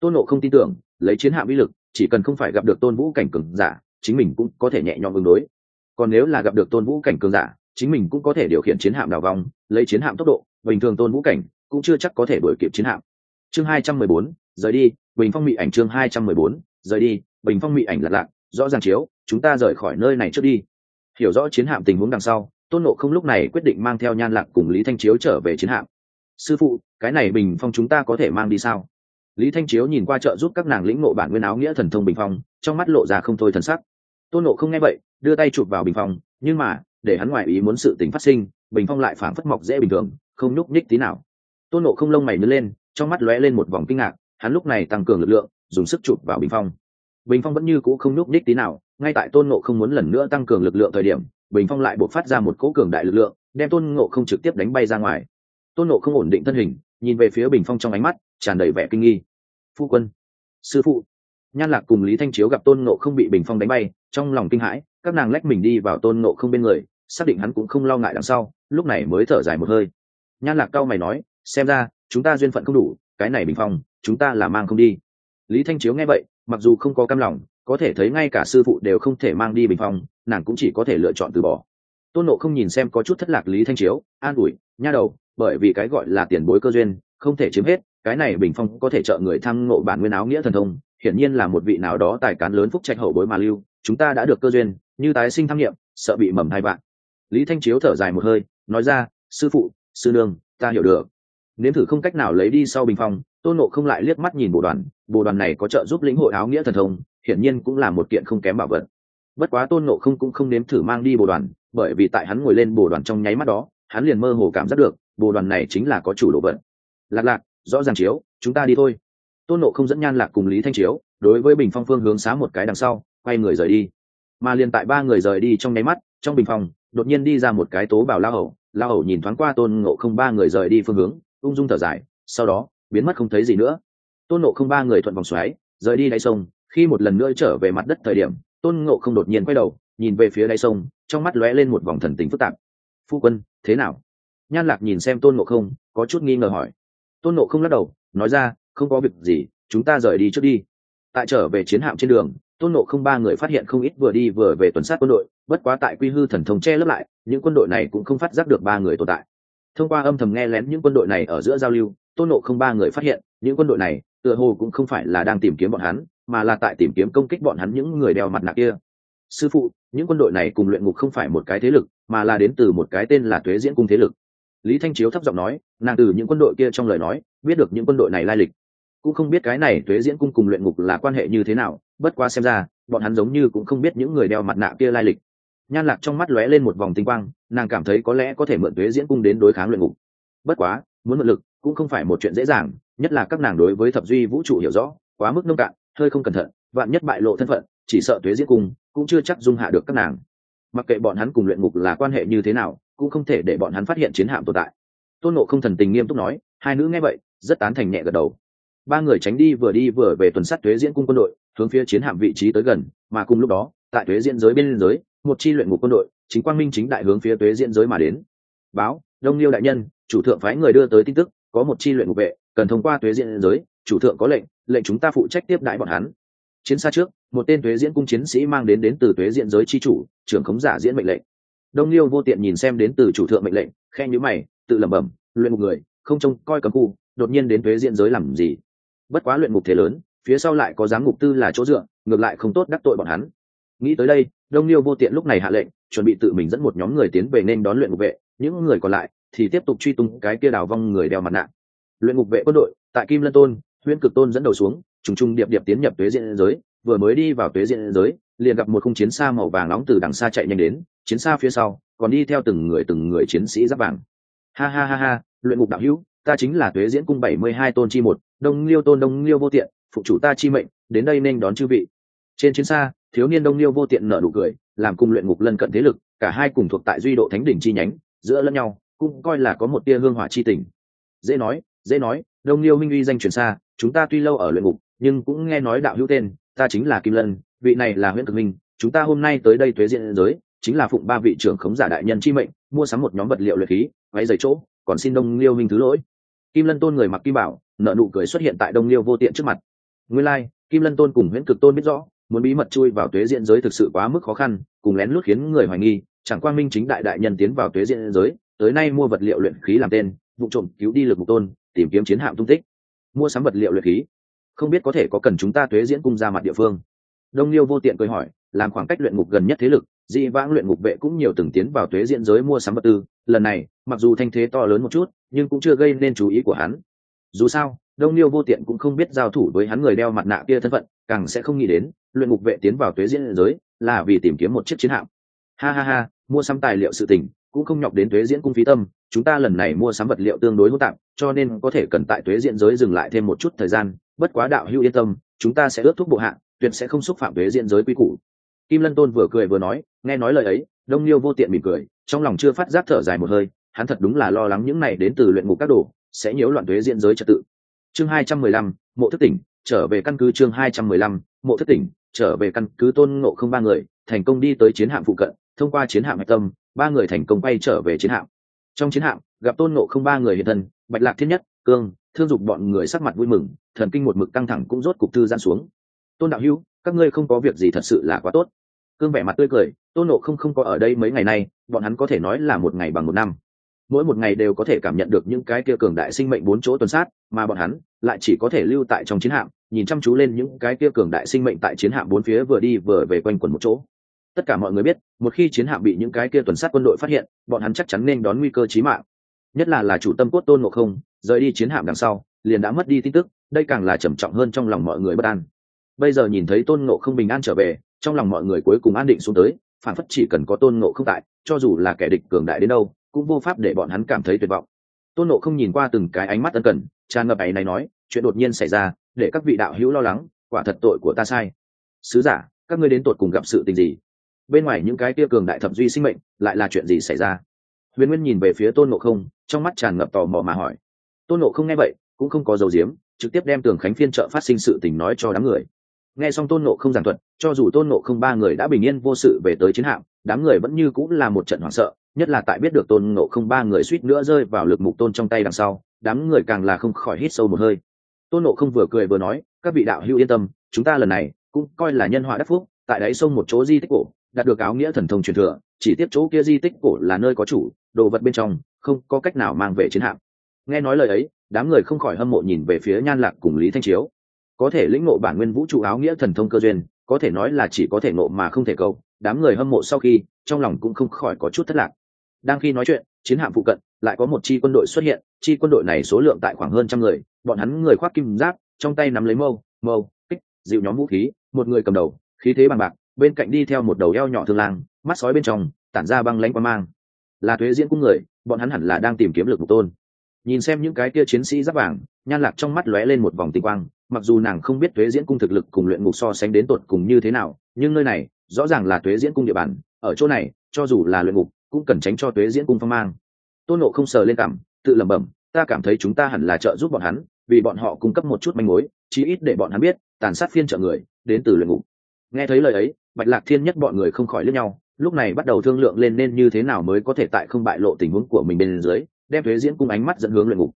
Tôn nộ không tin tưởng, lấy chiến hạm uy lực, chỉ cần không phải gặp được tôn vũ cảnh cường giả, chính mình cũng có thể nhẹ nhõm ứng đối. Còn nếu là gặp được tôn vũ cảnh cường giả chính mình cũng có thể điều khiển chiến hạm đào vòng, lấy chiến hạm tốc độ, bình thường tôn vũ cảnh cũng chưa chắc có thể đuổi kịp chiến hạm. Chương hai trăm mười bốn, rời đi, bình phong mị ảnh chương hai trăm mười bốn, rời đi, bình phong mị ảnh lạc lạc, rõ ràng chiếu, chúng ta rời khỏi nơi này trước đi. Hiểu rõ chiến hạm tình huống đằng sau, tôn nộ không lúc này quyết định mang theo nhan lạc cùng lý thanh chiếu trở về chiến hạm. Sư phụ, cái này bình phong chúng ta có thể mang đi sao? Lý thanh chiếu nhìn qua chợ giúp các nàng lĩnh ngộ bản nguyên áo nghĩa thần thông bình phong, trong mắt lộ ra không thôi thần sắc. Tôn nộ không nghe vậy, đưa tay chụp vào bình phong, nhưng mà để hắn ngoại ý muốn sự tình phát sinh, bình phong lại phảng phất mọc dễ bình thường, không nhúc nhích tí nào. Tôn nộ không lông mày nứt lên, trong mắt lóe lên một vòng kinh ngạc, hắn lúc này tăng cường lực lượng, dùng sức chụp vào bình phong. Bình phong vẫn như cũ không nhúc nhích tí nào, ngay tại tôn ngộ không muốn lần nữa tăng cường lực lượng thời điểm, bình phong lại buộc phát ra một cỗ cường đại lực lượng, đem tôn ngộ không trực tiếp đánh bay ra ngoài. Tôn ngộ không ổn định thân hình, nhìn về phía bình phong trong ánh mắt, tràn đầy vẻ kinh nghi. Phu quân, sư phụ. Nhan lạc cùng lý thanh chiếu gặp tôn ngộ không bị bình phong đánh bay, trong lòng kinh hãi, các nàng lách mình đi vào tôn ngộ không bên người xác định hắn cũng không lo ngại đằng sau, lúc này mới thở dài một hơi. Nhan lạc cao mày nói, xem ra, chúng ta duyên phận không đủ, cái này bình phong, chúng ta là mang không đi. Lý thanh chiếu nghe vậy, mặc dù không có cam lòng, có thể thấy ngay cả sư phụ đều không thể mang đi bình phong, nàng cũng chỉ có thể lựa chọn từ bỏ. Tôn nộ không nhìn xem có chút thất lạc lý thanh chiếu, an ủi, nha đầu, bởi vì cái gọi là tiền bối cơ duyên, không thể chiếm hết, cái này bình phong có thể trợ người tham ngộ bản nguyên áo nghĩa thần thông, hiển nhiên là một vị nào đó tài cán lớn phúc trạch hậu bối mà lưu, chúng ta đã được cơ duyên, như tái sinh tham nghiệm, sợ bị mầm hai bạn lý thanh chiếu thở dài một hơi, nói ra, sư phụ, sư nương, ta hiểu được. Nếm thử không cách nào lấy đi sau bình phong, tôn nộ không lại liếc mắt nhìn bộ đoàn. Bộ đoàn này có trợ giúp lĩnh hội áo nghĩa thần thông, hiển nhiên cũng là một kiện không kém bảo vật. Bất quá tôn nộ không cũng không nếm thử mang đi bộ đoàn, bởi vì tại hắn ngồi lên bộ đoàn trong nháy mắt đó, hắn liền mơ hồ cảm giác được bộ đoàn này chính là có chủ đồ vật. Lạc lạc, rõ ràng chiếu, chúng ta đi thôi. Tôn nộ không dẫn nhan lạc cùng lý thanh chiếu, đối với bình phong phương hướng xá một cái đằng sau, quay người rời đi. Mà liền tại ba người rời đi trong nháy mắt, trong bình phong đột nhiên đi ra một cái tố bào lao hầu lao hầu nhìn thoáng qua tôn ngộ không ba người rời đi phương hướng, ung dung thở dài, sau đó, biến mất không thấy gì nữa. Tôn ngộ không ba người thuận vòng xoáy, rời đi đáy sông, khi một lần nữa trở về mặt đất thời điểm, tôn ngộ không đột nhiên quay đầu, nhìn về phía đáy sông, trong mắt lóe lên một vòng thần tính phức tạp. Phu quân, thế nào? Nhan lạc nhìn xem tôn ngộ không, có chút nghi ngờ hỏi. Tôn ngộ không lắc đầu, nói ra, không có việc gì, chúng ta rời đi trước đi. Tại trở về chiến hạm trên đường tôn nộ không ba người phát hiện không ít vừa đi vừa về tuần sát quân đội, bất quá tại quy hư thần thông che lấp lại, những quân đội này cũng không phát giác được ba người tồn tại. Thông qua âm thầm nghe lén những quân đội này ở giữa giao lưu, tôn nộ không ba người phát hiện, những quân đội này, tựa hồ cũng không phải là đang tìm kiếm bọn hắn, mà là tại tìm kiếm công kích bọn hắn những người đeo mặt nạ kia. Sư phụ, những quân đội này cùng luyện ngục không phải một cái thế lực, mà là đến từ một cái tên là tuế diễn cung thế lực. Lý thanh chiếu thấp giọng nói, nàng từ những quân đội kia trong lời nói, biết được những quân đội này lai lịch cũng không biết cái này tuế diễn cung cùng luyện ngục là quan hệ như thế nào, bất qua xem ra, bọn hắn giống như cũng không biết những người đeo mặt nạ kia lai lịch. Nhan lạc trong mắt lóe lên một vòng tinh quang, nàng cảm thấy có lẽ có thể mượn tuế diễn cung đến đối kháng luyện ngục. Bất quá, muốn mượn lực cũng không phải một chuyện dễ dàng, nhất là các nàng đối với thập duy vũ trụ hiểu rõ, quá mức nông cạn, hơi không cẩn thận, vạn nhất bại lộ thân phận, chỉ sợ tuế diễn cung cũng chưa chắc dung hạ được các nàng. Mặc kệ bọn hắn cùng luyện ngục là quan hệ như thế nào, cũng không thể để bọn hắn phát hiện chiến hạm tồn tại. Tôn nộ không thần tình nghiêm túc nói, hai nữ nghe vậy, rất tán thành nhẹ gật đầu ba người tránh đi vừa đi vừa về tuần sát thuế diễn cung quân đội, hướng phía chiến hạm vị trí tới gần, mà cùng lúc đó, tại thuế diễn giới bên liên giới một chi luyện ngục quân đội, chính quang minh chính đại hướng phía thuế diễn giới mà đến. Báo, đông liêu đại nhân, chủ thượng phái người đưa tới tin tức, có một chi luyện ngục vệ, cần thông qua thuế diễn giới, chủ thượng có lệnh lệnh chúng ta phụ trách tiếp đãi bọn hắn. Chiến xa trước, một tên thuế diễn cung chiến sĩ mang đến đến từ thuế diễn giới chi chủ, trưởng khống giả diễn mệnh lệnh. Đông liêu vô tiện nhìn xem đến từ chủ thượng mệnh lệnh khen nhữ mày, tự lẩm bẩm, luyện một người, không trông coi cấm khu, đột nhiên đến thuế diễn giới làm gì? Bất quá luyện ngục thế lớn, phía sau lại có giám ngục tư là chỗ dựa, ngược lại không tốt đắc tội bọn hắn. Nghĩ tới đây, đông liêu vô tiện lúc này hạ lệnh, chuẩn bị tự mình dẫn một nhóm người tiến về nên đón luyện ngục vệ. Những người còn lại thì tiếp tục truy tung cái kia đào vong người đeo mặt nạ. Luyện ngục vệ quân đội, tại kim lân tôn, huyễn cực tôn dẫn đầu xuống, trùng trùng điệp điệp tiến nhập tuế diện giới, vừa mới đi vào tuế diện giới, liền gặp một khung chiến xa màu vàng nóng từ đằng xa chạy nhanh đến, chiến xa phía sau, còn đi theo từng người từng người chiến sĩ giáp vàng. Ha ha ha ha, luyện ngục đạo hữu, ta chính là tuế diễn cung bảy mươi hai tôn chi một đông liêu tôn đông liêu vô tiện, phụ chủ ta chi mệnh, đến đây nên đón chư vị. Trên chiến xa, thiếu niên đông liêu vô tiện nở nụ cười, làm cùng luyện ngục lân cận thế lực, cả hai cùng thuộc tại duy độ thánh đỉnh chi nhánh, giữa lẫn nhau, cũng coi là có một tia hương hỏa chi tình. Dễ nói dễ nói, đông liêu minh uy danh truyền xa, chúng ta tuy lâu ở luyện ngục, nhưng cũng nghe nói đạo hữu tên, ta chính là kim lân, vị này là huyện cực minh, chúng ta hôm nay tới đây thuế diện giới, chính là phụng ba vị trưởng khống giả đại nhân chi mệnh, mua sắm một nhóm vật liệu luyện khí, váy giày chỗ, còn xin đông liêu minh thứ lỗi. Kim lân tôn người mặc kim bảo nợ nụ cười xuất hiện tại đông liêu vô tiện trước mặt. Nguyên lai、like, kim lân tôn cùng Huyễn cực tôn biết rõ muốn bí mật chui vào tuế diện giới thực sự quá mức khó khăn cùng lén lút khiến người hoài nghi chẳng quang minh chính đại đại nhân tiến vào tuế diện giới tới nay mua vật liệu luyện khí làm tên vụ trộm cứu đi lực mục tôn tìm kiếm chiến hạm tung tích. Mua sắm vật liệu luyện khí. Không biết có thể có cần chúng ta tuế diễn cung ra mặt địa phương. Đông liêu vô tiện cười hỏi làm khoảng cách luyện ngục gần nhất thế lực dị vãng luyện ngục vệ cũng nhiều từng tiến vào tuế diễn giới mua sắm vật tư. Lần này mặc dù thanh thế to lớn một chút nhưng cũng chưa gây nên chú ý của hắn dù sao, đông niêu vô tiện cũng không biết giao thủ với hắn người đeo mặt nạ kia thân phận, càng sẽ không nghĩ đến, luyện ngục vệ tiến vào tuế diễn giới là vì tìm kiếm một chiếc chiến hạm. Ha ha ha, mua sắm tài liệu sự tình, cũng không nhọc đến tuế diễn cung phí tâm, chúng ta lần này mua sắm vật liệu tương đối hỗn tạp, cho nên có thể cần tại tuế diễn giới dừng lại thêm một chút thời gian, bất quá đạo hữu yên tâm, chúng ta sẽ ướt thuốc bộ hạng tuyệt sẽ không xúc phạm tuế diễn giới quy củ. Kim lân tôn vừa cười vừa nói, nghe nói lời ấy, đông niêu vô tiện mỉm cười, trong lòng chưa phát giác thở dài một hơi, hắn thật đúng là lo lắng những này đến từ luyện ngục các đồ sẽ nhiễu loạn thuế diễn giới trật tự. Chương hai trăm mười lăm, mộ thức tỉnh, trở về căn cứ chương hai trăm mười lăm, mộ thức tỉnh, trở về căn cứ tôn ngộ không ba người, thành công đi tới chiến hạm phụ cận, thông qua chiến hạm hạch tâm, ba người thành công quay trở về chiến hạm. Trong chiến hạm, gặp tôn ngộ không ba người hiện thân, bạch lạc thiên nhất, cương, thương dục bọn người sắc mặt vui mừng, thần kinh một mực căng thẳng cũng rốt cục thư gian xuống. Tôn đạo hữu, các ngươi không có việc gì thật sự là quá tốt. Cương vẻ mặt tươi cười, tôn nộ không không có ở đây mấy ngày nay, bọn hắn có thể nói là một ngày bằng một năm mỗi một ngày đều có thể cảm nhận được những cái kia cường đại sinh mệnh bốn chỗ tuần sát, mà bọn hắn lại chỉ có thể lưu tại trong chiến hạm, nhìn chăm chú lên những cái kia cường đại sinh mệnh tại chiến hạm bốn phía vừa đi vừa về quanh quần một chỗ. Tất cả mọi người biết, một khi chiến hạm bị những cái kia tuần sát quân đội phát hiện, bọn hắn chắc chắn nên đón nguy cơ chí mạng. Nhất là là chủ tâm cốt tôn ngộ không, rời đi chiến hạm đằng sau, liền đã mất đi tin tức, đây càng là trầm trọng hơn trong lòng mọi người bất an. Bây giờ nhìn thấy tôn ngộ không bình an trở về, trong lòng mọi người cuối cùng an định xuống tới, phản phất chỉ cần có tôn ngộ không tại, cho dù là kẻ địch cường đại đến đâu cũng vô pháp để bọn hắn cảm thấy tuyệt vọng. Tôn ngộ không nhìn qua từng cái ánh mắt ân cần, tràn ngập ấy này nói, chuyện đột nhiên xảy ra, để các vị đạo hữu lo lắng, quả thật tội của ta sai. Sứ giả, các ngươi đến tột cùng gặp sự tình gì? Bên ngoài những cái tia cường đại thập duy sinh mệnh, lại là chuyện gì xảy ra? Huyền nguyên nhìn về phía tôn ngộ không, trong mắt tràn ngập tò mò mà hỏi. Tôn ngộ không nghe vậy, cũng không có dầu diếm trực tiếp đem tường khánh phiên trợ phát sinh sự tình nói cho đám người. Nghe xong tôn nộ không giảng thuật, cho dù tôn nộ không ba người đã bình yên vô sự về tới chiến hạm, đám người vẫn như cũng là một trận hoảng sợ nhất là tại biết được tôn nộ không ba người suýt nữa rơi vào lực mục tôn trong tay đằng sau, đám người càng là không khỏi hít sâu một hơi. Tôn nộ không vừa cười vừa nói, các vị đạo hữu yên tâm, chúng ta lần này cũng coi là nhân họa đắc phúc, tại đáy sông một chỗ di tích cổ, đạt được áo nghĩa thần thông truyền thừa, chỉ tiếp chỗ kia di tích cổ là nơi có chủ, đồ vật bên trong không có cách nào mang về chiến hạm. Nghe nói lời ấy, đám người không khỏi hâm mộ nhìn về phía nhan lạc cùng lý thanh chiếu. Có thể lĩnh ngộ bản nguyên vũ trụ áo nghĩa thần thông cơ duyên, có thể nói là chỉ có thể ngộ mà không thể cầu, đám người hâm mộ sau khi trong lòng cũng không khỏi có chút thất lạc đang khi nói chuyện, chiến hạm phụ cận lại có một chi quân đội xuất hiện. Chi quân đội này số lượng tại khoảng hơn trăm người. Bọn hắn người khoác kim giáp, trong tay nắm lấy mâu mâu, kích, dịu nhóm vũ khí, một người cầm đầu, khí thế bằng bạc, bên cạnh đi theo một đầu eo nhỏ thương lang, mắt sói bên trong, tản ra băng lãnh qua mang. Là thuế diễn cung người, bọn hắn hẳn là đang tìm kiếm lực mục tôn. Nhìn xem những cái kia chiến sĩ giáp vàng, nhan lạc trong mắt lóe lên một vòng tinh quang, mặc dù nàng không biết thuế diễn cung thực lực cùng luyện ngục so sánh đến tột cùng như thế nào, nhưng nơi này rõ ràng là thuế diễn cung địa bàn, ở chỗ này, cho dù là luyện ngục cũng cần tránh cho tuế diễn cung phong mang. Tôn nộ không sờ lên cảm, tự lẩm bẩm, ta cảm thấy chúng ta hẳn là trợ giúp bọn hắn, vì bọn họ cung cấp một chút manh mối, chí ít để bọn hắn biết, tàn sát phiên trợ người, đến từ luyện ngục. Nghe thấy lời ấy, bạch lạc thiên nhất bọn người không khỏi lướt nhau, lúc này bắt đầu thương lượng lên nên như thế nào mới có thể tại không bại lộ tình huống của mình bên dưới, đem thuế diễn cung ánh mắt dẫn hướng luyện ngục.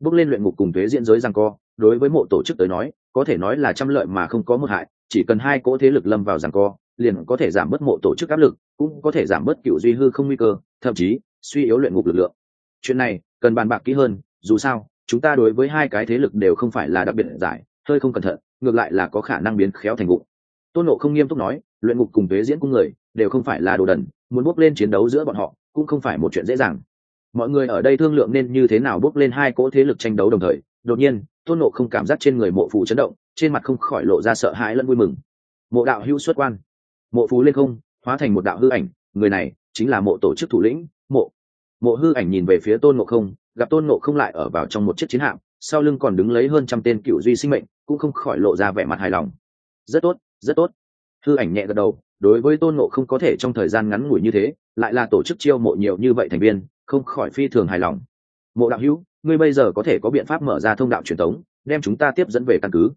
Bước lên luyện ngục cùng thuế diễn giới rằng co, đối với mộ tổ chức tới nói, có thể nói là trăm lợi mà không có một hại, chỉ cần hai cỗ thế lực lâm vào rằng co liền có thể giảm bớt mộ tổ chức áp lực, cũng có thể giảm bớt cựu duy hư không nguy cơ, thậm chí, suy yếu luyện ngục lực lượng. Chuyện này, cần bàn bạc kỹ hơn, dù sao, chúng ta đối với hai cái thế lực đều không phải là đặc biệt giải, hơi không cẩn thận, ngược lại là có khả năng biến khéo thành ngục. Tôn nộ không nghiêm túc nói, luyện ngục cùng thuế diễn cung người, đều không phải là đồ đần, muốn bước lên chiến đấu giữa bọn họ, cũng không phải một chuyện dễ dàng. Mọi người ở đây thương lượng nên như thế nào bước lên hai cỗ thế lực tranh đấu đồng thời, đột nhiên, tôn nộ không cảm giác trên người mộ phù chấn động, trên mặt không khỏi lộ ra sợ hãi lẫn vui mừng. Mộ đạo hữu xuất quan mộ Phú lên không, hóa thành một đạo hư ảnh, người này chính là mộ tổ chức thủ lĩnh, mộ. Mộ hư ảnh nhìn về phía tôn ngộ không, gặp tôn ngộ không lại ở vào trong một chiếc chiến hạm, sau lưng còn đứng lấy hơn trăm tên cựu duy sinh mệnh, cũng không khỏi lộ ra vẻ mặt hài lòng. Rất tốt rất tốt. Hư ảnh nhẹ gật đầu, đối với tôn ngộ không có thể trong thời gian ngắn ngủi như thế, lại là tổ chức chiêu mộ nhiều như vậy thành viên, không khỏi phi thường hài lòng. Mộ đạo hữu, ngươi bây giờ có thể có biện pháp mở ra thông đạo truyền thống đem chúng ta tiếp dẫn về căn cứ.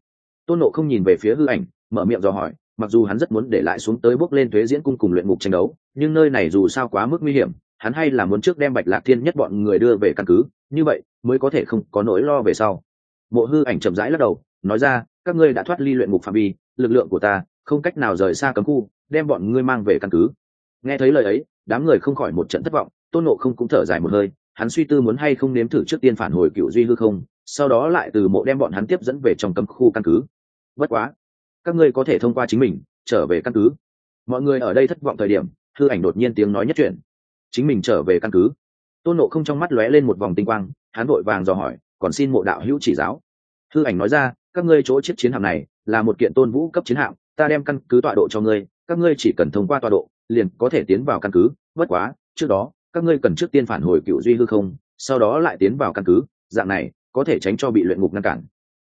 Tôn nộ không nhìn về phía hư ảnh, mở miệng dò hỏi mặc dù hắn rất muốn để lại xuống tới bước lên thuế diễn cung cùng luyện ngục tranh đấu, nhưng nơi này dù sao quá mức nguy hiểm, hắn hay là muốn trước đem bạch lạc thiên nhất bọn người đưa về căn cứ, như vậy mới có thể không có nỗi lo về sau. Mộ hư ảnh chậm rãi lắc đầu, nói ra, các ngươi đã thoát ly luyện ngục phạm vi, lực lượng của ta không cách nào rời xa cấm khu, đem bọn ngươi mang về căn cứ. Nghe thấy lời ấy, đám người không khỏi một trận thất vọng, tôn nộ không cũng thở dài một hơi, hắn suy tư muốn hay không nếm thử trước tiên phản hồi cựu duy hư không, sau đó lại từ mộ đem bọn hắn tiếp dẫn về trong cấm khu căn cứ. Bất quá các ngươi có thể thông qua chính mình, trở về căn cứ. Mọi người ở đây thất vọng thời điểm, hư ảnh đột nhiên tiếng nói nhất chuyện chính mình trở về căn cứ. Tôn nộ không trong mắt lóe lên một vòng tinh quang, hắn vội vàng dò hỏi, còn xin mộ đạo hữu chỉ giáo? Hư ảnh nói ra, các ngươi chỗ chiếc chiến hạm này là một kiện tôn vũ cấp chiến hạm, ta đem căn cứ tọa độ cho ngươi, các ngươi chỉ cần thông qua tọa độ, liền có thể tiến vào căn cứ. Bất quá, trước đó, các ngươi cần trước tiên phản hồi cựu duy hư không, sau đó lại tiến vào căn cứ, dạng này có thể tránh cho bị luyện ngục ngăn cản.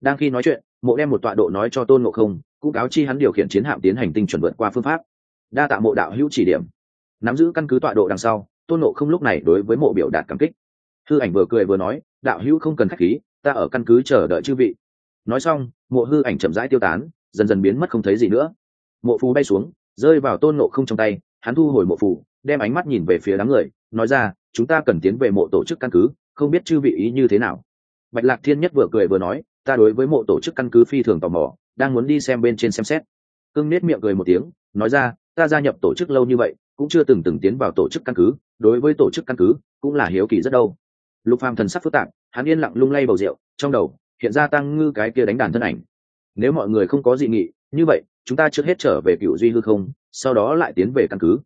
Đang khi nói chuyện, mộ đem một tọa độ nói cho tôn ngộ không cũng cáo chi hắn điều khiển chiến hạm tiến hành tinh chuẩn vượt qua phương pháp. Đa tạ mộ đạo hữu chỉ điểm. Nắm giữ căn cứ tọa độ đằng sau, tôn nộ không lúc này đối với mộ biểu đạt cảm kích. Hư ảnh vừa cười vừa nói, đạo hữu không cần k h á c h khí, ta ở căn cứ chờ đợi chư vị. Nói xong, mộ hư ảnh chậm rãi tiêu tán, dần dần biến mất không thấy gì nữa. Mộ phù bay xuống, rơi vào tôn nộ không trong tay, hắn thu hồi mộ phù, đem ánh mắt nhìn về phía đám người, nói ra, chúng ta cần tiến về mộ tổ chức căn cứ, không biết chư vị ý như thế nào? Bạch lạc thiên nhất vừa cười vừa nói, ta đối với mộ tổ chức căn cứ phi thường tò mò đang muốn đi xem bên trên xem xét. Cưng nết miệng cười một tiếng, nói ra, ta gia nhập tổ chức lâu như vậy, cũng chưa từng từng tiến vào tổ chức căn cứ, đối với tổ chức căn cứ, cũng là hiếu kỳ rất đâu. Lục phàm thần sắc phức tạp, hắn yên lặng lung lay bầu rượu, trong đầu hiện ra tăng ngư cái kia đánh đàn thân ảnh. Nếu mọi người không có dị nghị, như vậy, chúng ta trước hết trở về cựu duy hư không, sau đó lại tiến về căn cứ.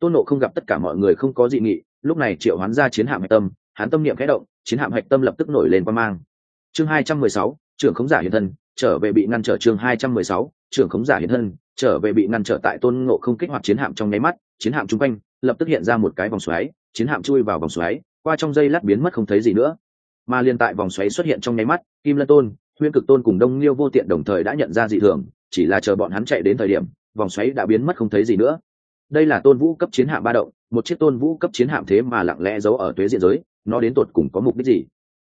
Tôn nộ không gặp tất cả mọi người không có dị nghị, lúc này triệu hoán ra chiến hạm hạch tâm, hắn tâm niệm khẽ động, chiến hạm hạch tâm lập tức nổi lên qua mang. Chương hai trăm mười sáu, trưởng khống giả hiện thân trở về bị ngăn trở chương hai trăm mười sáu, trưởng khống giả hiện thân, trở về bị ngăn trở tại tôn ngộ không kích hoạt chiến hạm trong nháy mắt, chiến hạm chung quanh lập tức hiện ra một cái vòng xoáy, chiến hạm chui vào vòng xoáy, qua trong dây lát biến mất không thấy gì nữa. Mà liên tại vòng xoáy xuất hiện trong nháy mắt, kim lân tôn huyên cực tôn cùng đông liêu vô tiện đồng thời đã nhận ra dị thường, chỉ là chờ bọn hắn chạy đến thời điểm, vòng xoáy đã biến mất không thấy gì nữa. Đây là tôn vũ cấp chiến hạm ba động, một chiếc tôn vũ cấp chiến hạm thế mà lặng lẽ giấu ở tuế diện giới, nó đến tột cùng có mục đích gì?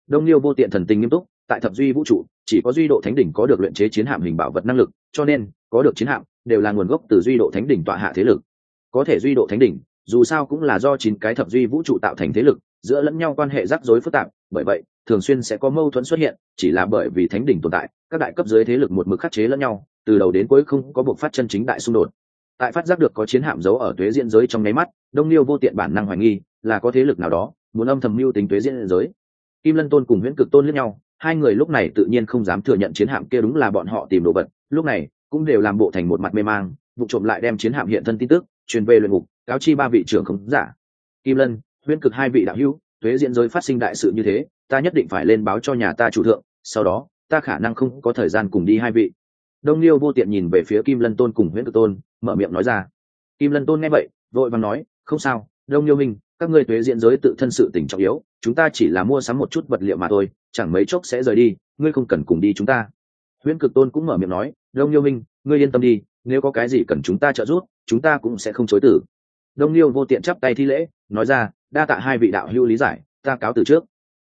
Đông liêu vô tiện thần tình nghiêm túc, tại thập duy vũ trụ, chỉ có duy độ thánh đỉnh có được luyện chế chiến hạm hình bảo vật năng lực, cho nên, có được chiến hạm, đều là nguồn gốc từ duy độ thánh đỉnh tọa hạ thế lực. Có thể duy độ thánh đỉnh, dù sao cũng là do chín cái thập duy vũ trụ tạo thành thế lực, giữa lẫn nhau quan hệ rắc rối phức tạp, bởi vậy, thường xuyên sẽ có mâu thuẫn xuất hiện, chỉ là bởi vì thánh đỉnh tồn tại, các đại cấp dưới thế lực một mực khắc chế lẫn nhau, từ đầu đến cuối không có buộc phát chân chính đại xung đột. Tại phát giác được có chiến hạm giấu ở tuế diễn giới trong nháy mắt, đông liêu vô tiện bản năng hoài nghi, là có thế lực nào đó, muốn âm thầm mưu tính tuế diễn giới kim lân tôn cùng nguyễn cực tôn lẫn nhau, hai người lúc này tự nhiên không dám thừa nhận chiến hạm kia đúng là bọn họ tìm đồ vật, lúc này cũng đều làm bộ thành một mặt mê mang, vụ trộm lại đem chiến hạm hiện thân tin tức, truyền về luyện ngục, cáo chi ba vị trưởng khống giả. Kim lân, huyễn cực hai vị đạo hữu thuế diễn giới phát sinh đại sự như thế, ta nhất định phải lên báo cho nhà ta chủ thượng, sau đó, ta khả năng không có thời gian cùng đi hai vị. Đông liêu vô tiện nhìn về phía kim lân tôn cùng huyễn cực tôn, mở miệng nói ra. Kim lân tôn nghe vậy, vội vàng nói, không sao, đông liêu minh các ngươi thuế diễn giới tự thân sự tỉnh trọng yếu, chúng ta chỉ là mua sắm một chút vật liệu mà thôi, chẳng mấy chốc sẽ rời đi, ngươi không cần cùng đi chúng ta. Huyễn cực tôn cũng mở miệng nói, đông liêu minh, ngươi yên tâm đi, nếu có cái gì cần chúng ta trợ giúp, chúng ta cũng sẽ không chối tử đông liêu vô tiện chắp tay thi lễ, nói ra, đa tạ hai vị đạo hữu lý giải, ta cáo từ trước.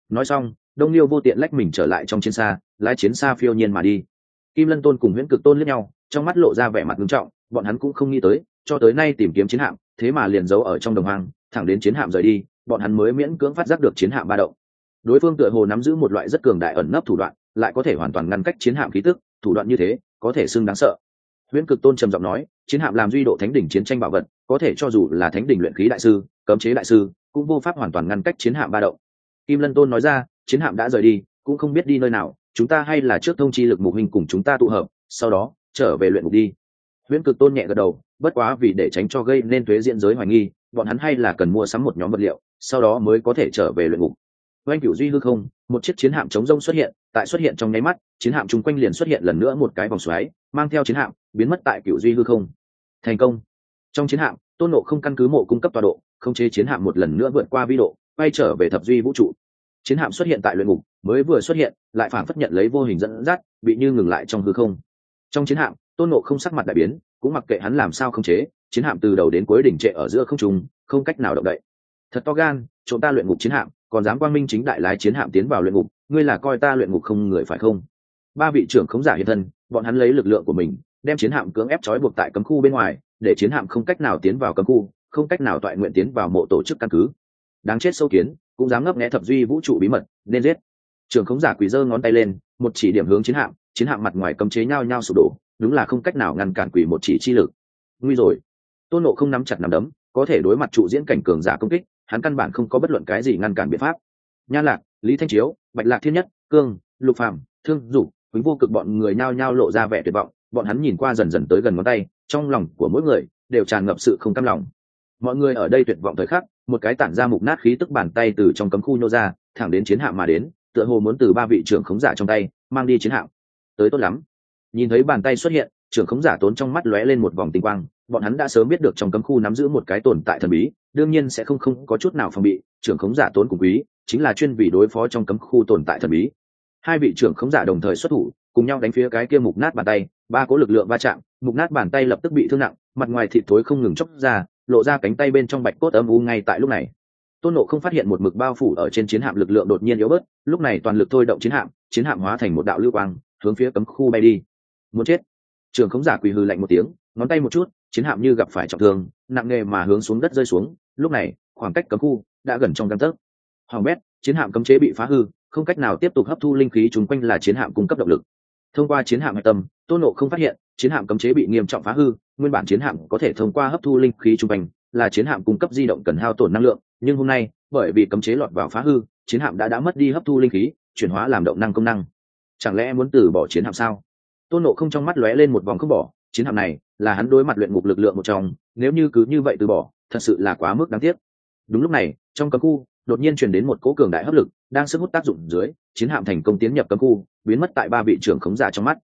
Nói xong, đông liêu vô tiện lách mình trở lại trong chiến xa, lái chiến xa phiêu nhiên mà đi. Kim lân tôn cùng nguyễn cực tôn lẫn nhau, trong mắt lộ ra vẻ mặt nghiêm trọng, bọn hắn cũng không nghĩ tới, cho tới nay tìm kiếm chiến hạm, thế mà liền giấu ở trong đồng hoang thẳng đến chiến hạm rời đi, bọn hắn mới miễn cưỡng phát giác được chiến hạm ba động. Đối phương tựa hồ nắm giữ một loại rất cường đại ẩn nấp thủ đoạn, lại có thể hoàn toàn ngăn cách chiến hạm khí tức, thủ đoạn như thế, có thể xưng đáng sợ. Huyễn cực tôn trầm giọng nói, chiến hạm làm duy độ thánh đỉnh chiến tranh bảo vật, có thể cho dù là thánh đỉnh luyện khí đại sư, cấm chế đại sư, cũng vô pháp hoàn toàn ngăn cách chiến hạm ba động. Kim lân tôn nói ra, chiến hạm đã rời đi, cũng không biết đi nơi nào, chúng ta hay là trước thông chi lực mục hình cùng chúng ta tụ hợp, sau đó, trở về luyện mục đi. Huyễn cực tôn nhẹ gật đầu, bất quá vì để tránh cho gây nên thuế diện giới hoài nghi bọn hắn hay là cần mua sắm một nhóm vật liệu, sau đó mới có thể trở về luyện ngục. Oanh cửu duy hư không, một chiếc chiến hạm chống rông xuất hiện, tại xuất hiện trong nháy mắt, chiến hạm chung quanh liền xuất hiện lần nữa một cái vòng xoáy, mang theo chiến hạm, biến mất tại cửu duy hư không. Thành công. Trong chiến hạm, tôn nộ không căn cứ mộ cung cấp tọa độ không chế chiến hạm một lần nữa vượt qua vi độ quay trở về thập duy vũ trụ. Chiến hạm xuất hiện tại luyện ngục, mới vừa xuất hiện, lại phản phất nhận lấy vô hình dẫn dắt, bị như ngừng lại trong hư không. Trong chiến hạm, tôn nộ không sắc mặt đại biến, cũng mặc kệ hắn làm sao không chế chiến hạm từ đầu đến cuối đỉnh trệ ở giữa không trùng không cách nào động đậy. Thật to gan chúng ta luyện ngục chiến hạm, còn dám quang minh chính đại lái chiến hạm tiến vào luyện ngục, ngươi là coi ta luyện ngục không người phải không? Ba vị trưởng khống giả hiện thân, bọn hắn lấy lực lượng của mình, đem chiến hạm cưỡng ép trói buộc tại cấm khu bên ngoài, để chiến hạm không cách nào tiến vào cấm khu, không cách nào toại nguyện tiến vào mộ tổ chức căn cứ. Đáng chết sâu kiến, cũng dám ngấp nghẽ thập duy vũ trụ bí mật, nên giết. Trưởng khống giả quỳ giơ ngón tay lên, một chỉ điểm hướng chiến hạm chiến hạm mặt ngoài cấm chế nhau nhau sụp đổ, đúng là không cách nào ngăn cản quỷ một chỉ chi lực. Nguy rồi tôn nộ không nắm chặt nắm đấm, có thể đối mặt trụ diễn cảnh cường giả công kích, hắn căn bản không có bất luận cái gì ngăn cản biện pháp. Nhan lạc, lý thanh chiếu, bạch lạc thiên nhất, cương, lục phạm thương, dục huỳnh vô cực bọn người nhao nhao lộ ra vẻ tuyệt vọng, bọn hắn nhìn qua dần dần tới gần ngón tay, trong lòng của mỗi người đều tràn ngập sự không cam lòng. Mọi người ở đây tuyệt vọng thời khắc, một cái tản ra mục nát khí tức bàn tay từ trong cấm khu nhô ra, thẳng đến chiến hạm mà đến, tựa hồ muốn từ ba vị trưởng khống giả trong tay, mang đi chiến hạm. Tới tốt lắm. Nhìn thấy bàn tay xuất hiện, trưởng khống giả tốn trong mắt lóe lên một vòng tinh quang bọn hắn đã sớm biết được trong cấm khu nắm giữ một cái tồn tại thần bí, đương nhiên sẽ không không có chút nào phòng bị, trưởng khống giả tốn cùng quý, chính là chuyên vì đối phó trong cấm khu tồn tại thần bí. Hai vị trưởng khống giả đồng thời xuất thủ, cùng nhau đánh phía cái kia mục nát bàn tay, ba cố lực lượng va chạm, mục nát bàn tay lập tức bị thương nặng, mặt ngoài thịt thối không ngừng chóc ra, lộ ra cánh tay bên trong bạch cốt âm u ngay tại lúc này. Tôn nộ không phát hiện một mực bao phủ ở trên chiến hạm lực lượng đột nhiên yếu bớt, lúc này toàn lực thôi động chiến hạm chiến hạm hóa thành một đạo lưu quang, hướng phía cấm khu bay đi. Muốn chết. Trường khống giả quỳ hư lạnh một tiếng, ngón tay một chút chiến hạm như gặp phải trọng thương, nặng nề mà hướng xuống đất rơi xuống, lúc này, khoảng cách cấm khu đã gần trong căn tấc. Hoàng bét, chiến hạm cấm chế bị phá hư, không cách nào tiếp tục hấp thu linh khí chung quanh là chiến hạm cung cấp động lực. Thông qua chiến hạm hạch tâm tôn nộ không phát hiện, chiến hạm cấm chế bị nghiêm trọng phá hư, nguyên bản chiến hạm có thể thông qua hấp thu linh khí chung quanh là chiến hạm cung cấp di động cần hao tổn năng lượng, nhưng hôm nay, bởi vì cấm chế lọt vào phá hư, chiến hạm đã đã mất đi hấp thu linh khí, chuyển hóa làm động năng công năng. Chẳng lẽ muốn từ bỏ chiến hạm sao? Tôn nộ không trong mắt lóe lên một vòng không bỏ chiến hạm này là hắn đối mặt luyện ngục lực lượng một trong, nếu như cứ như vậy từ bỏ, thật sự là quá mức đáng tiếc. Đúng lúc này, trong cấm khu, đột nhiên truyền đến một cỗ cường đại hấp lực, đang sức hút tác dụng dưới, chiến hạm thành công tiến nhập cấm khu, biến mất tại ba vị trưởng khống giả trong mắt.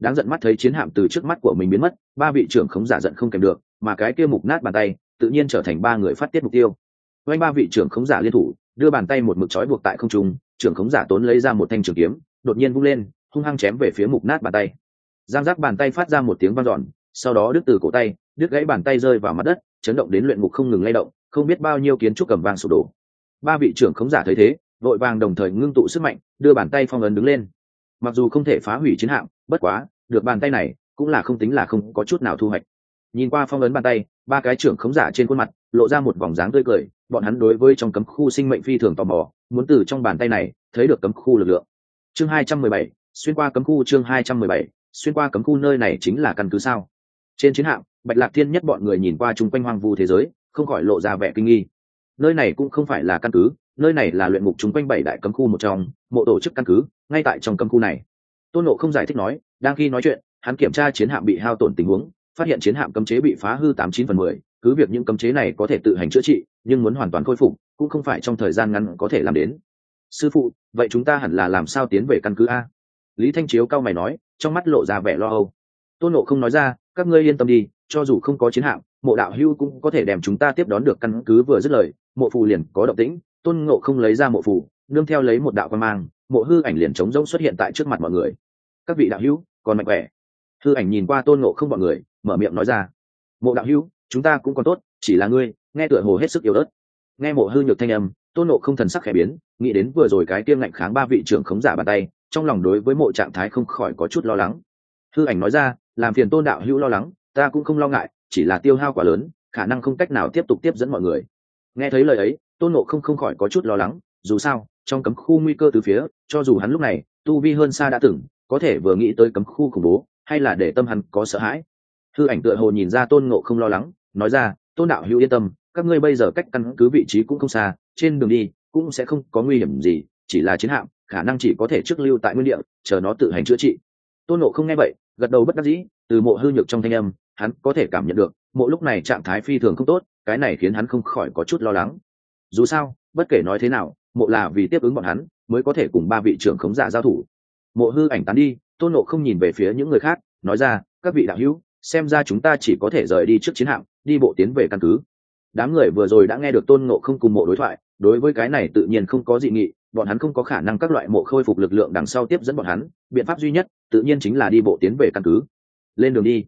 Đáng giận mắt thấy chiến hạm từ trước mắt của mình biến mất, ba vị trưởng khống giả giận không kèm được, mà cái kia mục nát bàn tay, tự nhiên trở thành ba người phát tiết mục tiêu. Quanh ba vị trưởng khống giả liên thủ, đưa bàn tay một mực trói buộc tại không trung, trưởng khống giả tốn lấy ra một thanh trường kiếm, đột nhiên vung lên, hung hăng chém về phía mục nát bàn tay giang giác bàn tay phát ra một tiếng vang dọn, sau đó đứt từ cổ tay, đứt gãy bàn tay rơi vào mặt đất, chấn động đến luyện ngục không ngừng lay động, không biết bao nhiêu kiến trúc cầm vàng sụp đổ. Ba vị trưởng khống giả thấy thế, vội vàng đồng thời ngưng tụ sức mạnh, đưa bàn tay phong ấn đứng lên. Mặc dù không thể phá hủy chiến hạm, bất quá, được bàn tay này cũng là không tính là không có chút nào thu hoạch. Nhìn qua phong ấn bàn tay, ba cái trưởng khống giả trên khuôn mặt lộ ra một vòng dáng tươi cười, bọn hắn đối với trong cấm khu sinh mệnh phi thường tò mò, muốn từ trong bàn tay này thấy được cấm khu lực lượng. Chương hai trăm mười bảy, xuyên qua cấm khu chương hai trăm mười bảy xuyên qua cấm khu nơi này chính là căn cứ sao? Trên chiến hạm, bạch lạc thiên nhất bọn người nhìn qua chung quanh hoang vu thế giới, không khỏi lộ ra vẻ kinh nghi. Nơi này cũng không phải là căn cứ, nơi này là luyện ngục chung quanh bảy đại cấm khu một trong, mộ tổ chức căn cứ, ngay tại trong cấm khu này. Tôn nộ không giải thích nói, đang khi nói chuyện, hắn kiểm tra chiến hạm bị hao tổn tình huống, phát hiện chiến hạm cấm chế bị phá hư tám chín phần mười, cứ việc những cấm chế này có thể tự hành chữa trị, nhưng muốn hoàn toàn khôi phục, cũng không phải trong thời gian ngắn có thể làm đến. Sư phụ, vậy chúng ta hẳn là làm sao tiến về căn cứ a? Lý thanh chiếu cao mày nói trong mắt lộ ra vẻ lo âu. Tôn nộ không nói ra, các ngươi yên tâm đi, cho dù không có chiến hạm, mộ đạo hưu cũng có thể đem chúng ta tiếp đón được căn cứ vừa dứt lời. Mộ phù liền có động tĩnh, tôn ngộ không lấy ra mộ phù, nương theo lấy một đạo quan mang, mộ hư ảnh liền trống rỗng xuất hiện tại trước mặt mọi người. Các vị đạo hữu còn mạnh khỏe. Hư ảnh nhìn qua tôn ngộ không mọi người, mở miệng nói ra, mộ đạo hữu chúng ta cũng còn tốt, chỉ là ngươi, nghe tựa hồ hết sức yếu ớt. Nghe mộ hư nhược thanh âm, tôn nộ không thần sắc khẽ biến, nghĩ đến vừa rồi cái tiêm ngạnh kháng ba vị trưởng khống giả bàn tay trong lòng đối với mộ trạng thái không khỏi có chút lo lắng. Hư ảnh nói ra, làm phiền tôn đạo hữu lo lắng, ta cũng không lo ngại, chỉ là tiêu hao quá lớn, khả năng không cách nào tiếp tục tiếp dẫn mọi người. Nghe thấy lời ấy, tôn nộ không không khỏi có chút lo lắng, dù sao, trong cấm khu nguy cơ từ phía, cho dù hắn lúc này, tu vi hơn xa đã từng, có thể vừa nghĩ tới cấm khu khủng bố, hay là để tâm hắn có sợ hãi. Thư ảnh tựa hồ nhìn ra tôn nộ không lo lắng, nói ra, tôn đạo hữu yên tâm, các ngươi bây giờ cách căn cứ vị trí cũng không xa, trên đường đi, cũng sẽ không có nguy hiểm gì, chỉ là chiến hạm khả năng chỉ có thể trước lưu tại nguyên địa, chờ nó tự hành chữa trị. Tôn nộ không nghe vậy, gật đầu bất đắc dĩ, từ mộ hư nhược trong thanh âm, hắn có thể cảm nhận được, mộ lúc này trạng thái phi thường không tốt, cái này khiến hắn không khỏi có chút lo lắng. Dù sao, bất kể nói thế nào, mộ là vì tiếp ứng bọn hắn, mới có thể cùng ba vị trưởng khống giả giao thủ. Mộ hư ảnh tán đi, tôn nộ không nhìn về phía những người khác, nói ra, các vị đạo hữu, xem ra chúng ta chỉ có thể rời đi trước chiến hạm, đi bộ tiến về căn cứ. Đám người vừa rồi đã nghe được tôn nộ không cùng mộ đối thoại, đối với cái này tự nhiên không có dị nghị bọn hắn không có khả năng các loại mộ khôi phục lực lượng đằng sau tiếp dẫn bọn hắn, biện pháp duy nhất, tự nhiên chính là đi bộ tiến về căn cứ. Lên đường đi.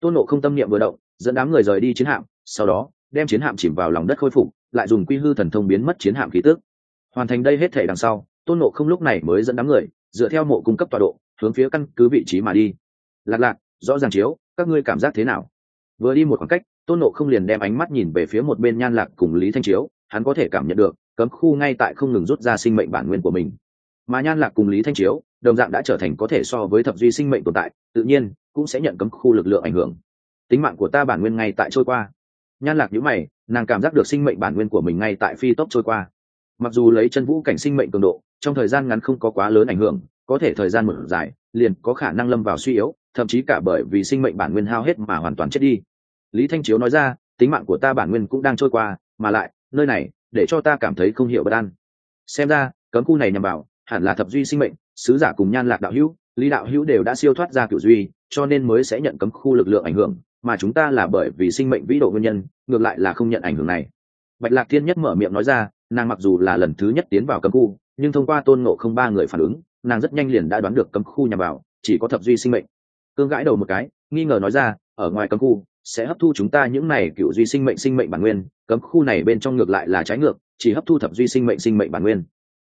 Tôn nộ không tâm niệm vừa động, dẫn đám người rời đi chiến hạm, sau đó, đem chiến hạm chìm vào lòng đất khôi phục, lại dùng quy hư thần thông biến mất chiến hạm khí tước hoàn thành đây hết thể đằng sau, tôn nộ không lúc này mới dẫn đám người, dựa theo mộ cung cấp tọa độ, hướng phía căn cứ vị trí mà đi. Lạc lạc, rõ ràng chiếu, các ngươi cảm giác thế nào? Vừa đi một khoảng cách, tôn nộ không liền đem ánh mắt nhìn về phía một bên nhan lạc cùng lý thanh chiếu, hắn có thể cảm nhận được cấm khu ngay tại không ngừng rút ra sinh mệnh bản nguyên của mình. Mà nhan lạc cùng lý thanh chiếu, đồng dạng đã trở thành có thể so với thập duy sinh mệnh tồn tại, tự nhiên cũng sẽ nhận cấm khu lực lượng ảnh hưởng. Tính mạng của ta bản nguyên ngay tại trôi qua. Nhan lạc nhữ mày, nàng cảm giác được sinh mệnh bản nguyên của mình ngay tại phi tốc trôi qua. Mặc dù lấy chân vũ cảnh sinh mệnh cường độ, trong thời gian ngắn không có quá lớn ảnh hưởng, có thể thời gian mở dài, liền có khả năng lâm vào suy yếu, thậm chí cả bởi vì sinh mệnh bản nguyên hao hết mà hoàn toàn chết đi. Lý thanh chiếu nói ra, tính mạng của ta bản nguyên cũng đang trôi qua, mà lại, nơi này để cho ta cảm thấy không hiểu bất an. Xem ra, cấm khu này nhằm vào, hẳn là thập duy sinh mệnh, sứ giả cùng nhan lạc đạo hữu, lý đạo hữu đều đã siêu thoát ra cửu duy, cho nên mới sẽ nhận cấm khu lực lượng ảnh hưởng, mà chúng ta là bởi vì sinh mệnh vĩ độ nguyên nhân, ngược lại là không nhận ảnh hưởng này. Bạch lạc thiên nhất mở miệng nói ra, nàng mặc dù là lần thứ nhất tiến vào cấm khu, nhưng thông qua tôn ngộ không ba người phản ứng, nàng rất nhanh liền đã đoán được cấm khu nhằm vào, chỉ có thập duy sinh mệnh. Cương gãi đầu một cái, nghi ngờ nói ra, ở ngoài cấm khu sẽ hấp thu chúng ta những này cựu duy sinh mệnh sinh mệnh bản nguyên, cấm khu này bên trong ngược lại là trái ngược, chỉ hấp thu thập duy sinh mệnh sinh mệnh bản nguyên.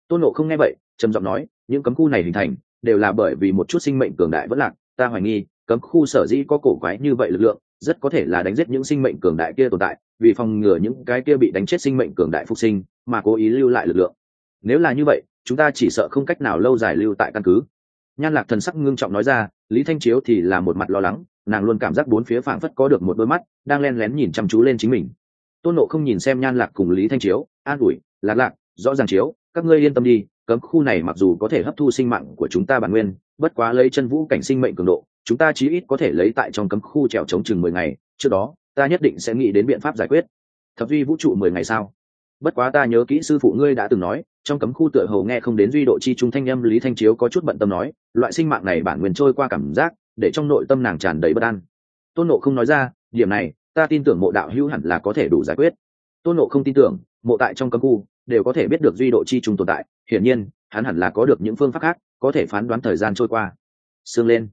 Tôn nộ không nghe vậy, trầm giọng nói, những cấm khu này hình thành, đều là bởi vì một chút sinh mệnh cường đại vẫn lạc, ta hoài nghi, cấm khu sở dĩ có cổ quái như vậy lực lượng, rất có thể là đánh giết những sinh mệnh cường đại kia tồn tại, vì phòng ngừa những cái kia bị đánh chết sinh mệnh cường đại phục sinh, mà cố ý lưu lại lực lượng. Nếu là như vậy, chúng ta chỉ sợ không cách nào lâu dài lưu tại căn cứ. Nhan lạc thần sắc ngưng trọng nói ra, lý thanh chiếu thì là một mặt lo lắng nàng luôn cảm giác bốn phía phảng phất có được một đôi mắt, đang len lén nhìn chăm chú lên chính mình. Tôn nộ không nhìn xem nhan lạc cùng lý thanh chiếu, an ủi, lạc lạc, rõ ràng chiếu, các ngươi yên tâm đi, cấm khu này mặc dù có thể hấp thu sinh mạng của chúng ta bản nguyên, bất quá lấy chân vũ cảnh sinh mệnh cường độ, chúng ta chí ít có thể lấy tại trong cấm khu trèo chống chừng mười ngày, trước đó, ta nhất định sẽ nghĩ đến biện pháp giải quyết. Thập duy vũ trụ mười ngày sau bất quá ta nhớ kỹ sư phụ ngươi đã từng nói, trong cấm khu tựa hầu nghe không đến duy độ chi trung thanh âm lý thanh chiếu có chút bận tâm nói, loại sinh mạng này bản nguyên trôi qua cảm giác để trong nội tâm nàng tràn đầy bất an. Tôn nộ không nói ra, điểm này, ta tin tưởng mộ đạo hữu hẳn là có thể đủ giải quyết. Tôn nộ không tin tưởng, mộ tại trong cấm khu, đều có thể biết được duy độ chi trùng tồn tại. Hiển nhiên, hắn hẳn là có được những phương pháp khác, có thể phán đoán thời gian trôi qua. Sương lên.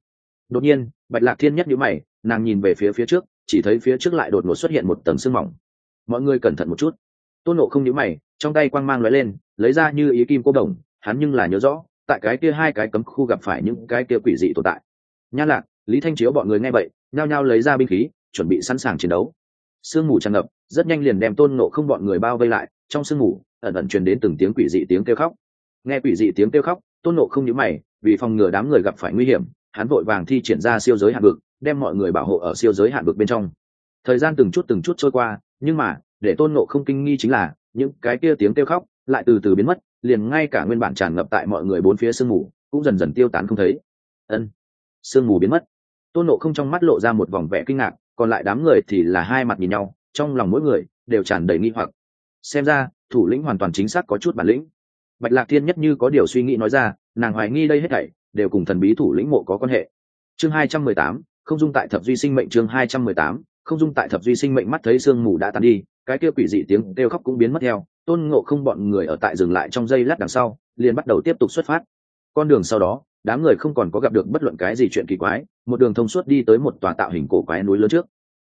Đột nhiên, bạch lạc thiên nhất nhữ mày, nàng nhìn về phía phía trước, chỉ thấy phía trước lại đột ngột xuất hiện một tầng sương mỏng. Mọi người cẩn thận một chút. Tôn nộ không nhữ mày, trong tay quang mang lóe lên, lấy ra như ý kim cô đồng, hắn nhưng là nhớ rõ, tại cái kia hai cái cấm khu gặp phải những cái kia quỷ dị tồn tại nha lạc lý thanh chiếu bọn người nghe vậy, nhao nhao lấy ra binh khí, chuẩn bị sẵn sàng chiến đấu. Sương mù tràn ngập, rất nhanh liền đem tôn nộ không bọn người bao vây lại. Trong sương mù, ẩn ẩn truyền đến từng tiếng quỷ dị tiếng kêu khóc. Nghe quỷ dị tiếng kêu khóc, tôn nộ không nhớ mày, vì phòng ngừa đám người gặp phải nguy hiểm, hắn vội vàng thi triển ra siêu giới hạn vực, đem mọi người bảo hộ ở siêu giới hạn vực bên trong. Thời gian từng chút từng chút trôi qua, nhưng mà, để tôn nộ không kinh nghi chính là, những cái kia tiếng kêu khóc lại từ từ biến mất, liền ngay cả nguyên bản tràn ngập tại mọi người bốn phía sương mù, cũng dần dần tiêu tán không thấy. Ân sương mù biến mất. Tôn nộ không trong mắt lộ ra một vòng vẻ kinh ngạc, còn lại đám người thì là hai mặt nhìn nhau, trong lòng mỗi người đều tràn đầy nghi hoặc. Xem ra, thủ lĩnh hoàn toàn chính xác có chút bản lĩnh. Bạch lạc thiên nhất như có điều suy nghĩ nói ra, nàng hoài nghi đây hết thảy, đều cùng thần bí thủ lĩnh mộ có quan hệ. Chương hai trăm mười tám, không dung tại thập duy sinh mệnh chương hai trăm mười tám, không dung tại thập duy sinh mệnh mắt thấy sương mù đã tan đi, cái kia quỷ dị tiếng kêu khóc cũng biến mất theo. Tôn ngộ không bọn người ở tại dừng lại trong giây lát đằng sau, liền bắt đầu tiếp tục xuất phát. Con đường sau đó đám người không còn có gặp được bất luận cái gì chuyện kỳ quái, một đường thông suốt đi tới một tòa tạo hình cổ quái núi lớn trước.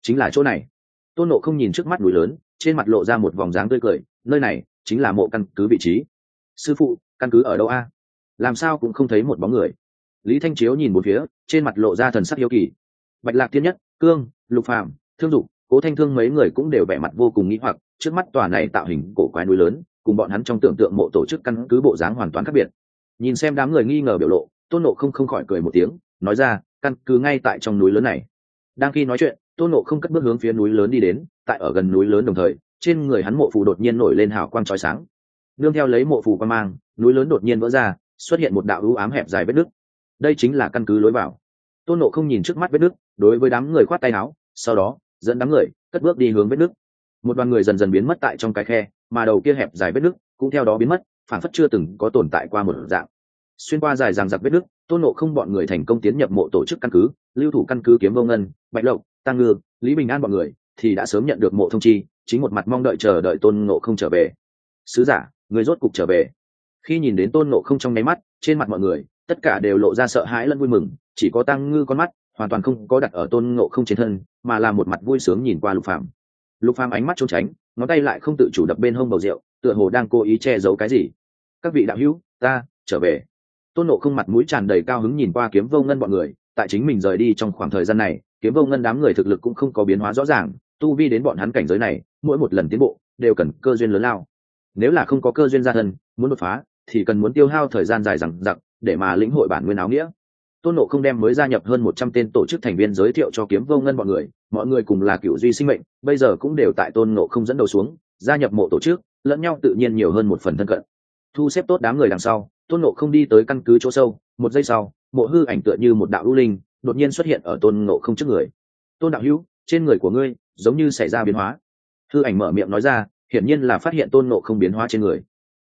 Chính là chỗ này. Tôn nộ không nhìn trước mắt núi lớn, trên mặt lộ ra một vòng dáng tươi cười, nơi này chính là mộ căn cứ vị trí. Sư phụ, căn cứ ở đâu a? Làm sao cũng không thấy một bóng người. Lý thanh chiếu nhìn một phía, trên mặt lộ ra thần sắc hiếu kỳ. Bạch lạc tiên nhất, cương, lục phàm, thương dục, cố thanh thương mấy người cũng đều vẻ mặt vô cùng nghĩ hoặc, trước mắt tòa này tạo hình cổ quái núi lớn, cùng bọn hắn trong tưởng tượng mộ tổ chức căn cứ bộ dáng hoàn toàn khác biệt. Nhìn xem đám người nghi ngờ biểu lộ tôn nộ không không khỏi cười một tiếng, nói ra, căn cứ ngay tại trong núi lớn này. Đang khi nói chuyện, tôn nộ không cất bước hướng phía núi lớn đi đến, tại ở gần núi lớn đồng thời, trên người hắn mộ phù đột nhiên nổi lên hào quang trói sáng. Nương theo lấy mộ phù quan mang, núi lớn đột nhiên vỡ ra, xuất hiện một đạo ưu ám hẹp dài vết nứt. Đây chính là căn cứ lối vào. Tôn nộ không nhìn trước mắt vết nứt, đối với đám người khoát tay áo, sau đó, dẫn đám người, cất bước đi hướng vết nứt. Một đoàn người dần dần biến mất tại trong cái khe, mà đầu kia hẹp dài vết nứt cũng theo đó biến mất phản phất chưa từng có tồn tại qua một dạng xuyên qua dài ràng giặc vết nước tôn nộ không bọn người thành công tiến nhập mộ tổ chức căn cứ, lưu thủ căn cứ kiếm vô ngân, bạch lộc, tăng ngư, lý bình an bọn người thì đã sớm nhận được mộ thông chi, chính một mặt mong đợi chờ đợi tôn nộ không trở về. Sứ giả, người rốt cục trở về. Khi nhìn đến tôn nộ không trong nháy mắt, trên mặt mọi người, tất cả đều lộ ra sợ hãi lẫn vui mừng, chỉ có tăng ngư con mắt, hoàn toàn không có đặt ở tôn nộ không trên thân, mà là một mặt vui sướng nhìn qua lục phạm lục phạm ánh mắt trốn tránh, ngón tay lại không tự chủ đập bên hông bầu rượu, tựa hồ đang cố ý che giấu cái gì. Các vị đạo hữu, ta trở về tôn nộ không mặt mũi tràn đầy cao hứng nhìn qua kiếm vô ngân bọn người, tại chính mình rời đi trong khoảng thời gian này, kiếm vô ngân đám người thực lực cũng không có biến hóa rõ ràng, tu vi đến bọn hắn cảnh giới này, mỗi một lần tiến bộ, đều cần cơ duyên lớn lao. Nếu là không có cơ duyên gia thân, muốn đột phá, thì cần muốn tiêu hao thời gian dài rằng giặc để mà lĩnh hội bản nguyên áo nghĩa. Tôn nộ không đem mới gia nhập hơn một trăm tên tổ chức thành viên giới thiệu cho kiếm vô ngân bọn người, mọi người cùng là cựu duy sinh mệnh, bây giờ cũng đều tại tôn nộ không dẫn đầu xuống, gia nhập mộ tổ chức, lẫn nhau tự nhiên nhiều hơn một phần thân cận. Thu xếp tốt đám người đằng sau tôn nộ không đi tới căn cứ chỗ sâu, một giây sau, mộ hư ảnh tựa như một đạo lũ linh, đột nhiên xuất hiện ở tôn nộ không trước người. Tôn đạo hữu, trên người của ngươi giống như xảy ra biến hóa. Hư ảnh mở miệng nói ra, hiển nhiên là phát hiện tôn nộ không biến hóa trên người.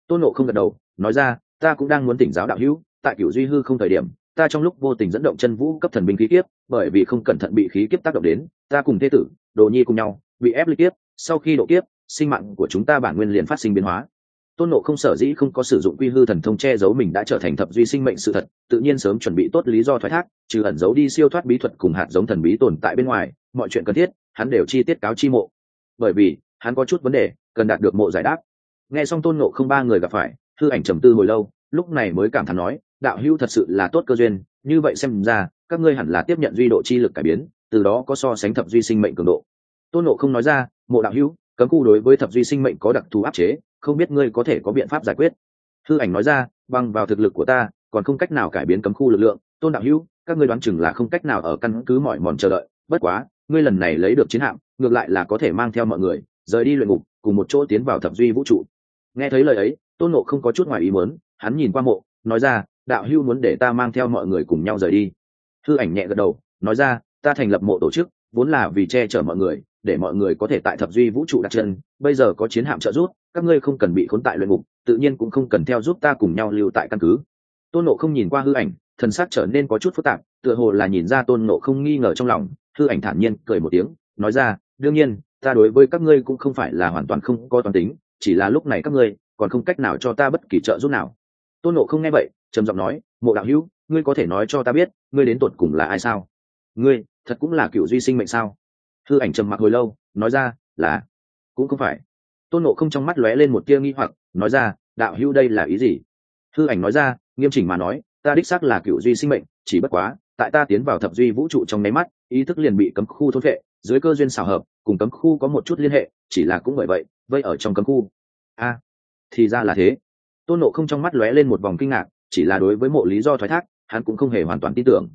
Tôn nộ không gật đầu, nói ra, ta cũng đang muốn tỉnh giáo đạo hữu, tại cửu duy hư không thời điểm, ta trong lúc vô tình dẫn động chân vũ cấp thần binh khí kiếp, bởi vì không cẩn thận bị khí kiếp tác động đến, ta cùng thế tử, đồ nhi cùng nhau, bị ép ly kiếp, sau khi độ kiếp, sinh mạng của chúng ta bản nguyên liền phát sinh biến hóa tôn nộ không sở dĩ không có sử dụng quy hư thần thông che giấu mình đã trở thành thập duy sinh mệnh sự thật, tự nhiên sớm chuẩn bị tốt lý do thoái thác, trừ ẩn giấu đi siêu thoát bí thuật cùng hạt giống thần bí tồn tại bên ngoài, mọi chuyện cần thiết, hắn đều chi tiết cáo chi mộ. Bởi vì, hắn có chút vấn đề, cần đạt được mộ giải đáp. Nghe xong tôn nộ không ba người gặp phải thư ảnh trầm tư hồi lâu, lúc này mới cảm thán nói, đạo hữu thật sự là tốt cơ duyên, như vậy xem ra, các ngươi hẳn là tiếp nhận duy độ chi lực cải biến, từ đó có so sánh thập duy sinh mệnh cường độ. Tôn nộ không nói ra, mộ đạo hữu, cấm khu đối với thập duy sinh mệnh có đặc thù áp chế không biết ngươi có thể có biện pháp giải quyết. Thư ảnh nói ra bằng vào thực lực của ta, còn không cách nào cải biến cấm khu lực lượng. Tôn đạo hữu, các ngươi đoán chừng là không cách nào ở căn cứ mọi mòn chờ đợi. Bất quá, ngươi lần này lấy được chiến hạm, ngược lại là có thể mang theo mọi người, rời đi luyện ngục, cùng một chỗ tiến vào thập duy vũ trụ. Nghe thấy lời ấy, tôn nộ không có chút ngoài ý muốn, hắn nhìn qua mộ, nói ra, đạo hưu muốn để ta mang theo mọi người cùng nhau rời đi. Thư ảnh nhẹ gật đầu, nói ra, ta thành lập mộ tổ chức, vốn là vì che chở mọi người để mọi người có thể tại thập duy vũ trụ đặt chân, bây giờ có chiến hạm trợ giúp, các ngươi không cần bị khốn tại luyện ngục, tự nhiên cũng không cần theo giúp ta cùng nhau lưu tại căn cứ. Tôn nộ không nhìn qua hư ảnh, thần sắc trở nên có chút phức tạp, tựa hồ là nhìn ra tôn nộ không nghi ngờ trong lòng, hư ảnh thản nhiên cười một tiếng, nói ra, đương nhiên, ta đối với các ngươi cũng không phải là hoàn toàn không có toàn tính, chỉ là lúc này các ngươi còn không cách nào cho ta bất kỳ trợ giúp nào. Tôn nộ không nghe vậy, trầm giọng nói, mộ đạo hữu, ngươi có thể nói cho ta biết, ngươi đến tột cùng là ai sao? Ngươi thật cũng là cựu duy sinh mệnh sao? Hư ảnh trầm mặc hồi lâu, nói ra, là. Cũng không phải. Tôn nộ không trong mắt lóe lên một tia nghi hoặc, nói ra, đạo hữu đây là ý gì? Hư ảnh nói ra, nghiêm chỉnh mà nói, ta đích xác là cựu duy sinh mệnh, chỉ bất quá, tại ta tiến vào thập duy vũ trụ trong nháy mắt, ý thức liền bị cấm khu thốt vệ dưới cơ duyên xảo hợp, cùng cấm khu có một chút liên hệ, chỉ là cũng bởi vậy, vây ở trong cấm khu. A, thì ra là thế. Tôn nộ không trong mắt lóe lên một vòng kinh ngạc, chỉ là đối với mộ lý do thoái thác, hắn cũng không hề hoàn toàn tin tưởng.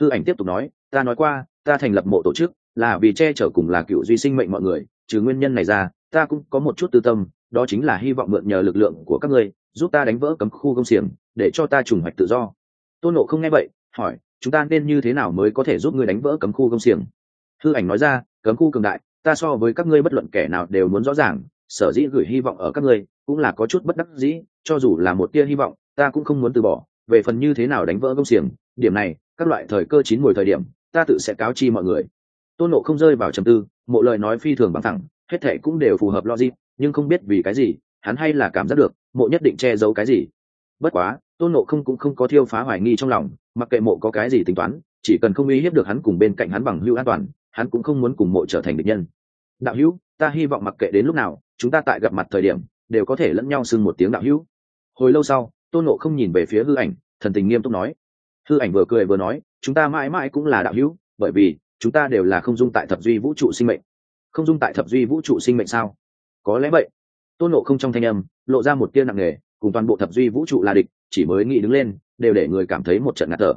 Hư ảnh tiếp tục nói, ta nói qua, ta thành lập mộ tổ chức là vì che chở cùng là cựu duy sinh mệnh mọi người, trừ nguyên nhân này ra, ta cũng có một chút tư tâm, đó chính là hy vọng mượn nhờ lực lượng của các ngươi, giúp ta đánh vỡ cấm khu công xiềng, để cho ta trùng hoạch tự do. Tôn nộ không nghe vậy, hỏi, chúng ta nên như thế nào mới có thể giúp ngươi đánh vỡ cấm khu công xiềng? Thư ảnh nói ra, cấm khu cường đại, ta so với các ngươi bất luận kẻ nào đều muốn rõ ràng, sở dĩ gửi hy vọng ở các ngươi, cũng là có chút bất đắc dĩ, cho dù là một tia hy vọng, ta cũng không muốn từ bỏ. Về phần như thế nào đánh vỡ công xiềng, điểm này, các loại thời cơ chín mùi thời điểm, ta tự sẽ cáo chi mọi người tôn nộ không rơi vào trầm tư, mộ lời nói phi thường bằng thẳng, hết thệ cũng đều phù hợp logic, nhưng không biết vì cái gì, hắn hay là cảm giác được, mộ nhất định che giấu cái gì. Bất quá, tôn nộ không cũng không có thiêu phá hoài nghi trong lòng, mặc kệ mộ có cái gì tính toán, chỉ cần không uy hiếp được hắn cùng bên cạnh hắn bằng hữu an toàn, hắn cũng không muốn cùng mộ trở thành địch nhân. Đạo hữu, ta hy vọng mặc kệ đến lúc nào, chúng ta tại gặp mặt thời điểm, đều có thể lẫn nhau xưng một tiếng đạo hữu. Hồi lâu sau, tôn nộ không nhìn về phía hư ảnh, thần tình nghiêm túc nói. Hư ảnh vừa cười vừa nói, chúng ta mãi mãi cũng là đạo hữu, bởi vì chúng ta đều là không dung tại thập duy vũ trụ sinh mệnh. Không dung tại thập duy vũ trụ sinh mệnh sao? Có lẽ vậy. Tôn nộ không trong thanh âm, lộ ra một tia nặng nề, cùng toàn bộ thập duy vũ trụ là địch, chỉ mới nghĩ đứng lên, đều để người cảm thấy một trận ngạt thở.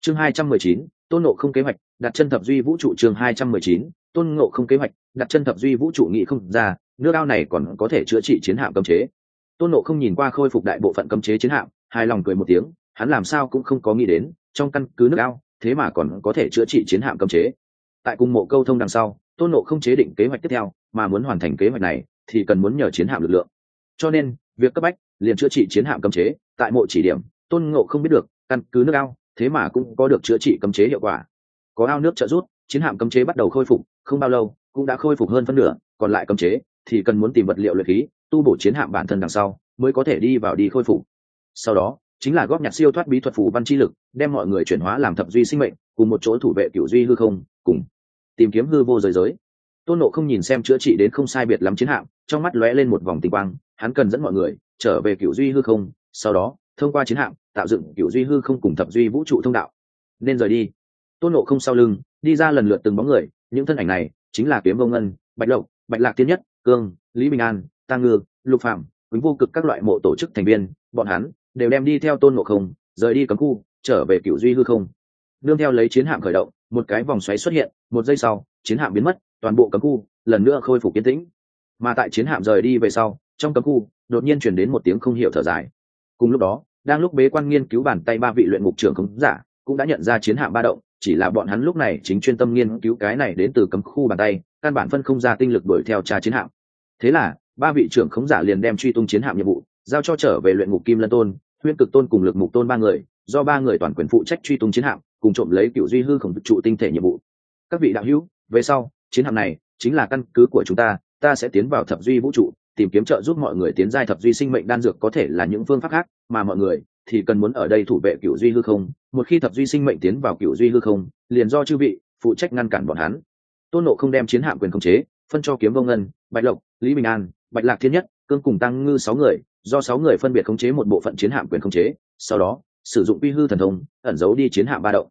Chương hai trăm mười chín, tôn nộ không kế hoạch, đặt chân thập duy vũ trụ chương hai trăm mười chín, tôn ngộ không kế hoạch, đặt chân thập duy vũ trụ nghị không ra, nước ao này còn có thể chữa trị chiến hạm cấm chế. Tôn nộ không nhìn qua khôi phục đại bộ phận cấm chế chiến hạm, hài lòng cười một tiếng, hắn làm sao cũng không có nghĩ đến, trong căn cứ nước ao, thế mà còn có thể chữa trị chiến hạm cấm chế tại cùng mộ câu thông đằng sau, tôn nộ không chế định kế hoạch tiếp theo, mà muốn hoàn thành kế hoạch này thì cần muốn nhờ chiến hạm lực lượng. Cho nên, việc cấp bách liền chữa trị chiến hạm cấm chế, tại mộ chỉ điểm, tôn ngộ không biết được, căn cứ nước ao, thế mà cũng có được chữa trị cấm chế hiệu quả. Có ao nước trợ rút chiến hạm cấm chế bắt đầu khôi phục, không bao lâu, cũng đã khôi phục hơn phân nửa, còn lại cấm chế thì cần muốn tìm vật liệu luyện khí, tu bổ chiến hạm bản thân đằng sau, mới có thể đi vào đi khôi phục. Sau đó, chính là góp nhặt siêu thoát bí thuật phù văn chi lực, đem mọi người chuyển hóa làm thập duy sinh mệnh, cùng một chỗ thủ vệ cựu duy hư không, cùng tìm kiếm hư vô giới giới. Tôn nộ không nhìn xem chữa trị đến không sai biệt lắm chiến hạm, trong mắt lóe lên một vòng tinh quang, hắn cần dẫn mọi người trở về cựu duy hư không, sau đó, thông qua chiến hạm, tạo dựng cựu duy hư không cùng thập duy vũ trụ thông đạo. Nên rời đi. Tôn nộ không sau lưng, đi ra lần lượt từng bóng người, những thân ảnh này chính là kiếm vô ngân, bạch lộc, bạch lạc tiên nhất, cương, lý bình an tăng ngư, lục phạm quýnh vô cực các loại mộ tổ chức thành viên, bọn hắn đều đem đi theo tôn ngộ không, rời đi cấm khu, trở về cựu duy hư không. Nương theo lấy chiến hạm khởi động, một cái vòng xoáy xuất hiện một giây sau, chiến hạm biến mất, toàn bộ cấm khu lần nữa khôi phục kiến tĩnh. Mà tại chiến hạm rời đi về sau, trong cấm khu, đột nhiên chuyển đến một tiếng không hiểu thở dài. Cùng lúc đó, đang lúc bế quan nghiên cứu bàn tay ba vị luyện ngục trưởng khống giả, cũng đã nhận ra chiến hạm ba động, chỉ là bọn hắn lúc này chính chuyên tâm nghiên cứu cái này đến từ cấm khu bàn tay, căn bản phân không ra tinh lực đuổi theo tra chiến hạm. Thế là, ba vị trưởng khống giả liền đem truy tung chiến hạm nhiệm vụ, giao cho trở về luyện ngục kim lân tôn huyên cực tôn cùng lực mục tôn ba người, do ba người toàn quyền phụ trách truy tung chiến hạm, cùng trộm lấy cựu duy hư khổng trụ tinh thể nhiệm vụ các vị đạo hữu, về sau, chiến hạm này chính là căn cứ của chúng ta ta sẽ tiến vào thập duy vũ trụ, tìm kiếm trợ giúp mọi người tiến giai thập duy sinh mệnh đan dược có thể là những phương pháp khác, mà mọi người thì cần muốn ở đây thủ vệ cựu duy hư không. Một khi thập duy sinh mệnh tiến vào cựu duy hư không, liền do chư vị phụ trách ngăn cản bọn hắn. Tôn nộ không đem chiến hạm quyền khống chế, phân cho kiếm vô ngân, bạch lộc, lý bình an, bạch lạc thiên nhất, cương cùng tăng ngư sáu người, do sáu người phân biệt khống chế một bộ phận chiến hạm quyền khống chế, sau đó sử dụng quy hư thần thông, ẩn giấu đi chiến hạm ba động.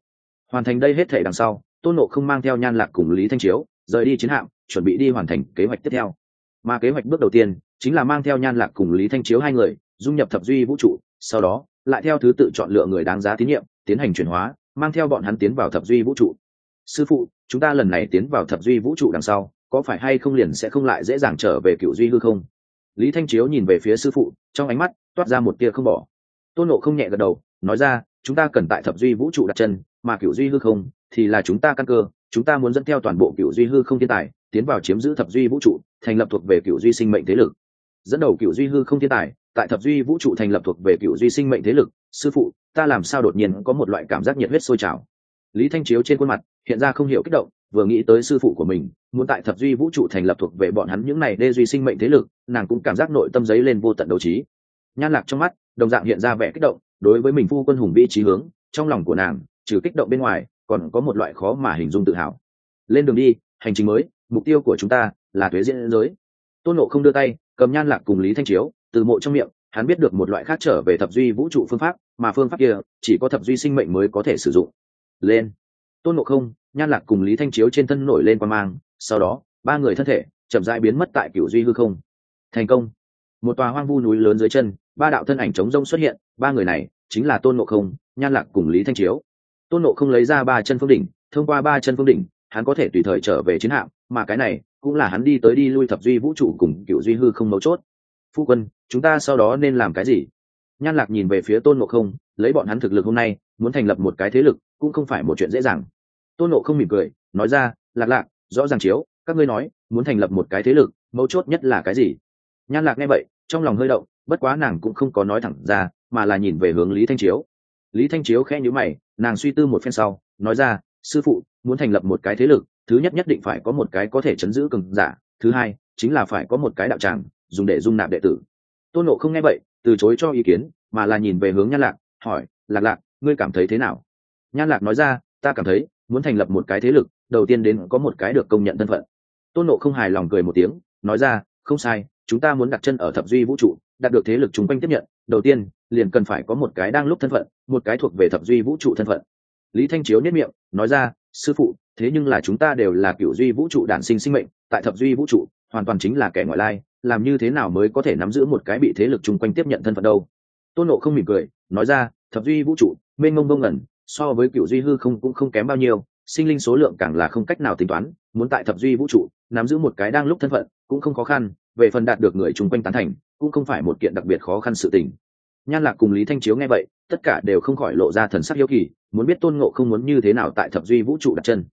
Hoàn thành đây hết thể đằng sau tôn nộ không mang theo nhan lạc cùng lý thanh chiếu, rời đi chiến hạm, chuẩn bị đi hoàn thành kế hoạch tiếp theo. Mà kế hoạch bước đầu tiên, chính là mang theo nhan lạc cùng lý thanh chiếu hai người, dung nhập thập duy vũ trụ, sau đó, lại theo thứ tự chọn lựa người đáng giá tín nhiệm, tiến hành chuyển hóa, mang theo bọn hắn tiến vào thập duy vũ trụ. Sư phụ, chúng ta lần này tiến vào thập duy vũ trụ đằng sau, có phải hay không liền sẽ không lại dễ dàng trở về cựu duy hư không? Lý thanh chiếu nhìn về phía sư phụ, trong ánh mắt toát ra một tia không bỏ. Tôn nộ không nhẹ gật đầu, nói ra, chúng ta cần tại thập duy vũ trụ đặt chân, mà cựu duy hư không thì là chúng ta căn cơ, chúng ta muốn dẫn theo toàn bộ cựu duy hư không thiên tài, tiến vào chiếm giữ thập duy vũ trụ, thành lập thuộc về cựu duy sinh mệnh thế lực. Dẫn đầu cựu duy hư không thiên tài, tại thập duy vũ trụ thành lập thuộc về cựu duy sinh mệnh thế lực. Sư phụ, ta làm sao đột nhiên có một loại cảm giác nhiệt huyết sôi trào? Lý thanh chiếu trên khuôn mặt, hiện ra không hiểu kích động, vừa nghĩ tới sư phụ của mình, muốn tại thập duy vũ trụ thành lập thuộc về bọn hắn những này đê duy sinh mệnh thế lực, nàng cũng cảm giác nội tâm giấy lên vô tận đấu trí. Nhan lạc trong mắt, đồng dạng hiện ra vẻ kích động, đối với mình phu quân hùng vĩ trí hướng, trong lòng của nàng, trừ kích động bên ngoài còn có một loại khó mà hình dung tự hào. Lên đường đi, hành trình mới, mục tiêu của chúng ta là thuế diễn giới. Tôn nộ không đưa tay, cầm nhan lạc cùng lý thanh chiếu, từ mộ trong miệng, hắn biết được một loại khác trở về thập duy vũ trụ phương pháp, mà phương pháp kia chỉ có thập duy sinh mệnh mới có thể sử dụng. Lên. Tôn nộ không, nhan lạc cùng lý thanh chiếu trên thân nổi lên qua mang, sau đó, ba người thân thể chậm rãi biến mất tại cửu duy hư không. Thành công. Một tòa hoang vu núi lớn dưới chân, ba đạo thân ảnh trống rông xuất hiện, ba người này chính là tôn nộ không, nhan lạc cùng lý thanh chiếu tôn nộ không lấy ra ba chân phương đỉnh, thông qua ba chân phương đỉnh, hắn có thể tùy thời trở về chiến hạm, mà cái này cũng là hắn đi tới đi lui thập duy vũ trụ cùng cựu duy hư không mấu chốt. Phu quân, chúng ta sau đó nên làm cái gì? Nhan lạc nhìn về phía tôn nộ không, lấy bọn hắn thực lực hôm nay, muốn thành lập một cái thế lực cũng không phải một chuyện dễ dàng. Tôn nộ không mỉm cười, nói ra, lạc lạc, rõ ràng chiếu, các ngươi nói, muốn thành lập một cái thế lực, mấu chốt nhất là cái gì? Nhan lạc nghe vậy, trong lòng hơi động, bất quá nàng cũng không có nói thẳng ra, mà là nhìn về hướng lý thanh chiếu. Lý thanh chiếu khẽ nhữ mày nàng suy tư một phen sau, nói ra, sư phụ, muốn thành lập một cái thế lực, thứ nhất nhất định phải có một cái có thể chấn giữ cường giả, thứ hai, chính là phải có một cái đạo tràng, dùng để dung nạp đệ tử. Tôn nộ không nghe vậy, từ chối cho ý kiến, mà là nhìn về hướng nhan lạc, hỏi, lạc lạc, ngươi cảm thấy thế nào? Nhan lạc nói ra, ta cảm thấy, muốn thành lập một cái thế lực, đầu tiên đến có một cái được công nhận thân phận. Tôn nộ không hài lòng cười một tiếng, nói ra, không sai, chúng ta muốn đặt chân ở thập duy vũ trụ, đạt được thế lực chung quanh tiếp nhận đầu tiên, liền cần phải có một cái đang lúc thân phận, một cái thuộc về thập duy vũ trụ thân phận. Lý thanh chiếu nhất miệng, nói ra, sư phụ, thế nhưng là chúng ta đều là cựu duy vũ trụ đản sinh sinh mệnh, tại thập duy vũ trụ, hoàn toàn chính là kẻ ngoại lai, làm như thế nào mới có thể nắm giữ một cái bị thế lực chung quanh tiếp nhận thân phận đâu? Tôn nộ không mỉm cười, nói ra, thập duy vũ trụ, mênh mông ngông ngẩn, so với cựu duy hư không cũng không kém bao nhiêu, sinh linh số lượng càng là không cách nào tính toán, muốn tại thập duy vũ trụ, nắm giữ một cái đang lúc thân phận, cũng không khó khăn, về phần đạt được người chung quanh tán thành cũng không phải một kiện đặc biệt khó khăn sự tình. Nhan lạc cùng lý thanh chiếu nghe vậy, tất cả đều không khỏi lộ ra thần sắc hiếu kỳ, muốn biết tôn ngộ không muốn như thế nào tại thập duy vũ trụ đặt chân.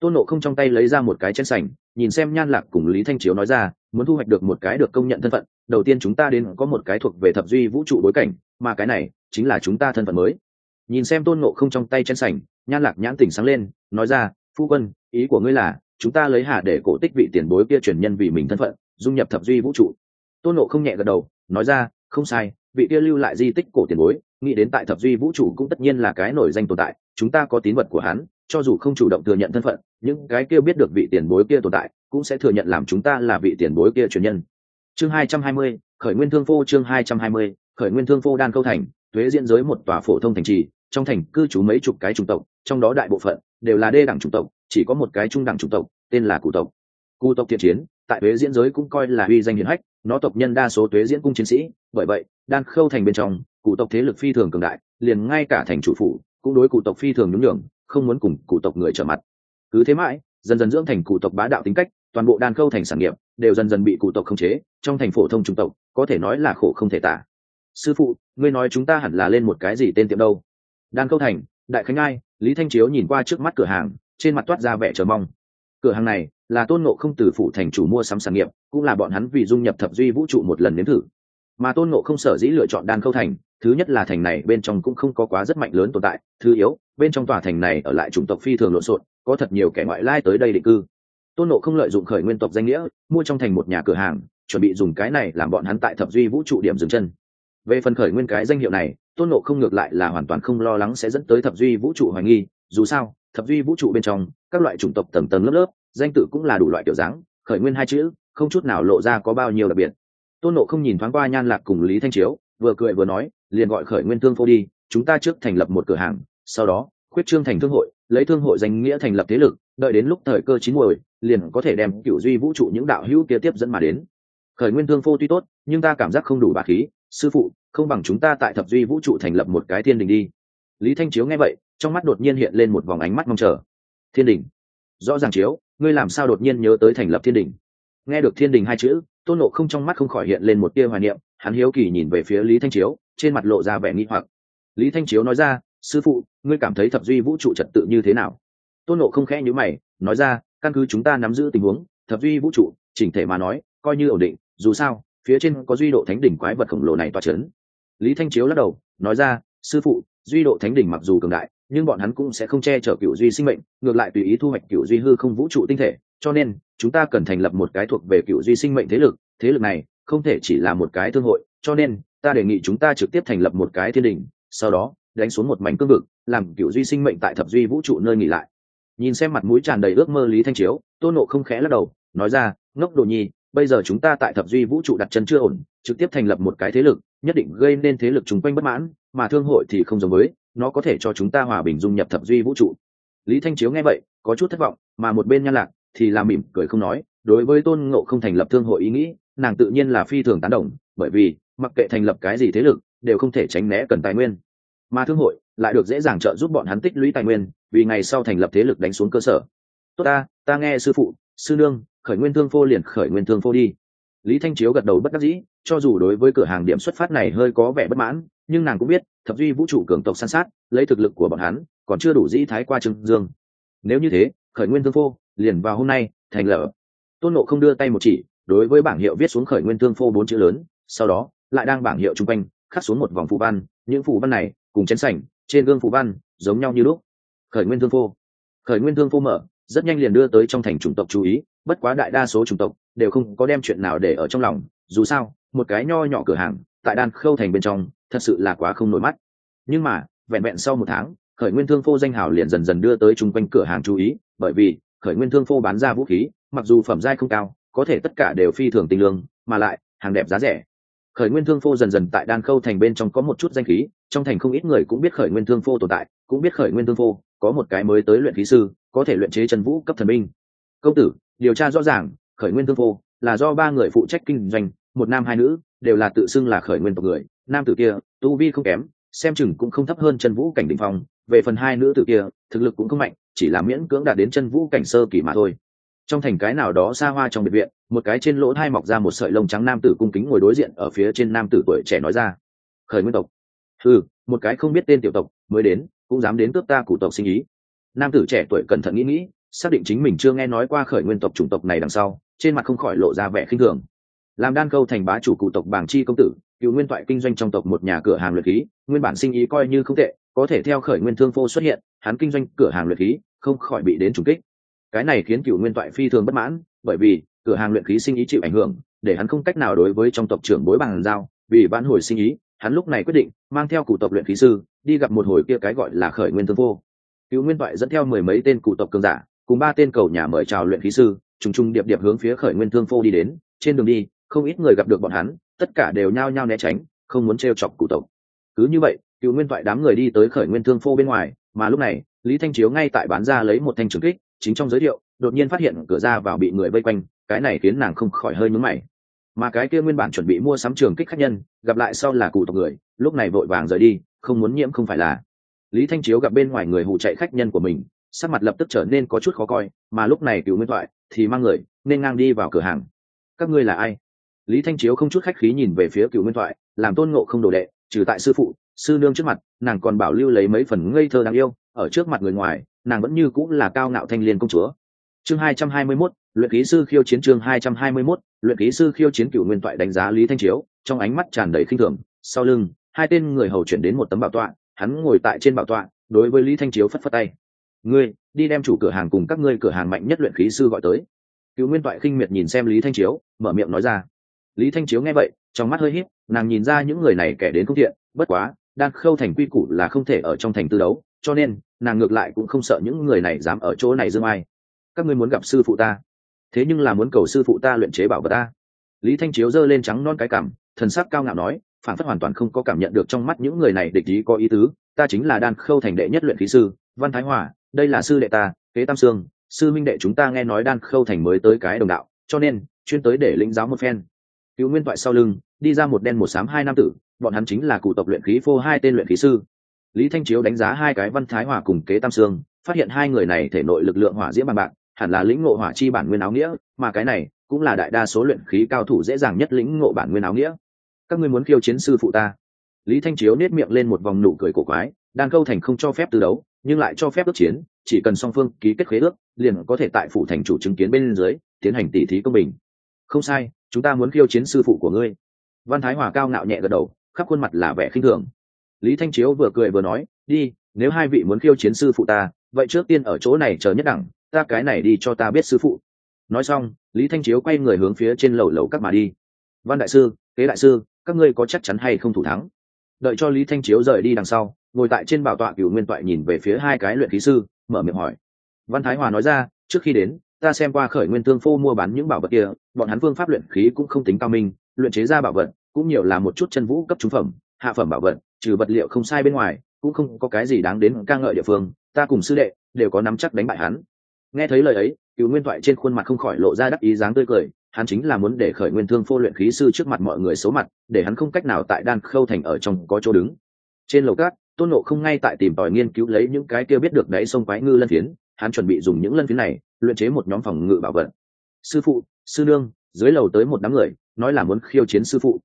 Tôn ngộ không trong tay lấy ra một cái chén sành, nhìn xem nhan lạc cùng lý thanh chiếu nói ra, muốn thu hoạch được một cái được công nhận thân phận, đầu tiên chúng ta đến có một cái thuộc về thập duy vũ trụ bối cảnh, mà cái này chính là chúng ta thân phận mới. Nhìn xem tôn ngộ không trong tay chén sành, nhan lạc nhãn tỉnh sáng lên, nói ra, phu quân, ý của ngươi là, chúng ta lấy hạ để cổ tích vị tiền bối kia truyền nhân vì mình thân phận, dung nhập thập duy vũ trụ tôn nộ không nhẹ gật đầu, nói ra, không sai, vị kia lưu lại di tích cổ tiền bối, nghĩ đến tại thập duy vũ trụ cũng tất nhiên là cái nổi danh tồn tại, chúng ta có tín vật của hắn, cho dù không chủ động thừa nhận thân phận, những cái kia biết được vị tiền bối kia tồn tại, cũng sẽ thừa nhận làm chúng ta là vị tiền bối kia truyền nhân. Chương hai trăm hai mươi, khởi nguyên thương phô chương hai trăm hai mươi, khởi nguyên thương phô đan câu thành thuế diễn giới một tòa phổ thông thành trì, trong thành cư trú mấy chục cái chủng tộc, trong đó đại bộ phận đều là đê đẳng chủng tộc, chỉ có một cái trung đẳng chủng tộc, tên là cụ tộc. Cụ tộc thiện chiến, tại thuế diễn giới cũng coi là uy danh hiển hách nó tộc nhân đa số tuế diễn cung chiến sĩ, bởi vậy đan khâu thành bên trong, cụ tộc thế lực phi thường cường đại, liền ngay cả thành chủ phủ cũng đối cụ tộc phi thường nhún nhường, không muốn cùng cụ tộc người trở mặt. Cứ thế mãi, dần dần dưỡng thành cụ tộc bá đạo tính cách, toàn bộ đan khâu thành sản nghiệp đều dần dần bị cụ tộc khống chế, trong thành phổ thông trung tộc, có thể nói là khổ không thể tả. Sư phụ, ngươi nói chúng ta hẳn là lên một cái gì tên tiệm đâu? Đan khâu thành, đại khánh ai, lý thanh chiếu nhìn qua trước mắt cửa hàng, trên mặt toát ra vẻ chờ mong. Cửa hàng này là tôn ngộ không từ phủ thành chủ mua sắm sản nghiệp, cũng là bọn hắn vì dung nhập thập duy vũ trụ một lần nếm thử. Mà tôn ngộ không sở dĩ lựa chọn đan khâu thành, thứ nhất là thành này bên trong cũng không có quá rất mạnh lớn tồn tại, thứ yếu, bên trong tòa thành này ở lại chủng tộc phi thường lộn xộn, có thật nhiều kẻ ngoại lai tới đây định cư. Tôn nộ không lợi dụng khởi nguyên tộc danh nghĩa, mua trong thành một nhà cửa hàng, chuẩn bị dùng cái này làm bọn hắn tại thập duy vũ trụ điểm dừng chân. Về phần khởi nguyên cái danh hiệu này, tôn nộ không ngược lại là hoàn toàn không lo lắng sẽ dẫn tới thập duy vũ trụ hoài nghi, dù sao, thập duy vũ trụ bên trong, các loại chủng tộc tầng tầng lớp lớp danh tự cũng là đủ loại kiểu dáng, khởi nguyên hai chữ, không chút nào lộ ra có bao nhiêu đặc biệt. Tôn nộ không nhìn thoáng qua nhan lạc cùng lý thanh chiếu, vừa cười vừa nói, liền gọi khởi nguyên thương phô đi, chúng ta trước thành lập một cửa hàng, sau đó, khuyết trương thành thương hội, lấy thương hội danh nghĩa thành lập thế lực, đợi đến lúc thời cơ chín muồi, liền có thể đem cựu duy vũ trụ những đạo hữu kia tiếp dẫn mà đến. Khởi nguyên thương phô tuy tốt, nhưng ta cảm giác không đủ bà khí, sư phụ, không bằng chúng ta tại thập duy vũ trụ thành lập một cái thiên đình đi. Lý thanh chiếu nghe vậy, trong mắt đột nhiên hiện lên một vòng ánh mắt mong chờ. Thiên đình. Rõ ràng chiếu ngươi làm sao đột nhiên nhớ tới thành lập thiên đình? Nghe được thiên đình hai chữ, tôn nộ không trong mắt không khỏi hiện lên một tia hoài niệm, hắn hiếu kỳ nhìn về phía lý thanh chiếu, trên mặt lộ ra vẻ nghi hoặc. Lý thanh chiếu nói ra, sư phụ, ngươi cảm thấy thập duy vũ trụ trật tự như thế nào? Tôn nộ không khẽ nhữ mày, nói ra, căn cứ chúng ta nắm giữ tình huống, thập duy vũ trụ, chỉnh thể mà nói, coi như ổn định, dù sao, phía trên có duy độ thánh đỉnh quái vật khổng lồ này toa c h ấ n lý thanh chiếu lắc đầu, nói ra, sư phụ, duy độ thánh đỉnh mặc dù cường đại nhưng bọn hắn cũng sẽ không che chở cựu duy sinh mệnh, ngược lại tùy ý thu hoạch cựu duy hư không vũ trụ tinh thể, cho nên, chúng ta cần thành lập một cái thuộc về cựu duy sinh mệnh thế lực thế lực này không thể chỉ là một cái thương hội, cho nên, ta đề nghị chúng ta trực tiếp thành lập một cái thiên đình, sau đó, đánh xuống một mảnh cương vực, làm cựu duy sinh mệnh tại thập duy vũ trụ nơi nghỉ lại. Nhìn xem mặt mũi tràn đầy ước mơ lý thanh chiếu tôn nộ không khẽ lắc đầu, nói ra, ngốc đồ nhi, bây giờ chúng ta tại thập duy vũ trụ đặt chân chưa ổn, trực tiếp thành lập một cái thế lực, nhất định gây nên thế lực chung quanh bất mãn, mà thương hội thì không giống với nó có thể cho chúng ta hòa bình dung nhập thập duy vũ trụ. Lý thanh chiếu nghe vậy, có chút thất vọng, mà một bên nhan lạc thì làm mỉm cười không nói, đối với tôn ngộ không thành lập thương hội ý nghĩ, nàng tự nhiên là phi thường tán đồng, bởi vì mặc kệ thành lập cái gì thế lực, đều không thể tránh né cần tài nguyên. Mà thương hội lại được dễ dàng trợ giúp bọn hắn tích lũy tài nguyên, vì ngày sau thành lập thế lực đánh xuống cơ sở. Tốt ta ta nghe sư phụ, sư nương, khởi nguyên thương phô liền khởi nguyên thương phô đi. Lý thanh chiếu gật đầu bất đắc dĩ, cho dù đối với cửa hàng điểm xuất phát này hơi có vẻ bất mãn, nhưng nàng cũng biết thập duy vũ trụ cường tộc san sát, lấy thực lực của bọn hắn, còn chưa đủ dĩ thái qua trương dương. Nếu như thế, khởi nguyên thương phô, liền vào hôm nay, thành lở. Tôn nộ không đưa tay một chỉ, đối với bảng hiệu viết xuống khởi nguyên thương phô bốn chữ lớn, sau đó, lại đang bảng hiệu chung quanh, khắc xuống một vòng phụ văn, những phụ văn này, cùng chén sảnh, trên gương phụ văn, giống nhau như lúc. Khởi nguyên thương phô. Khởi nguyên thương phô mở, rất nhanh liền đưa tới trong thành chủng tộc chú ý, bất quá đại đa số chủng tộc, đều không có đem chuyện nào để ở trong lòng, dù sao, một cái nho nhỏ cửa hàng tại đan khâu thành bên trong, thật sự là quá không nổi mắt. Nhưng mà, vẹn vẹn sau một tháng, khởi nguyên thương phô danh hào liền dần dần đưa tới chung quanh cửa hàng chú ý, bởi vì, khởi nguyên thương phô bán ra vũ khí, mặc dù phẩm giai không cao, có thể tất cả đều phi thường tinh lương, mà lại, hàng đẹp giá rẻ. Khởi nguyên thương phô dần dần tại đan khâu thành bên trong có một chút danh khí, trong thành không ít người cũng biết khởi nguyên thương phô tồn tại, cũng biết khởi nguyên thương phô, có một cái mới tới luyện khí sư, có thể luyện chế chân vũ cấp thần binh. Công tử, điều tra rõ ràng, khởi nguyên thương phô là do ba người phụ trách kinh doanh một nam hai nữ, đều là tự xưng là khởi nguyên tộc người. Nam tử kia, tu vi không kém, xem chừng cũng không thấp hơn chân vũ cảnh đỉnh phong. Về phần hai nữ tử kia, thực lực cũng không mạnh, chỉ là miễn cưỡng đạt đến chân vũ cảnh sơ kỳ mà thôi. Trong thành cái nào đó xa hoa trong biệt viện, một cái trên lỗ thai mọc ra một sợi lông trắng nam tử cung kính ngồi đối diện ở phía trên nam tử tuổi trẻ nói ra, khởi nguyên tộc. Ừ một cái không biết tên tiểu tộc, mới đến, cũng dám đến cướp ta cụ tộc sinh ý. Nam tử trẻ tuổi cẩn thận nghĩ nghĩ, xác định chính mình chưa nghe nói qua khởi nguyên tộc chủng tộc này đằng sau, trên mặt không khỏi lộ ra vẻ khinh thường làm đan câu thành bá chủ cụ tộc bảng chi công tử, cựu nguyên toại kinh doanh trong tộc một nhà cửa hàng luyện khí, nguyên bản sinh ý coi như không tệ, có thể theo khởi nguyên thương phô xuất hiện, hắn kinh doanh cửa hàng luyện khí, không khỏi bị đến trùng kích. Cái này khiến cựu nguyên toại phi thường bất mãn, bởi vì cửa hàng luyện khí sinh ý chịu ảnh hưởng, để hắn không cách nào đối với trong tộc trưởng bối bằng giao, vì vãn hồi sinh ý, hắn lúc này quyết định mang theo cụ tộc luyện khí sư, đi gặp một hồi kia cái gọi là khởi nguyên thương phô. Cựu nguyên toại dẫn theo mười mấy tên cụ tộc cường giả, cùng ba tên cầu nhà mời chào luyện khí sư, trùng trùng điệp điệp hướng phía khởi nguyên thương phô đi đến. Trên đường đi không ít người gặp được bọn hắn, tất cả đều nhao nhao né tránh, không muốn t chọc cụ tộc. Cứ như vậy, cựu nguyên toại đám người đi tới khởi nguyên thương phô bên ngoài, mà lúc này, lý thanh chiếu ngay tại bán ra lấy một thanh trường kích, chính trong giới thiệu, đột nhiên phát hiện cửa ra vào bị người vây quanh, cái này khiến nàng không khỏi hơi nhúm mày. Mà cái kia nguyên bản chuẩn bị mua sắm trường kích khách nhân, gặp lại sau là cụ tộc người, lúc này vội vàng rời đi, không muốn nhiễm không phải là. Lý thanh chiếu gặp bên ngoài người hụ chạy khách nhân của mình, sắc mặt lập tức trở nên có chút khó coi, mà lúc này cựu nguyên thoại thì mang người, nên ngang đi vào cửa hàng. Các ngươi là ai? Lý thanh chiếu không chút khách khí nhìn về phía cựu nguyên thoại, làm tôn ngộ không đồ đệ, trừ tại sư phụ, sư nương trước mặt, nàng còn bảo lưu lấy mấy phần ngây thơ đáng yêu, ở trước mặt người ngoài, nàng vẫn như cũng là cao ngạo thanh liên công chúa. Chương hai trăm hai mươi mốt, luyện khí sư khiêu chiến chương hai trăm hai mươi mốt, luyện khí sư khiêu chiến cựu nguyên toại đánh giá lý thanh chiếu, trong ánh mắt tràn đầy khinh thường. Sau lưng, hai tên người hầu chuyển đến một tấm bảo tọa, hắn ngồi tại trên bảo tọa, đối với lý thanh chiếu phất phất tay. Ngươi, đi đem chủ cửa hàng cùng các ngươi cửa hàng mạnh nhất luyện khí sư gọi tới. Cựu nguyên toại khinh miệt nhìn xem lý thanh chiếu, mở miệng nói ra lý thanh chiếu nghe vậy, trong mắt hơi híp, nàng nhìn ra những người này kẻ đến không thiện, bất quá đan khâu thành quy củ là không thể ở trong thành tư đấu, cho nên, nàng ngược lại cũng không sợ những người này dám ở chỗ này dương ai. Các ngươi muốn gặp sư phụ ta. Thế nhưng là muốn cầu sư phụ ta luyện chế bảo vật ta. Lý thanh chiếu giơ lên trắng non cái cảm, thần sắc cao ngạo nói, phản phất hoàn toàn không có cảm nhận được trong mắt những người này địch ý có ý tứ, ta chính là đan khâu thành đệ nhất luyện khí sư, văn thái hòa, đây là sư đệ ta, kế tam sương, sư minh đệ chúng ta nghe nói đan khâu thành mới tới cái đồng đạo, cho nên, chuyên tới để lĩnh giáo một phen cứu nguyên toại sau lưng, đi ra một đen một xám hai nam tử, bọn hắn chính là cụ tộc luyện khí phô hai tên luyện khí sư. Lý thanh chiếu đánh giá hai cái văn thái hòa cùng kế tam sương phát hiện hai người này thể nội lực lượng hỏa diễm bằng bạc, hẳn là lĩnh ngộ hỏa chi bản nguyên áo nghĩa, mà cái này cũng là đại đa số luyện khí cao thủ dễ dàng nhất lĩnh ngộ bản nguyên áo nghĩa. Các ngươi muốn khiêu chiến sư phụ ta? Lý thanh chiếu nết miệng lên một vòng nụ cười cổ quái đan câu thành không cho phép từ đấu, nhưng lại cho phép ước chiến, chỉ cần song phương ký kết khế ước, liền có thể tại phủ thành chủ chứng kiến bên dưới, tiến hành tỉ thí công bình. Không sai chúng ta muốn khiêu chiến sư phụ của ngươi. Văn thái hòa cao ngạo nhẹ gật đầu, khắp khuôn mặt là vẻ khinh thường. Lý thanh chiếu vừa cười vừa nói, đi, nếu hai vị muốn khiêu chiến sư phụ ta, vậy trước tiên ở chỗ này chờ nhất đẳng, ta cái này đi cho ta biết sư phụ. Nói xong, lý thanh chiếu quay người hướng phía trên lầu lầu các mà đi. Văn đại sư, kế đại sư, các ngươi có chắc chắn hay không thủ thắng? Đợi cho lý thanh chiếu rời đi đằng sau, ngồi tại trên bảo tọa cựu nguyên toại nhìn về phía hai cái luyện khí sư, mở miệng hỏi. Văn thái hòa nói ra, trước khi đến ta xem qua khởi nguyên thương phô mua bán những bảo vật kia, bọn hắn phương pháp luyện khí cũng không tính cao minh, luyện chế ra bảo vật, cũng nhiều là một chút chân vũ cấp trúng phẩm, hạ phẩm bảo vật, trừ vật liệu không sai bên ngoài, cũng không có cái gì đáng đến ca ngợi địa phương, ta cùng sư đệ đều có nắm chắc đánh bại hắn. Nghe thấy lời ấy cựu nguyên thoại trên khuôn mặt không khỏi lộ ra đắc ý dáng tươi cười, hắn chính là muốn để khởi nguyên thương phô luyện khí sư trước mặt mọi người xấu mặt, để hắn không cách nào tại đan khâu thành ở trong có chỗ đứng. Trên lầu cát tôn nộ không ngay tại tìm tòi nghiên cứu lấy những cái kia biết được đáy sông quái ngư lân phiến, hắn chuẩn bị dùng những lân phiến này luyện chế một nhóm phòng ngự bảo vật. Sư phụ, sư nương, dưới lầu tới một đám người, nói là muốn khiêu chiến sư phụ.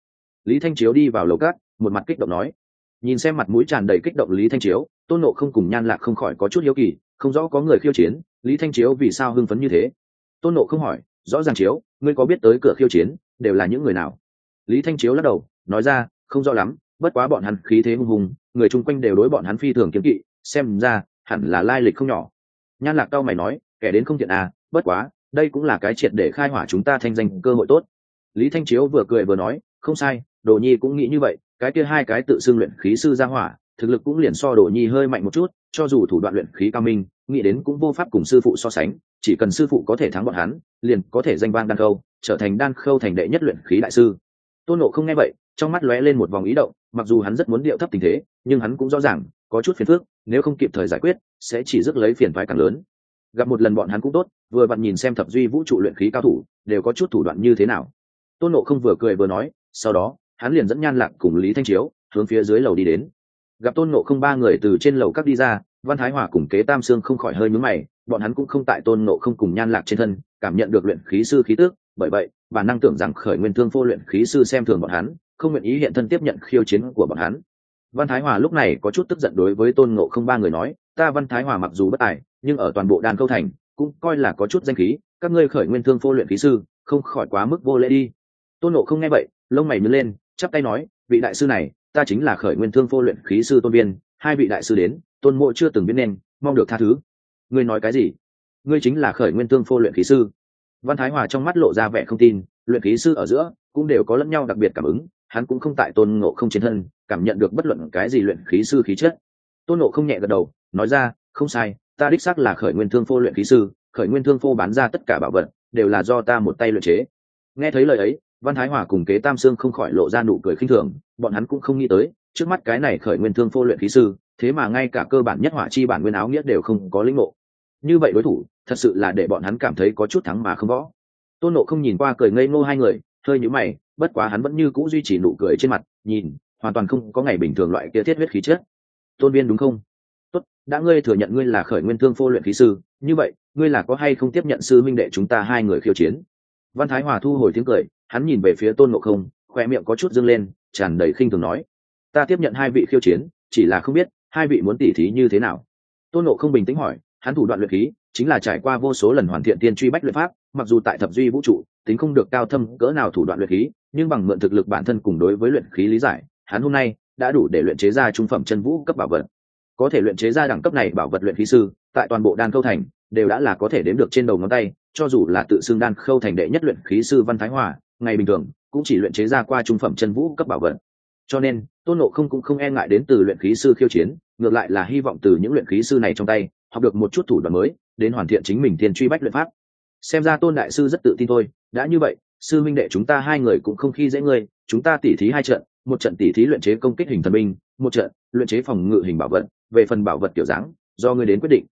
Lý thanh chiếu đi vào lầu cát một mặt kích động nói. Nhìn xem mặt mũi tràn đầy kích động lý thanh chiếu, tôn nộ không cùng nhan lạc không khỏi có chút hiếu kỳ, không rõ có người khiêu chiến, lý thanh chiếu vì sao hưng phấn như thế? Tôn nộ không hỏi, rõ ràng chiếu, ngươi có biết tới cửa khiêu chiến, đều là những người nào? Lý thanh chiếu lắc đầu, nói ra, không rõ lắm, bất quá bọn hắn khí thế hung hùng, người chung quanh đều đối bọn hắn phi thường kiếm kỵ, xem ra, hẳn là lai lịch không nhỏ. Nhan lạc cao mày nói kẻ đến không thiện à bất quá, đây cũng là cái triệt để khai hỏa chúng ta thanh danh cơ hội tốt. Lý thanh chiếu vừa cười vừa nói, không sai, đồ nhi cũng nghĩ như vậy, cái kia hai cái tự xưng luyện khí sư ra hỏa, thực lực cũng liền so đồ nhi hơi mạnh một chút, cho dù thủ đoạn luyện khí cao minh, nghĩ đến cũng vô pháp cùng sư phụ so sánh, chỉ cần sư phụ có thể thắng bọn hắn, liền có thể danh vang đan khâu, trở thành đan khâu thành đệ nhất luyện khí đại sư. Tôn nộ không nghe vậy, trong mắt lóe lên một vòng ý động, mặc dù hắn rất muốn điệu thấp tình thế, nhưng hắn cũng rõ ràng, có chút phiền phức, nếu không kịp thời giải quyết, sẽ chỉ rước lấy phiền phái càng lớn gặp một lần bọn hắn cũng tốt, vừa vặn nhìn xem thập duy vũ trụ luyện khí cao thủ, đều có chút thủ đoạn như thế nào. Tôn nộ không vừa cười vừa nói, sau đó, hắn liền dẫn nhan lạc cùng lý thanh chiếu hướng phía dưới lầu đi đến. Gặp tôn nộ không ba người từ trên lầu các đi ra, văn thái hòa cùng kế tam sương không khỏi hơi nhúm mày, bọn hắn cũng không tại tôn nộ không cùng nhan lạc trên thân, cảm nhận được luyện khí sư khí tước bởi vậy, bản năng tưởng rằng khởi nguyên thương phô luyện khí sư xem thường bọn hắn, không nguyện ý hiện thân tiếp nhận khiêu chiến của bọn hắn. Văn thái hòa lúc này có chút tức giận đối với tôn nộ không ba người nói, ta văn thái hòa mặc dù bất tài nhưng ở toàn bộ đàn câu thành, cũng coi là có chút danh khí, các ngươi khởi nguyên thương phô luyện khí sư, không khỏi quá mức vô lễ đi. Tôn nộ không nghe vậy, lông mày nhớ lên, chắp tay nói, vị đại sư này, ta chính là khởi nguyên thương phô luyện khí sư tôn viên, hai vị đại sư đến, tôn mộ chưa từng biết nên, mong được tha thứ. Ngươi nói cái gì? Ngươi chính là khởi nguyên thương phô luyện khí sư. Văn thái hòa trong mắt lộ ra vẻ không tin, luyện khí sư ở giữa, cũng đều có lẫn nhau đặc biệt cảm ứng, hắn cũng không tại tôn ngộ không chiến thân, cảm nhận được bất luận cái gì luyện khí sư khí chất. Tôn ngộ không nhẹ gật đầu, nói ra, không sai ta đích xác là khởi nguyên thương phô luyện khí sư, khởi nguyên thương phô bán ra tất cả bảo vật, đều là do ta một tay luyện chế. Nghe thấy lời ấy, văn thái hòa cùng kế tam sương không khỏi lộ ra nụ cười khinh thường, bọn hắn cũng không nghĩ tới, trước mắt cái này khởi nguyên thương phô luyện khí sư, thế mà ngay cả cơ bản nhất hỏa chi bản nguyên áo nghĩa đều không có lĩnh ngộ. Như vậy đối thủ, thật sự là để bọn hắn cảm thấy có chút thắng mà không võ. Tôn nộ không nhìn qua cười ngây ngô hai người, hơi nhữ mày, bất quá hắn vẫn như c ũ duy trì nụ cười trên mặt, nhìn, hoàn toàn không có ngày bình thường loại kia thiết huyết khí chết tôn viên đúng không? Đã ngươi thừa nhận ngươi là khởi nguyên thương phô luyện khí sư, như vậy, ngươi là có hay không tiếp nhận sư minh đệ chúng ta hai người khiêu chiến? Văn thái hòa thu hồi tiếng cười, hắn nhìn về phía tôn ngộ không khoe miệng có chút dâng lên, tràn đầy khinh thường nói, ta tiếp nhận hai vị khiêu chiến, chỉ là không biết, hai vị muốn tỉ thí như thế nào? Tôn ngộ không bình tĩnh hỏi, hắn thủ đoạn luyện khí, chính là trải qua vô số lần hoàn thiện tiên truy bách luyện pháp, mặc dù tại thập duy vũ trụ, tính không được cao thâm, cỡ nào thủ đoạn luyện khí, nhưng bằng mượn thực lực bản thân cùng đối với luyện khí lý giải, hắn hôm nay đã đủ để luyện chế ra trung phẩm chân vũ cấp bảo vật có thể luyện chế ra đẳng cấp này bảo vật luyện khí sư, tại toàn bộ đan khâu thành, đều đã là có thể đếm được trên đầu ngón tay, cho dù là tự xưng đan khâu thành đệ nhất luyện khí sư văn thái hòa, ngày bình thường, cũng chỉ luyện chế ra qua trung phẩm chân vũ cấp bảo vật. Cho nên, tôn nộ không cũng không e ngại đến từ luyện khí sư khiêu chiến, ngược lại là hy vọng từ những luyện khí sư này trong tay, học được một chút thủ đoạn mới, đến hoàn thiện chính mình thiên truy bách luyện pháp. Xem ra tôn đại sư rất tự tin thôi, đã như vậy, sư minh đệ chúng ta hai người cũng không khi dễ ngươi, chúng ta tỉ thí hai trận, một trận tỉ thí luyện chế công kích hình thần binh, một trận luyện chế phòng ngự hình bảo vật về phần bảo vật kiểu dáng, do ngươi đến quyết định.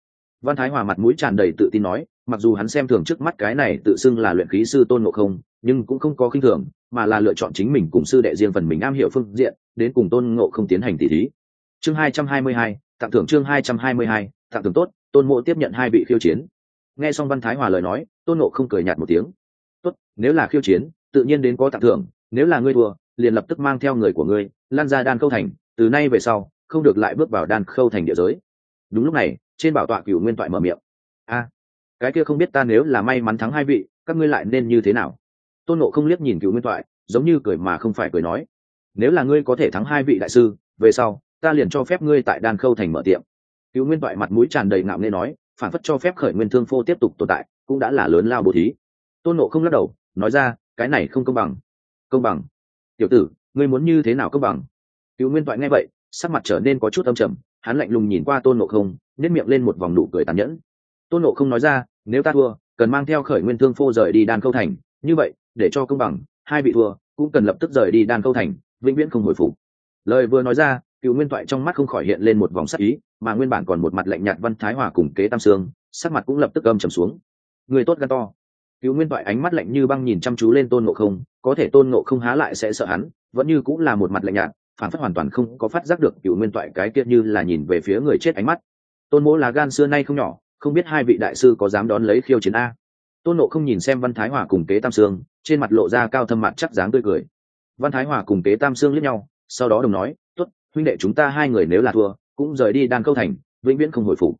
Văn thái hòa mặt mũi tràn đầy tự tin nói, mặc dù hắn xem thường trước mắt cái này tự xưng là luyện khí sư tôn ngộ không, nhưng cũng không có khinh thường, mà là lựa chọn chính mình cùng sư đệ riêng phần mình am hiểu phương diện, đến cùng tôn ngộ không tiến hành tỷ thí. Chương hai trăm hai mươi hai, tặng thưởng chương hai trăm hai mươi hai, tặng thưởng tốt, tôn mộ tiếp nhận hai vị khiêu chiến. Nghe xong văn thái hòa lời nói, tôn ngộ không cười nhạt một tiếng. Tốt, nếu là khiêu chiến, tự nhiên đến có tặng thưởng, nếu là ngươi thua, liền lập tức mang theo người của ngươi, lan ra đan câu thành, từ nay về sau không được lại bước vào đan khâu thành địa giới. Đúng lúc này, trên bảo tọa cựu nguyên toại mở miệng. A, cái kia không biết ta nếu là may mắn thắng hai vị, các ngươi lại nên như thế nào? Tôn nộ không liếc nhìn cựu nguyên toại, giống như cười mà không phải cười nói. Nếu là ngươi có thể thắng hai vị đại sư, về sau, ta liền cho phép ngươi tại đan khâu thành mở tiệm. Cựu nguyên toại mặt mũi tràn đầy ngạo nghê nói, phản phất cho phép khởi nguyên thương phô tiếp tục tồn tại, cũng đã là lớn lao bố thí. Tôn nộ không lắc đầu, nói ra, cái này không công bằng. Công bằng? Tiểu tử, ngươi muốn như thế nào công bằng? Cựu nguyên toại nghe vậy sắc mặt trở nên có chút âm trầm, hắn lạnh lùng nhìn qua tôn nộ không nếp miệng lên một vòng nụ cười tàn nhẫn. Tôn nộ không nói ra, nếu ta thua, cần mang theo khởi nguyên thương phô rời đi đan câu thành. Như vậy, để cho công bằng, hai vị thua, cũng cần lập tức rời đi đan câu thành, vĩnh viễn không hồi phục. Lời vừa nói ra cựu nguyên toại trong mắt không khỏi hiện lên một vòng sắc ý, mà nguyên bản còn một mặt lạnh nhạt văn thái hòa cùng kế tam sương, sắc mặt cũng lập tức âm trầm xuống. Người tốt gan to. Cựu nguyên toại ánh mắt lạnh như băng nhìn chăm chú lên tôn ngộ không, có thể tôn ngộ không há lại sẽ sợ hắn, vẫn như cũng là một mặt lạnh nhạt phản phất hoàn toàn không có phát giác được cựu nguyên toại cái kia như là nhìn về phía người chết ánh mắt. Tôn mỗ là gan xưa nay không nhỏ, không biết hai vị đại sư có dám đón lấy khiêu chiến a. Tôn nộ không nhìn xem văn thái hòa cùng kế tam sương, trên mặt lộ ra cao thâm mặt chắc dáng tươi cười. Văn thái hòa cùng kế tam sương lướt nhau, sau đó đồng nói t ố t huynh đệ chúng ta hai người nếu là thua, cũng rời đi đan câu thành, vĩnh viễn không hồi phục.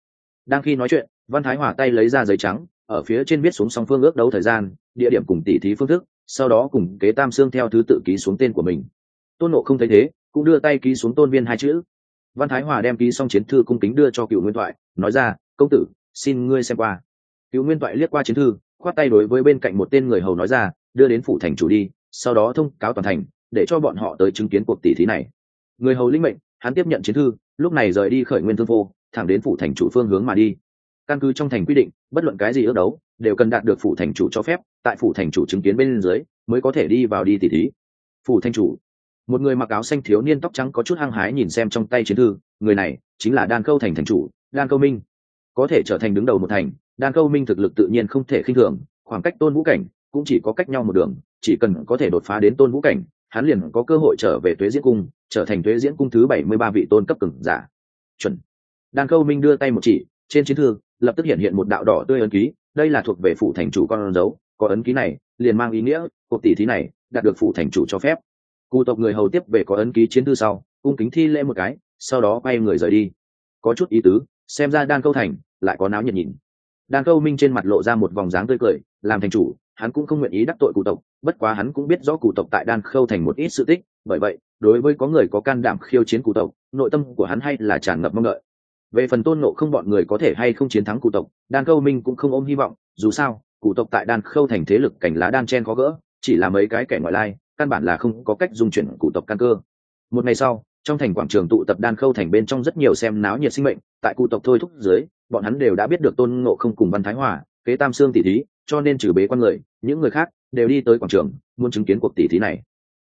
Đang khi nói chuyện, văn thái hòa tay lấy ra giấy trắng, ở phía trên viết xuống song phương ước đấu thời gian, địa điểm cùng tỉ thí phương thức, sau đó cùng kế tam sương theo thứ tự ký xuống tên của mình. Tôn nộ không thấy thế cũng đưa tay ký xuống tôn viên hai chữ. Văn thái hòa đem ký xong chiến thư cung kính đưa cho cựu nguyên thoại, nói ra, công tử, xin ngươi xem qua. Cựu nguyên toại liếc qua chiến thư, khoát tay đối với bên cạnh một tên người hầu nói ra, đưa đến phủ thành chủ đi, sau đó thông cáo toàn thành, để cho bọn họ tới chứng kiến cuộc tỷ thí này. Người hầu linh mệnh, hắn tiếp nhận chiến thư, lúc này rời đi khởi nguyên thương phô thẳng đến phủ thành chủ phương hướng mà đi. Căn cứ trong thành quy định, bất luận cái gì ước đấu, đều cần đạt được phủ thành chủ cho phép, tại phủ thành chủ chứng kiến bên dưới, mới có thể đi vào đi tỷ thí. Phủ thành chủ một người mặc áo xanh thiếu niên tóc trắng có chút hăng hái nhìn xem trong tay chiến thư, người này chính là đan câu thành thành chủ, đan câu minh. Có thể trở thành đứng đầu một thành, đan câu minh thực lực tự nhiên không thể khinh thường, khoảng cách tôn vũ cảnh cũng chỉ có cách nhau một đường, chỉ cần có thể đột phá đến tôn vũ cảnh, hắn liền có cơ hội trở về tuế diễn cung, trở thành tuế diễn cung thứ bảy mươi ba vị tôn cấp cường giả. Chuẩn. Đan câu minh đưa tay một chỉ, trên chiến thư lập tức hiện hiện một đạo đỏ tươi ấn ký, đây là thuộc về phủ thành chủ con dấu, có ấn ký này liền mang ý nghĩa, cuộc tỷ thí này đạt được phủ thành chủ cho phép cụ tộc người hầu tiếp về có ấn ký chiến thư sau, cung kính thi lễ một cái, sau đó quay người rời đi. Có chút ý tứ, xem ra đan câu thành lại có náo nhiệt nhìn. Đan câu minh trên mặt lộ ra một vòng dáng tươi cười, làm thành chủ, hắn cũng không nguyện ý đắc tội cụ tộc, bất quá hắn cũng biết rõ cụ tộc tại đan khâu thành một ít sự tích, bởi vậy, đối với có người có can đảm khiêu chiến cụ tộc, nội tâm của hắn hay là tràn ngập mong đợi. Về phần tôn nộ không bọn người có thể hay không chiến thắng cụ tộc, đan khâu minh cũng không ôm hy vọng, dù sao, cụ tộc tại đan khâu thành thế lực cảnh lá đan chen có gỡ, chỉ là mấy cái kẻ ngoại lai căn bản là không có cách dung chuyển cụ tộc căn cơ. Một ngày sau, trong thành quảng trường tụ tập đan khâu thành bên trong rất nhiều xem náo nhiệt sinh mệnh, tại cụ tộc thôi thúc dưới, bọn hắn đều đã biết được tôn ngộ không cùng văn thái hòa, kế tam xương tỷ thí, cho nên trừ bế quan người, những người khác đều đi tới quảng trường, muốn chứng kiến cuộc tỷ thí này.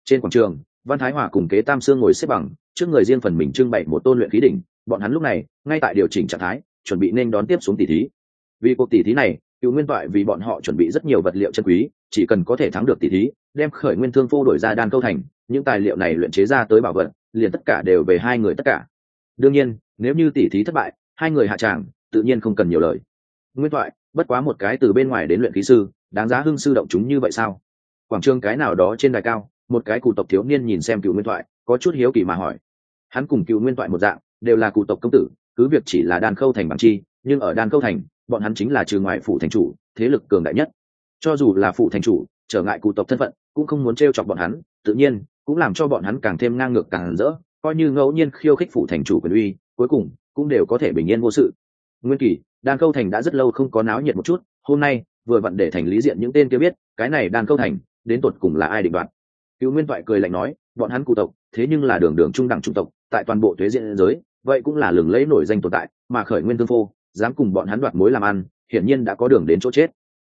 Trên quảng trường, văn thái hòa cùng kế tam xương ngồi xếp bằng, trước người riêng phần mình trưng bày một tôn luyện khí đỉnh, bọn hắn lúc này, ngay tại điều chỉnh trạng thái, chuẩn bị nên đón tiếp xuống tỷ thí. Vì cuộc tỷ thí này, cựu nguyên toại vì bọn họ chuẩn bị rất nhiều vật liệu chân quý chỉ cần có thể thắng được tỷ thí, đem khởi nguyên thương phô đổi ra đan câu thành, những tài liệu này luyện chế ra tới bảo vật, liền tất cả đều về hai người tất cả. Đương nhiên, nếu như tỷ thí thất bại, hai người hạ tràng, tự nhiên không cần nhiều lời. Nguyên thoại, bất quá một cái từ bên ngoài đến luyện khí sư, đáng giá hưng sư động chúng như vậy sao? Quảng trường cái nào đó trên đài cao, một cái cụ tộc thiếu niên nhìn xem cựu nguyên thoại, có chút hiếu kỳ mà hỏi. Hắn cùng cựu nguyên thoại một dạng, đều là cụ tộc công tử, cứ việc chỉ là đan khâu thành bằng chi, nhưng ở đan khâu thành, bọn hắn chính là trừ ngoại phủ thành chủ, thế lực cường đại nhất cho dù là phụ thành chủ, trở ngại cụ tộc thân phận, cũng không muốn t r e o chọc bọn hắn, tự nhiên, cũng làm cho bọn hắn càng thêm ngang ngược càng rỡ, coi như ngẫu nhiên khiêu khích phụ thành chủ quyền uy, cuối cùng, cũng đều có thể bình yên vô sự. Nguyên kỳ, đan câu thành đã rất lâu không có náo nhiệt một chút, hôm nay, vừa vặn để thành lý diện những tên kia biết, cái này đan câu thành, đến tột cùng là ai định đoạt? Cứu nguyên toại cười lạnh nói, bọn hắn cụ tộc, thế nhưng là đường đường trung đẳng trung tộc, tại toàn bộ thuế diện giới, vậy cũng là lừng lẫy nổi danh tồn tại, mà khởi nguyên tương phô, dám cùng bọn hắn đoạt mối làm ăn, hiển nhiên đã có đường đến chỗ chết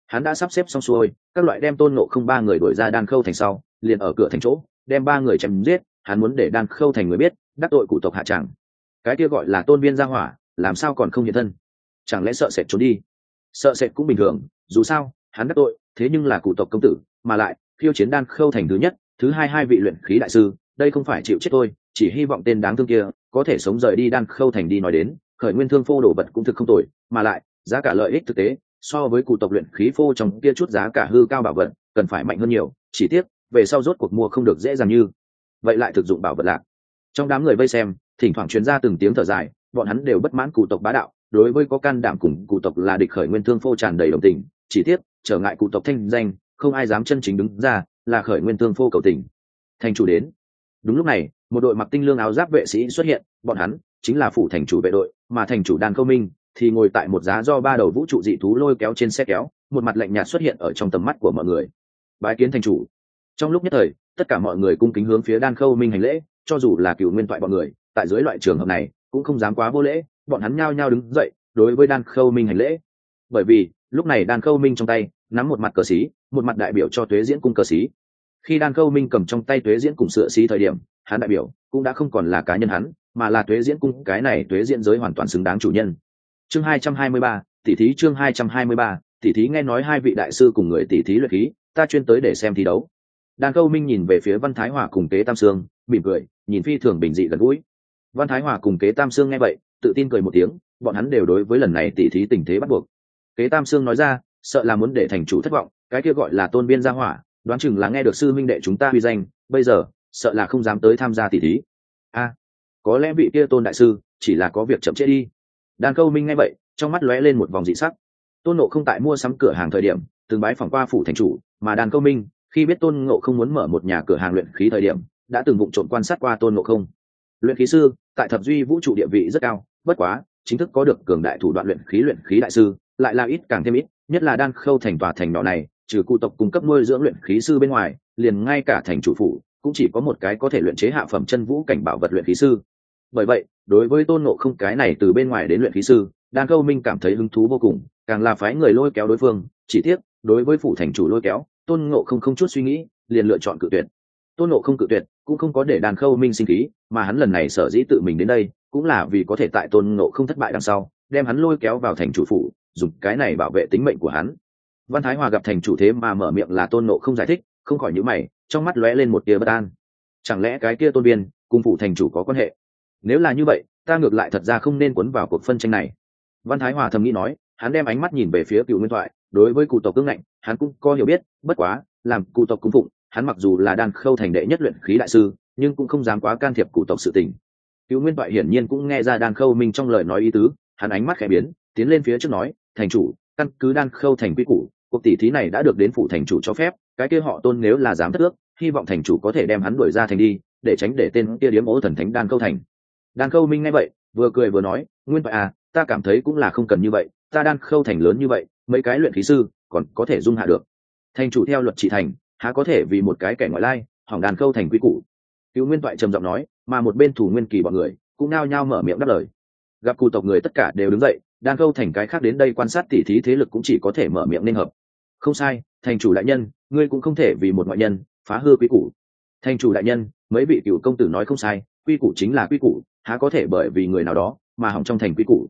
hắn đã sắp xếp xong xuôi, các loại đem tôn nộ không ba người đổi ra đan khâu thành sau, liền ở cửa thành chỗ, đem ba người chém giết, hắn muốn để đan khâu thành người biết, đắc tội cụ tộc hạ tràng cái kia gọi là tôn viên gia hỏa, làm sao còn không hiện thân? Chẳng lẽ sợ sệt trốn đi? Sợ sệt cũng bình thường, dù sao, hắn đắc tội, thế nhưng là cụ tộc công tử, mà lại, khiêu chiến đan khâu thành thứ nhất, thứ hai hai vị luyện khí đại sư, đây không phải chịu chết tôi chỉ hy vọng tên đáng thương kia, có thể sống rời đi đan khâu thành đi nói đến, khởi nguyên thương phô đồ vật cũng thực không tồi, mà lại, giá cả lợi ích thực tế so với cụ tộc luyện khí phô trong kia chút giá cả hư cao bảo vật, cần phải mạnh hơn nhiều, chỉ tiếc, về sau rốt cuộc mua không được dễ dàng như. Vậy lại thực dụng bảo vật lạc trong đám người vây xem, thỉnh thoảng chuyên ra từng tiếng thở dài, bọn hắn đều bất mãn cụ tộc bá đạo, đối với có can đảm cùng cụ tộc là địch khởi nguyên thương phô tràn đầy đồng tình, chỉ tiếc, trở ngại cụ tộc thanh danh, không ai dám chân chính đứng ra, là khởi nguyên thương phô cầu tình. Thành chủ đến. Đúng lúc này, một đội mặc tinh lương áo giáp vệ sĩ xuất hiện, bọn hắn chính là phủ thành chủ vệ đội, mà thành chủ đàn câu minh thì ngồi tại một giá do ba đầu vũ trụ dị thú lôi kéo trên xe kéo, một mặt lạnh nhạt xuất hiện ở trong tầm mắt của mọi người. Bái kiến thành chủ. Trong lúc nhất thời, tất cả mọi người cung kính hướng phía đan khâu minh hành lễ, cho dù là cựu nguyên toại bọn người, tại dưới loại trường hợp này, cũng không dám quá vô lễ, bọn hắn nhao nhao đứng dậy, đối với đan khâu minh hành lễ. Bởi vì, lúc này đan khâu minh trong tay, nắm một mặt cờ xí, một mặt đại biểu cho tuế diễn cung cờ xí. Khi đan khâu minh cầm trong tay tuế diễn cùng sửa xí thời điểm, hắn đại biểu cũng đã không còn là cá nhân hắn, mà là tuế diễn cung, cái này tuế diễn giới hoàn toàn xứng đáng chủ nhân chương hai trăm hai mươi ba, tỷ thí chương hai trăm hai mươi ba, tỷ thí nghe nói hai vị đại sư cùng người tỷ thí luyện khí, ta chuyên tới để xem thi đấu. Đàn câu minh nhìn về phía văn thái hòa cùng kế tam sương, mỉm cười, nhìn phi thường bình dị gần gũi. Văn thái hòa cùng kế tam sương nghe vậy, tự tin cười một tiếng, bọn hắn đều đối với lần này tỷ thí tình thế bắt buộc. Kế tam sương nói ra, sợ là muốn để thành chủ thất vọng, cái kia gọi là tôn biên gia hỏa, đoán chừng là nghe được sư minh đệ chúng ta uy danh, bây giờ, sợ là không dám tới tham gia tỷ thí. A, có lẽ vị kia tôn đại sư, chỉ là có việc chậm trễ đi. Đan câu minh ngay vậy, trong mắt lóe lên một vòng dị sắc. Tôn nộ không tại mua sắm cửa hàng thời điểm, từng bái phỏng qua phủ thành chủ, mà đàn câu minh, khi biết tôn ngộ không muốn mở một nhà cửa hàng luyện khí thời điểm, đã từng vụ trộm quan sát qua tôn ngộ không. Luyện khí sư, tại thập duy vũ trụ địa vị rất cao, bất quá, chính thức có được cường đại thủ đoạn luyện khí luyện khí đại sư, lại là ít càng thêm ít, nhất là đan khâu thành tòa thành nhỏ này, trừ cụ tộc cung cấp nuôi dưỡng luyện khí sư bên ngoài, liền ngay cả thành chủ phủ, cũng chỉ có một cái có thể luyện chế hạ phẩm chân vũ cảnh bảo vật luyện khí sư bởi vậy, đối với tôn ngộ không cái này từ bên ngoài đến luyện khí sư, đan câu minh cảm thấy hứng thú vô cùng, càng là phái người lôi kéo đối phương, chỉ tiếc, đối với phủ thành chủ lôi kéo, tôn ngộ không không chút suy nghĩ, liền lựa chọn cự tuyệt. Tôn ngộ không cự tuyệt, cũng không có để đàn khâu minh sinh khí, mà hắn lần này sở dĩ tự mình đến đây, cũng là vì có thể tại tôn ngộ không thất bại đằng sau, đem hắn lôi kéo vào thành chủ phủ, dùng cái này bảo vệ tính mệnh của hắn. Văn thái hòa gặp thành chủ thế mà mở miệng là tôn ngộ không giải thích, không khỏi nhữ mày, trong mắt lóe lên một tia bất an. Chẳng lẽ cái kia tôn biên cùng phủ thành chủ có quan hệ? Nếu là như vậy, ta ngược lại thật ra không nên quấn vào cuộc phân tranh này. Văn thái hòa thầm nghĩ nói, hắn đem ánh mắt nhìn về phía cựu nguyên thoại, đối với cụ tộc cương ngạnh, hắn cũng có hiểu biết, bất quá, làm cụ tộc cung phụng, hắn mặc dù là đan khâu thành đệ nhất luyện khí đại sư, nhưng cũng không dám quá can thiệp cụ tộc sự tình. Cựu nguyên thoại hiển nhiên cũng nghe ra đan khâu minh trong lời nói ý tứ, hắn ánh mắt khẽ biến, tiến lên phía trước nói, thành chủ, căn cứ đan khâu thành quy củ, cuộc tỷ thí này đã được đến phủ thành chủ cho phép, cái kia họ tôn nếu là dám thất ước, hy vọng thành chủ có thể đem hắn đuổi ra thành đi, để tránh để tên kia điếm ố thần thánh đan khâu thành đan khâu minh nghe vậy, vừa cười vừa nói, nguyên vậy à ta cảm thấy cũng là không cần như vậy, ta đan khâu thành lớn như vậy, mấy cái luyện khí sư còn có thể dung hạ được. Thành chủ theo luật trị thành, há có thể vì một cái kẻ ngoại lai, hỏng đàn khâu thành quy củ. Cứu nguyên toại trầm giọng nói, mà một bên thủ nguyên kỳ bọn người cũng nao nhao mở miệng đáp lời. Gặp cụ tộc người tất cả đều đứng dậy, đan khâu thành cái khác đến đây quan sát tỉ thí thế lực cũng chỉ có thể mở miệng nên hợp. Không sai, thành chủ đại nhân, ngươi cũng không thể vì một ngoại nhân phá hư quy củ. Thành chủ đại nhân, mấy vị cựu công tử nói không sai, quy củ chính là quy củ há có thể bởi vì người nào đó mà hỏng trong thành quy củ.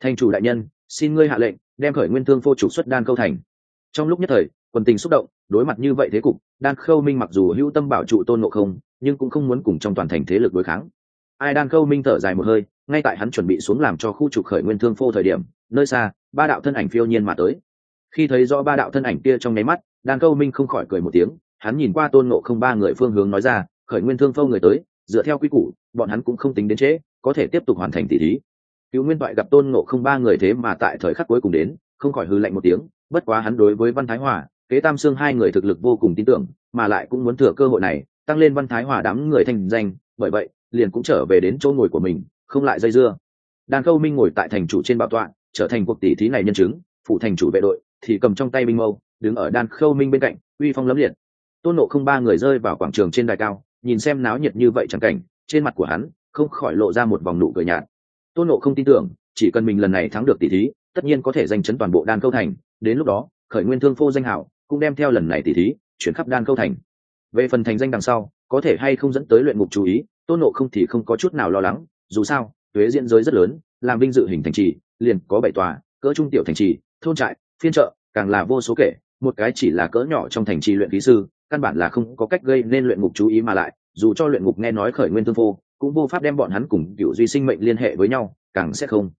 Thành chủ đại nhân, xin ngươi hạ lệnh, đem khởi nguyên thương phô trục xuất đan câu thành. Trong lúc nhất thời, quần tình xúc động, đối mặt như vậy thế cục, đan khâu minh mặc dù hữu tâm bảo trụ tôn ngộ không, nhưng cũng không muốn cùng trong toàn thành thế lực đối kháng. Ai đan khâu minh thở dài một hơi, ngay tại hắn chuẩn bị xuống làm cho khu trục khởi nguyên thương phô thời điểm, nơi xa, ba đạo thân ảnh phiêu nhiên mà tới. Khi thấy rõ ba đạo thân ảnh kia trong nháy mắt, đan khâu minh không khỏi cười một tiếng, hắn nhìn qua tôn ngộ không ba người phương hướng nói ra, khởi nguyên thương phô người tới dựa theo quy củ, bọn hắn cũng không tính đến trễ, có thể tiếp tục hoàn thành tỷ thí. Cứu nguyên toại gặp tôn ngộ không ba người thế mà tại thời khắc cuối cùng đến, không khỏi hư lạnh một tiếng, bất quá hắn đối với văn thái hòa, kế tam xương hai người thực lực vô cùng tin tưởng, mà lại cũng muốn thừa cơ hội này, tăng lên văn thái hòa đám người thành danh, bởi vậy, liền cũng trở về đến chỗ ngồi của mình, không lại dây dưa. Đàn khâu minh ngồi tại thành chủ trên bảo tọa, trở thành cuộc tỷ thí này nhân chứng, phụ thành chủ vệ đội, thì cầm trong tay binh mâu, đứng ở đan khâu minh bên cạnh, uy phong lấm liệt. Tôn nộ không ba người rơi vào quảng trường trên đài cao nhìn xem náo nhiệt như vậy chẳng cảnh, trên mặt của hắn không khỏi lộ ra một vòng nụ cười nhạt. Tôn nộ không tin tưởng, chỉ cần mình lần này thắng được tỷ thí, tất nhiên có thể giành chấn toàn bộ đan câu thành, đến lúc đó, khởi nguyên thương phô danh hảo, cũng đem theo lần này tỷ thí, chuyển khắp đan câu thành. Về phần thành danh đằng sau, có thể hay không dẫn tới luyện ngục chú ý, tôn nộ không thì không có chút nào lo lắng, dù sao thuế diễn giới rất lớn, làm vinh dự hình thành trì, liền có bảy tòa, cỡ trung tiểu thành trì, thôn trại, phiên trợ càng là vô số kể, một cái chỉ là cỡ nhỏ trong thành trì luyện khí sư căn bản là không có cách gây nên luyện ngục chú ý mà lại, dù cho luyện ngục nghe nói khởi nguyên thương phô cũng vô pháp đem bọn hắn cùng cựu duy sinh mệnh liên hệ với nhau, càng sẽ không.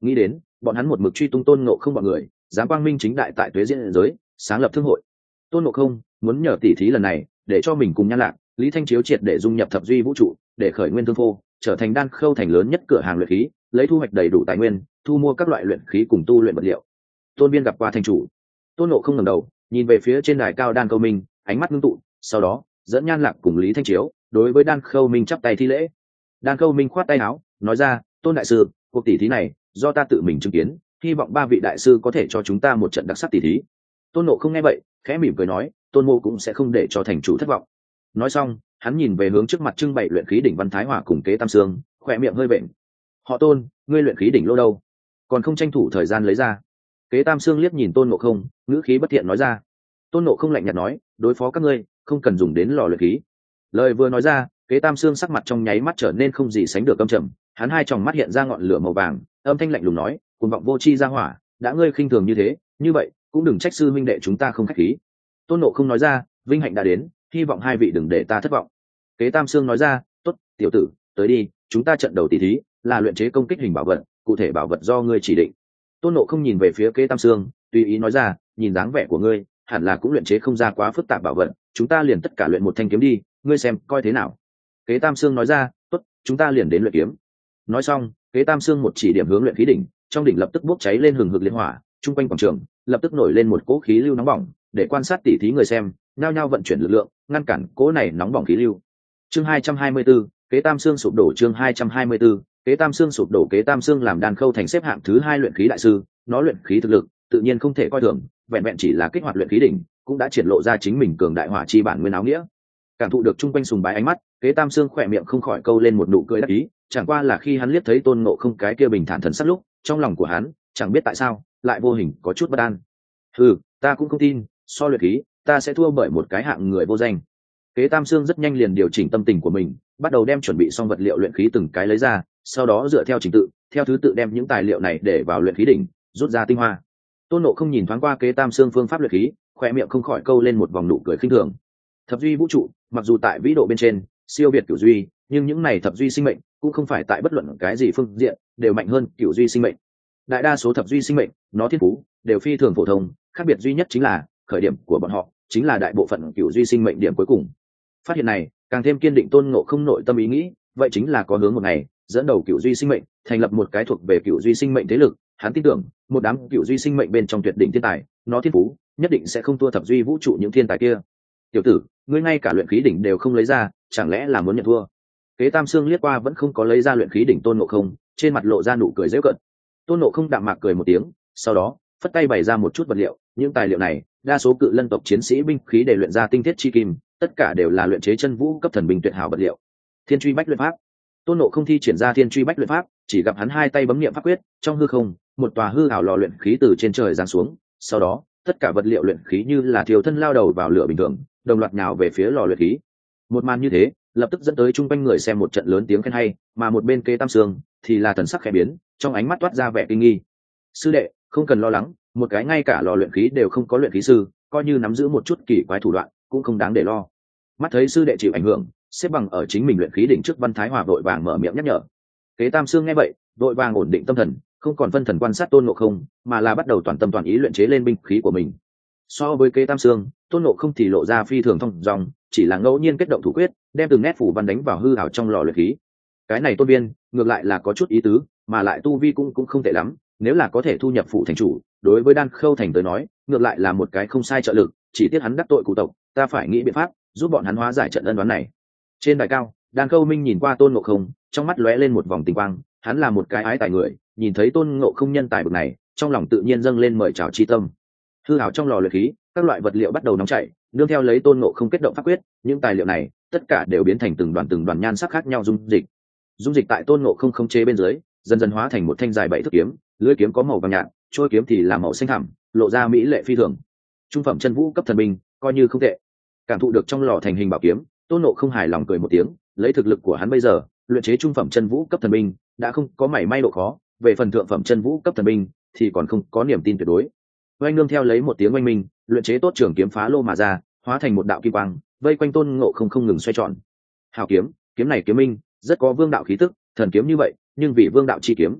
Nghĩ đến, bọn hắn một mực truy tung tôn ngộ không bọn người dám quang minh chính đại tại tuế diễn giới, sáng lập thương hội. Tôn ngộ không muốn nhờ tỉ thí lần này, để cho mình cùng nhan lạc, lý thanh chiếu triệt để dung nhập thập duy vũ trụ, để khởi nguyên thương phô trở thành đan khâu thành lớn nhất cửa hàng luyện khí, lấy thu hoạch đầy đủ tài nguyên, thu mua các loại luyện khí cùng tu luyện vật liệu. Tôn biên gặp qua thành chủ. Tôn nộ không ngẩng đầu, nhìn về phía trên đài cao đan câu minh ánh mắt ngưng tụ, sau đó, dẫn nhan lạc cùng lý thanh chiếu đối với đan khâu minh chắp tay thi lễ. Đan khâu minh khoát tay áo, nói ra, tôn đại sư, cuộc tỷ thí này do ta tự mình chứng kiến, hy vọng ba vị đại sư có thể cho chúng ta một trận đặc sắc tỷ thí. Tôn nộ không nghe vậy, khẽ mỉm cười nói, tôn mô cũng sẽ không để cho thành chủ thất vọng. Nói xong, hắn nhìn về hướng trước mặt trưng bày luyện khí đỉnh văn thái hòa cùng kế tam sương, khỏe miệng hơi bệnh họ tôn, ngươi luyện khí đỉnh lô đâu? Còn không tranh thủ thời gian lấy ra. Kế tam sương liếc nhìn tôn nộ không, ngữ khí bất thiện nói ra tôn nộ không lạnh nhạt nói, đối phó các ngươi, không cần dùng đến lò luyện khí. Lời vừa nói ra, kế tam sương sắc mặt trong nháy mắt trở nên không gì sánh được âm trầm, hắn hai tròng mắt hiện ra ngọn lửa màu vàng, âm thanh lạnh lùng nói cùng vọng vô c h i ra hỏa, đã ngươi khinh thường như thế, như vậy, cũng đừng trách sư minh đệ chúng ta không k h á c h khí. Tôn nộ không nói ra, vinh hạnh đã đến, hy vọng hai vị đừng để ta thất vọng. Kế tam sương nói ra t ố t tiểu tử, tới đi, chúng ta trận đầu tỷ thí, là luyện chế công kích hình bảo vật, cụ thể bảo vật do ngươi chỉ định. Tôn nộ không nhìn về phía kế tam sương tùy ý nói ra, nhìn dáng vẻ của ngươi hẳn là cũng luyện chế không ra quá phức tạp bảo vật chúng ta liền tất cả luyện một thanh kiếm đi ngươi xem coi thế nào. Kế tam sương nói ra tốt chúng ta liền đến luyện kiếm. Nói xong kế tam sương một chỉ điểm hướng luyện khí đỉnh trong đỉnh lập tức bốc cháy lên hừng hực liên hỏa chung quanh quảng trường lập tức nổi lên một cỗ khí lưu nóng bỏng để quan sát tỉ thí người xem nhao nhao vận chuyển lực lượng ngăn cản cỗ này nóng bỏng khí lưu. Chương 224, kế tam xương sụp đổ chương 224, kế tam xương sụp đổ kế tam xương làm đàn khâu thành xếp hạng thứ hai luyện khí đại sư nó luyện khí thực lực tự nhiên không thể coi thường vẹn vẹn chỉ là kích hoạt luyện khí đỉnh, cũng đã triển lộ ra chính mình cường đại hỏa chi bản nguyên áo nghĩa. Cảm thụ được chung quanh sùng bái ánh mắt, kế tam xương khỏe miệng không khỏi câu lên một nụ cười đắc ý, chẳng qua là khi hắn liếc thấy tôn ngộ không cái kia bình thản thần sắc lúc, trong lòng của hắn, chẳng biết tại sao, lại vô hình có chút bất an. Ừ ta cũng không tin, so luyện khí, ta sẽ thua bởi một cái hạng người vô danh. Kế tam sương rất nhanh liền điều chỉnh tâm tình của mình, bắt đầu đem chuẩn bị xong vật liệu luyện khí từng cái lấy ra, sau đó dựa theo trình tự, theo thứ tự đem những tài liệu này để vào luyện khí đỉnh, rút ra tinh hoa tôn nộ không nhìn thoáng qua kế tam xương phương pháp luyện khí khoe miệng không khỏi câu lên một vòng nụ cười khinh thường. Thập duy vũ trụ, mặc dù tại vĩ độ bên trên, siêu việt cửu duy, nhưng những này thập duy sinh mệnh cũng không phải tại bất luận cái gì phương diện đều mạnh hơn cửu duy sinh mệnh. Đại đa số thập duy sinh mệnh, nó thiên phú đều phi thường phổ thông, khác biệt duy nhất chính là khởi điểm của bọn họ chính là đại bộ phận cửu duy sinh mệnh điểm cuối cùng. Phát hiện này, càng thêm kiên định tôn ngộ không nội tâm ý nghĩ, vậy chính là có hướng một ngày dẫn đầu cửu duy sinh mệnh thành lập một cái thuộc về cửu duy sinh mệnh thế lực hắn tin tưởng, một đám cựu duy sinh mệnh bên trong tuyệt đỉnh thiên tài, nó thiên phú, nhất định sẽ không thua thập duy vũ trụ những thiên tài kia. Tiểu tử, ngươi ngay cả luyện khí đỉnh đều không lấy ra, chẳng lẽ là muốn nhận thua? Kế tam sương liếc qua vẫn không có lấy ra luyện khí đỉnh tôn ngộ không, trên mặt lộ ra nụ cười dễ cận tôn nộ không đạm mạc cười một tiếng, sau đó, phất tay bày ra một chút vật liệu, những tài liệu này, đa số cự lân tộc chiến sĩ binh khí để luyện ra tinh thiết chi kim, tất cả đều là luyện chế chân vũ cấp thần bình tuyệt hảo vật liệu. Thiên truy bách luyện pháp. Tôn nộ không thi triển ra thiên truy bách luyện pháp, chỉ gặp hắn hai tay bấm nghiệm pháp quyết, trong hư không một tòa hư hảo lò luyện khí từ trên trời giáng xuống, sau đó, tất cả vật liệu luyện khí như là thiêu thân lao đầu vào lửa bình thường, đồng loạt nhào về phía lò luyện khí. Một màn như thế, lập tức dẫn tới chung quanh người xem một trận lớn tiếng khen hay, mà một bên kê tam sương thì là thần sắc khẽ biến, trong ánh mắt toát ra vẻ kinh nghi. Sư đệ, không cần lo lắng, một cái ngay cả lò luyện khí đều không có luyện khí sư, coi như nắm giữ một chút kỳ quái thủ đoạn, cũng không đáng để lo. Mắt thấy sư đệ chịu ảnh hưởng, xếp bằng ở chính mình luyện khí đỉnh trước văn thái hòa vội vàng mở miệng nhắc nhở. Kế tam sương nghe vậy, vội vàng ổn định tâm thần không còn phân thần quan sát tôn ngộ không, mà là bắt đầu toàn tâm toàn ý luyện chế lên binh khí của mình. So với kế tam sương, tôn ngộ không thì lộ ra phi thường thông dòng chỉ là ngẫu nhiên kết động thủ quyết, đem từng nét phủ văn đánh vào hư hảo trong lò luyện khí. Cái này tôn viên, ngược lại là có chút ý tứ, mà lại tu vi cũng cũng không tệ lắm, nếu là có thể thu nhập phụ thành chủ, đối với đan khâu thành tới nói, ngược lại là một cái không sai trợ lực, chỉ tiếc hắn đắc tội cụ tộc, ta phải nghĩ biện pháp giúp bọn hắn hóa giải trận ân đoán này. Trên đài cao, đan khâu minh nhìn qua tôn ngộ không, trong mắt lóe lên một vòng tình quang, hắn là một cái ái tài người nhìn thấy tôn ngộ không nhân tài bực này, trong lòng tự nhiên dâng lên mời chào chi tâm. Hư hảo trong lò luyện khí, các loại vật liệu bắt đầu nóng chảy, nương theo lấy tôn ngộ không kết động pháp quyết, những tài liệu này, tất cả đều biến thành từng đoàn từng đoàn nhan sắc khác nhau dung dịch. Dung dịch tại tôn ngộ không không chế bên dưới, dần dần hóa thành một thanh dài bảy thước kiếm, lưỡi kiếm có màu vàng nhạt trôi kiếm thì là màu xanh thẳm, lộ ra mỹ lệ phi thường. Trung phẩm chân vũ cấp thần binh, coi như không tệ. Cảm thụ được trong lò thành hình bảo kiếm, tôn nộ không hài lòng cười một tiếng, lấy thực lực của hắn bây giờ, luyện chế trung phẩm chân vũ cấp thần binh, đã không có mảy may độ khó về phần thượng phẩm chân vũ cấp thần binh, thì còn không có niềm tin tuyệt đối. Oanh nương theo lấy một tiếng oanh minh, luyện chế tốt trường kiếm phá lô mà ra, hóa thành một đạo kim quang, vây quanh tôn ngộ không không ngừng xoay tròn. Hào kiếm kiếm này kiếm minh, rất có vương đạo khí tức, thần kiếm như vậy, nhưng vì vương đạo chi kiếm.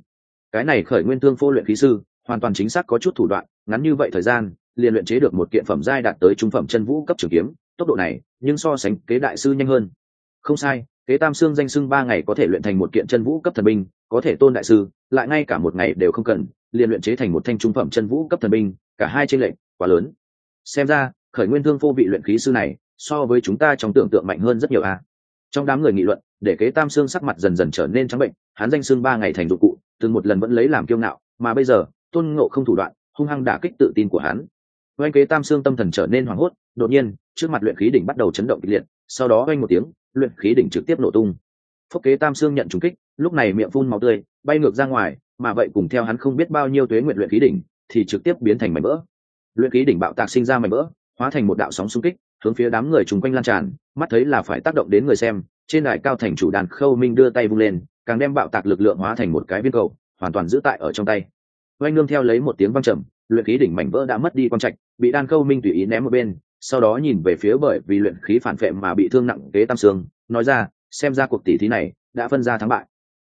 Cái này khởi nguyên thương phô luyện khí sư, hoàn toàn chính xác có chút thủ đoạn, ngắn như vậy thời gian, liền luyện chế được một kiện phẩm giai đạt tới trung phẩm chân vũ cấp trường kiếm, tốc độ này, nhưng so sánh kế đại sư nhanh hơn. Không sai kế tam xương danh xưng ba ngày có thể luyện thành một kiện chân vũ cấp thần binh, có thể tôn đại sư, lại ngay cả một ngày đều không cần, liền luyện chế thành một thanh trung phẩm chân vũ cấp thần binh, cả hai trên lệnh quá lớn. Xem ra, khởi nguyên thương phô vị luyện khí sư này, so với chúng ta trong tưởng tượng mạnh hơn rất nhiều a trong đám người nghị luận, để kế tam xương sắc mặt dần dần trở nên trắng bệnh, hắn danh xương ba ngày thành dụng cụ, từng một lần vẫn lấy làm kiêu ngạo, mà bây giờ, tôn ngộ không thủ đoạn, hung hăng đả kích tự tin của hắn oanh kế tam xương tâm thần trở nên hoảng hốt, đột nhiên, trước mặt luyện khí đỉnh bắt đầu chấn động kịch liệt, sau đó oanh một tiếng, luyện khí đỉnh trực tiếp nổ tung. Phúc kế tam xương nhận trúng kích, lúc này miệng phun máu tươi, bay ngược ra ngoài, mà vậy cùng theo hắn không biết bao nhiêu tuế nguyện luyện khí đỉnh, thì trực tiếp biến thành mảnh vỡ. Luyện khí đỉnh bạo tạc sinh ra mảnh vỡ, hóa thành một đạo sóng xung kích, hướng phía đám người chung quanh lan tràn, mắt thấy là phải tác động đến người xem, trên đài cao thành chủ đàn khâu minh đưa tay vung lên, càng đem bạo tạc lực lượng hóa thành một cái viên cầu, hoàn toàn giữ tại ở trong tay. Oanh nương theo lấy một tiếng văng trầm luyện khí đỉnh mảnh vỡ đã mất đi quan trạch, bị đan khâu minh tùy ý ném một bên, sau đó nhìn về phía bởi vì luyện khí phản vệ mà bị thương nặng kế tam sương, nói ra, xem ra cuộc tỷ thí này đã phân ra thắng bại.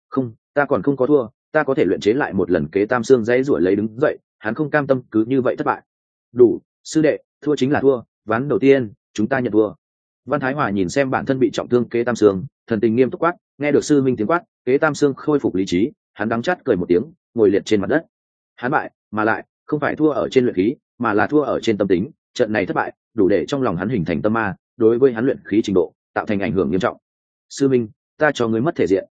Không, ta còn không có thua, ta có thể luyện chế lại một lần kế tam sương dãy ruổi lấy đứng dậy, hắn không cam tâm, cứ như vậy thất bại. Đủ, sư đệ, thua chính là thua, ván đầu tiên, chúng ta nhận thua. Văn thái hòa nhìn xem bản thân bị trọng thương kế tam sương, thần tình nghiêm túc quát, nghe được sư minh tiếng quát, kế tam sương khôi phục lý trí, hắn đắng chát cười một tiếng, ngồi liệt trên mặt đất. Hắn bại, mà lại không phải thua ở trên luyện khí, mà là thua ở trên tâm tính. Trận này thất bại, đủ để trong lòng hắn hình thành tâm ma, đối với hắn luyện khí trình độ, tạo thành ảnh hưởng nghiêm trọng. Sư minh, ta cho ngươi mất thể diện.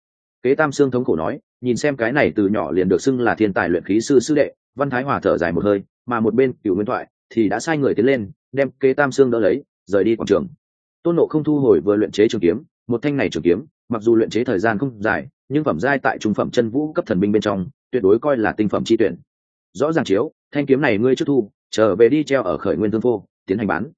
Kế tam sương thống khổ nói, nhìn xem cái này từ nhỏ liền được xưng là thiên tài luyện khí sư sư đệ, văn thái hòa thở dài một hơi, mà một bên cựu nguyên thoại thì đã sai người tiến lên, đem kế tam sương đỡ lấy, rời đi quảng trường. Tôn nộ không thu hồi vừa luyện chế trường kiếm, một thanh này trường kiếm, mặc dù luyện chế thời gian không dài, nhưng phẩm giai tại trung phẩm chân vũ cấp thần binh bên trong, tuyệt đối coi là tinh phẩm chi tuyển rõ ràng chiếu thanh kiếm này ngươi trước thu trở về đi treo ở khởi nguyên thương phô tiến hành bán.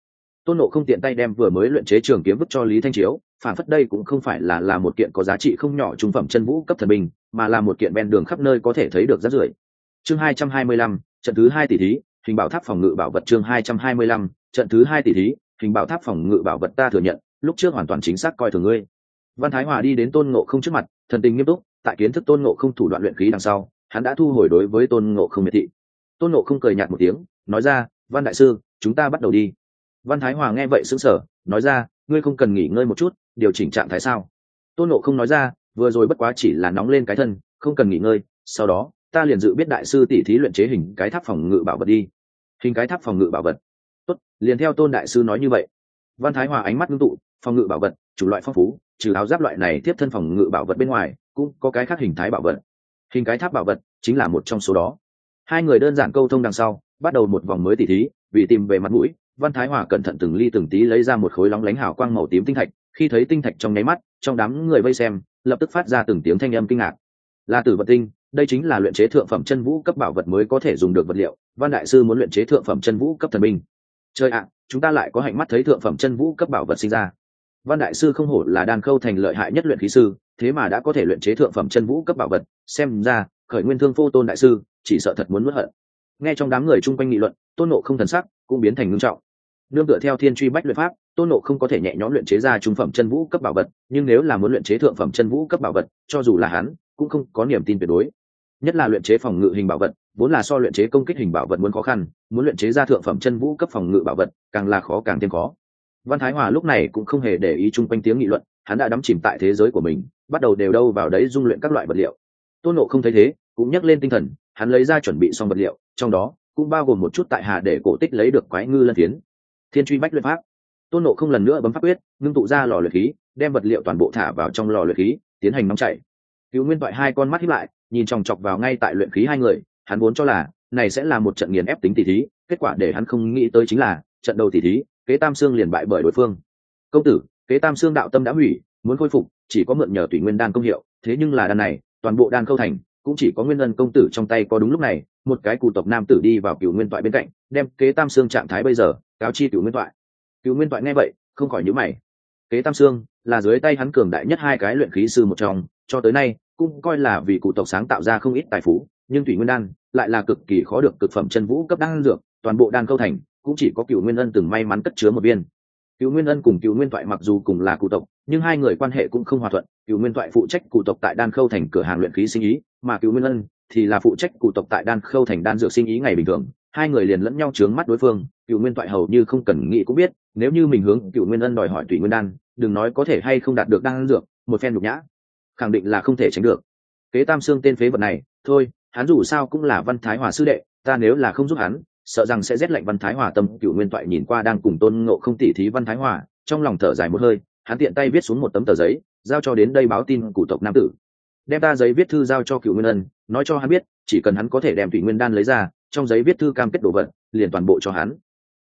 Tôn nộ không tiện tay đem vừa mới luyện chế trường kiếm vứt cho lý thanh chiếu phản phất đây cũng không phải là là một kiện có giá trị không nhỏ trung phẩm chân vũ cấp thần bình, mà là một kiện ven đường khắp nơi có thể thấy được rất rưởi. Chương hai trăm hai mươi lăm trận thứ hai tỷ thí hình bảo tháp phòng ngự bảo vật chương hai trăm hai mươi lăm trận thứ hai tỷ thí hình bảo tháp phòng ngự bảo vật ta thừa nhận lúc trước hoàn toàn chính xác coi thường ngươi. Văn thái hòa đi đến tôn ngộ không trước mặt thần tình nghiêm túc tại kiến thức tôn ngộ không thủ đoạn luyện khí đằng sau hắn đã thu hồi đối với tôn ngộ không miệt thị. Tôn ngộ không cười nhạt một tiếng, nói ra, văn đại sư, chúng ta bắt đầu đi. Văn thái hòa nghe vậy xứng sở nói ra, ngươi không cần nghỉ ngơi một chút, điều chỉnh trạng thái sao? Tôn ngộ không nói ra, vừa rồi bất quá chỉ là nóng lên cái thân, không cần nghỉ ngơi, sau đó, ta liền dự biết đại sư tỉ thí luyện chế hình cái tháp phòng ngự bảo vật đi. Hình cái tháp phòng ngự bảo vật? Tốt, liền theo tôn đại sư nói như vậy. Văn thái hòa ánh mắt ngưng tụ, phòng ngự bảo vật chủ loại phong phú, trừ áo giáp loại này tiếp thân phòng ngự bảo vật bên ngoài, cũng có cái khác hình thái bảo vật hình cái tháp bảo vật chính là một trong số đó. Hai người đơn giản câu thông đằng sau, bắt đầu một vòng mới tỉ thí, vì tìm về mặt mũi, văn thái hòa cẩn thận từng ly từng tí lấy ra một khối lóng lánh hào quang màu tím tinh thạch, khi thấy tinh thạch trong nháy mắt, trong đám người vây xem, lập tức phát ra từng tiếng thanh âm kinh ngạc. Là tử vật tinh, đây chính là luyện chế thượng phẩm chân vũ cấp bảo vật mới có thể dùng được vật liệu, văn đại sư muốn luyện chế thượng phẩm chân vũ cấp thần binh. Chơi ạ, chúng ta lại có hạnh mắt thấy thượng phẩm chân vũ cấp bảo vật sinh ra văn đại sư không hổ là đan khâu thành lợi hại nhất luyện khí sư, thế mà đã có thể luyện chế thượng phẩm chân vũ cấp bảo vật, xem ra, khởi nguyên thương phô tôn đại sư, chỉ sợ thật muốn mất hận. Nghe trong đám người chung quanh nghị luận, tôn nộ không thần sắc cũng biến thành ngưng trọng. Nương tựa theo thiên truy bách luyện pháp, tôn nộ không có thể nhẹ nhõm luyện chế ra trung phẩm chân vũ cấp bảo vật, nhưng nếu là muốn luyện chế thượng phẩm chân vũ cấp bảo vật, cho dù là hắn, cũng không có niềm tin tuyệt đối. Nhất là luyện chế phòng ngự hình bảo vật, vốn là so luyện chế công kích hình bảo vật muốn khó khăn, muốn luyện chế ra thượng phẩm chân vũ cấp phòng ngự bảo vật, càng là khó càng thêm khó văn thái hòa lúc này cũng không hề để ý chung quanh tiếng nghị luận, hắn đã đắm chìm tại thế giới của mình, bắt đầu đều đâu vào đấy dung luyện các loại vật liệu. Tôn nộ không thấy thế, cũng nhắc lên tinh thần, hắn lấy ra chuẩn bị xong vật liệu, trong đó cũng bao gồm một chút tại hà để cổ tích lấy được quái ngư lân phiến. Thiên truy bách luyện pháp. Tôn nộ không lần nữa bấm pháp quyết, ngưng tụ ra lò luyện khí, đem vật liệu toàn bộ thả vào trong lò luyện khí, tiến hành nóng chảy cứu nguyên toại hai con mắt hiếp lại, nhìn chòng chọc vào ngay tại luyện khí hai người, hắn vốn cho là này sẽ là một trận nghiền ép tính tỷ thí, kết quả để hắn không nghĩ tới chính là trận đầu tỷ thí kế tam xương liền bại bởi đối phương. Công tử, kế tam xương đạo tâm đã hủy, muốn khôi phục, chỉ có mượn nhờ tùy nguyên đan công hiệu, thế nhưng là đan này, toàn bộ đan câu thành, cũng chỉ có nguyên ân công tử trong tay có đúng lúc này, một cái cụ tộc nam tử đi vào cựu nguyên toại bên cạnh, đem kế tam xương trạng thái bây giờ, cáo chi cựu nguyên toại. Cựu nguyên toại nghe vậy, không khỏi nhữ mày. Kế tam xương là dưới tay hắn cường đại nhất hai cái luyện khí sư một trong, cho tới nay, cũng coi là vì cụ tộc sáng tạo ra không ít tài phú, nhưng thủy nguyên đan lại là cực kỳ khó được cực phẩm chân vũ cấp đan dược, toàn bộ đan câu thành cũng chỉ có cựu nguyên ân từng may mắn cất chứa một viên. Cựu nguyên ân cùng cựu nguyên toại mặc dù cùng là cụ tộc, nhưng hai người quan hệ cũng không hòa thuận. Cựu nguyên toại phụ trách cụ tộc tại đan khâu thành cửa hàng luyện khí sinh ý, mà cựu nguyên ân thì là phụ trách cụ tộc tại đan khâu thành đan dược sinh ý ngày bình thường. Hai người liền lẫn nhau trướng mắt đối phương. Cựu nguyên toại hầu như không cần nghĩ cũng biết, nếu như mình hướng cựu nguyên ân đòi hỏi tùy nguyên đan, đừng nói có thể hay không đạt được đan dược, một phen nhục nhã, khẳng định là không thể tránh được. Kế tam xương tên phế vật này, thôi, hắn dù sao cũng là văn thái hòa sư đệ, ta nếu là không giúp hắn sợ rằng sẽ rét lạnh văn thái hòa tâm cựu nguyên toại nhìn qua đang cùng tôn ngộ không tỉ thí văn thái hòa, trong lòng thở dài một hơi, hắn tiện tay viết xuống một tấm tờ giấy, giao cho đến đây báo tin cụ tộc nam tử. Đem ta giấy viết thư giao cho cựu nguyên ân, nói cho hắn biết, chỉ cần hắn có thể đem thủy nguyên đan lấy ra, trong giấy viết thư cam kết đồ vật, liền toàn bộ cho hắn.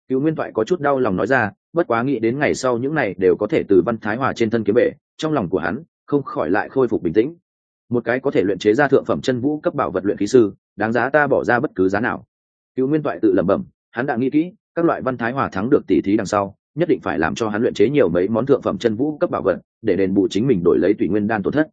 Cựu nguyên toại có chút đau lòng nói ra, bất quá nghĩ đến ngày sau những này đều có thể từ văn thái hòa trên thân kiếm bể, trong lòng của hắn không khỏi lại khôi phục bình tĩnh. Một cái có thể luyện chế ra thượng phẩm chân vũ cấp bảo vật luyện khí sư, đáng giá ta bỏ ra bất cứ giá nào cựu nguyên toại tự lẩm bẩm, hắn đã nghĩ kỹ, các loại văn thái hòa thắng được tỷ thí đằng sau, nhất định phải làm cho hắn luyện chế nhiều mấy món thượng phẩm chân vũ cấp bảo vật, để đền bù chính mình đổi lấy tùy nguyên đan tổn thất.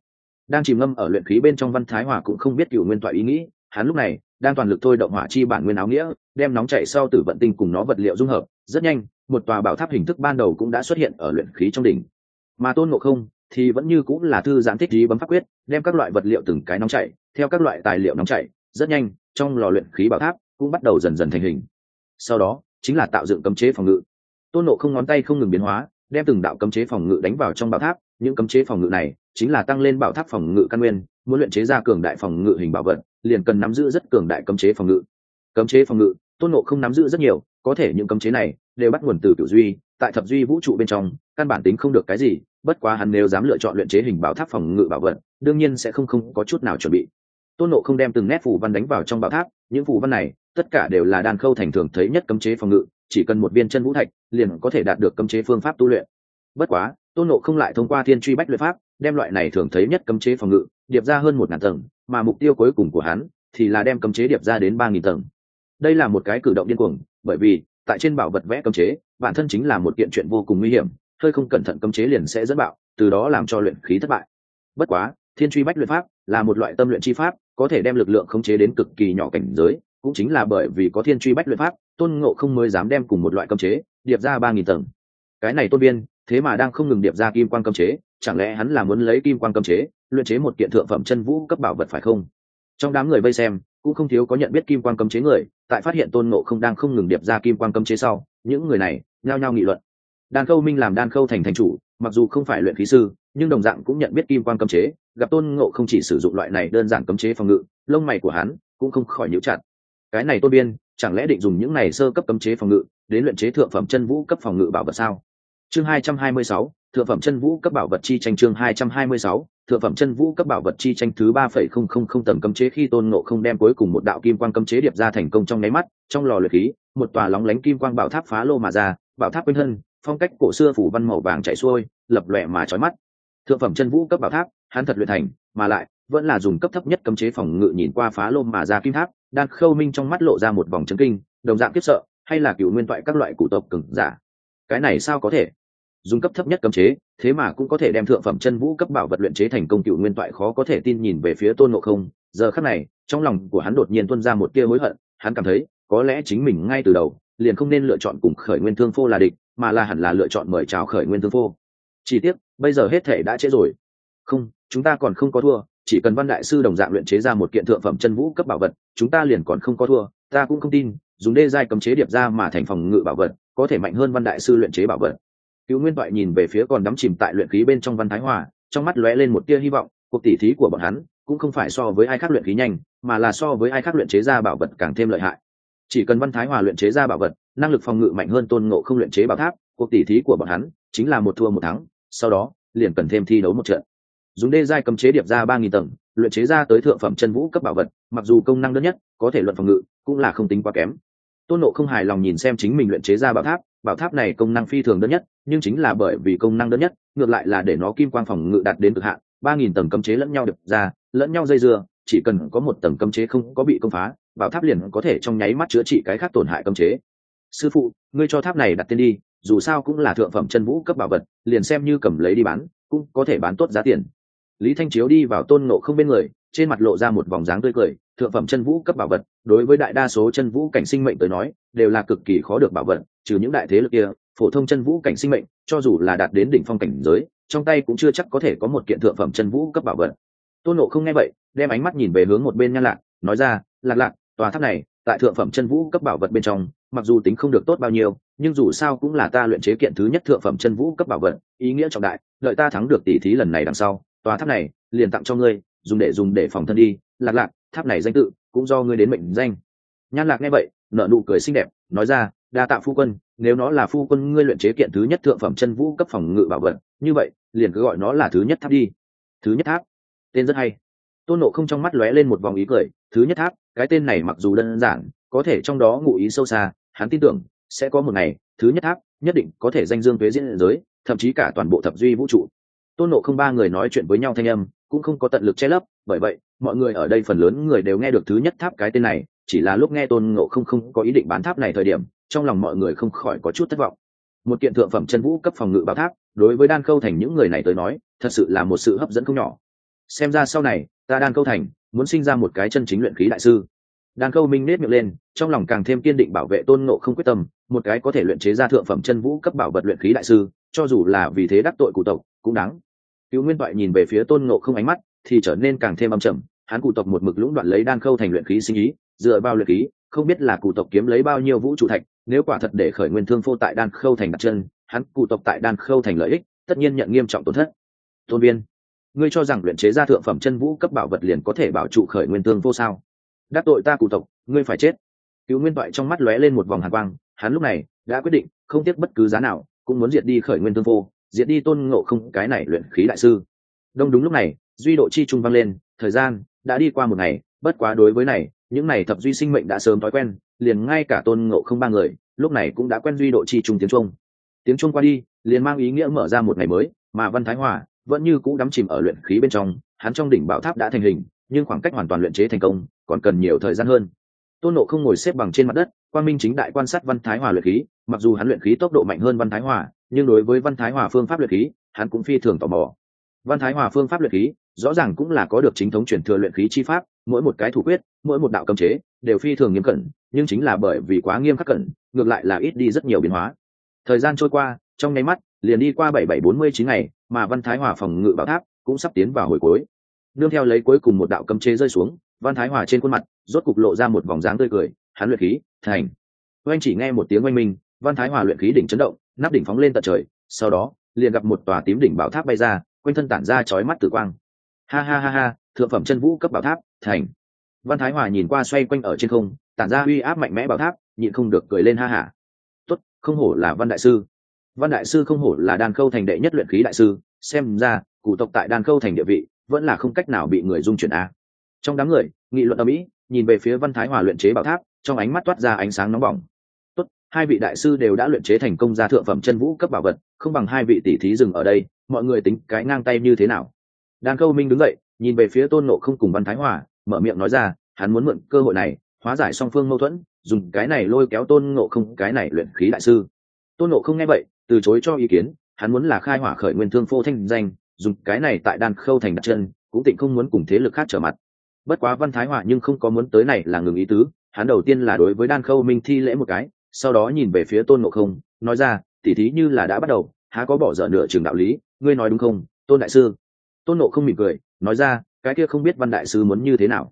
Đang chìm ngâm ở luyện khí bên trong văn thái hòa cũng không biết cựu nguyên toại ý nghĩ, hắn lúc này đang toàn lực thôi động hỏa chi bản nguyên áo nghĩa, đem nóng chạy sau tử vận tinh cùng nó vật liệu dung hợp, rất nhanh, một tòa bảo tháp hình thức ban đầu cũng đã xuất hiện ở luyện khí trong đỉnh. Mà tôn ngộ không thì vẫn như cũng là thư giãn thích trí bấm pháp quyết, đem các loại vật liệu từng cái nóng chảy, theo các loại tài liệu nóng chảy, rất nhanh, trong lò luyện khí bảo tháp cũng bắt đầu dần dần thành hình. Sau đó, chính là tạo dựng cấm chế phòng ngự. Tôn nộ không ngón tay không ngừng biến hóa, đem từng đạo cấm chế phòng ngự đánh vào trong bảo tháp. Những cấm chế phòng ngự này chính là tăng lên bảo tháp phòng ngự căn nguyên, muốn luyện chế ra cường đại phòng ngự hình bảo vật, liền cần nắm giữ rất cường đại cấm chế phòng ngự. Cấm chế phòng ngự, tôn nộ không nắm giữ rất nhiều, có thể những cấm chế này đều bắt nguồn từ kiểu duy, tại thập duy vũ trụ bên trong, căn bản tính không được cái gì, bất quá hắn nếu dám lựa chọn luyện chế hình bảo tháp phòng ngự bảo vật, đương nhiên sẽ không không có chút nào chuẩn bị. Tôn nộ không đem từng nét phù văn đánh vào trong bảo tháp những phù văn này, tất cả đều là đan khâu thành thường thấy nhất cấm chế phòng ngự, chỉ cần một viên chân vũ thạch, liền có thể đạt được cấm chế phương pháp tu luyện. Bất quá, tôn nộ không lại thông qua thiên truy bách luyện pháp, đem loại này thường thấy nhất cấm chế phòng ngự, điệp ra hơn một ngàn tầng, mà mục tiêu cuối cùng của hắn thì là đem cấm chế điệp ra đến ba nghìn tầng. Đây là một cái cử động điên cuồng, bởi vì, tại trên bảo vật vẽ cấm chế, bản thân chính là một kiện chuyện vô cùng nguy hiểm, hơi không cẩn thận cấm chế liền sẽ dẫn bạo, từ đó làm cho luyện khí thất bại. Bất quá, thiên truy bách luyện pháp là một loại tâm luyện chi pháp có thể đem lực lượng khống chế đến cực kỳ nhỏ cảnh giới, cũng chính là bởi vì có thiên truy bách luyện pháp, tôn ngộ không mới dám đem cùng một loại cấm chế, điệp ra ba nghìn tầng. Cái này tôn biên thế mà đang không ngừng điệp ra kim quan cấm chế, chẳng lẽ hắn là muốn lấy kim quan cấm chế, luyện chế một kiện thượng phẩm chân vũ cấp bảo vật phải không? Trong đám người vây xem, cũng không thiếu có nhận biết kim quan cấm chế người, tại phát hiện tôn ngộ không đang không ngừng điệp ra kim quan cấm chế sau, những người này nhao nhao nghị luận. Đan khâu minh làm đan khâu thành thành chủ, mặc dù không phải luyện khí sư, nhưng đồng dạng cũng nhận biết kim quan cấm chế gặp tôn ngộ không chỉ sử dụng loại này đơn giản cấm chế phòng ngự, lông mày của hắn cũng không khỏi nhíu chặt. Cái này tôn biên, chẳng lẽ định dùng những này sơ cấp cấm chế phòng ngự đến luyện chế thượng phẩm chân vũ cấp phòng ngự bảo vật sao? Chương hai trăm hai mươi sáu, thượng phẩm chân vũ cấp bảo vật chi tranh chương hai trăm hai mươi sáu, thượng phẩm chân vũ cấp bảo vật chi tranh thứ ba phẩy không không không tầng cấm chế khi tôn ngộ không đem cuối cùng một đạo kim quang cấm chế điệp ra thành công trong nháy mắt, trong lò luyện khí, một tòa lóng lánh kim quang bảo tháp phá lô mà ra, bảo tháp quên thân, phong cách cổ xưa phủ văn màu vàng chảy xuôi, lập lòe mà chói mắt. Thượng phẩm chân vũ cấp bảo tháp hắn thật luyện thành, mà lại, vẫn là dùng cấp thấp nhất cấm chế phòng ngự nhìn qua phá lô mà ra kim tháp đan khâu minh trong mắt lộ ra một vòng chấn kinh, đồng dạng kiếp sợ, hay là cựu nguyên toại các loại cụ tộc cường giả. Cái này sao có thể? Dùng cấp thấp nhất cấm chế, thế mà cũng có thể đem thượng phẩm chân vũ cấp bảo vật luyện chế thành công cựu nguyên toại khó có thể tin nhìn về phía tôn ngộ không. Giờ khắc này, trong lòng của hắn đột nhiên tuân ra một tia hối hận, hắn cảm thấy, có lẽ chính mình ngay từ đầu, liền không nên lựa chọn cùng khởi nguyên thương phô là địch, mà là hẳn là lựa chọn mời chào khởi nguyên thương phô. Chỉ tiếc, bây giờ hết thể đã trễ rồi. Không chúng ta còn không có thua, chỉ cần văn đại sư đồng dạng luyện chế ra một kiện thượng phẩm chân vũ cấp bảo vật, chúng ta liền còn không có thua, ta cũng không tin, dùng đê giai cấm chế điệp ra mà thành phòng ngự bảo vật, có thể mạnh hơn văn đại sư luyện chế bảo vật. Cứu nguyên toại nhìn về phía còn đắm chìm tại luyện khí bên trong văn thái hòa, trong mắt lóe lên một tia hy vọng, cuộc tỉ thí của bọn hắn cũng không phải so với ai khác luyện khí nhanh, mà là so với ai khác luyện chế ra bảo vật càng thêm lợi hại. Chỉ cần văn thái hòa luyện chế ra bảo vật, năng lực phòng ngự mạnh hơn tôn ngộ không luyện chế bảo tháp, cuộc tỉ thí của bọn hắn chính là một thua một thắng, sau đó liền cần thêm thi đấu một trận dùng đê giai cấm chế điệp ra ba nghìn tầng, luyện chế ra tới thượng phẩm chân vũ cấp bảo vật, mặc dù công năng đơn nhất, có thể luận phòng ngự, cũng là không tính quá kém. Tôn nộ không hài lòng nhìn xem chính mình luyện chế ra bảo tháp bảo tháp này công năng phi thường đơn nhất, nhưng chính là bởi vì công năng đơn nhất, ngược lại là để nó kim quang phòng ngự đạt đến cực hạn, ba nghìn tầng cấm chế lẫn nhau được ra, lẫn nhau dây dưa, chỉ cần có một tầng cấm chế không có bị công phá, bảo tháp liền có thể trong nháy mắt chữa trị cái khác tổn hại cấm chế. Sư phụ, ngươi cho tháp này đặt tên đi, dù sao cũng là thượng phẩm chân vũ cấp bảo vật, liền xem như cầm lấy đi bán, cũng có thể bán tốt giá tiền lý thanh chiếu đi vào tôn nộ không bên người, trên mặt lộ ra một vòng dáng tươi cười, thượng phẩm chân vũ cấp bảo vật, đối với đại đa số chân vũ cảnh sinh mệnh tới nói, đều là cực kỳ khó được bảo vật, trừ những đại thế lực kia, phổ thông chân vũ cảnh sinh mệnh, cho dù là đạt đến đỉnh phong cảnh giới, trong tay cũng chưa chắc có thể có một kiện thượng phẩm chân vũ cấp bảo vật. Tôn nộ không nghe vậy, đem ánh mắt nhìn về hướng một bên nhan lạc, nói ra, lạc lạc, tòa tháp này, tại thượng phẩm chân vũ cấp bảo vật bên trong, mặc dù tính không được tốt bao nhiêu, nhưng dù sao cũng là ta luyện chế kiện thứ nhất thượng phẩm chân vũ cấp bảo vật, ý nghĩa trọng đại, đợi ta thắng được tỷ thí lần này đằng sau tòa tháp này, liền tặng cho ngươi, dùng để dùng để phòng thân đi. Lạc lạc, tháp này danh tự cũng do ngươi đến mệnh danh. Nhan lạc nghe vậy, nở nụ cười xinh đẹp, nói ra, đa tạ phu quân, nếu nó là phu quân ngươi luyện chế kiện thứ nhất thượng phẩm chân vũ cấp phòng ngự bảo vật, như vậy, liền cứ gọi nó là thứ nhất tháp đi. Thứ nhất tháp? Tên rất hay. Tôn nộ không trong mắt lóe lên một vòng ý cười, thứ nhất tháp, cái tên này mặc dù đơn giản, có thể trong đó ngụ ý sâu xa, hắn tin tưởng sẽ có một ngày, thứ nhất tháp nhất định có thể danh dương thuế diễn giới, thậm chí cả toàn bộ thập duy vũ trụ tôn nộ không ba người nói chuyện với nhau thanh âm, cũng không có tận lực che lấp, bởi vậy, mọi người ở đây phần lớn người đều nghe được thứ nhất tháp cái tên này, chỉ là lúc nghe tôn ngộ không không có ý định bán tháp này thời điểm, trong lòng mọi người không khỏi có chút thất vọng. Một kiện thượng phẩm chân vũ cấp phòng ngự bảo tháp, đối với đan khâu thành những người này tới nói, thật sự là một sự hấp dẫn không nhỏ. Xem ra sau này, ta đan khâu thành, muốn sinh ra một cái chân chính luyện khí đại sư. Đan khâu minh nết miệng lên, trong lòng càng thêm kiên định bảo vệ tôn ngộ không quyết tâm, một cái có thể luyện chế ra thượng phẩm chân vũ cấp bảo vật luyện khí đại sư, cho dù là vì thế đắc tội cụ tộc, cũng đáng cứu nguyên toại nhìn về phía tôn ngộ không ánh mắt, thì trở nên càng thêm âm trầm. Hắn cụ tộc một mực lũng đoạn lấy đan khâu thành luyện khí sinh ý, dựa vào luyện khí, không biết là cụ tộc kiếm lấy bao nhiêu vũ trụ thạch, nếu quả thật để khởi nguyên thương phô tại đan khâu thành đặt chân, hắn cụ tộc tại đan khâu thành lợi ích, tất nhiên nhận nghiêm trọng tổn thất. Tôn viên, ngươi cho rằng luyện chế ra thượng phẩm chân vũ cấp bảo vật liền có thể bảo trụ khởi nguyên thương vô sao? Đắc tội ta cụ tộc, ngươi phải chết. Cứu nguyên toại trong mắt lóe lên một vòng hàn quang, hắn lúc này đã quyết định, không tiếc bất cứ giá nào, cũng muốn diệt đi khởi nguyên thương vô diệt đi tôn ngộ không, cái này luyện khí đại sư. Đông đúng lúc này, duy độ chi trung vang lên, thời gian đã đi qua một ngày, bất quá đối với này, những này thập duy sinh mệnh đã sớm thói quen, liền ngay cả tôn ngộ không ba người, lúc này cũng đã quen duy độ chi trung tiếng trung. Tiếng trung qua đi, liền mang ý nghĩa mở ra một ngày mới, mà văn thái hòa vẫn như cũ đắm chìm ở luyện khí bên trong, hắn trong đỉnh bảo tháp đã thành hình, nhưng khoảng cách hoàn toàn luyện chế thành công, còn cần nhiều thời gian hơn. Tôn nộ không ngồi xếp bằng trên mặt đất quan minh chính đại quan sát văn thái hòa luyện khí, mặc dù hắn luyện khí tốc độ mạnh hơn văn thái hòa nhưng đối với văn thái hòa phương pháp luyện khí, hắn cũng phi thường tò mò. Văn thái hòa phương pháp luyện khí, rõ ràng cũng là có được chính thống truyền thừa luyện khí chi pháp, mỗi một cái thủ quyết, mỗi một đạo cấm chế, đều phi thường nghiêm cẩn, nhưng chính là bởi vì quá nghiêm khắc cẩn, ngược lại là ít đi rất nhiều biến hóa. Thời gian trôi qua, trong nháy mắt, liền đi qua bảy bảy bốn mươi chín ngày, mà văn thái hòa phòng ngự bảo tháp cũng sắp tiến vào hồi cuối. Nương theo lấy cuối cùng một đạo cấm chế rơi xuống, văn thái hòa trên khuôn mặt, rốt cục lộ ra một vòng dáng tươi cười, hắn luyện khí, thành. Oanh chỉ nghe một tiếng oanh minh, văn thái hòa luyện khí đỉnh chấn động nắp đỉnh phóng lên tận trời, sau đó, liền gặp một tòa tím đỉnh bảo tháp bay ra, quanh thân tản ra chói mắt tử quang. Ha ha ha ha, thượng phẩm chân vũ cấp bảo tháp, thành. Văn thái hòa nhìn qua xoay quanh ở trên không, tản ra uy áp mạnh mẽ bảo tháp, nhịn không được cười lên ha hả tốt, không hổ là văn đại sư. Văn đại sư không hổ là đan khâu thành đệ nhất luyện khí đại sư, xem ra, cụ tộc tại đan khâu thành địa vị, vẫn là không cách nào bị người dung chuyển a. Trong đám người, nghị luận ở mỹ, nhìn về phía văn thái hòa luyện chế bảo tháp, trong ánh mắt toát ra ánh sáng nóng bỏng hai vị đại sư đều đã luyện chế thành công ra thượng phẩm chân vũ cấp bảo vật, không bằng hai vị tỷ thí dừng ở đây, mọi người tính cái ngang tay như thế nào? Đan khâu minh đứng dậy, nhìn về phía tôn nộ không cùng văn thái hòa, mở miệng nói ra, hắn muốn mượn cơ hội này, hóa giải song phương mâu thuẫn, dùng cái này lôi kéo tôn Nộ không, cái này luyện khí đại sư. Tôn Nộ không nghe vậy, từ chối cho ý kiến, hắn muốn là khai hỏa khởi nguyên thương phô thanh danh, dùng cái này tại đan khâu thành đặt chân, cũng tịnh không muốn cùng thế lực khác trở mặt. Bất quá văn thái Hòa nhưng không có muốn tới này là ngừng ý tứ, hắn đầu tiên là đối với đan khâu minh thi lễ một cái sau đó nhìn về phía tôn ngộ không, nói ra, tỉ thí như là đã bắt đầu, há có bỏ dở nửa trường đạo lý, ngươi nói đúng không, tôn đại sư? Tôn nộ không mỉm cười, nói ra, cái kia không biết văn đại sư muốn như thế nào.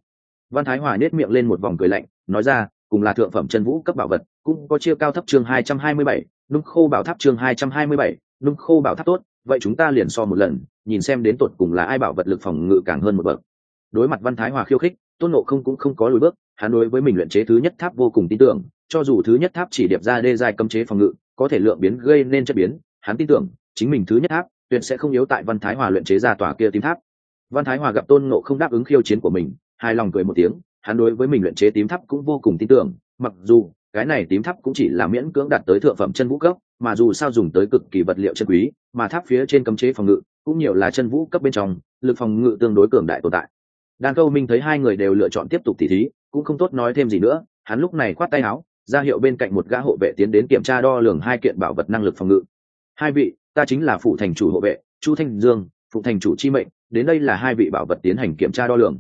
Văn thái hòa nết miệng lên một vòng cười lạnh, nói ra, cùng là thượng phẩm chân vũ cấp bảo vật, cũng có chia cao thấp chương hai trăm hai mươi bảy, nung khô bảo tháp chương hai trăm hai mươi bảy, nung khô bảo tháp tốt, vậy chúng ta liền so một lần, nhìn xem đến tột cùng là ai bảo vật lực phòng ngự càng hơn một bậc. Đối mặt văn thái hòa khiêu khích, tôn nộ không cũng không có lùi bước, hắn đối với mình luyện chế thứ nhất tháp vô cùng tin tưởng cho dù thứ nhất tháp chỉ điệp ra đê dài cấm chế phòng ngự, có thể lượng biến gây nên chất biến, hắn tin tưởng, chính mình thứ nhất tháp, tuyệt sẽ không yếu tại văn thái hòa luyện chế ra tòa kia tím tháp. Văn thái hòa gặp tôn ngộ không đáp ứng khiêu chiến của mình, hài lòng cười một tiếng, hắn đối với mình luyện chế tím tháp cũng vô cùng tin tưởng, mặc dù cái này tím tháp cũng chỉ là miễn cưỡng đạt tới thượng phẩm chân vũ cấp, mà dù sao dùng tới cực kỳ vật liệu chân quý, mà tháp phía trên cấm chế phòng ngự cũng nhiều là chân vũ cấp bên trong, lực phòng ngự tương đối cường đại tồn tại. Đan câu minh thấy hai người đều lựa chọn tiếp tục tỉ thí, cũng không tốt nói thêm gì nữa, hắn lúc này khoát tay áo ra hiệu bên cạnh một gã hộ vệ tiến đến kiểm tra đo lường hai kiện bảo vật năng lực phòng ngự. Hai vị, ta chính là phụ thành chủ hộ vệ, chu thanh dương, phụ thành chủ chi mệnh, đến đây là hai vị bảo vật tiến hành kiểm tra đo lường.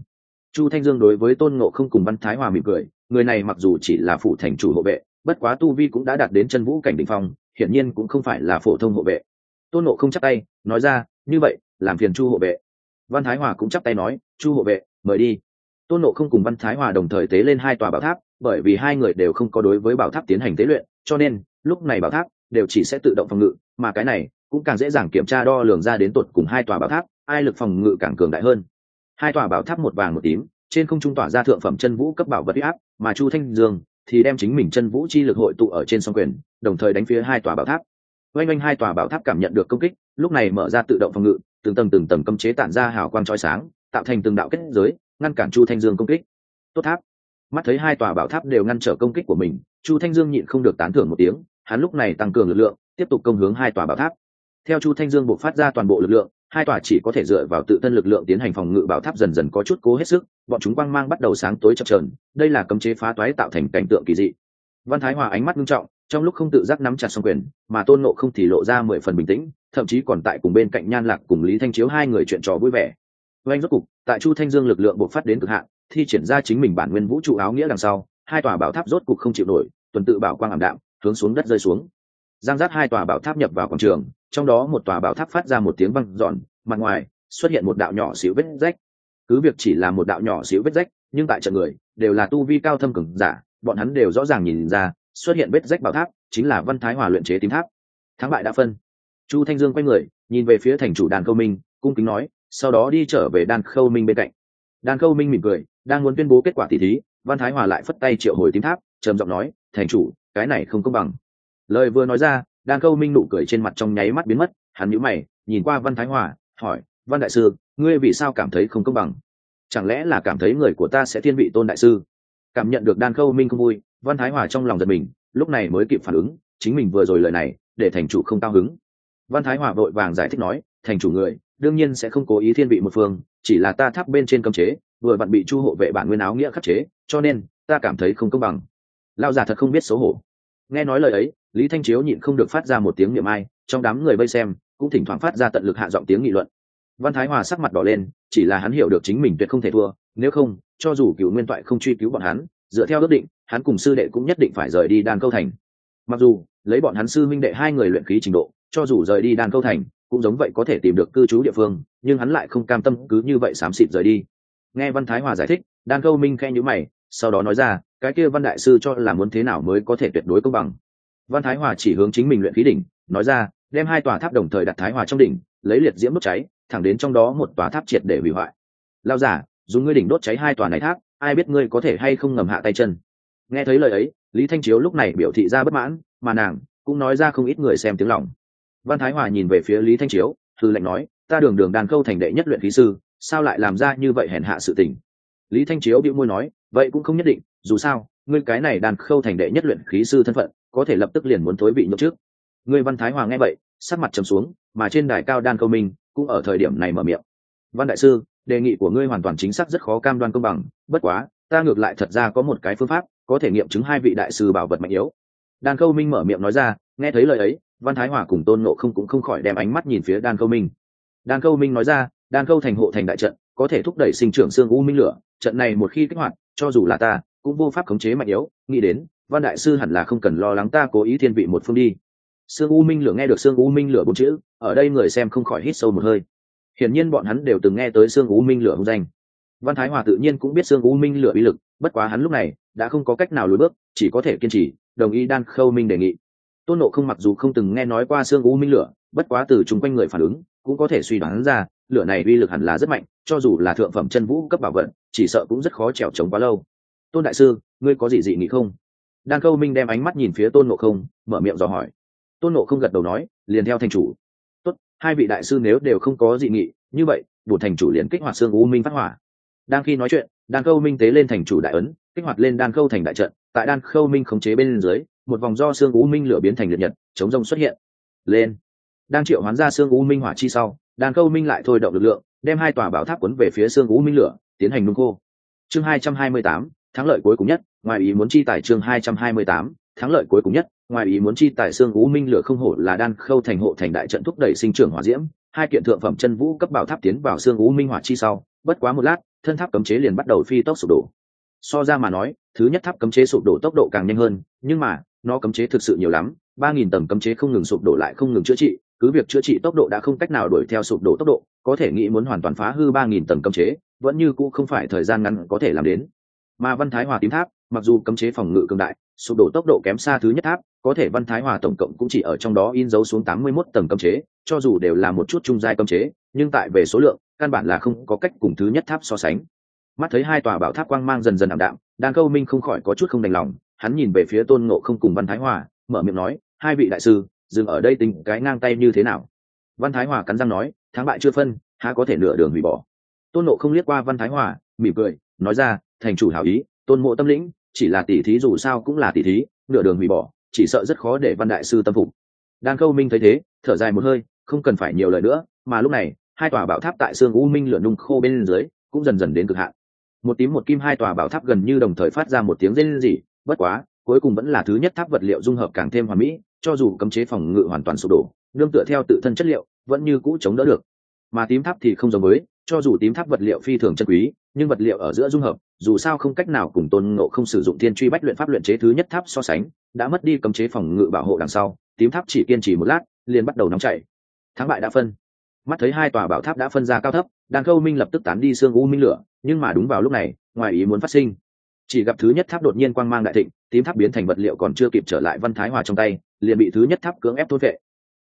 Chu thanh dương đối với tôn ngộ không cùng văn thái hòa mỉm cười, người này mặc dù chỉ là phụ thành chủ hộ vệ, bất quá tu vi cũng đã đạt đến chân vũ cảnh đ phong, hiển nhiên cũng không phải là phổ thông hộ vệ. Tôn ngộ không chắc tay, nói ra, như vậy, làm phiền chu hộ vệ. Văn thái hòa cũng chắp tay nói, chu hộ vệ, mời đi. Tôn nộ không cùng văn thái hòa đồng thời tế lên hai tòa bảo tháp bởi vì hai người đều không có đối với bảo tháp tiến hành tế luyện, cho nên, lúc này bảo tháp đều chỉ sẽ tự động phòng ngự, mà cái này cũng càng dễ dàng kiểm tra đo lường ra đến tột cùng hai tòa bảo tháp, ai lực phòng ngự càng cường đại hơn. Hai tòa bảo tháp một vàng một tím, trên không trung tỏa ra thượng phẩm chân vũ cấp bảo vật huy áp, mà chu thanh dương thì đem chính mình chân vũ chi lực hội tụ ở trên song quyền, đồng thời đánh phía hai tòa bảo tháp. Oanh oanh hai tòa bảo tháp cảm nhận được công kích, lúc này mở ra tự động phòng ngự, từng tầng từng tầng cấm chế tản ra hào quang trói sáng, tạo thành từng đạo kết giới, ngăn cản chu thanh dương công kích. Tốt tháp mắt thấy hai tòa bảo tháp đều ngăn trở công kích của mình, chu thanh dương nhịn không được tán thưởng một tiếng, hắn lúc này tăng cường lực lượng, tiếp tục công hướng hai tòa bảo tháp. Theo chu thanh dương buộc phát ra toàn bộ lực lượng, hai tòa chỉ có thể dựa vào tự thân lực lượng tiến hành phòng ngự bảo tháp dần dần có chút cố hết sức, bọn chúng quang mang bắt đầu sáng tối chập trờn đây là cấm chế phá toái tạo thành cảnh tượng kỳ dị. Văn thái hòa ánh mắt nghiêm trọng, trong lúc không tự giác nắm chặt song quyền, mà tôn nộ không thì lộ ra mười phần bình tĩnh, thậm chí còn tại cùng bên cạnh nhan lạc cùng lý thanh chiếu hai người chuyện trò vui vẻ. Oanh rốt cục, tại chu thanh dương lực lượng bộc phát đến cực hạn thi triển ra chính mình bản nguyên vũ trụ áo nghĩa đằng sau, hai tòa bảo tháp rốt cục không chịu nổi, tuần tự bảo quang ảm đạm, hướng xuống đất rơi xuống. Giang giác hai tòa bảo tháp nhập vào quảng trường, trong đó một tòa bảo tháp phát ra một tiếng văng giòn mặt ngoài xuất hiện một đạo nhỏ xíu vết rách. Cứ việc chỉ là một đạo nhỏ xíu vết rách, nhưng tại trận người đều là tu vi cao thâm cường giả, bọn hắn đều rõ ràng nhìn ra, xuất hiện vết rách bảo tháp chính là văn thái hòa luyện chế tím tháp. Thắng bại đã phân. Chu thanh dương quay người, nhìn về phía thành chủ đàn khâu minh, cung kính nói, sau đó đi trở về đàn khâu minh bên cạnh. Đàn khâu minh mỉm cười đang muốn tuyên bố kết quả tỷ thí, văn thái hòa lại phất tay triệu hồi tím tháp, trầm giọng nói, thành chủ, cái này không công bằng. Lời vừa nói ra đang câu minh nụ cười trên mặt trong nháy mắt biến mất, hắn nhíu mày, nhìn qua văn thái hòa, hỏi, văn đại sư, ngươi vì sao cảm thấy không công bằng? Chẳng lẽ là cảm thấy người của ta sẽ thiên vị tôn đại sư? Cảm nhận được đan khâu minh không vui, văn thái hòa trong lòng giật mình, lúc này mới kịp phản ứng, chính mình vừa rồi lời này, để thành chủ không cao hứng. Văn thái hòa vội vàng giải thích nói, thành chủ người, đương nhiên sẽ không cố ý thiên vị một phương, chỉ là ta tháp bên trên cấm chế vừa vặn bị chu hộ vệ bản nguyên áo nghĩa khắc chế, cho nên, ta cảm thấy không công bằng. Lao già thật không biết xấu hổ. Nghe nói lời ấy, lý thanh chiếu nhịn không được phát ra một tiếng niệm ai, trong đám người vây xem, cũng thỉnh thoảng phát ra tận lực hạ giọng tiếng nghị luận. Văn thái hòa sắc mặt đỏ lên, chỉ là hắn hiểu được chính mình tuyệt không thể thua, nếu không, cho dù cựu nguyên toại không truy cứu bọn hắn, dựa theo ước định, hắn cùng sư đệ cũng nhất định phải rời đi đan câu thành. Mặc dù, lấy bọn hắn sư minh đệ hai người luyện khí trình độ, cho dù rời đi đan câu thành, cũng giống vậy có thể tìm được cư trú địa phương, nhưng hắn lại không cam tâm cứ như vậy xám xịt rời đi nghe văn thái hòa giải thích, đan câu minh khen nhữ mày, sau đó nói ra, cái kia văn đại sư cho là muốn thế nào mới có thể tuyệt đối công bằng. Văn thái hòa chỉ hướng chính mình luyện khí đỉnh, nói ra, đem hai tòa tháp đồng thời đặt thái hòa trong đỉnh, lấy liệt diễm đốt cháy, thẳng đến trong đó một tòa tháp triệt để hủy hoại. Lao giả, dùng ngươi đỉnh đốt cháy hai tòa này tháp, ai biết ngươi có thể hay không ngầm hạ tay chân. Nghe thấy lời ấy, lý thanh chiếu lúc này biểu thị ra bất mãn, mà nàng cũng nói ra không ít người xem tiếng lòng. Văn thái hòa nhìn về phía lý thanh chiếu thư lệnh nói, ta đường đường đàn câu thành đệ nhất luyện khí sư sao lại làm ra như vậy hèn hạ sự tình? Lý thanh chiếu bĩu môi nói, vậy cũng không nhất định, dù sao, ngươi cái này đàn khâu thành đệ nhất luyện khí sư thân phận, có thể lập tức liền muốn thối vị nhậu trước ngươi văn thái Hoàng nghe vậy, sắc mặt trầm xuống, mà trên đài cao đan câu minh cũng ở thời điểm này mở miệng. Văn đại sư, đề nghị của ngươi hoàn toàn chính xác rất khó cam đoan công bằng, bất quá, ta ngược lại thật ra có một cái phương pháp, có thể nghiệm chứng hai vị đại sư bảo vật mạnh yếu. Đan Khâu minh mở miệng nói ra, nghe thấy lời ấy, văn thái hòa cùng tôn nộ không cũng không khỏi đem ánh mắt nhìn phía đan Khâu minh. Đan Khâu minh nói ra đan câu thành hộ thành đại trận, có thể thúc đẩy sinh trưởng xương u minh lửa, trận này một khi kích hoạt, cho dù là ta, cũng vô pháp khống chế mạnh yếu, nghĩ đến, văn đại sư hẳn là không cần lo lắng ta cố ý thiên vị một phương đi. Sương u minh lửa nghe được sương u minh lửa bốn chữ, ở đây người xem không khỏi hít sâu một hơi. Hiển nhiên bọn hắn đều từng nghe tới sương u minh lửa hung danh. Văn thái hòa tự nhiên cũng biết sương u minh lửa uy lực, bất quá hắn lúc này, đã không có cách nào lùi bước, chỉ có thể kiên trì, đồng ý đan khâu minh đề nghị. Tôn nộ không mặc dù không từng nghe nói qua sương u minh lửa, bất quá từ chung quanh người phản ứng, cũng có thể suy đoán ra lửa này uy lực hẳn là rất mạnh, cho dù là thượng phẩm chân vũ cấp bảo vận chỉ sợ cũng rất khó trèo trống quá lâu. Tôn đại sư, ngươi có gì dị nghị không? Đan khâu minh đem ánh mắt nhìn phía tôn ngộ không, mở miệng dò hỏi. Tôn ngộ không gật đầu nói, liền theo thành chủ. Tốt, hai vị đại sư nếu đều không có dị nghị, như vậy bùn thành chủ liền kích hoạt xương u minh phát hỏa. Đang khi nói chuyện, đan khâu minh tế lên thành chủ đại ấn, kích hoạt lên đan khâu thành đại trận. Tại đan khâu minh khống chế bên dưới, một vòng do xương u minh lửa biến thành liệt nhật, chống rông xuất hiện. Lên. Đang triệu hoán ra xương u minh hỏa chi sau đan khâu minh lại thôi động lực lượng, đem hai tòa bảo tháp quấn về phía xương ú minh lửa, tiến hành nung khô. Chương hai trăm hai mươi tám, thắng lợi cuối cùng nhất, ngoài ý muốn chi tài chương hai trăm hai mươi tám, thắng lợi cuối cùng nhất, ngoài ý muốn chi tài xương ú minh lửa không hổ là đan khâu thành hộ thành đại trận thúc đẩy sinh trưởng hỏa diễm, hai kiện thượng phẩm chân vũ cấp bảo tháp tiến vào xương ú minh hỏa chi sau, bất quá một lát, thân tháp cấm chế liền bắt đầu phi tốc sụp đổ. So ra mà nói, thứ nhất tháp cấm chế sụp đổ tốc độ càng nhanh hơn, nhưng mà, nó cấm chế thực sự nhiều lắm, ba nghìn tầng cấm chế không ngừng sụp đổ lại không ngừng chữa trị cứ việc chữa trị tốc độ đã không cách nào đuổi theo sụp đổ tốc độ, có thể nghĩ muốn hoàn toàn phá hư ba nghìn tầng cấm chế, vẫn như cũ không phải thời gian ngắn có thể làm đến. Mà văn thái hòa tím tháp, mặc dù cấm chế phòng ngự cường đại, sụp đổ tốc độ kém xa thứ nhất tháp, có thể văn thái hòa tổng cộng cũng chỉ ở trong đó in dấu xuống tám mươi mốt tầng cấm chế, cho dù đều là một chút trung giai cấm chế, nhưng tại về số lượng, căn bản là không có cách cùng thứ nhất tháp so sánh. Mắt thấy hai tòa bảo tháp quang mang dần dần ảm đạm, đan câu minh không khỏi có chút không đành lòng, hắn nhìn về phía tôn ngộ không cùng văn thái hòa, mở miệng nói, hai vị đại sư dừng ở đây tính cái ngang tay như thế nào? Văn thái hòa cắn răng nói, thắng bại chưa phân, há có thể nửa đường hủy bỏ. Tôn nộ không liếc qua văn thái hòa, mỉm cười, nói ra, thành chủ hảo ý, tôn mộ tâm lĩnh, chỉ là tỷ thí dù sao cũng là tỷ thí, nửa đường hủy bỏ, chỉ sợ rất khó để văn đại sư tâm phục. Đan khâu minh thấy thế, thở dài một hơi, không cần phải nhiều lời nữa, mà lúc này, hai tòa bảo tháp tại xương u minh lửa nung khô bên dưới, cũng dần dần đến cực hạn. Một tím một kim hai tòa bảo tháp gần như đồng thời phát ra một tiếng rên rỉ, bất quá, cuối cùng vẫn là thứ nhất tháp vật liệu dung hợp càng thêm hoàn mỹ cho dù cấm chế phòng ngự hoàn toàn sụp đổ, đương tựa theo tự thân chất liệu, vẫn như cũ chống đỡ được. Mà tím tháp thì không giống với, cho dù tím tháp vật liệu phi thường chân quý, nhưng vật liệu ở giữa dung hợp, dù sao không cách nào cùng tôn ngộ không sử dụng thiên truy bách luyện pháp luyện chế thứ nhất tháp so sánh, đã mất đi cấm chế phòng ngự bảo hộ đằng sau, tím tháp chỉ kiên trì một lát, liền bắt đầu nóng chảy. Thắng bại đã phân. Mắt thấy hai tòa bảo tháp đã phân ra cao thấp đàn khâu minh lập tức tán đi xương u minh lửa, nhưng mà đúng vào lúc này, ngoài ý muốn phát sinh. Chỉ gặp thứ nhất tháp đột nhiên quang mang đại thịnh, tím tháp biến thành vật liệu còn chưa kịp trở lại văn thái hòa trong tay liền bị thứ nhất tháp cưỡng ép thôn vệ.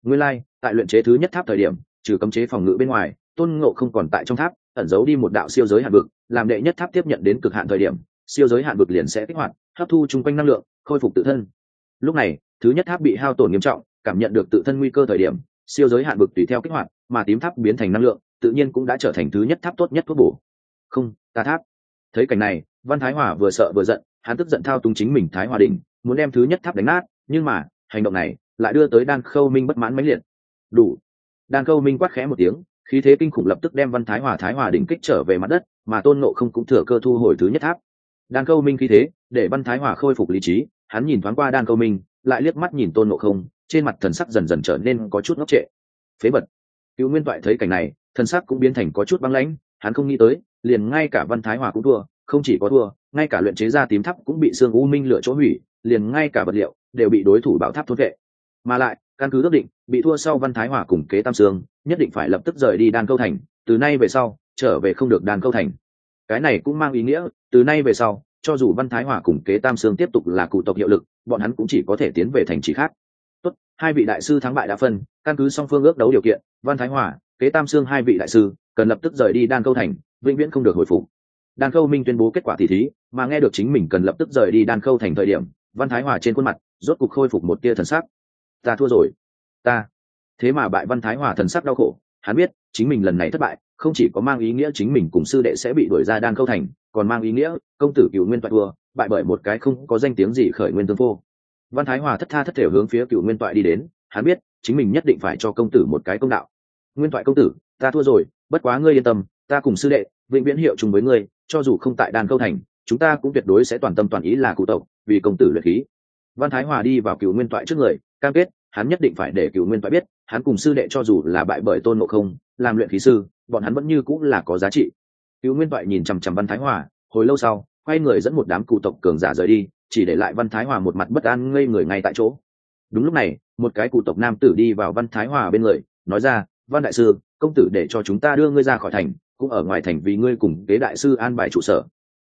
Nguyên lai, tại luyện chế thứ nhất tháp thời điểm trừ cấm chế phòng ngự bên ngoài tôn ngộ không còn tại trong tháp ẩn giấu đi một đạo siêu giới hạn vực làm đệ nhất tháp tiếp nhận đến cực hạn thời điểm siêu giới hạn vực liền sẽ kích hoạt hấp thu chung quanh năng lượng khôi phục tự thân. Lúc này thứ nhất tháp bị hao tổn nghiêm trọng cảm nhận được tự thân nguy cơ thời điểm siêu giới hạn vực tùy theo kích hoạt mà tím tháp biến thành năng lượng tự nhiên cũng đã trở thành thứ nhất tháp tốt nhất thuốc bổ. Không ta tháp. Thấy cảnh này văn thái hòa vừa sợ vừa giận hắn tức giận thao túng chính mình thái hòa đình muốn đem thứ nhất tháp đánh nát nhưng mà hành động này lại đưa tới đan khâu minh bất mãn mãnh liệt. Đủ. Đan khâu minh quát khẽ một tiếng, khí thế kinh khủng lập tức đem văn thái hòa thái hòa đỉnh kích trở về mặt đất, mà tôn nộ không cũng thừa cơ thu hồi thứ nhất tháp. Đan khâu minh khí thế, để văn thái hòa khôi phục lý trí, hắn nhìn thoáng qua đan khâu minh, lại liếc mắt nhìn tôn nộ không, trên mặt thần sắc dần dần trở nên có chút ngốc trệ. Phế vật. Cựu nguyên toại thấy cảnh này, thần sắc cũng biến thành có chút băng lãnh, hắn không nghĩ tới, liền ngay cả văn thái hòa cũng thua, không chỉ có thua, ngay cả luyện chế ra tím tháp cũng bị xương u minh lựa chỗ hủy, liền ngay cả vật liệu đều bị đối thủ bảo tháp thốt vệ. Mà lại, căn cứ ước định, bị thua sau văn thái hòa cùng kế tam sương nhất định phải lập tức rời đi đan câu thành, từ nay về sau, trở về không được đan câu thành. Cái này cũng mang ý nghĩa, từ nay về sau, cho dù văn thái hòa cùng kế tam sương tiếp tục là cụ tộc hiệu lực, bọn hắn cũng chỉ có thể tiến về thành trì khác. Tốt, hai vị đại sư thắng bại đã phân, căn cứ song phương ước đấu điều kiện, văn thái hòa, kế tam sương hai vị đại sư, cần lập tức rời đi đan câu thành, vĩnh viễn không được hồi phục. Đan khâu minh tuyên bố kết quả tỷ thí, mà nghe được chính mình cần lập tức rời đi đan khâu thành thời điểm văn thái hòa trên khuôn mặt, rốt cục khôi phục một tia thần sắc. Ta thua rồi. Ta. Thế mà bại văn thái hòa thần sắc đau khổ, hắn biết, chính mình lần này thất bại, không chỉ có mang ý nghĩa chính mình cùng sư đệ sẽ bị đuổi ra đan câu thành, còn mang ý nghĩa, công tử cựu nguyên toại thua, bại bởi một cái không có danh tiếng gì khởi nguyên tương phô. Văn thái hòa thất tha thất thể hướng phía cựu nguyên toại đi đến, hắn biết, chính mình nhất định phải cho công tử một cái công đạo. Nguyên toại công tử, ta thua rồi, bất quá ngươi yên tâm, ta cùng sư đệ, vĩnh viễn hiệu chung với ngươi, cho dù không tại đan câu thành, chúng ta cũng tuyệt đối sẽ toàn tâm toàn ý là cụ tộc vì công tử luyện khí. Văn thái hòa đi vào cựu nguyên toại trước người, cam kết, hắn nhất định phải để cựu nguyên toại biết, hắn cùng sư đệ cho dù là bại bởi tôn ngộ không, làm luyện khí sư, bọn hắn vẫn như cũng là có giá trị. Cựu nguyên toại nhìn chằm chằm văn thái hòa, hồi lâu sau, quay người dẫn một đám cụ tộc cường giả rời đi, chỉ để lại văn thái hòa một mặt bất an ngây người ngay tại chỗ. Đúng lúc này, một cái cụ tộc nam tử đi vào văn thái hòa bên người, nói ra, văn đại sư, công tử để cho chúng ta đưa ngươi ra khỏi thành, cũng ở ngoài thành vì ngươi cùng kế đại sư an bài trụ sở.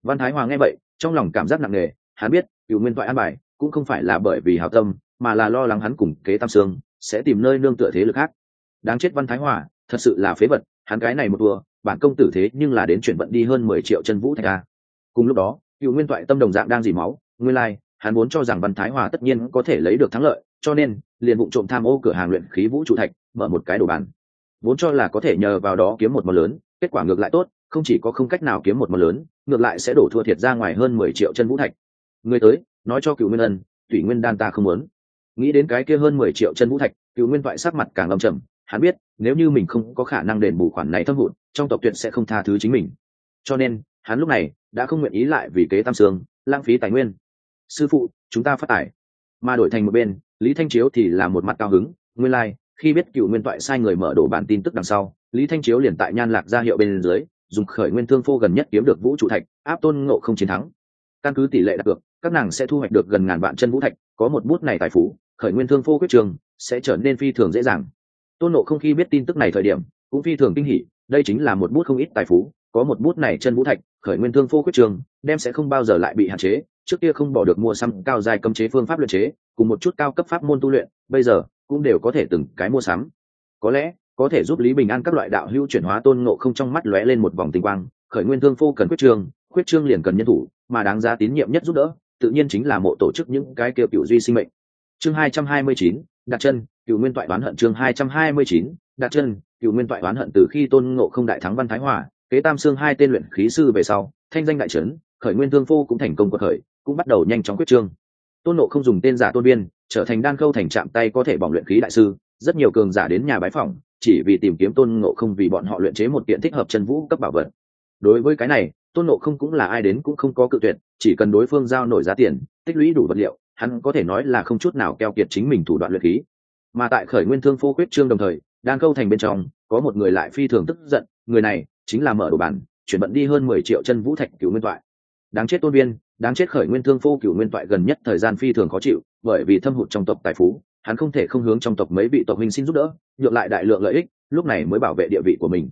Văn thái hòa nghe vậy, trong lòng cảm giác nặng nề, hắn biết cựu nguyên toại an bài cũng không phải là bởi vì hào tâm mà là lo lắng hắn cùng kế tam sương sẽ tìm nơi nương tựa thế lực khác. Đáng chết văn thái hòa thật sự là phế vật hắn cái này một thua bản công tử thế nhưng là đến chuyển vận đi hơn mười triệu chân vũ thạch a. Cùng lúc đó cựu nguyên toại tâm đồng dạng đang dỉ máu nguyên lai、like, hắn muốn cho rằng văn thái hòa tất nhiên có thể lấy được thắng lợi cho nên liền vụ trộm tham ô cửa hàng luyện khí vũ trụ thạch mở một cái đồ bàn. Vốn cho là có thể nhờ vào đó kiếm một mờ lớn kết quả ngược lại tốt không chỉ có không cách nào kiếm một mờ lớn ngược lại sẽ đổ thua thiệt ra ngoài hơn mười triệu chân vũ thạch người tới nói cho cựu nguyên ân thủy nguyên đan ta không muốn. Nghĩ đến cái kia hơn mười triệu chân vũ thạch cựu nguyên thoại sắc mặt càng âm trầm hắn biết nếu như mình không có khả năng đền bù khoản này thâm hụt trong tộc tuyệt sẽ không tha thứ chính mình. Cho nên hắn lúc này đã không nguyện ý lại vì kế tam sương lãng phí tài nguyên. Sư phụ chúng ta phát tải. Mà đổi thành một bên lý thanh chiếu thì là một mặt cao hứng nguyên lai、like, khi biết cựu nguyên toại sai người mở đổ bản tin tức đằng sau lý thanh chiếu liền tại nhan lạc ra hiệu bên dưới dùng khởi nguyên thương phô gần nhất kiếm được vũ trụ thạch áp tôn ngộ không chiến thắng. Căn cứ tỷ lệ đạt được các nàng sẽ thu hoạch được gần ngàn vạn chân vũ thạch có một bút này tài phú khởi nguyên thương phô quyết trường sẽ trở nên phi thường dễ dàng. Tôn nộ không khi biết tin tức này thời điểm cũng phi thường kinh hỉ đây chính là một bút không ít tài phú có một bút này chân vũ thạch khởi nguyên thương phô quyết trường đem sẽ không bao giờ lại bị hạn chế trước kia không bỏ được mua sắm cao dài cấm chế phương pháp luyện chế cùng một chút cao cấp pháp môn tu luyện bây giờ cũng đều có thể từng cái mua sắm. Có lẽ có thể giúp lý bình an các loại đạo hữu chuyển hóa tôn ngộ không trong mắt lóe lên một vòng tinh quang khởi nguyên thương phô cần quyết trường, quyết trương liền cần nhân thủ mà đáng giá tín nhiệm nhất giúp đỡ tự nhiên chính là mộ tổ chức những cái kêu cựu duy sinh mệnh. Chương hai trăm hai mươi chín, đặt chân cựu nguyên toại đoán hận chương hai trăm hai mươi chín, đặt chân cựu nguyên toại đoán hận từ khi tôn ngộ không đại thắng văn thái hòa, kế tam xương hai tên luyện khí sư về sau, thanh danh đại trấn khởi nguyên thương phô cũng thành công cuộc khởi, cũng bắt đầu nhanh chóng quyết trương. Tôn nộ không dùng tên giả tôn biên, trở thành đan khâu thành trạm tay có thể bỏng luyện khí đại sư, rất nhiều cường giả đến nhà bái phỏng, chỉ vì tìm kiếm tôn ngộ không vì bọn họ luyện chế một kiện thích hợp chân vũ cấp bảo vật. Đối với cái này tôn nộ không cũng là ai đến cũng không có cự tuyệt, chỉ cần đối phương giao nổi giá tiền, tích lũy đủ vật liệu, hắn có thể nói là không chút nào keo kiệt chính mình thủ đoạn luyện khí. Mà tại khởi nguyên thương phô quyết trương đồng thời đan câu thành bên trong, có một người lại phi thường tức giận, người này chính là mở đồ bản, chuyển bận đi hơn mười triệu chân vũ thạch cửu nguyên toại. Đáng chết tôn viên, đáng chết khởi nguyên thương phô cửu nguyên toại gần nhất thời gian phi thường khó chịu, bởi vì thâm hụt trong tộc tài phú, hắn không thể không hướng trong tộc mấy vị tộc huynh xin giúp đỡ, nhượng lại đại lượng lợi ích, lúc này mới bảo vệ địa vị của mình.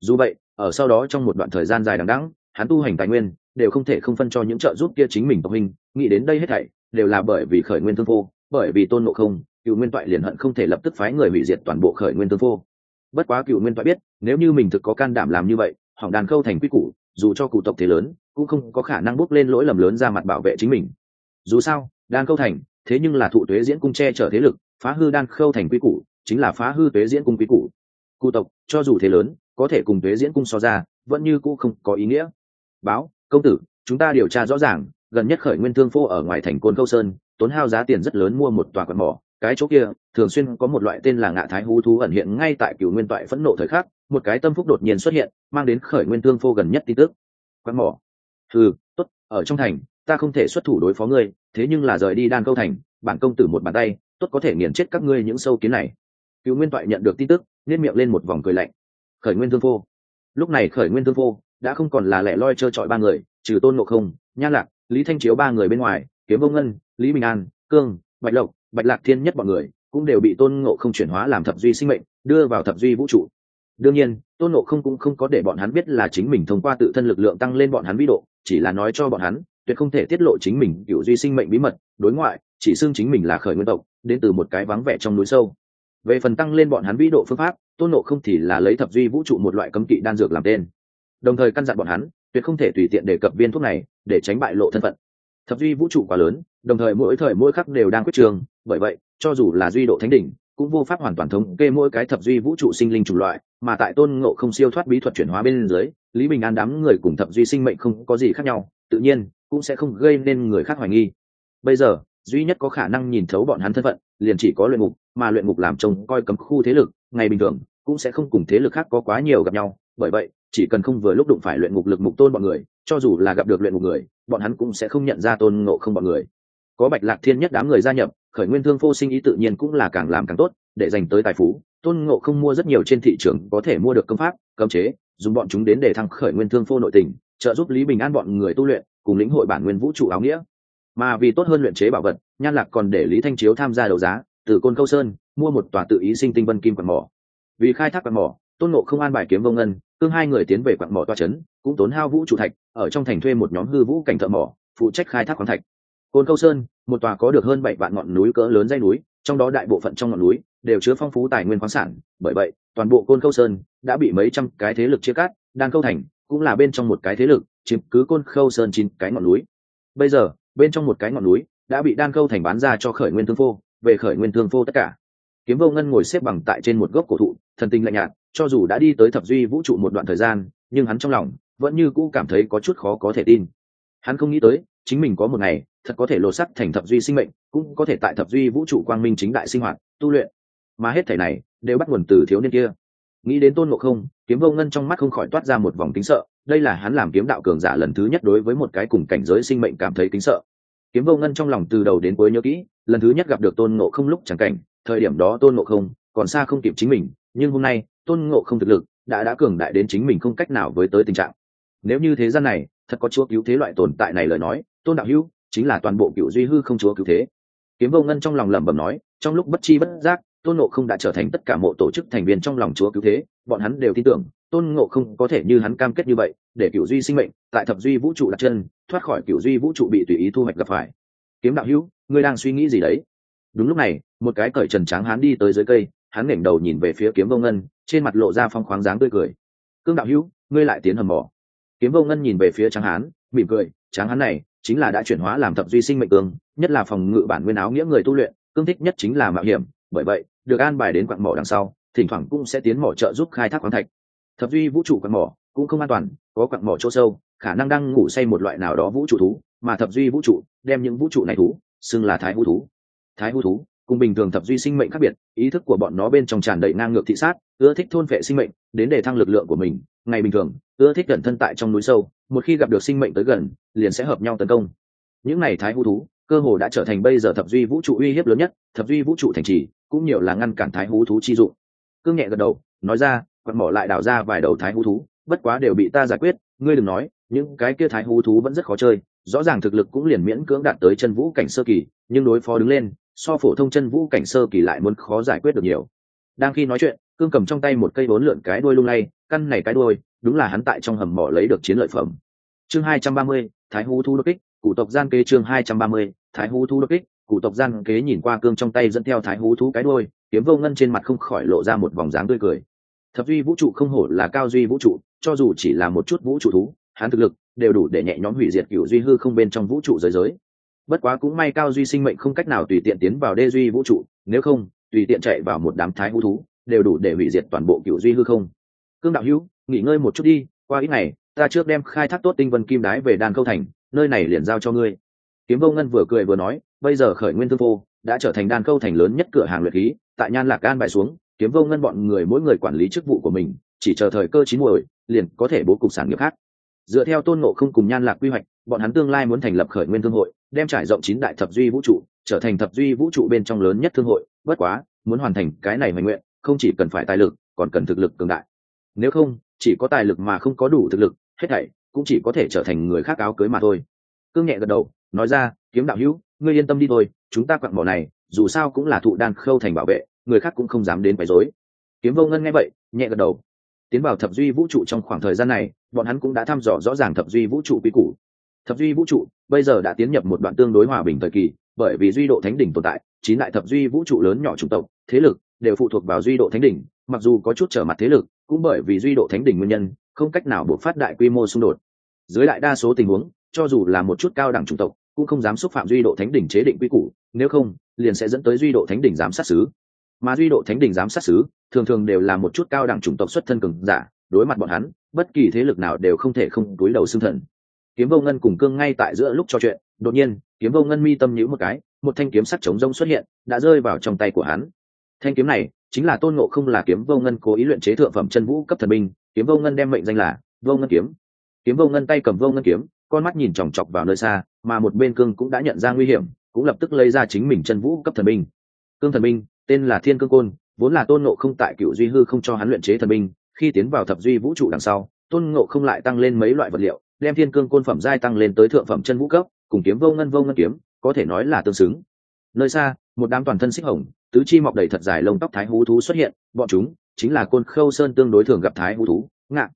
Dù vậy, ở sau đó trong một đoạn thời gian dài đằng đẵng hắn tu hành tài nguyên, đều không thể không phân cho những trợ giúp kia chính mình tộc huynh, nghĩ đến đây hết thảy, đều là bởi vì khởi nguyên thương phô bởi vì tôn ngộ không, cựu nguyên toại liền hận không thể lập tức phái người hủy diệt toàn bộ khởi nguyên thương phô bất quá cựu nguyên toại biết, nếu như mình thực có can đảm làm như vậy, hỏng đàn khâu thành quy củ, dù cho cụ tộc thế lớn, cũng không có khả năng bước lên lỗi lầm lớn ra mặt bảo vệ chính mình. Dù sao đan khâu thành, thế nhưng là thụ tuế diễn cung che chở thế lực, phá hư đan khâu thành quy củ, chính là phá hư tuế diễn cung quy củ. Cụ tộc, cho dù thế lớn, có thể cùng tuế diễn cung so ra, vẫn như cũ không có ý nghĩa báo, công tử, chúng ta điều tra rõ ràng, gần nhất khởi nguyên thương phô ở ngoài thành côn câu sơn, tốn hao giá tiền rất lớn mua một tòa quần mỏ. Cái chỗ kia, thường xuyên có một loại tên là ngạ thái hú thú ẩn hiện ngay tại cựu nguyên toại phẫn nộ thời khắc. Một cái tâm phúc đột nhiên xuất hiện, mang đến khởi nguyên thương phô gần nhất tin tức. Quán mỏ. Ừ tốt, ở trong thành, ta không thể xuất thủ đối phó ngươi, thế nhưng là rời đi đan câu thành, bản công tử một bàn tay, tốt có thể nghiền chết các ngươi những sâu kiến này. Cựu nguyên toại nhận được tin tức nên miệng lên một vòng cười lạnh. Khởi nguyên thương phô. Lúc này khởi nguyên thương phô đã không còn là lẻ loi trơ trọi ba người, trừ tôn ngộ không, nha lạc, lý thanh chiếu ba người bên ngoài, kiếm vô ngân, lý bình an, cương, bạch lộc, bạch lạc thiên nhất b ọ n người cũng đều bị tôn ngộ không chuyển hóa làm thập duy sinh mệnh, đưa vào thập duy vũ trụ. Đương nhiên, tôn ngộ không cũng không có để bọn hắn biết là chính mình thông qua tự thân lực lượng tăng lên bọn hắn vĩ độ, chỉ là nói cho bọn hắn, tuyệt không thể tiết lộ chính mình cựu duy sinh mệnh bí mật, đối ngoại, chỉ xưng chính mình là khởi nguyên tộc, đến từ một cái vắng vẻ trong núi sâu. Về phần tăng lên bọn hắn vĩ độ phương pháp, tôn nộ không thì là lấy thập duy vũ trụ một loại cấm kỵ đan dược làm tên đồng thời căn dặn bọn hắn, tuyệt không thể tùy tiện đề cập viên thuốc này, để tránh bại lộ thân phận. Thập duy vũ trụ quá lớn, đồng thời mỗi thời mỗi khắc đều đang quyết trường, bởi vậy, cho dù là duy độ thánh đỉnh, cũng vô pháp hoàn toàn thống kê mỗi cái thập duy vũ trụ sinh linh chủng loại, mà tại tôn ngộ không siêu thoát bí thuật chuyển hóa bên dưới, lý bình an đám người cùng thập duy sinh mệnh không có gì khác nhau, tự nhiên, cũng sẽ không gây nên người khác hoài nghi. Bây giờ, duy nhất có khả năng nhìn thấu bọn hắn thân phận, liền chỉ có luyện ngục, mà luyện ngục làm trông coi cấm khu thế lực, ngày bình thường, cũng sẽ không cùng thế lực khác có quá nhiều gặp nhau, bởi vậy chỉ cần không vừa lúc đụng phải luyện ngục lực mục tôn bọn người, cho dù là gặp được luyện ngục người, bọn hắn cũng sẽ không nhận ra tôn ngộ không bọn người. Có bạch lạc thiên nhất đám người gia nhập, khởi nguyên thương phô sinh ý tự nhiên cũng là càng làm càng tốt, để dành tới tài phú, tôn ngộ không mua rất nhiều trên thị trường có thể mua được công pháp, cấm chế, dùng bọn chúng đến để thăng khởi nguyên thương phô nội tình, trợ giúp lý bình an bọn người tu luyện, cùng lĩnh hội bản nguyên vũ trụ áo nghĩa. Mà vì tốt hơn luyện chế bảo vật, nhan lạc còn để lý thanh chiếu tham gia đấu giá, từ côn câu sơn, mua một tòa tự ý sinh tinh vân kim quạt mỏ. Vì khai thác quạt mỏ, tôn ngộ không an bài kiếm vô ngân cương hai người tiến về quặng mỏ toa trấn, cũng tốn hao vũ trụ thạch, ở trong thành thuê một nhóm hư vũ cảnh thợ mỏ, phụ trách khai thác khoáng thạch. Côn câu sơn, một tòa có được hơn bảy vạn ngọn núi cỡ lớn dây núi, trong đó đại bộ phận trong ngọn núi đều chứa phong phú tài nguyên khoáng sản, bởi vậy, toàn bộ côn câu sơn đã bị mấy trăm cái thế lực chia cắt đan câu thành cũng là bên trong một cái thế lực, chiếm cứ côn khâu sơn chín cái ngọn núi. Bây giờ, bên trong một cái ngọn núi đã bị đan câu thành bán ra cho khởi nguyên thương phô, về khởi nguyên thương phô tất cả kiếm vô ngân ngồi xếp bằng tại trên một gốc cổ thụ, thần tình lạnh nhạt, cho dù đã đi tới thập duy vũ trụ một đoạn thời gian, nhưng hắn trong lòng vẫn như cũ cảm thấy có chút khó có thể tin. Hắn không nghĩ tới, chính mình có một ngày, thật có thể lột sắc thành thập duy sinh mệnh, cũng có thể tại thập duy vũ trụ quang minh chính đại sinh hoạt, tu luyện. Mà hết thể này, đều bắt nguồn từ thiếu niên kia. Nghĩ đến tôn ngộ không, kiếm vô ngân trong mắt không khỏi toát ra một vòng kính sợ, đây là hắn làm kiếm đạo cường giả lần thứ nhất đối với một cái cùng cảnh giới sinh mệnh cảm thấy kính sợ. Kiếm vô ngân trong lòng từ đầu đến cuối nhớ kỹ, lần thứ nhất gặp được tôn ngộ không lúc chẳng cảnh thời điểm đó tôn ngộ không còn xa không kịp chính mình, nhưng hôm nay, tôn ngộ không thực lực đã đã cường đại đến chính mình không cách nào với tới tình trạng. Nếu như thế gian này, thật có chúa cứu thế loại tồn tại này lời nói, tôn đạo hữu chính là toàn bộ cựu duy hư không chúa cứu thế. Kiếm vô ngân trong lòng lẩm bẩm nói, trong lúc bất chi bất giác, tôn ngộ không đã trở thành tất cả mộ tổ chức thành viên trong lòng chúa cứu thế, bọn hắn đều tin tưởng, tôn ngộ không có thể như hắn cam kết như vậy, để cựu duy sinh mệnh tại thập duy vũ trụ đặt chân, thoát khỏi cựu duy vũ trụ bị tùy ý thu hoạch gặp phải. Kiếm đạo hữu, ngươi đang suy nghĩ gì đấy? Đúng lúc này, một cái cởi trần Tráng Hán đi tới dưới cây, hắn nghển đầu nhìn về phía kiếm vô ngân, trên mặt lộ ra phong khoáng dáng tươi cười. Cương đạo hữu, ngươi lại tiến hầm mỏ. Kiếm vô ngân nhìn về phía tráng hán mỉm cười tráng hán này, chính là đã chuyển hóa làm thập duy sinh mệnh cương nhất là phòng ngự bản nguyên áo nghĩa người tu luyện, cương thích nhất chính là mạo hiểm, bởi vậy, được an bài đến quặng mỏ đằng sau, thỉnh thoảng cũng sẽ tiến mỏ trợ giúp khai thác khoáng thạch. Thập duy vũ trụ quặng mỏ cũng không an toàn, có quặng mỏ chỗ sâu, khả năng đang ngủ say một loại nào đó vũ trụ thú, mà thập duy vũ trụ đem những vũ trụ này thú xưng là thái vũ thú thái hú thú, cùng bình thường thập duy sinh mệnh khác biệt, ý thức của bọn nó bên trong tràn đầy ngang ngược thị sát, ưa thích thôn vệ sinh mệnh, đến để thăng lực lượng của mình. Ngày bình thường, ưa thích gần thân tại trong núi sâu, một khi gặp được sinh mệnh tới gần, liền sẽ hợp nhau tấn công. Những này thái hú thú, cơ hồ đã trở thành bây giờ thập duy vũ trụ uy hiếp lớn nhất, thập duy vũ trụ thành trì, cũng nhiều là ngăn cản thái hú thú chi dụng. Cương nhẹ gật đầu, nói ra quặn mỏ lại đào ra vài đầu thái hú thú, bất quá đều bị ta giải quyết, ngươi đừng nói, những cái kia thái hú thú vẫn rất khó chơi, rõ ràng thực lực cũng liền miễn cưỡng đạt tới chân vũ cảnh sơ kỳ, nhưng đối phó đứng lên so phổ thông chân vũ cảnh sơ kỳ lại muốn khó giải quyết được nhiều. Đang khi nói chuyện, cương cầm trong tay một cây bốn lượn cái đuôi lung lay, căn này cái đuôi, đúng là hắn tại trong hầm mỏ lấy được chiến lợi phẩm. Chương hai trăm ba mươi, thái hú thu đột kích cụ tộc gian kế chương hai trăm ba mươi, thái hú thu đột kích cụ tộc gian kế nhìn qua cương trong tay dẫn theo thái hú thú cái đuôi, kiếm vô ngân trên mặt không khỏi lộ ra một vòng dáng tươi cười. Thập duy vũ trụ không hổ là cao duy vũ trụ, cho dù chỉ là một chút vũ trụ thú, hắn thực lực đều đủ để nhẹ nhõm hủy diệt cựu duy hư không bên trong vũ trụ giới giới bất quá cũng may cao duy sinh mệnh không cách nào tùy tiện tiến vào đê duy vũ trụ, nếu không, tùy tiện chạy vào một đám thái hữu thú, đều đủ để hủy diệt toàn bộ cựu duy hư không. Cương đạo hữu, nghỉ ngơi một chút đi, qua ít ngày, ta trước đem khai thác tốt tinh vân kim đái về đàn câu thành, nơi này liền giao cho ngươi. Kiếm vô ngân vừa cười vừa nói, bây giờ khởi nguyên thương vô đã trở thành đàn câu thành lớn nhất cửa hàng luyện khí, tại nhan lạc an bại xuống, kiếm vô ngân bọn người mỗi người quản lý chức vụ của mình, chỉ chờ thời cơ chín muồi, liền có thể bố cục sản nghiệp khác. Dựa theo tôn ngộ không cùng nhan lạc quy hoạch, bọn hắn tương lai muốn thành lập khởi nguyên thương hội đem trải rộng chín đại thập duy vũ trụ trở thành thập duy vũ trụ bên trong lớn nhất thương hội, bất quá, muốn hoàn thành cái này mạnh nguyện, không chỉ cần phải tài lực, còn cần thực lực cường đại. Nếu không, chỉ có tài lực mà không có đủ thực lực, hết thảy cũng chỉ có thể trở thành người khác áo cưới mà thôi. Cương nhẹ gật đầu, nói ra, kiếm đạo hữu, ngươi yên tâm đi thôi, chúng ta quặn bỏ này, dù sao cũng là thụ đan khâu thành bảo vệ, người khác cũng không dám đến quấy rối. Kiếm vô ngân nghe vậy, nhẹ gật đầu. Tiến vào thập duy vũ trụ trong khoảng thời gian này, bọn hắn cũng đã thăm dò rõ ràng thập duy vũ trụ quy củ thập duy vũ trụ, bây giờ đã tiến nhập một đoạn tương đối hòa bình thời kỳ, bởi vì duy độ thánh đỉnh tồn tại, chín đại thập duy vũ trụ lớn nhỏ chủng tộc, thế lực đều phụ thuộc vào duy độ thánh đỉnh, mặc dù có chút trở mặt thế lực, cũng bởi vì duy độ thánh đỉnh nguyên nhân, không cách nào buộc phát đại quy mô xung đột. Dưới đại đa số tình huống, cho dù là một chút cao đẳng chủng tộc, cũng không dám xúc phạm duy độ thánh đỉnh chế định quy củ, nếu không, liền sẽ dẫn tới duy độ thánh đỉnh giám sát xứ. Mà duy độ thánh đỉnh giám sát xứ, thường thường đều là một chút cao đẳng chủng tộc xuất thân cường giả, đối mặt bọn hắn, bất kỳ thế lực nào đều không thể không túi đầu xương thần kiếm vô ngân cùng cương ngay tại giữa lúc trò chuyện, đột nhiên, kiếm vô ngân mi tâm nhữ một cái, một thanh kiếm sắt chống rông xuất hiện, đã rơi vào trong tay của hắn. Thanh kiếm này, chính là tôn ngộ không là kiếm vô ngân cố ý luyện chế thượng phẩm chân vũ cấp thần binh, kiếm vô ngân đem mệnh danh là vô ngân kiếm. Kiếm vô ngân tay cầm vô ngân kiếm, con mắt nhìn chòng chọc vào nơi xa, mà một bên cương cũng đã nhận ra nguy hiểm, cũng lập tức lấy ra chính mình chân vũ cấp thần binh. Cương thần binh, tên là thiên cương côn, vốn là tôn ngộ không tại cựu duy hư không cho hắn luyện chế thần binh, khi tiến vào thập duy vũ trụ đằng sau, tôn ngộ không lại tăng lên mấy loại vật liệu đem thiên cương côn phẩm giai tăng lên tới thượng phẩm chân vũ cấp, cùng kiếm vô ngân vô ngân kiếm, có thể nói là tương xứng. Nơi xa, một đám toàn thân xích hồng, tứ chi mọc đầy thật dài lông tóc thái hú thú xuất hiện, bọn chúng chính là côn khâu sơn tương đối thường gặp thái hú thú, ngạ.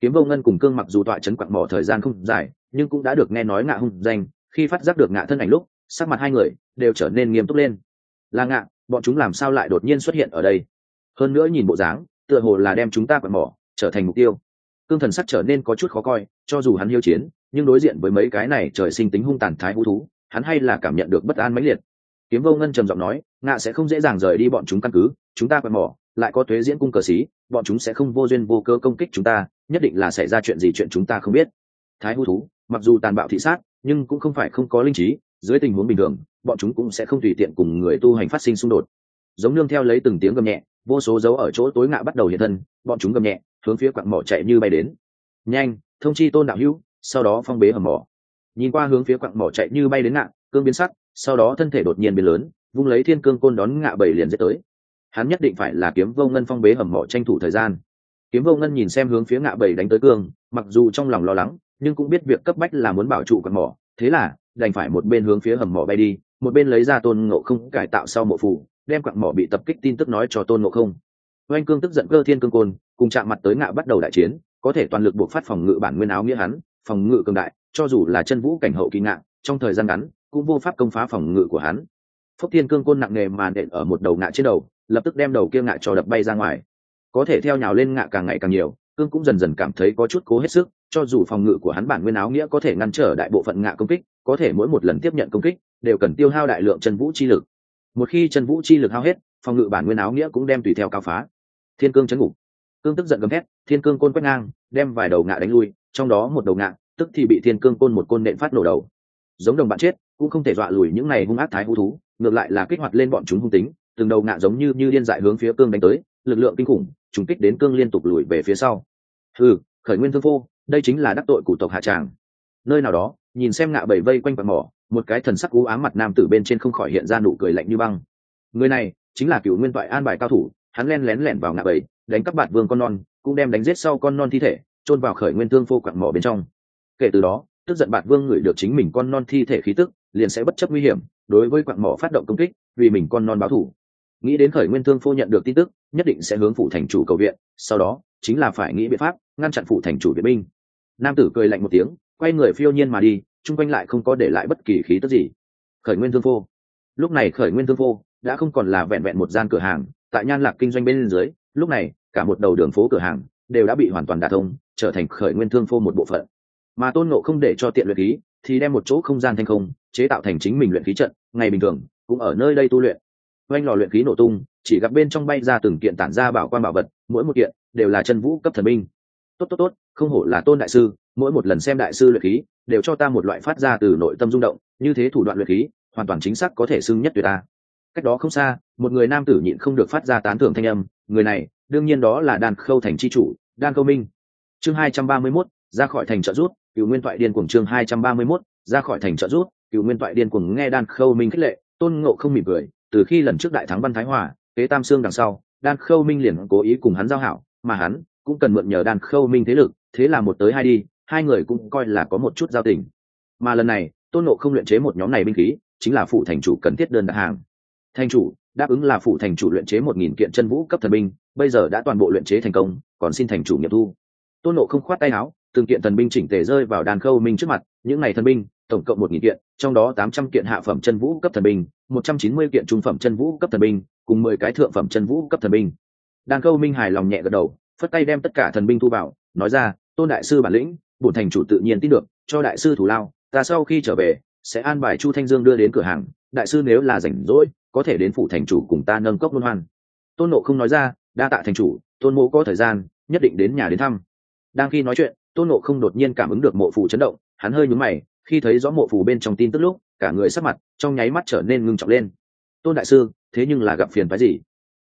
Kiếm vô ngân cùng cương mặc dù tọa chấn quặng mỏ thời gian không dài, nhưng cũng đã được nghe nói ngạ hung danh, khi phát giác được ngạ thân ảnh lúc, sắc mặt hai người đều trở nên nghiêm túc lên. Là ngạ, bọn chúng làm sao lại đột nhiên xuất hiện ở đây? Hơn nữa nhìn bộ dáng, tựa hồ là đem chúng ta quặng mỏ trở thành mục tiêu cương thần sắc trở nên có chút khó coi, cho dù hắn hiếu chiến, nhưng đối diện với mấy cái này trời sinh tính hung tàn thái hú thú, hắn hay là cảm nhận được bất an mãnh liệt. Kiếm vô ngân trầm giọng nói, ngạ sẽ không dễ dàng rời đi bọn chúng căn cứ, chúng ta quẹt mỏ, lại có thuế diễn cung cờ xí, bọn chúng sẽ không vô duyên vô cơ công kích chúng ta, nhất định là xảy ra chuyện gì chuyện chúng ta không biết. Thái hú thú, mặc dù tàn bạo thị sát, nhưng cũng không phải không có linh trí, dưới tình huống bình thường, bọn chúng cũng sẽ không tùy tiện cùng người tu hành phát sinh xung đột. Giống nương theo lấy từng tiếng gầm nhẹ, vô số dấu ở chỗ tối ngạ bắt đầu hiện thân, bọn chúng gầm nhẹ hướng phía quặng mỏ chạy như bay đến. Nhanh, thông chi tôn đạo hữu, sau đó phong bế hầm mỏ. Nhìn qua hướng phía quặng mỏ chạy như bay đến ngạ, cương biến sắc, sau đó thân thể đột nhiên biến lớn, vung lấy thiên cương côn đón ngạ bảy liền dễ tới. Hắn nhất định phải là kiếm vô ngân phong bế hầm mỏ tranh thủ thời gian. Kiếm vô ngân nhìn xem hướng phía ngạ bảy đánh tới cương, mặc dù trong lòng lo lắng, nhưng cũng biết việc cấp bách là muốn bảo trụ quặng mỏ, thế là, đành phải một bên hướng phía hầm mỏ bay đi, một bên lấy ra tôn ngộ không cải tạo sau mộ phủ đem quặng mỏ bị tập kích tin tức nói cho tôn ngộ không oanh cương tức giận cơ thiên cương côn, cùng chạm mặt tới ngạ bắt đầu đại chiến, có thể toàn lực buộc phát phòng ngự bản nguyên áo nghĩa hắn, phòng ngự cường đại, cho dù là chân vũ cảnh hậu kỳ ngạ, trong thời gian ngắn, cũng vô pháp công phá phòng ngự của hắn. Phúc thiên cương côn nặng nề mà nện ở một đầu ngạ trên đầu, lập tức đem đầu kia ngạ cho đập bay ra ngoài. Có thể theo nhào lên ngạ càng ngày càng nhiều, cương cũng dần dần cảm thấy có chút cố hết sức, cho dù phòng ngự của hắn bản nguyên áo nghĩa có thể ngăn trở đại bộ phận ngạ công kích, có thể mỗi một lần tiếp nhận công kích, đều cần tiêu hao đại lượng chân vũ chi lực. Một khi chân vũ chi lực hao hết, phòng ngự bản nguyên áo nghĩa cũng đem tùy theo cao phá thiên cương chấn ngục. Cương tức giận gầm hét thiên cương côn quét ngang, đem vài đầu ngạ đánh lui, trong đó một đầu ngạ, tức thì bị thiên cương côn một côn nện phát nổ đầu. Giống đồng bạn chết, cũng không thể dọa lùi những này hung ác thái hú thú, ngược lại là kích hoạt lên bọn chúng hung tính, từng đầu ngạ giống như như điên dại hướng phía cương đánh tới, lực lượng kinh khủng, trùng kích đến cương liên tục lùi về phía sau. Ừ khởi nguyên thương phô đây chính là đắc tội của tộc hạ tràng. Nơi nào đó, nhìn xem ngạ bảy vây quanh vật mỏ, một cái thần sắc u ám mặt nam tử bên trên không khỏi hiện ra nụ cười lạnh như băng. Người này, chính là cựu nguyên toại an bài cao thủ hắn len lén lẻn vào ngã bầy đánh các bạn vương con non, cũng đem đánh giết sau con non thi thể, chôn vào khởi nguyên thương phô quặng mỏ bên trong. Kể từ đó, tức giận bạt vương ngửi được chính mình con non thi thể khí tức, liền sẽ bất chấp nguy hiểm, đối với quặng mỏ phát động công kích, vì mình con non báo thủ nghĩ đến khởi nguyên thương phô nhận được tin tức, nhất định sẽ hướng phụ thành chủ cầu viện, sau đó, chính là phải nghĩ biện pháp ngăn chặn phụ thành chủ viện binh. Nam tử cười lạnh một tiếng, quay người phiêu nhiên mà đi, chung quanh lại không có để lại bất kỳ khí tức gì. Khởi nguyên thương phô. Lúc này khởi nguyên thương phô đã không còn là vẹn vẹn một gian cửa hàng tại nhan lạc kinh doanh bên dưới, lúc này, cả một đầu đường phố cửa hàng đều đã bị hoàn toàn đả thông, trở thành khởi nguyên thương phô một bộ phận. Mà tôn nộ không để cho tiện luyện khí, thì đem một chỗ không gian thanh không chế tạo thành chính mình luyện khí trận, ngày bình thường, cũng ở nơi đây tu luyện. Oanh lò luyện khí nổ tung, chỉ gặp bên trong bay ra từng kiện tản ra bảo quan bảo vật, mỗi một kiện đều là chân vũ cấp thần binh. Tốt tốt tốt, không hổ là tôn đại sư, mỗi một lần xem đại sư luyện khí, đều cho ta một loại phát ra từ nội tâm rung động, như thế thủ đoạn luyện khí, hoàn toàn chính xác có thể xưng nhất tuyệt ta cách đó không xa, một người nam tử nhịn không được phát ra tán thưởng thanh âm, người này, đương nhiên đó là đan khâu thành c h i chủ, đan khâu minh. Chương hai trăm ba mươi mốt, ra khỏi thành trợ rút cựu nguyên toại điên cuồng chương hai trăm ba mươi mốt, ra khỏi thành trợ rút cựu nguyên toại điên cuồng nghe đan khâu minh khích lệ, tôn ngộ không mỉm cười, từ khi lần trước đại thắng văn thái hòa, kế tam sương đằng sau, đan khâu minh liền cố ý cùng hắn giao hảo, mà hắn cũng cần mượn nhờ đan khâu minh thế lực, thế là một tới hai đi, hai người cũng coi là có một chút giao tình. Mà lần này, tôn nộ không luyện chế một nhóm này binh khí, chính là phụ thành chủ cần thiết đơn đặt hàng thành chủ, đáp ứng là phụ thành chủ luyện chế một nghìn kiện chân vũ cấp thần binh, bây giờ đã toàn bộ luyện chế thành công, còn xin thành chủ nghiệm thu. Tôn nộ không khoát tay áo, từng kiện thần binh chỉnh tề rơi vào đàn khâu minh trước mặt, những này thần binh, tổng cộng một nghìn kiện, trong đó tám trăm kiện hạ phẩm chân vũ cấp thần binh, một trăm chín mươi kiện trung phẩm chân vũ cấp thần binh, cùng mười cái thượng phẩm chân vũ cấp thần binh. Đàn khâu minh hài lòng nhẹ gật đầu, phất tay đem tất cả thần binh thu vào, nói ra, tôn đại sư bản lĩnh, bổn thành chủ tự nhiên tin được, cho đại sư thủ lao, ta sau khi trở về, sẽ an bài chu thanh dương đưa đến cửa hàng, đại sư nếu là rảnh rỗi có thể đến phủ thành chủ cùng ta nâng cốc luân hoan. Tôn nộ không nói ra, đa tạ thành chủ, tôn mộ có thời gian, nhất định đến nhà đến thăm. Đang khi nói chuyện, tôn nộ không đột nhiên cảm ứng được mộ phù chấn động, hắn hơi nhúm mày, khi thấy rõ mộ phù bên trong tin tức lúc, cả người sắc mặt trong nháy mắt trở nên ngưng trọng lên. Tôn đại sư, thế nhưng là gặp phiền phái gì?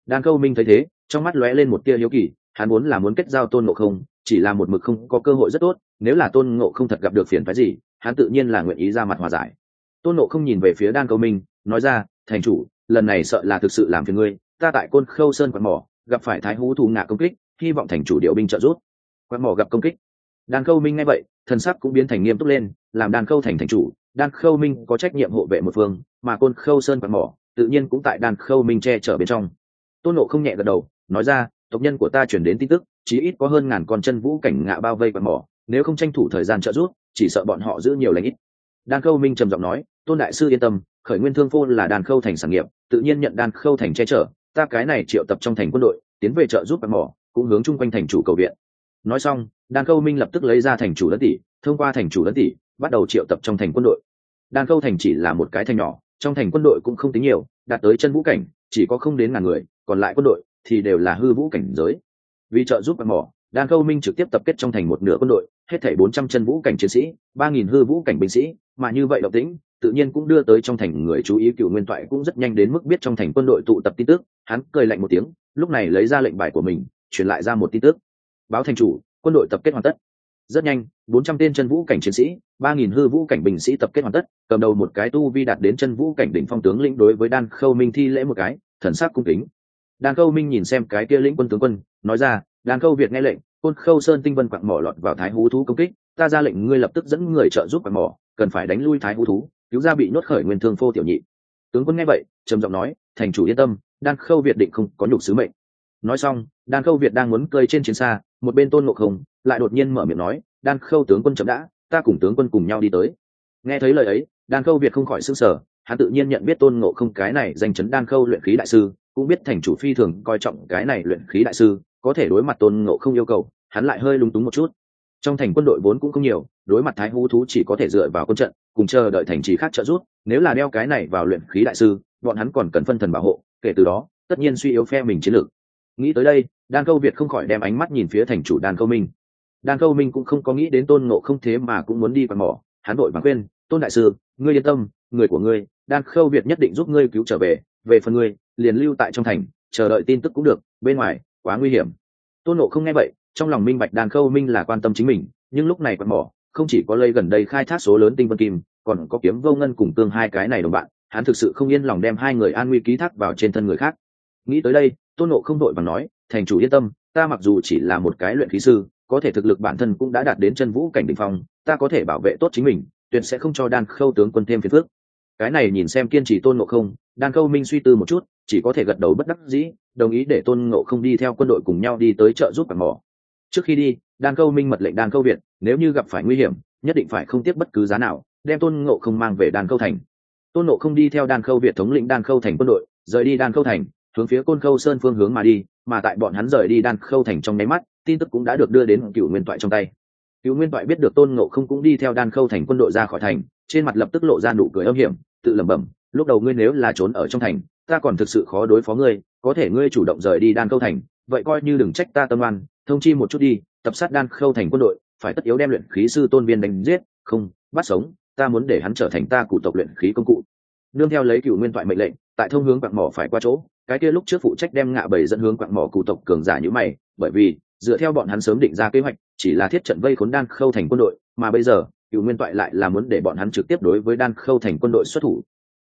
Đan câu minh thấy thế, trong mắt lóe lên một tia hiếu kỳ, hắn muốn là muốn kết giao tôn nộ không, chỉ là một mực không có cơ hội rất tốt, nếu là tôn ngộ không thật gặp được phiền phái gì, hắn tự nhiên là nguyện ý ra mặt hòa giải. Tôn nộ không nhìn về phía đan câu minh, nói ra, thành chủ lần này sợ là thực sự làm phiền ngươi, ta tại côn khâu sơn quạt mỏ, gặp phải thái hú thù ngạ công kích, hy vọng thành chủ điệu binh trợ giúp. Quạt mỏ gặp công kích. Đan khâu minh nghe vậy, thần sắc cũng biến thành nghiêm túc lên, làm đan khâu thành thành chủ, đan khâu minh có trách nhiệm hộ vệ một phương, mà côn khâu sơn quạt mỏ, tự nhiên cũng tại đan khâu minh che chở bên trong. Tôn nộ không nhẹ gật đầu, nói ra, tộc nhân của ta chuyển đến tin tức, chí ít có hơn ngàn con chân vũ cảnh ngạ bao vây quạt mỏ, nếu không tranh thủ thời gian trợ giúp, chỉ sợ bọn họ giữ nhiều lãnh ít đan khâu minh trầm giọng nói, tôn đại sư yên tâm, khởi nguyên thương phô là đan khâu thành sản nghiệp, tự nhiên nhận đan khâu thành che chở, ta cái này triệu tập trong thành quân đội, tiến về trợ giúp bạc mỏ, cũng hướng chung quanh thành chủ cầu viện. Nói xong, đan khâu minh lập tức lấy ra thành chủ đất tỷ, thông qua thành chủ đất tỷ, bắt đầu triệu tập trong thành quân đội. Đan khâu thành chỉ là một cái thành nhỏ, trong thành quân đội cũng không tính nhiều, đạt tới chân vũ cảnh, chỉ có không đến ngàn người, còn lại quân đội thì đều là hư vũ cảnh giới. Vì trợ giúp bạc mỏ đan khâu minh trực tiếp tập kết trong thành một nửa quân đội, hết thảy bốn trăm chân vũ cảnh chiến sĩ, ba nghìn hư vũ cảnh binh sĩ, mà như vậy động tĩnh, tự nhiên cũng đưa tới trong thành người chú ý cựu nguyên toại cũng rất nhanh đến mức biết trong thành quân đội tụ tập tin tức. Hắn cười lạnh một tiếng, lúc này lấy ra lệnh bài của mình, truyền lại ra một tin tức. Báo thành chủ, quân đội tập kết hoàn tất. Rất nhanh, bốn trăm tên chân vũ cảnh chiến sĩ, ba nghìn hư vũ cảnh binh sĩ tập kết hoàn tất, cầm đầu một cái tu vi đạt đến chân vũ cảnh đỉnh phong tướng lĩnh đối với đan khâu minh thi lễ một cái, thần sắc cung kính. Đan khâu minh nhìn xem cái kia lĩnh quân tướng quân, nói ra đan khâu việt nghe lệnh, côn khâu sơn tinh vân quặng mỏ lọt vào thái hú thú công kích, ta ra lệnh ngươi lập tức dẫn người trợ giúp quặng mỏ, cần phải đánh lui thái hú thú, cứu ra bị nhốt khởi nguyên thương phô tiểu nhị. Tướng quân nghe vậy, trầm giọng nói, thành chủ yên tâm đan khâu việt định không có nhục sứ mệnh. Nói xong đan khâu việt đang muốn cơi trên chiến xa, một bên tôn ngộ không lại đột nhiên mở miệng nói đan khâu tướng quân chậm đã, ta cùng tướng quân cùng nhau đi tới. Nghe thấy lời ấy đan khâu việt không khỏi s ư n g sở hắn tự nhiên nhận biết tôn ngộ không cái này danh chấn đan khâu luyện khí đại sư, cũng biết thành chủ phi thường coi trọng cái này luyện khí đại sư có thể đối mặt tôn ngộ không yêu cầu, hắn lại hơi lúng túng một chút. Trong thành quân đội vốn cũng không nhiều, đối mặt thái hú thú chỉ có thể dựa vào quân trận, cùng chờ đợi thành trì khác trợ giúp, nếu là đeo cái này vào luyện khí đại sư, bọn hắn còn cần phân thần bảo hộ, kể từ đó, tất nhiên suy yếu phe mình chiến lược. Nghĩ tới đây, đan câu việt không khỏi đem ánh mắt nhìn phía thành chủ đan câu minh. Đan câu minh cũng không có nghĩ đến tôn ngộ không thế mà cũng muốn đi quạt mỏ, hắn đội và khuyên, tôn đại sư, ngươi yên tâm, người của ngươi, đan khâu việt nhất định giúp ngươi cứu trở về về phần ngươi, liền lưu tại trong thành, chờ đợi tin tức cũng được, bên ngoài quá nguy hiểm. Tôn nộ không nghe vậy, trong lòng minh bạch đan khâu minh là quan tâm chính mình, nhưng lúc này quạt mỏ, không chỉ có lây gần đây khai thác số lớn tinh vân kim, còn có kiếm vô ngân cùng tương hai cái này đồng bạn, hắn thực sự không yên lòng đem hai người an nguy ký thác vào trên thân người khác. Nghĩ tới đây, tôn nộ không đội bằng nói, thành chủ yên tâm, ta mặc dù chỉ là một cái luyện khí sư, có thể thực lực bản thân cũng đã đạt đến chân vũ cảnh đ ỉ n h phong, ta có thể bảo vệ tốt chính mình, tuyệt sẽ không cho đan khâu tướng quân thêm phiền phước cái này nhìn xem kiên trì tôn ngộ không, đan khâu minh suy tư một chút chỉ có thể gật đầu bất đắc dĩ, đồng ý để tôn ngộ không đi theo quân đội cùng nhau đi tới chợ giúp bằng mỏ. Trước khi đi, đan câu minh mật lệnh đan câu việt, nếu như gặp phải nguy hiểm, nhất định phải không tiếp bất cứ giá nào, đem tôn ngộ không mang về đan câu thành. Tôn ngộ không đi theo đan khâu việt thống lĩnh đan khâu thành quân đội, rời đi đan khâu thành, hướng phía côn khâu sơn phương hướng mà đi, mà tại bọn hắn rời đi đan khâu thành trong nháy mắt, tin tức cũng đã được đưa đến cựu nguyên toại trong tay. Cựu nguyên toại biết được tôn ngộ không cũng đi theo đan khâu thành quân đội ra khỏi thành, trên mặt lập tức lộ ra nụ cười âm hiểm, tự lẩm bẩm lúc đầu ngươi nếu là trốn ở trong thành, ta còn thực sự khó đối phó ngươi, có thể ngươi chủ động rời đi đan khâu thành, vậy coi như đừng trách ta tâm oan, thông chi một chút đi, tập sát đan khâu thành quân đội, phải tất yếu đem luyện khí sư tôn viên đánh giết, không, bắt sống, ta muốn để hắn trở thành ta cụ tộc luyện khí công cụ. Nương theo lấy cựu nguyên toại mệnh lệnh, tại thông hướng quạng mỏ phải qua chỗ, cái kia lúc trước phụ trách đem ngạ bầy dẫn hướng quạng mỏ cụ tộc cường giả như mày, bởi vì, dựa theo bọn hắn sớm định ra kế hoạch, chỉ là thiết trận vây khốn đan khâu thành quân đội, mà bây giờ, cựu nguyên toại lại là muốn để bọn hắn trực tiếp đối với đan khâu thành quân đội xuất thủ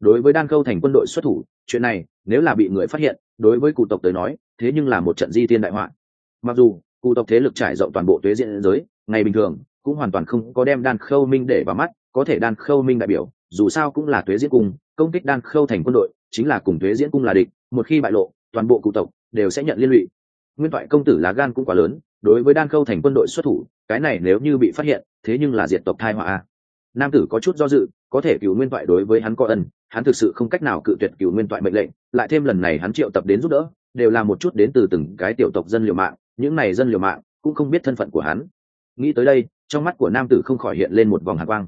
đối với đan khâu thành quân đội xuất thủ, chuyện này, nếu là bị người phát hiện, đối với cụ tộc tới nói, thế nhưng là một trận di tiên đại họa. Mặc dù, cụ tộc thế lực trải rộng toàn bộ tuế diện giới, ngày bình thường, cũng hoàn toàn không có đem đan khâu minh để vào mắt, có thể đan khâu minh đại biểu, dù sao cũng là tuế diễn cung, công kích đan khâu thành quân đội, chính là cùng tuế diễn cung là địch, một khi bại lộ, toàn bộ cụ tộc đều sẽ nhận liên lụy. Nguyên thoại công tử lá gan cũng quá lớn, đối với đan khâu thành quân đội xuất thủ, cái này nếu như bị phát hiện, thế nhưng là diệt tộc thai họa nam tử có chút do dự, có thể cựu nguyên thoại đối với hắn có ân hắn thực sự không cách nào cự tuyệt cựu nguyên toại mệnh lệnh, lại thêm lần này hắn triệu tập đến giúp đỡ, đều là một chút đến từ từng cái tiểu tộc dân liều mạng, những này dân liều mạng cũng không biết thân phận của hắn. Nghĩ tới đây, trong mắt của nam tử không khỏi hiện lên một vòng hạ quang.